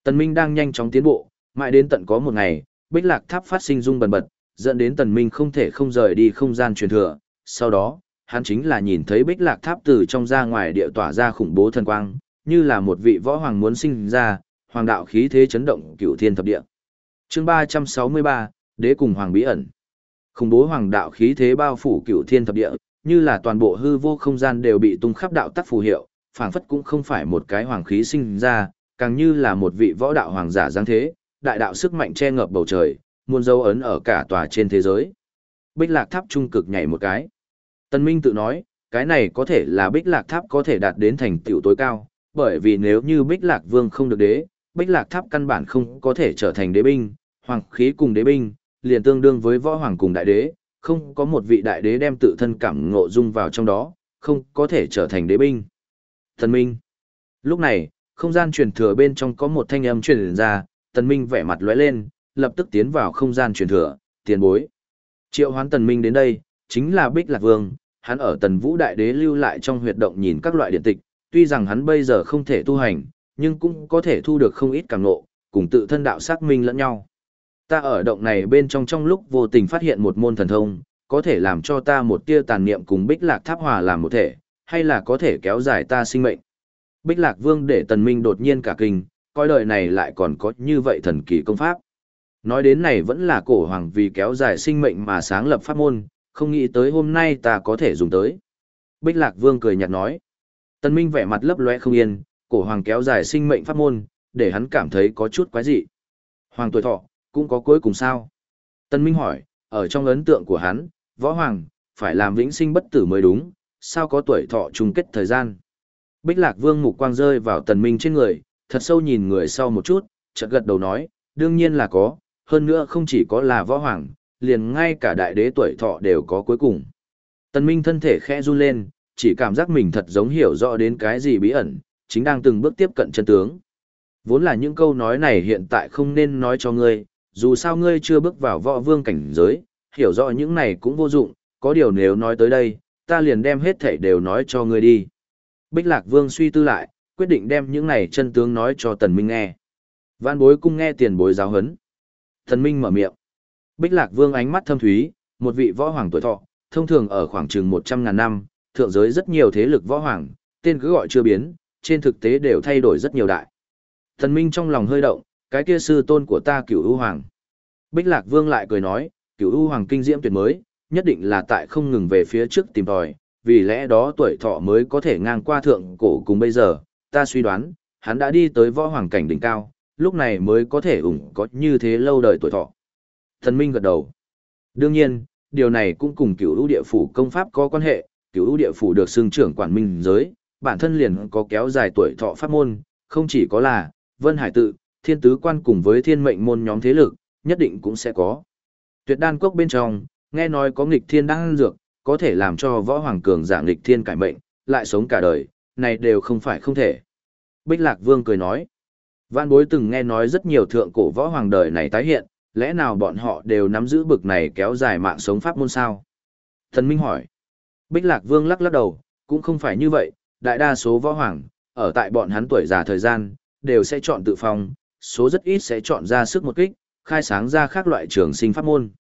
Tần Minh đang nhanh chóng tiến bộ, mãi đến tận có một ngày, Bích Lạc Tháp phát sinh rung bần bật, dẫn đến Tần Minh không thể không rời đi không gian truyền thừa. Sau đó, hắn chính là nhìn thấy Bích Lạc Tháp từ trong ra ngoài địa tỏa ra khủng bố thần quang, như là một vị võ hoàng muốn sinh ra, hoàng đạo khí thế chấn động cửu thiên thập địa. Chương 363, Đế cùng Hoàng bí ẩn. Khủng bố hoàng đạo khí thế bao phủ cửu thiên thập địa, như là toàn bộ hư vô không gian đều bị tung khắp đạo tắc phù hiệu, phảng phất cũng không phải một cái hoàng khí sinh ra, càng như là một vị võ đạo hoàng giả giáng thế, đại đạo sức mạnh che ngập bầu trời, muôn dấu ấn ở cả tòa trên thế giới. Bích Lạc Tháp trung cực nhảy một cái. Tân Minh tự nói, cái này có thể là Bích Lạc Tháp có thể đạt đến thành tựu tối cao, bởi vì nếu như Bích Lạc Vương không được đế, Bích Lạc Tháp căn bản không có thể trở thành đế binh, hoàng khí cùng đế binh, liền tương đương với võ hoàng cùng đại đế, không có một vị đại đế đem tự thân cảm ngộ dung vào trong đó, không có thể trở thành đế binh. Thần Minh. Lúc này, không gian truyền thừa bên trong có một thanh âm truyền ra, Tần Minh vẻ mặt lóe lên, lập tức tiến vào không gian truyền thừa, tiền bối. Triệu hoán Tần Minh đến đây, chính là Bích Lạc Vương, hắn ở Tần Vũ Đại Đế lưu lại trong huyệt động nhìn các loại điện tịch, tuy rằng hắn bây giờ không thể tu hành, nhưng cũng có thể thu được không ít cảm ngộ, cùng tự thân đạo xác minh lẫn nhau. Ta ở động này bên trong trong lúc vô tình phát hiện một môn thần thông, có thể làm cho ta một tia tàn niệm cùng Bích Lạc Tháp hòa làm một thể, hay là có thể kéo dài ta sinh mệnh. Bích Lạc Vương để Tần Minh đột nhiên cả kinh, coi đời này lại còn có như vậy thần kỳ công pháp. Nói đến này vẫn là cổ hoàng vì kéo dài sinh mệnh mà sáng lập pháp môn, không nghĩ tới hôm nay ta có thể dùng tới. Bích Lạc Vương cười nhạt nói. Tần Minh vẻ mặt lấp lóe không yên, cổ hoàng kéo dài sinh mệnh pháp môn, để hắn cảm thấy có chút quái dị. Hoàng tuổi thọ, cũng có cuối cùng sao? Tần Minh hỏi, ở trong ấn tượng của hắn, võ hoàng, phải làm vĩnh sinh bất tử mới đúng, sao có tuổi thọ chung kết thời gian. Bích Lạc Vương mục quang rơi vào tần minh trên người, thật sâu nhìn người sau một chút, chợt gật đầu nói, đương nhiên là có, hơn nữa không chỉ có là võ hoàng, liền ngay cả đại đế tuổi thọ đều có cuối cùng. Tần Minh thân thể khẽ run lên, chỉ cảm giác mình thật giống hiểu rõ đến cái gì bí ẩn, chính đang từng bước tiếp cận chân tướng. Vốn là những câu nói này hiện tại không nên nói cho ngươi, dù sao ngươi chưa bước vào võ vương cảnh giới, hiểu rõ những này cũng vô dụng, có điều nếu nói tới đây, ta liền đem hết thảy đều nói cho ngươi đi. Bích Lạc Vương suy tư lại, quyết định đem những này chân tướng nói cho Tần Minh nghe. Vạn bối cung nghe tiền bối giáo huấn. Tần Minh mở miệng. Bích Lạc Vương ánh mắt thâm thúy, một vị võ hoàng tuổi thọ, thông thường ở khoảng chừng 100 ngàn năm, thượng giới rất nhiều thế lực võ hoàng, tên cứ gọi chưa biến, trên thực tế đều thay đổi rất nhiều đại. Thần Minh trong lòng hơi động, cái kia sư tôn của ta cửu ưu hoàng. Bích Lạc Vương lại cười nói, cửu ưu hoàng kinh diễm tuyệt mới, nhất định là tại không ngừng về phía trước tìm tòi, vì lẽ đó tuổi thọ mới có thể ngang qua thượng cổ cùng bây giờ, ta suy đoán, hắn đã đi tới võ hoàng cảnh đỉnh cao, lúc này mới có thể ủng có như thế lâu đời tuổi thọ. Thần Minh gật đầu. Đương nhiên, điều này cũng cùng cửu ưu địa phủ công pháp có quan hệ, cửu ưu địa phủ được xưng trưởng quản minh giới, bản thân liền có kéo dài tuổi thọ pháp môn, không chỉ có là, Vân Hải tự, thiên tứ quan cùng với thiên mệnh môn nhóm thế lực, nhất định cũng sẽ có. Tuyệt đan cốc bên trong, nghe nói có nghịch thiên đan dược, có thể làm cho võ hoàng cường giả nghịch thiên cải mệnh, lại sống cả đời, này đều không phải không thể. Bích Lạc Vương cười nói, Vạn bối từng nghe nói rất nhiều thượng cổ võ hoàng đời này tái hiện, lẽ nào bọn họ đều nắm giữ bực này kéo dài mạng sống pháp môn sao? Thần Minh hỏi. Bích Lạc Vương lắc lắc đầu, cũng không phải như vậy, đại đa số võ hoàng, ở tại bọn hắn tuổi già thời gian, đều sẽ chọn tự phong, số rất ít sẽ chọn ra sức một kích, khai sáng ra các loại trường sinh pháp môn.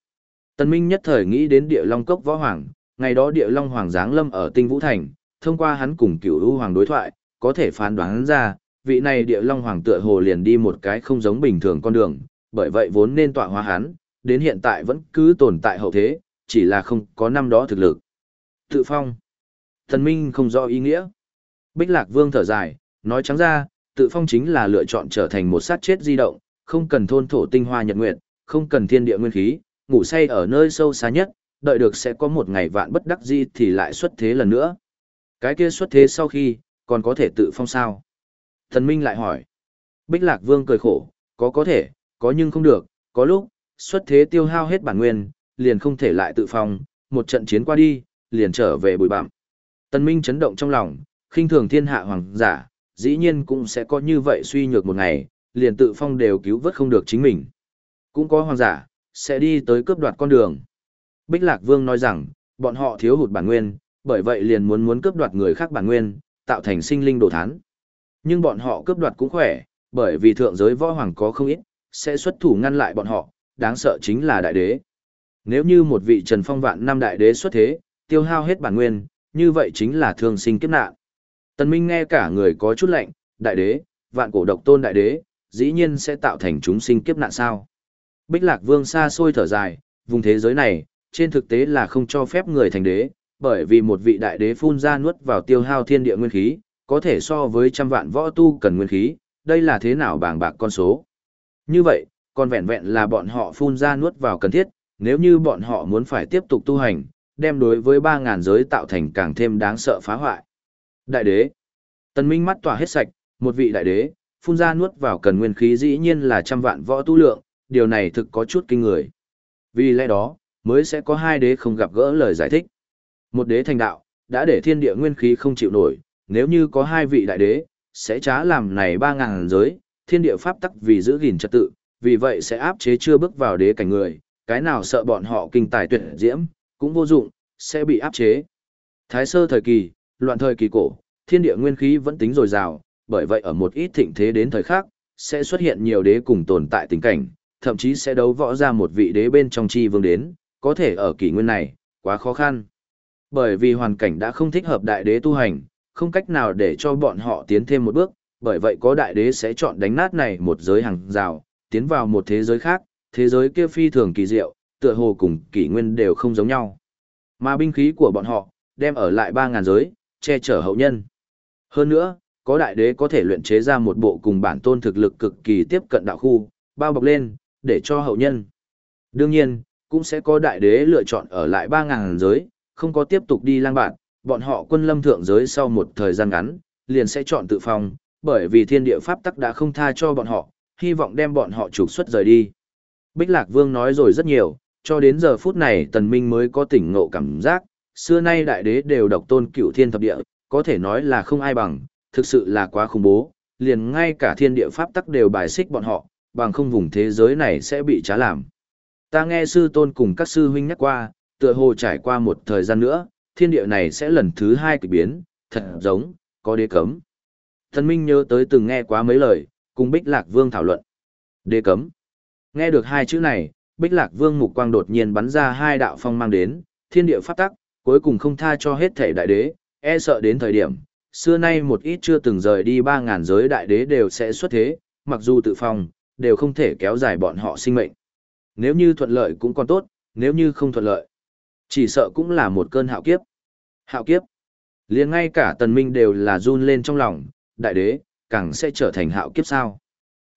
Tần Minh nhất thời nghĩ đến địa long cốc võ hoàng, ngày đó địa long hoàng giáng lâm ở tinh vũ thành, thông qua hắn cùng cửu u hoàng đối thoại, có thể phán đoán ra, vị này địa long hoàng tựa hồ liền đi một cái không giống bình thường con đường, bởi vậy vốn nên tọa hóa hắn, đến hiện tại vẫn cứ tồn tại hậu thế, chỉ là không có năm đó thực lực. Tự phong. Tần Minh không rõ ý nghĩa. Bích Lạc Vương thở dài, nói trắng ra, tự phong chính là lựa chọn trở thành một sát chết di động, không cần thôn thổ tinh hoa nhật nguyệt, không cần thiên địa nguyên khí, ngủ say ở nơi sâu xa nhất, đợi được sẽ có một ngày vạn bất đắc di thì lại xuất thế lần nữa. Cái kia xuất thế sau khi, còn có thể tự phong sao? Thần Minh lại hỏi. Bích Lạc Vương cười khổ, có có thể, có nhưng không được, có lúc, xuất thế tiêu hao hết bản nguyên, liền không thể lại tự phong, một trận chiến qua đi, liền trở về bụi bặm. Tần Minh chấn động trong lòng, khinh thường thiên hạ hoàng giả, dĩ nhiên cũng sẽ có như vậy suy nhược một ngày, liền tự phong đều cứu vớt không được chính mình. Cũng có hoàng giả, sẽ đi tới cướp đoạt con đường. Bích Lạc Vương nói rằng, bọn họ thiếu hụt bản nguyên, bởi vậy liền muốn muốn cướp đoạt người khác bản nguyên, tạo thành sinh linh đồ thán. Nhưng bọn họ cướp đoạt cũng khỏe, bởi vì thượng giới võ hoàng có không ít, sẽ xuất thủ ngăn lại bọn họ, đáng sợ chính là đại đế. Nếu như một vị Trần Phong vạn năm đại đế xuất thế, tiêu hao hết bản nguyên, như vậy chính là thương sinh kiếp nạn. Tần Minh nghe cả người có chút lạnh, đại đế, vạn cổ độc tôn đại đế, dĩ nhiên sẽ tạo thành chúng sinh kiếp nạn sao. Bích Lạc Vương xa xôi thở dài, vùng thế giới này, trên thực tế là không cho phép người thành đế, bởi vì một vị đại đế phun ra nuốt vào tiêu hao thiên địa nguyên khí, có thể so với trăm vạn võ tu cần nguyên khí, đây là thế nào bàng bạc con số. Như vậy, còn vẹn vẹn là bọn họ phun ra nuốt vào cần thiết, nếu như bọn họ muốn phải tiếp tục tu hành, đem đối với 3.000 giới tạo thành càng thêm đáng sợ phá hoại. Đại đế. Tần Minh mắt tỏa hết sạch, một vị đại đế, phun ra nuốt vào cần nguyên khí dĩ nhiên là trăm vạn võ tu lượng, điều này thực có chút kinh người. Vì lẽ đó, mới sẽ có hai đế không gặp gỡ lời giải thích. Một đế thành đạo, đã để thiên địa nguyên khí không chịu nổi, nếu như có hai vị đại đế, sẽ trá làm này ba ngàn giới, thiên địa pháp tắc vì giữ gìn trật tự, vì vậy sẽ áp chế chưa bước vào đế cảnh người, cái nào sợ bọn họ kinh tài tuyệt diễm, cũng vô dụng, sẽ bị áp chế. Thái sơ thời kỳ, loạn thời kỳ cổ, thiên địa nguyên khí vẫn tính dồi dào, bởi vậy ở một ít thịnh thế đến thời khác, sẽ xuất hiện nhiều đế cùng tồn tại tình cảnh, thậm chí sẽ đấu võ ra một vị đế bên trong chi vương đến, có thể ở kỷ nguyên này, quá khó khăn. Bởi vì hoàn cảnh đã không thích hợp đại đế tu hành, không cách nào để cho bọn họ tiến thêm một bước, bởi vậy có đại đế sẽ chọn đánh nát này một giới hàng rào, tiến vào một thế giới khác, thế giới kia phi thường kỳ diệu, tựa hồ cùng kỷ nguyên đều không giống nhau. Mà binh khí của bọn họ, đem ở lại 3.000 giới, che chở hậu nhân. Hơn nữa, có đại đế có thể luyện chế ra một bộ cùng bản tôn thực lực cực kỳ tiếp cận đạo khu, bao bọc lên, để cho hậu nhân. Đương nhiên, cũng sẽ có đại đế lựa chọn ở lại 3.000 giới, không có tiếp tục đi lang bạn, bọn họ quân lâm thượng giới sau một thời gian ngắn, liền sẽ chọn tự phòng, bởi vì thiên địa pháp tắc đã không tha cho bọn họ, hy vọng đem bọn họ trục xuất rời đi. Bích Lạc Vương nói rồi rất nhiều, Cho đến giờ phút này tần minh mới có tỉnh ngộ cảm giác, xưa nay đại đế đều độc tôn cửu thiên thập địa, có thể nói là không ai bằng, thực sự là quá khủng bố, liền ngay cả thiên địa pháp tắc đều bài xích bọn họ, bằng không vùng thế giới này sẽ bị trá làm. Ta nghe sư tôn cùng các sư huynh nhắc qua, tựa hồ trải qua một thời gian nữa, thiên địa này sẽ lần thứ hai kỳ biến, thật giống, có đế cấm. Thần Minh nhớ tới từng nghe quá mấy lời, cùng Bích Lạc Vương thảo luận. Đế cấm. Nghe được hai chữ này, Bích Lạc Vương mục quang đột nhiên bắn ra hai đạo phong mang đến, thiên địa pháp tắc, cuối cùng không tha cho hết thể đại đế, e sợ đến thời điểm, xưa nay một ít chưa từng rời đi ba ngàn giới đại đế đều sẽ xuất thế, mặc dù tự phòng, đều không thể kéo dài bọn họ sinh mệnh. Nếu như thuận lợi cũng còn tốt, nếu như không thuận lợi, chỉ sợ cũng là một cơn hạo kiếp. Hạo kiếp. liền ngay cả tần minh đều là run lên trong lòng, đại đế, càng sẽ trở thành hạo kiếp sao.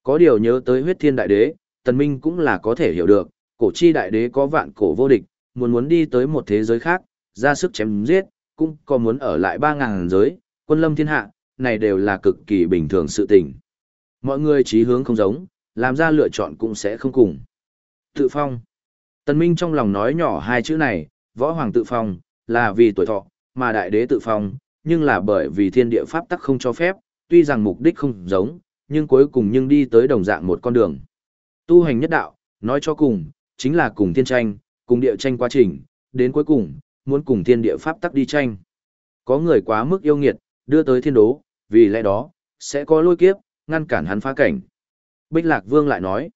Có điều nhớ tới huyết thiên đại đế, tần minh cũng là có thể hiểu được, cổ chi đại đế có vạn cổ vô địch, muốn muốn đi tới một thế giới khác, ra sức chém giết, cũng có muốn ở lại ba ngàn giới, quân lâm thiên hạ, này đều là cực kỳ bình thường sự tình. Mọi người trí hướng không giống, làm ra lựa chọn cũng sẽ không cùng. Tự phong. Tần Minh trong lòng nói nhỏ hai chữ này, võ hoàng tự phong, là vì tuổi thọ, mà đại đế tự phong, nhưng là bởi vì thiên địa pháp tắc không cho phép, tuy rằng mục đích không giống, nhưng cuối cùng nhưng đi tới đồng dạng một con đường. Tu hành nhất đạo, nói cho cùng, chính là cùng thiên tranh, cùng địa tranh quá trình, đến cuối cùng, muốn cùng thiên địa pháp tắc đi tranh. Có người quá mức yêu nghiệt, đưa tới thiên đố, vì lẽ đó, sẽ có lôi kiếp, ngăn cản hắn phá cảnh. Bích Lạc Vương lại nói,